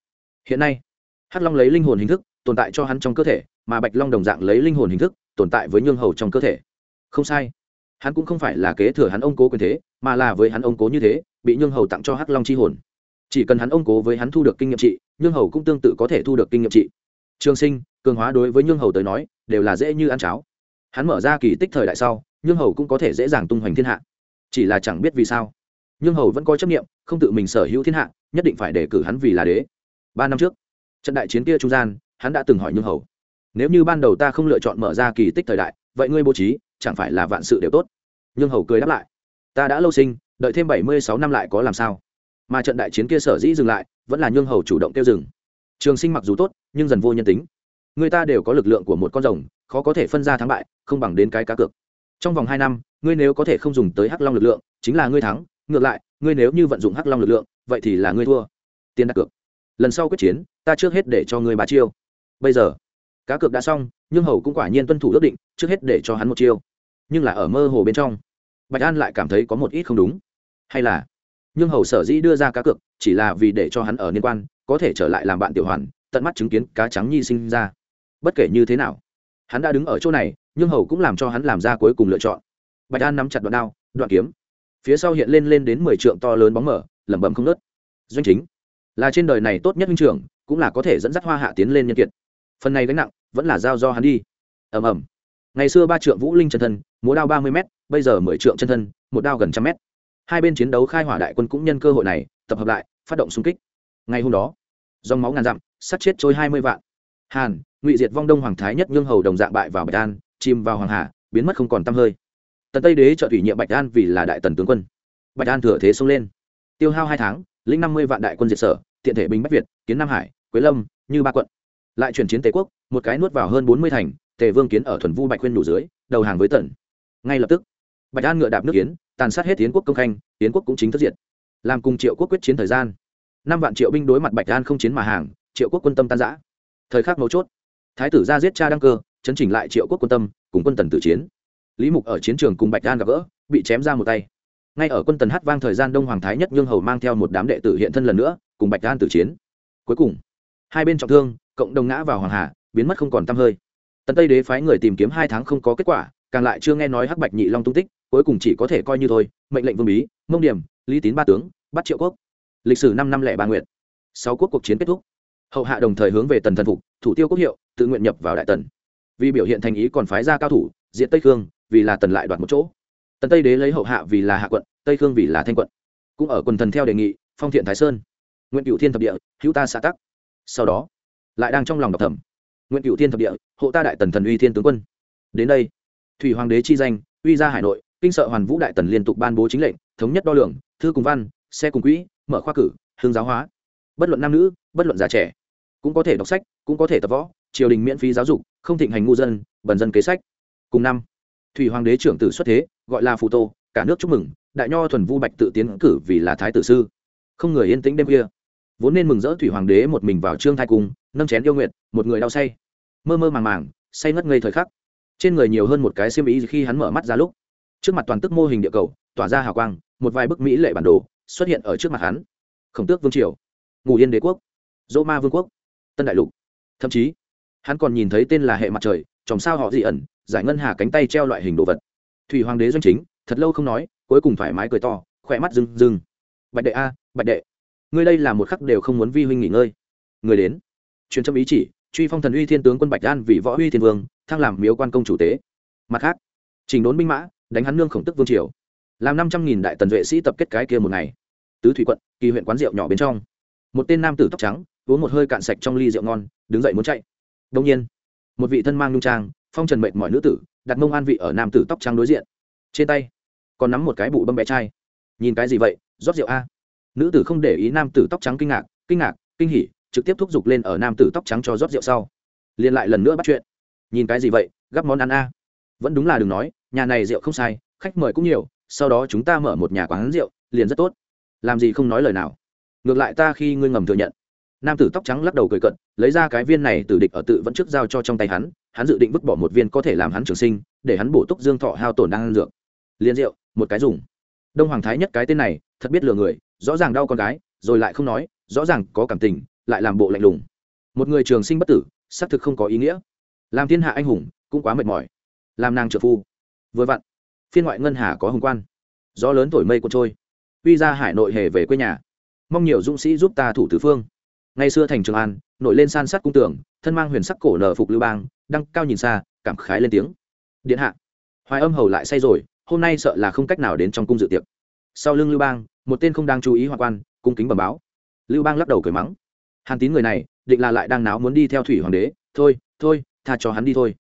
Hiện nay, hắc long lấy linh hồn hình thức tồn tại cho hắn trong cơ thể, mà bạch long đồng dạng lấy linh hồn hình thức tồn tại với nhương hầu trong cơ thể. Không sai. Hắn cũng không phải là kế thừa hắn ông cố quyền thế, mà là với hắn ông cố như thế, bị nhương hầu tặng cho hắc long chi hồn. Chỉ cần hắn ông cố với hắn thu được kinh nghiệm trị, nhương hầu cũng tương tự có thể thu được kinh nghiệm trị. Trường sinh, cường hóa đối với nhương hầu tới nói, đều là dễ như ăn cháo. Hắn mở ra kỳ tích thời đại sau, nhương hầu cũng có thể dễ dàng tung hoành thiên hạ. Chỉ là chẳng biết vì sao, nhương hầu vẫn có chấp nghiệm không tự mình sở hữu thiên hạ, nhất định phải đề cử hắn vì là đế. Ba năm trước, trận đại chiến kia trung gian hắn đã từng hỏi nhung hầu, nếu như ban đầu ta không lựa chọn mở ra kỳ tích thời đại, vậy ngươi bố trí, chẳng phải là vạn sự đều tốt? Nhung hầu cười đáp lại, ta đã lâu sinh, đợi thêm bảy mươi sáu năm lại có làm sao? Mà trận đại chiến kia sở dĩ dừng lại, vẫn là nhung hầu chủ động tiêu dừng. Trường sinh mặc dù tốt, nhưng dần vô nhân tính. Người ta đều có lực lượng của một con rồng, khó có thể phân ra thắng bại, không bằng đến cái cá cược. Trong vòng hai năm, ngươi nếu có thể không dùng tới hắc long lực lượng, chính là ngươi thắng, ngược lại, ngươi nếu như vận dụng hắc long lực lượng, vậy thì là ngươi thua. Tiền đặt cược. Lần sau quyết chiến, ta trước hết để cho ngươi ba chiêu bây giờ, cá cược đã xong, nhưng hầu cũng quả nhiên tuân thủ ước định, trước hết để cho hắn một chiêu. Nhưng là ở mơ hồ bên trong, bạch an lại cảm thấy có một ít không đúng. Hay là, nhưng hầu sở dĩ đưa ra cá cược, chỉ là vì để cho hắn ở liên quan, có thể trở lại làm bạn tiểu hoàn, tận mắt chứng kiến cá trắng nhi sinh ra. Bất kể như thế nào, hắn đã đứng ở chỗ này, nhưng hầu cũng làm cho hắn làm ra cuối cùng lựa chọn. Bạch an nắm chặt đoạn đao, đoạn kiếm. Phía sau hiện lên lên đến mười trượng to lớn bóng mở, lẩm bẩm không nớt doanh chính, là trên đời này tốt nhất huynh trưởng, cũng là có thể dẫn dắt hoa hạ tiến lên nhân kiệt phần này gánh nặng vẫn là giao do hắn đi. Ầm ầm. Ngày xưa ba trượng vũ linh chân thân, múa đao ba mươi m bây giờ mười trượng chân thân, một đao gần trăm m hai bên chiến đấu khai hỏa đại quân cũng nhân cơ hội này, tập hợp lại, phát động xung kích. Ngày hôm đó, dòng máu ngàn dặm sát chết trôi hai mươi vạn. Hàn, ngụy diệt vong đông hoàng thái nhất nhương hầu đồng dạng bại vào bạch an, chìm vào hoàng hà, biến mất không còn t hơi. Tần tây đế trợ thủy nhiệm bạch an vì là đại tần tướng quân. Bạch an thừa thế xông lên. Tiêu hao hai tháng, lĩnh năm mươi vạn đại quân diệt sở, tiện thể binh bách việt, kiến nam hải, quế lâm, như ba quận lại chuyển chiến tề quốc, một cái nuốt vào hơn bốn mươi thành, tề vương kiến ở thuần vu bạch khuyên đủ dưới, đầu hàng với tần ngay lập tức, bạch an ngựa đạp nước kiến, tàn sát hết tiến quốc công khanh tiến quốc cũng chính thất diệt. Làm cùng triệu quốc quyết chiến thời gian. Năm vạn triệu binh đối mặt bạch an không chiến mà hàng, triệu quốc quân tâm tan giã thời khắc mấu chốt, thái tử ra giết cha đăng cơ, chấn chỉnh lại triệu quốc quân tâm, cùng quân tần tử chiến. Lý mục ở chiến trường cùng bạch an gặp gỡ, bị chém ra một tay. Ngay ở quân tần hát vang thời gian đông hoàng thái nhất nhương hầu mang theo một đám đệ tử hiện thân lần nữa, cùng bạch an tử chiến. Cuối cùng, hai bên trọng thương cộng đồng ngã vào hoàng hà, biến mất không còn tăm hơi. Tần tây đế phái người tìm kiếm hai tháng không có kết quả, càng lại chưa nghe nói hắc bạch nhị long tung tích, cuối cùng chỉ có thể coi như thôi, mệnh lệnh vương bí, mông điểm, lý tín ba tướng, bắt triệu quốc. Lịch sử năm năm lẻ ba nguyện sáu quốc cuộc chiến kết thúc. Hậu hạ đồng thời hướng về tần thần phục, thủ tiêu quốc hiệu, tự nguyện nhập vào đại tần. Vì biểu hiện thành ý còn phái ra cao thủ, diện tây khương, vì là tần lại đoạt một chỗ. Tần tây đế lấy hậu hạ vì là hạ quận, tây khương vì là thanh quận. Cũng ở quần thần theo đề nghị, phong thiện thái sơn. Nguyện cựu thiên thập địa, hữu ta xã tắc. Sau đó lại đang trong lòng đọc thẩm nguyện cựu thiên thập địa, hộ ta đại tần thần uy thiên tướng quân. Đến đây, thủy hoàng đế chi danh, uy ra hải nội, kinh sợ hoàn vũ đại tần liên tục ban bố chính lệnh, thống nhất đo lường, thư cùng văn, xe cùng quỹ, mở khoa cử, hương giáo hóa. Bất luận nam nữ, bất luận già trẻ, cũng có thể đọc sách, cũng có thể tập võ, triều đình miễn phí giáo dục, không thịnh hành ngu dân, bần dân kế sách. Cùng năm, thủy hoàng đế trưởng tử xuất thế, gọi là phù tô, cả nước chúc mừng, đại nho thuần vu bạch tự tiến cử vì là thái tử sư. Không người yên tĩnh đêm kia vốn nên mừng rỡ thủy hoàng đế một mình vào trương thái cung nâng chén yêu nguyện, một người đau say. Mơ mơ màng màng, say ngất ngây thời khắc. Trên người nhiều hơn một cái xiêm ý khi hắn mở mắt ra lúc. Trước mặt toàn tức mô hình địa cầu, tỏa ra hào quang, một vài bức mỹ lệ bản đồ xuất hiện ở trước mặt hắn. Khổng tước vương triều ngủ yên đế quốc, dỗ ma vương quốc, tân đại lục. Thậm chí, hắn còn nhìn thấy tên là hệ mặt trời, chòm sao họ dị ẩn, giải ngân hà cánh tay treo loại hình đồ vật. Thủy hoàng đế doanh chính, thật lâu không nói, cuối cùng thoải mái cười to, khỏe mắt rừng rừng bạch đệ a, bạch đệ, ngươi đây là một khắc đều không muốn vi huynh nghỉ ngơi. Người đến truyền trâm ý chỉ, truy phong thần uy thiên tướng quân bạch an vì võ uy thiên vương, thăng làm miếu quan công chủ tế. Mặt khác, chỉnh đốn binh mã, đánh hắn nương khổng tức vương triều. Làm năm trăm nghìn đại tần vệ sĩ tập kết cái kia một ngày. Tứ thủy quận, kỳ huyện quán rượu nhỏ bên trong. Một tên nam tử tóc trắng, uống một hơi cạn sạch trong ly rượu ngon, đứng dậy muốn chạy. Đông nhiên, một vị thân mang nhung trang, phong trần mệt mỏi nữ tử, đặt mông an vị ở nam tử tóc trắng đối diện. Trên tay, còn nắm một cái bụ bâm bé trai. Nhìn cái gì vậy? Rót rượu a. Nữ tử không để ý nam tử tóc trắng kinh ngạc kinh ngạc, kinh hỉ trực tiếp thúc giục lên ở nam tử tóc trắng cho rót rượu sau. Liền lại lần nữa bắt chuyện. Nhìn cái gì vậy, gắp món ăn a. Vẫn đúng là đừng nói, nhà này rượu không sai, khách mời cũng nhiều, sau đó chúng ta mở một nhà quán rượu, liền rất tốt. Làm gì không nói lời nào. Ngược lại ta khi ngươi ngầm thừa nhận. Nam tử tóc trắng lắc đầu cười cận lấy ra cái viên này từ địch ở tự vẫn trước giao cho trong tay hắn hắn dự định vứt bỏ một viên có thể làm hắn trường sinh, để hắn bổ túc dương thọ hao tổn đang ăn dược. Liền rượu, một cái dùng. Đông hoàng thái nhất cái tên này, thật biết lừa người, rõ ràng đau con gái, rồi lại không nói, rõ ràng có cảm tình lại làm bộ lạnh lùng. Một người trường sinh bất tử, xác thực không có ý nghĩa. Làm thiên hạ anh hùng, cũng quá mệt mỏi. Làm nàng trợ phu, vừa vặn. Phiên ngoại ngân hà có hồng quan. Gió lớn thổi mây cuốn trôi. Uy ra hải nội hề về quê nhà. Mong nhiều dũng sĩ giúp ta thủ tứ phương. Ngày xưa thành trường an, nổi lên san sát cung tường, thân mang huyền sắc cổ nở phục lưu bang, đăng cao nhìn xa, cảm khái lên tiếng. Điện hạ, hoài âm hầu lại say rồi, hôm nay sợ là không cách nào đến trong cung dự tiệc. Sau lưng lưu bang, một tên không đang chú ý hoa quan, cung kính bẩm báo. Lưu bang lắc đầu cười mắng hàn tín người này, định là lại đang náo muốn đi theo thủy hoàng đế. Thôi thôi, tha cho hắn đi thôi.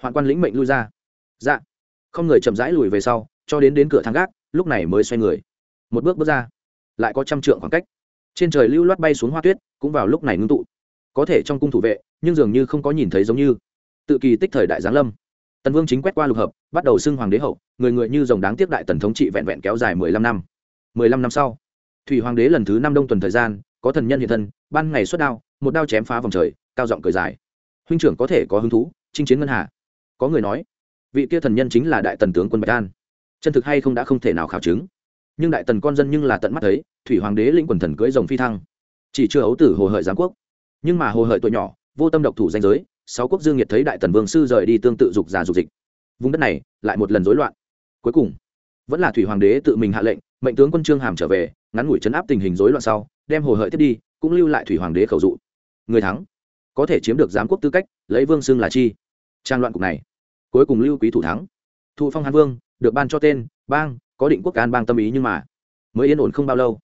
Hoạn quan lĩnh mệnh lui ra. Dạ. Không người chậm rãi lùi về sau, cho đến đến cửa thang gác, lúc này mới xoay người. Một bước bước ra. Lại có trăm trượng khoảng cách. Trên trời lưu loát bay xuống hoa tuyết, cũng vào lúc này ngưng tụ. Có thể trong cung thủ vệ, nhưng dường như không có nhìn thấy giống như. Tự kỳ tích thời đại giáng lâm. Tần vương chính quét qua lục hợp, bắt đầu xưng hoàng đế hậu, người người như dòng đáng tiếc đại tần thống trị vẹn vẹn kéo dài mười lăm năm. Mười lăm năm sau, thủy hoàng đế lần thứ năm đông tuần thời gian có thần nhân hiện thân, ban ngày xuất đao, một đao chém phá vòng trời, cao giọng cười dài. Huynh trưởng có thể có hứng thú, chinh chiến ngân hà. Có người nói, vị kia thần nhân chính là đại tần tướng quân bạch an. Chân thực hay không đã không thể nào khảo chứng. Nhưng đại tần con dân nhưng là tận mắt thấy, thủy hoàng đế lĩnh quần thần cưỡi rồng phi thăng. Chỉ chưa ấu tử hồ hợi giáng quốc. Nhưng mà hồ hợi tuổi nhỏ, vô tâm độc thủ danh giới, sáu quốc dương nhiệt thấy đại tần vương sư rời đi tương tự dục già dục dịch. Vùng đất này, lại một lần rối loạn. Cuối cùng, vẫn là thủy hoàng đế tự mình hạ lệnh, mệnh tướng quân trương hàm trở về, ngắn ngủi chấn áp tình hình rối loạn sau đem hồ hợi tiếp đi, cũng lưu lại thủy hoàng đế khẩu dụ. Người thắng, có thể chiếm được giám quốc tư cách, lấy vương xưng là chi. Trang loạn cục này, cuối cùng lưu quý thủ thắng. Thụ phong hàn vương, được ban cho tên, bang, có định quốc can bang tâm ý nhưng mà, mới yên ổn không bao lâu.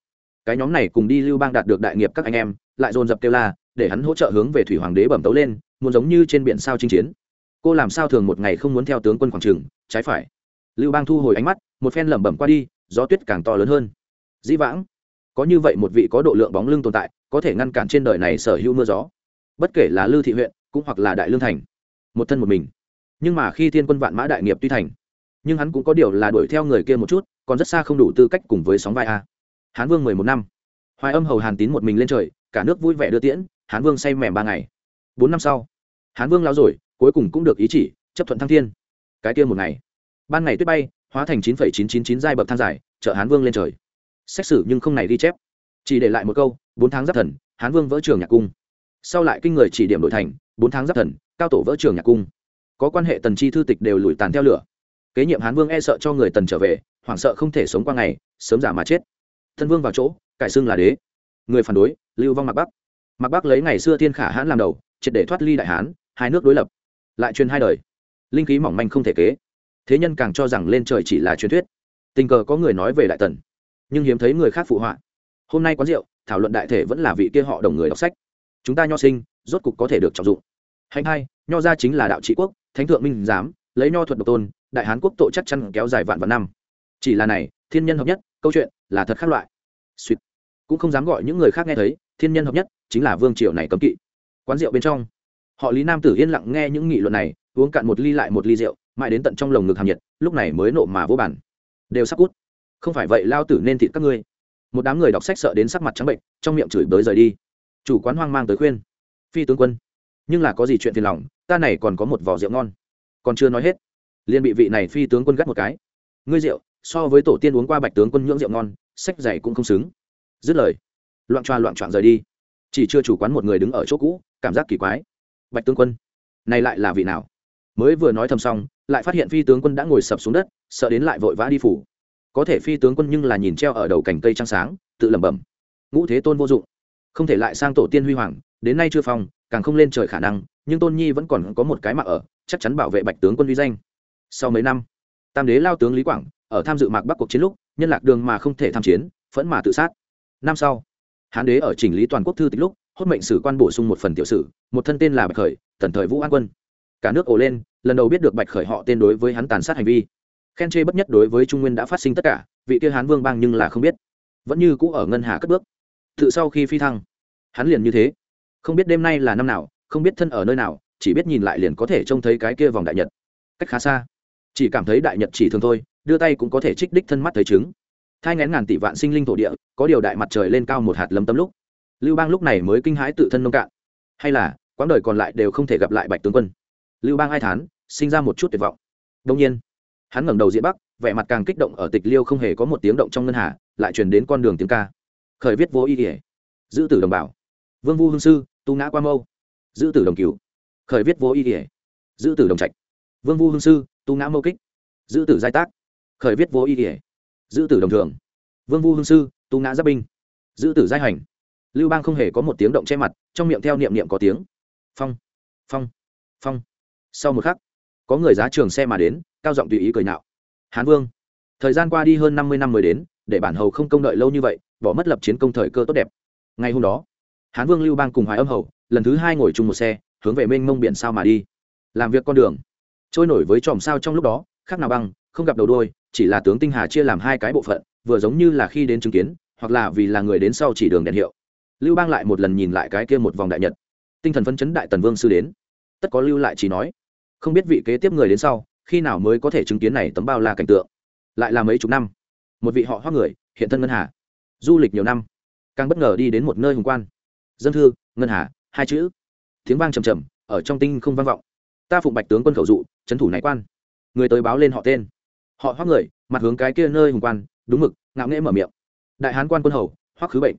Cái nhóm này cùng đi lưu bang đạt được đại nghiệp các anh em, lại dồn dập kêu la, để hắn hỗ trợ hướng về thủy hoàng đế bẩm tấu lên, muốn giống như trên biển sao chinh chiến. Cô làm sao thường một ngày không muốn theo tướng quân khoảng trường, trái phải. Lưu bang thu hồi ánh mắt, một phen lẩm bẩm qua đi, gió tuyết càng to lớn hơn. Dĩ vãng có như vậy một vị có độ lượng bóng lưng tồn tại, có thể ngăn cản trên đời này sở hữu mưa gió. Bất kể là lư thị huyện, cũng hoặc là đại lương thành, một thân một mình. Nhưng mà khi thiên quân vạn mã đại nghiệp tuy thành, nhưng hắn cũng có điều là đuổi theo người kia một chút, còn rất xa không đủ tư cách cùng với sóng vai a. Hán vương mười một năm. Hoài âm hầu hàn tín một mình lên trời, cả nước vui vẻ đưa tiễn, hán vương say mềm ba ngày. Bốn năm sau, hán vương lao rồi, cuối cùng cũng được ý chỉ, chấp thuận thăng thiên. Cái kia một ngày. Ban ngày tuyết bay, hóa thành chín phẩy chín chín chín giai bậc thang dài chở hán vương lên trời xét xử nhưng không này ghi chép. Chỉ để lại một câu, bốn tháng giáp thần, hán vương vỡ trường nhạc cung. Sau lại kinh người chỉ điểm đổi thành, bốn tháng giáp thần, cao tổ vỡ trường nhạc cung. Có quan hệ tần chi thư tịch đều lùi tàn theo lửa. Kế nhiệm hán vương e sợ cho người tần trở về, hoảng sợ không thể sống qua ngày, sớm giả mà chết. Thân vương vào chỗ, cải xưng là đế. Người phản đối, lưu vong mạc bắc. Mạc bắc lấy ngày xưa thiên khả hãn làm đầu, triệt để thoát ly đại hán, hai nước đối lập. Lại truyền hai đời. Linh khí mỏng manh không thể kế. Thế nhân càng cho rằng lên trời chỉ là truyền thuyết. Tình cờ có người nói về đại tần nhưng hiếm thấy người khác phụ họa. Hôm nay quán rượu, thảo luận đại thể vẫn là vị kia họ đồng người đọc sách. Chúng ta nho sinh, rốt cục có thể được trọng dụng. Hành hai, nho gia chính là đạo trị quốc, thánh thượng minh giám, lấy nho thuật độc tôn, đại hán quốc tội chắc chắn kéo dài vạn vạn năm. Chỉ là này, thiên nhân hợp nhất, câu chuyện là thật khác loại. Suýt cũng không dám gọi những người khác nghe thấy, thiên nhân hợp nhất chính là vương triều này cấm kỵ. Quán rượu bên trong, họ lý nam tử yên lặng nghe những nghị luận này, uống cạn một ly lại một ly rượu, mãi đến tận trong lồng ngực hàm nhiệt, lúc này mới nộ mà vô bản. Đều sắp cút không phải vậy lao tử nên thịt các ngươi. Một đám người đọc sách sợ đến sắc mặt trắng bệnh, trong miệng chửi bới rời đi. Chủ quán hoang mang tới khuyên. Phi tướng quân, nhưng là có gì chuyện phiền lòng, ta này còn có một vò rượu ngon. Còn chưa nói hết, liền bị vị này phi tướng quân gắt một cái. Ngươi rượu, so với tổ tiên uống qua bạch tướng quân nhưỡng rượu ngon, sách dày cũng không xứng. Dứt lời, loạn choa loạn choạng rời đi. Chỉ chưa chủ quán một người đứng ở chỗ cũ, cảm giác kỳ quái. Bạch tướng quân, này lại là vị nào? Mới vừa nói thầm xong, lại phát hiện phi tướng quân đã ngồi sập xuống đất, sợ đến lại vội vã đi phủ có thể phi tướng quân nhưng là nhìn treo ở đầu cành cây trăng sáng, tự lẩm bẩm. Ngũ thế tôn vô dụng. Không thể lại sang tổ tiên huy hoàng, đến nay chưa phong, càng không lên trời khả năng, nhưng tôn nhi vẫn còn có một cái mạng ở, chắc chắn bảo vệ bạch tướng quân uy danh. Sau mấy năm, tam đế lao tướng lý quảng, ở tham dự mạc bắc cuộc chiến lúc, nhân lạc đường mà không thể tham chiến, phẫn mà tự sát. Năm sau, hán đế ở chỉnh lý toàn quốc thư tịch lúc, hốt mệnh sử quan bổ sung một phần tiểu sử, một thân tên là bạch khởi, tần thời vũ an quân. Cả nước ồ lên, lần đầu biết được bạch khởi họ tên đối với hắn tàn sát hành vi khen chê bất nhất đối với trung nguyên đã phát sinh tất cả, vị kia hán vương bang nhưng là không biết. Vẫn như cũ ở ngân hà cất bước. Tự sau khi phi thăng, hắn liền như thế. Không biết đêm nay là năm nào, không biết thân ở nơi nào, chỉ biết nhìn lại liền có thể trông thấy cái kia vòng đại nhật. Cách khá xa. Chỉ cảm thấy đại nhật chỉ thường thôi, đưa tay cũng có thể trích đích thân mắt thấy chứng thai ngén ngàn tỷ vạn sinh linh thổ địa, có điều đại mặt trời lên cao một hạt lấm tấm lúc. Lưu bang lúc này mới kinh hãi tự thân nông cạn. Hay là, quãng đời còn lại đều không thể gặp lại bạch tướng quân. Lưu bang hai thán, sinh ra một chút tuyệt vọng. Đông nhiên hắn ngẩng đầu diện bắc, vẻ mặt càng kích động ở tịch liêu không hề có một tiếng động trong ngân hà, lại truyền đến con đường tiếng ca. Khởi viết vô ý ỉa giữ tử đồng bảo vương vu hương sư, tu ngã qua mâu. Giữ tử đồng cửu. khởi viết vô ý ỉa giữ tử đồng trạch. Vương vu hương sư, tu ngã mâu kích. Giữ tử giai tác. Khởi viết vô ý ỉa giữ tử đồng thường vương vu hương sư, tu ngã giáp binh. Giữ tử giai hành. Lưu bang không hề có một tiếng động che mặt, trong miệng theo niệm niệm có tiếng. Phong. Phong. Phong. Sau một khắc, có người giá trường xe mà đến cao giọng tùy ý cười nhạo. Hán vương, thời gian qua đi hơn năm mươi năm mới đến, để bản hầu không công đợi lâu như vậy, bỏ mất lập chiến công thời cơ tốt đẹp. Ngày hôm đó, hán vương lưu bang cùng hoài âm hầu, lần thứ hai ngồi chung một xe, hướng về mênh mông biển sao mà đi. Làm việc con đường, trôi nổi với chòm sao trong lúc đó, khác nào băng, không gặp đầu đôi chỉ là tướng tinh hà chia làm hai cái bộ phận, vừa giống như là khi đến chứng kiến, hoặc là vì là người đến sau chỉ đường đèn hiệu. Lưu bang lại một lần nhìn lại cái kia một vòng đại nhật. Tinh thần phấn chấn đại tần vương sư đến. Tất có lưu lại chỉ nói. Không biết vị kế tiếp người đến sau khi nào mới có thể chứng kiến này tấm bao la cảnh tượng? Lại là mấy chục năm. Một vị họ hoác người, hiện thân ngân hà. Du lịch nhiều năm. Càng bất ngờ đi đến một nơi hùng quan. Dân thư, ngân hà, hai chữ. Tiếng vang trầm trầm, ở trong tinh không vang vọng. Ta phụng bạch tướng quân khẩu dụ, trấn thủ này quan. Người tới báo lên họ tên. Họ hoác người, mặt hướng cái kia nơi hùng quan, đúng mực, ngạo nghễ mở miệng. Đại hán quan quân hầu, hoắc khứ bệnh.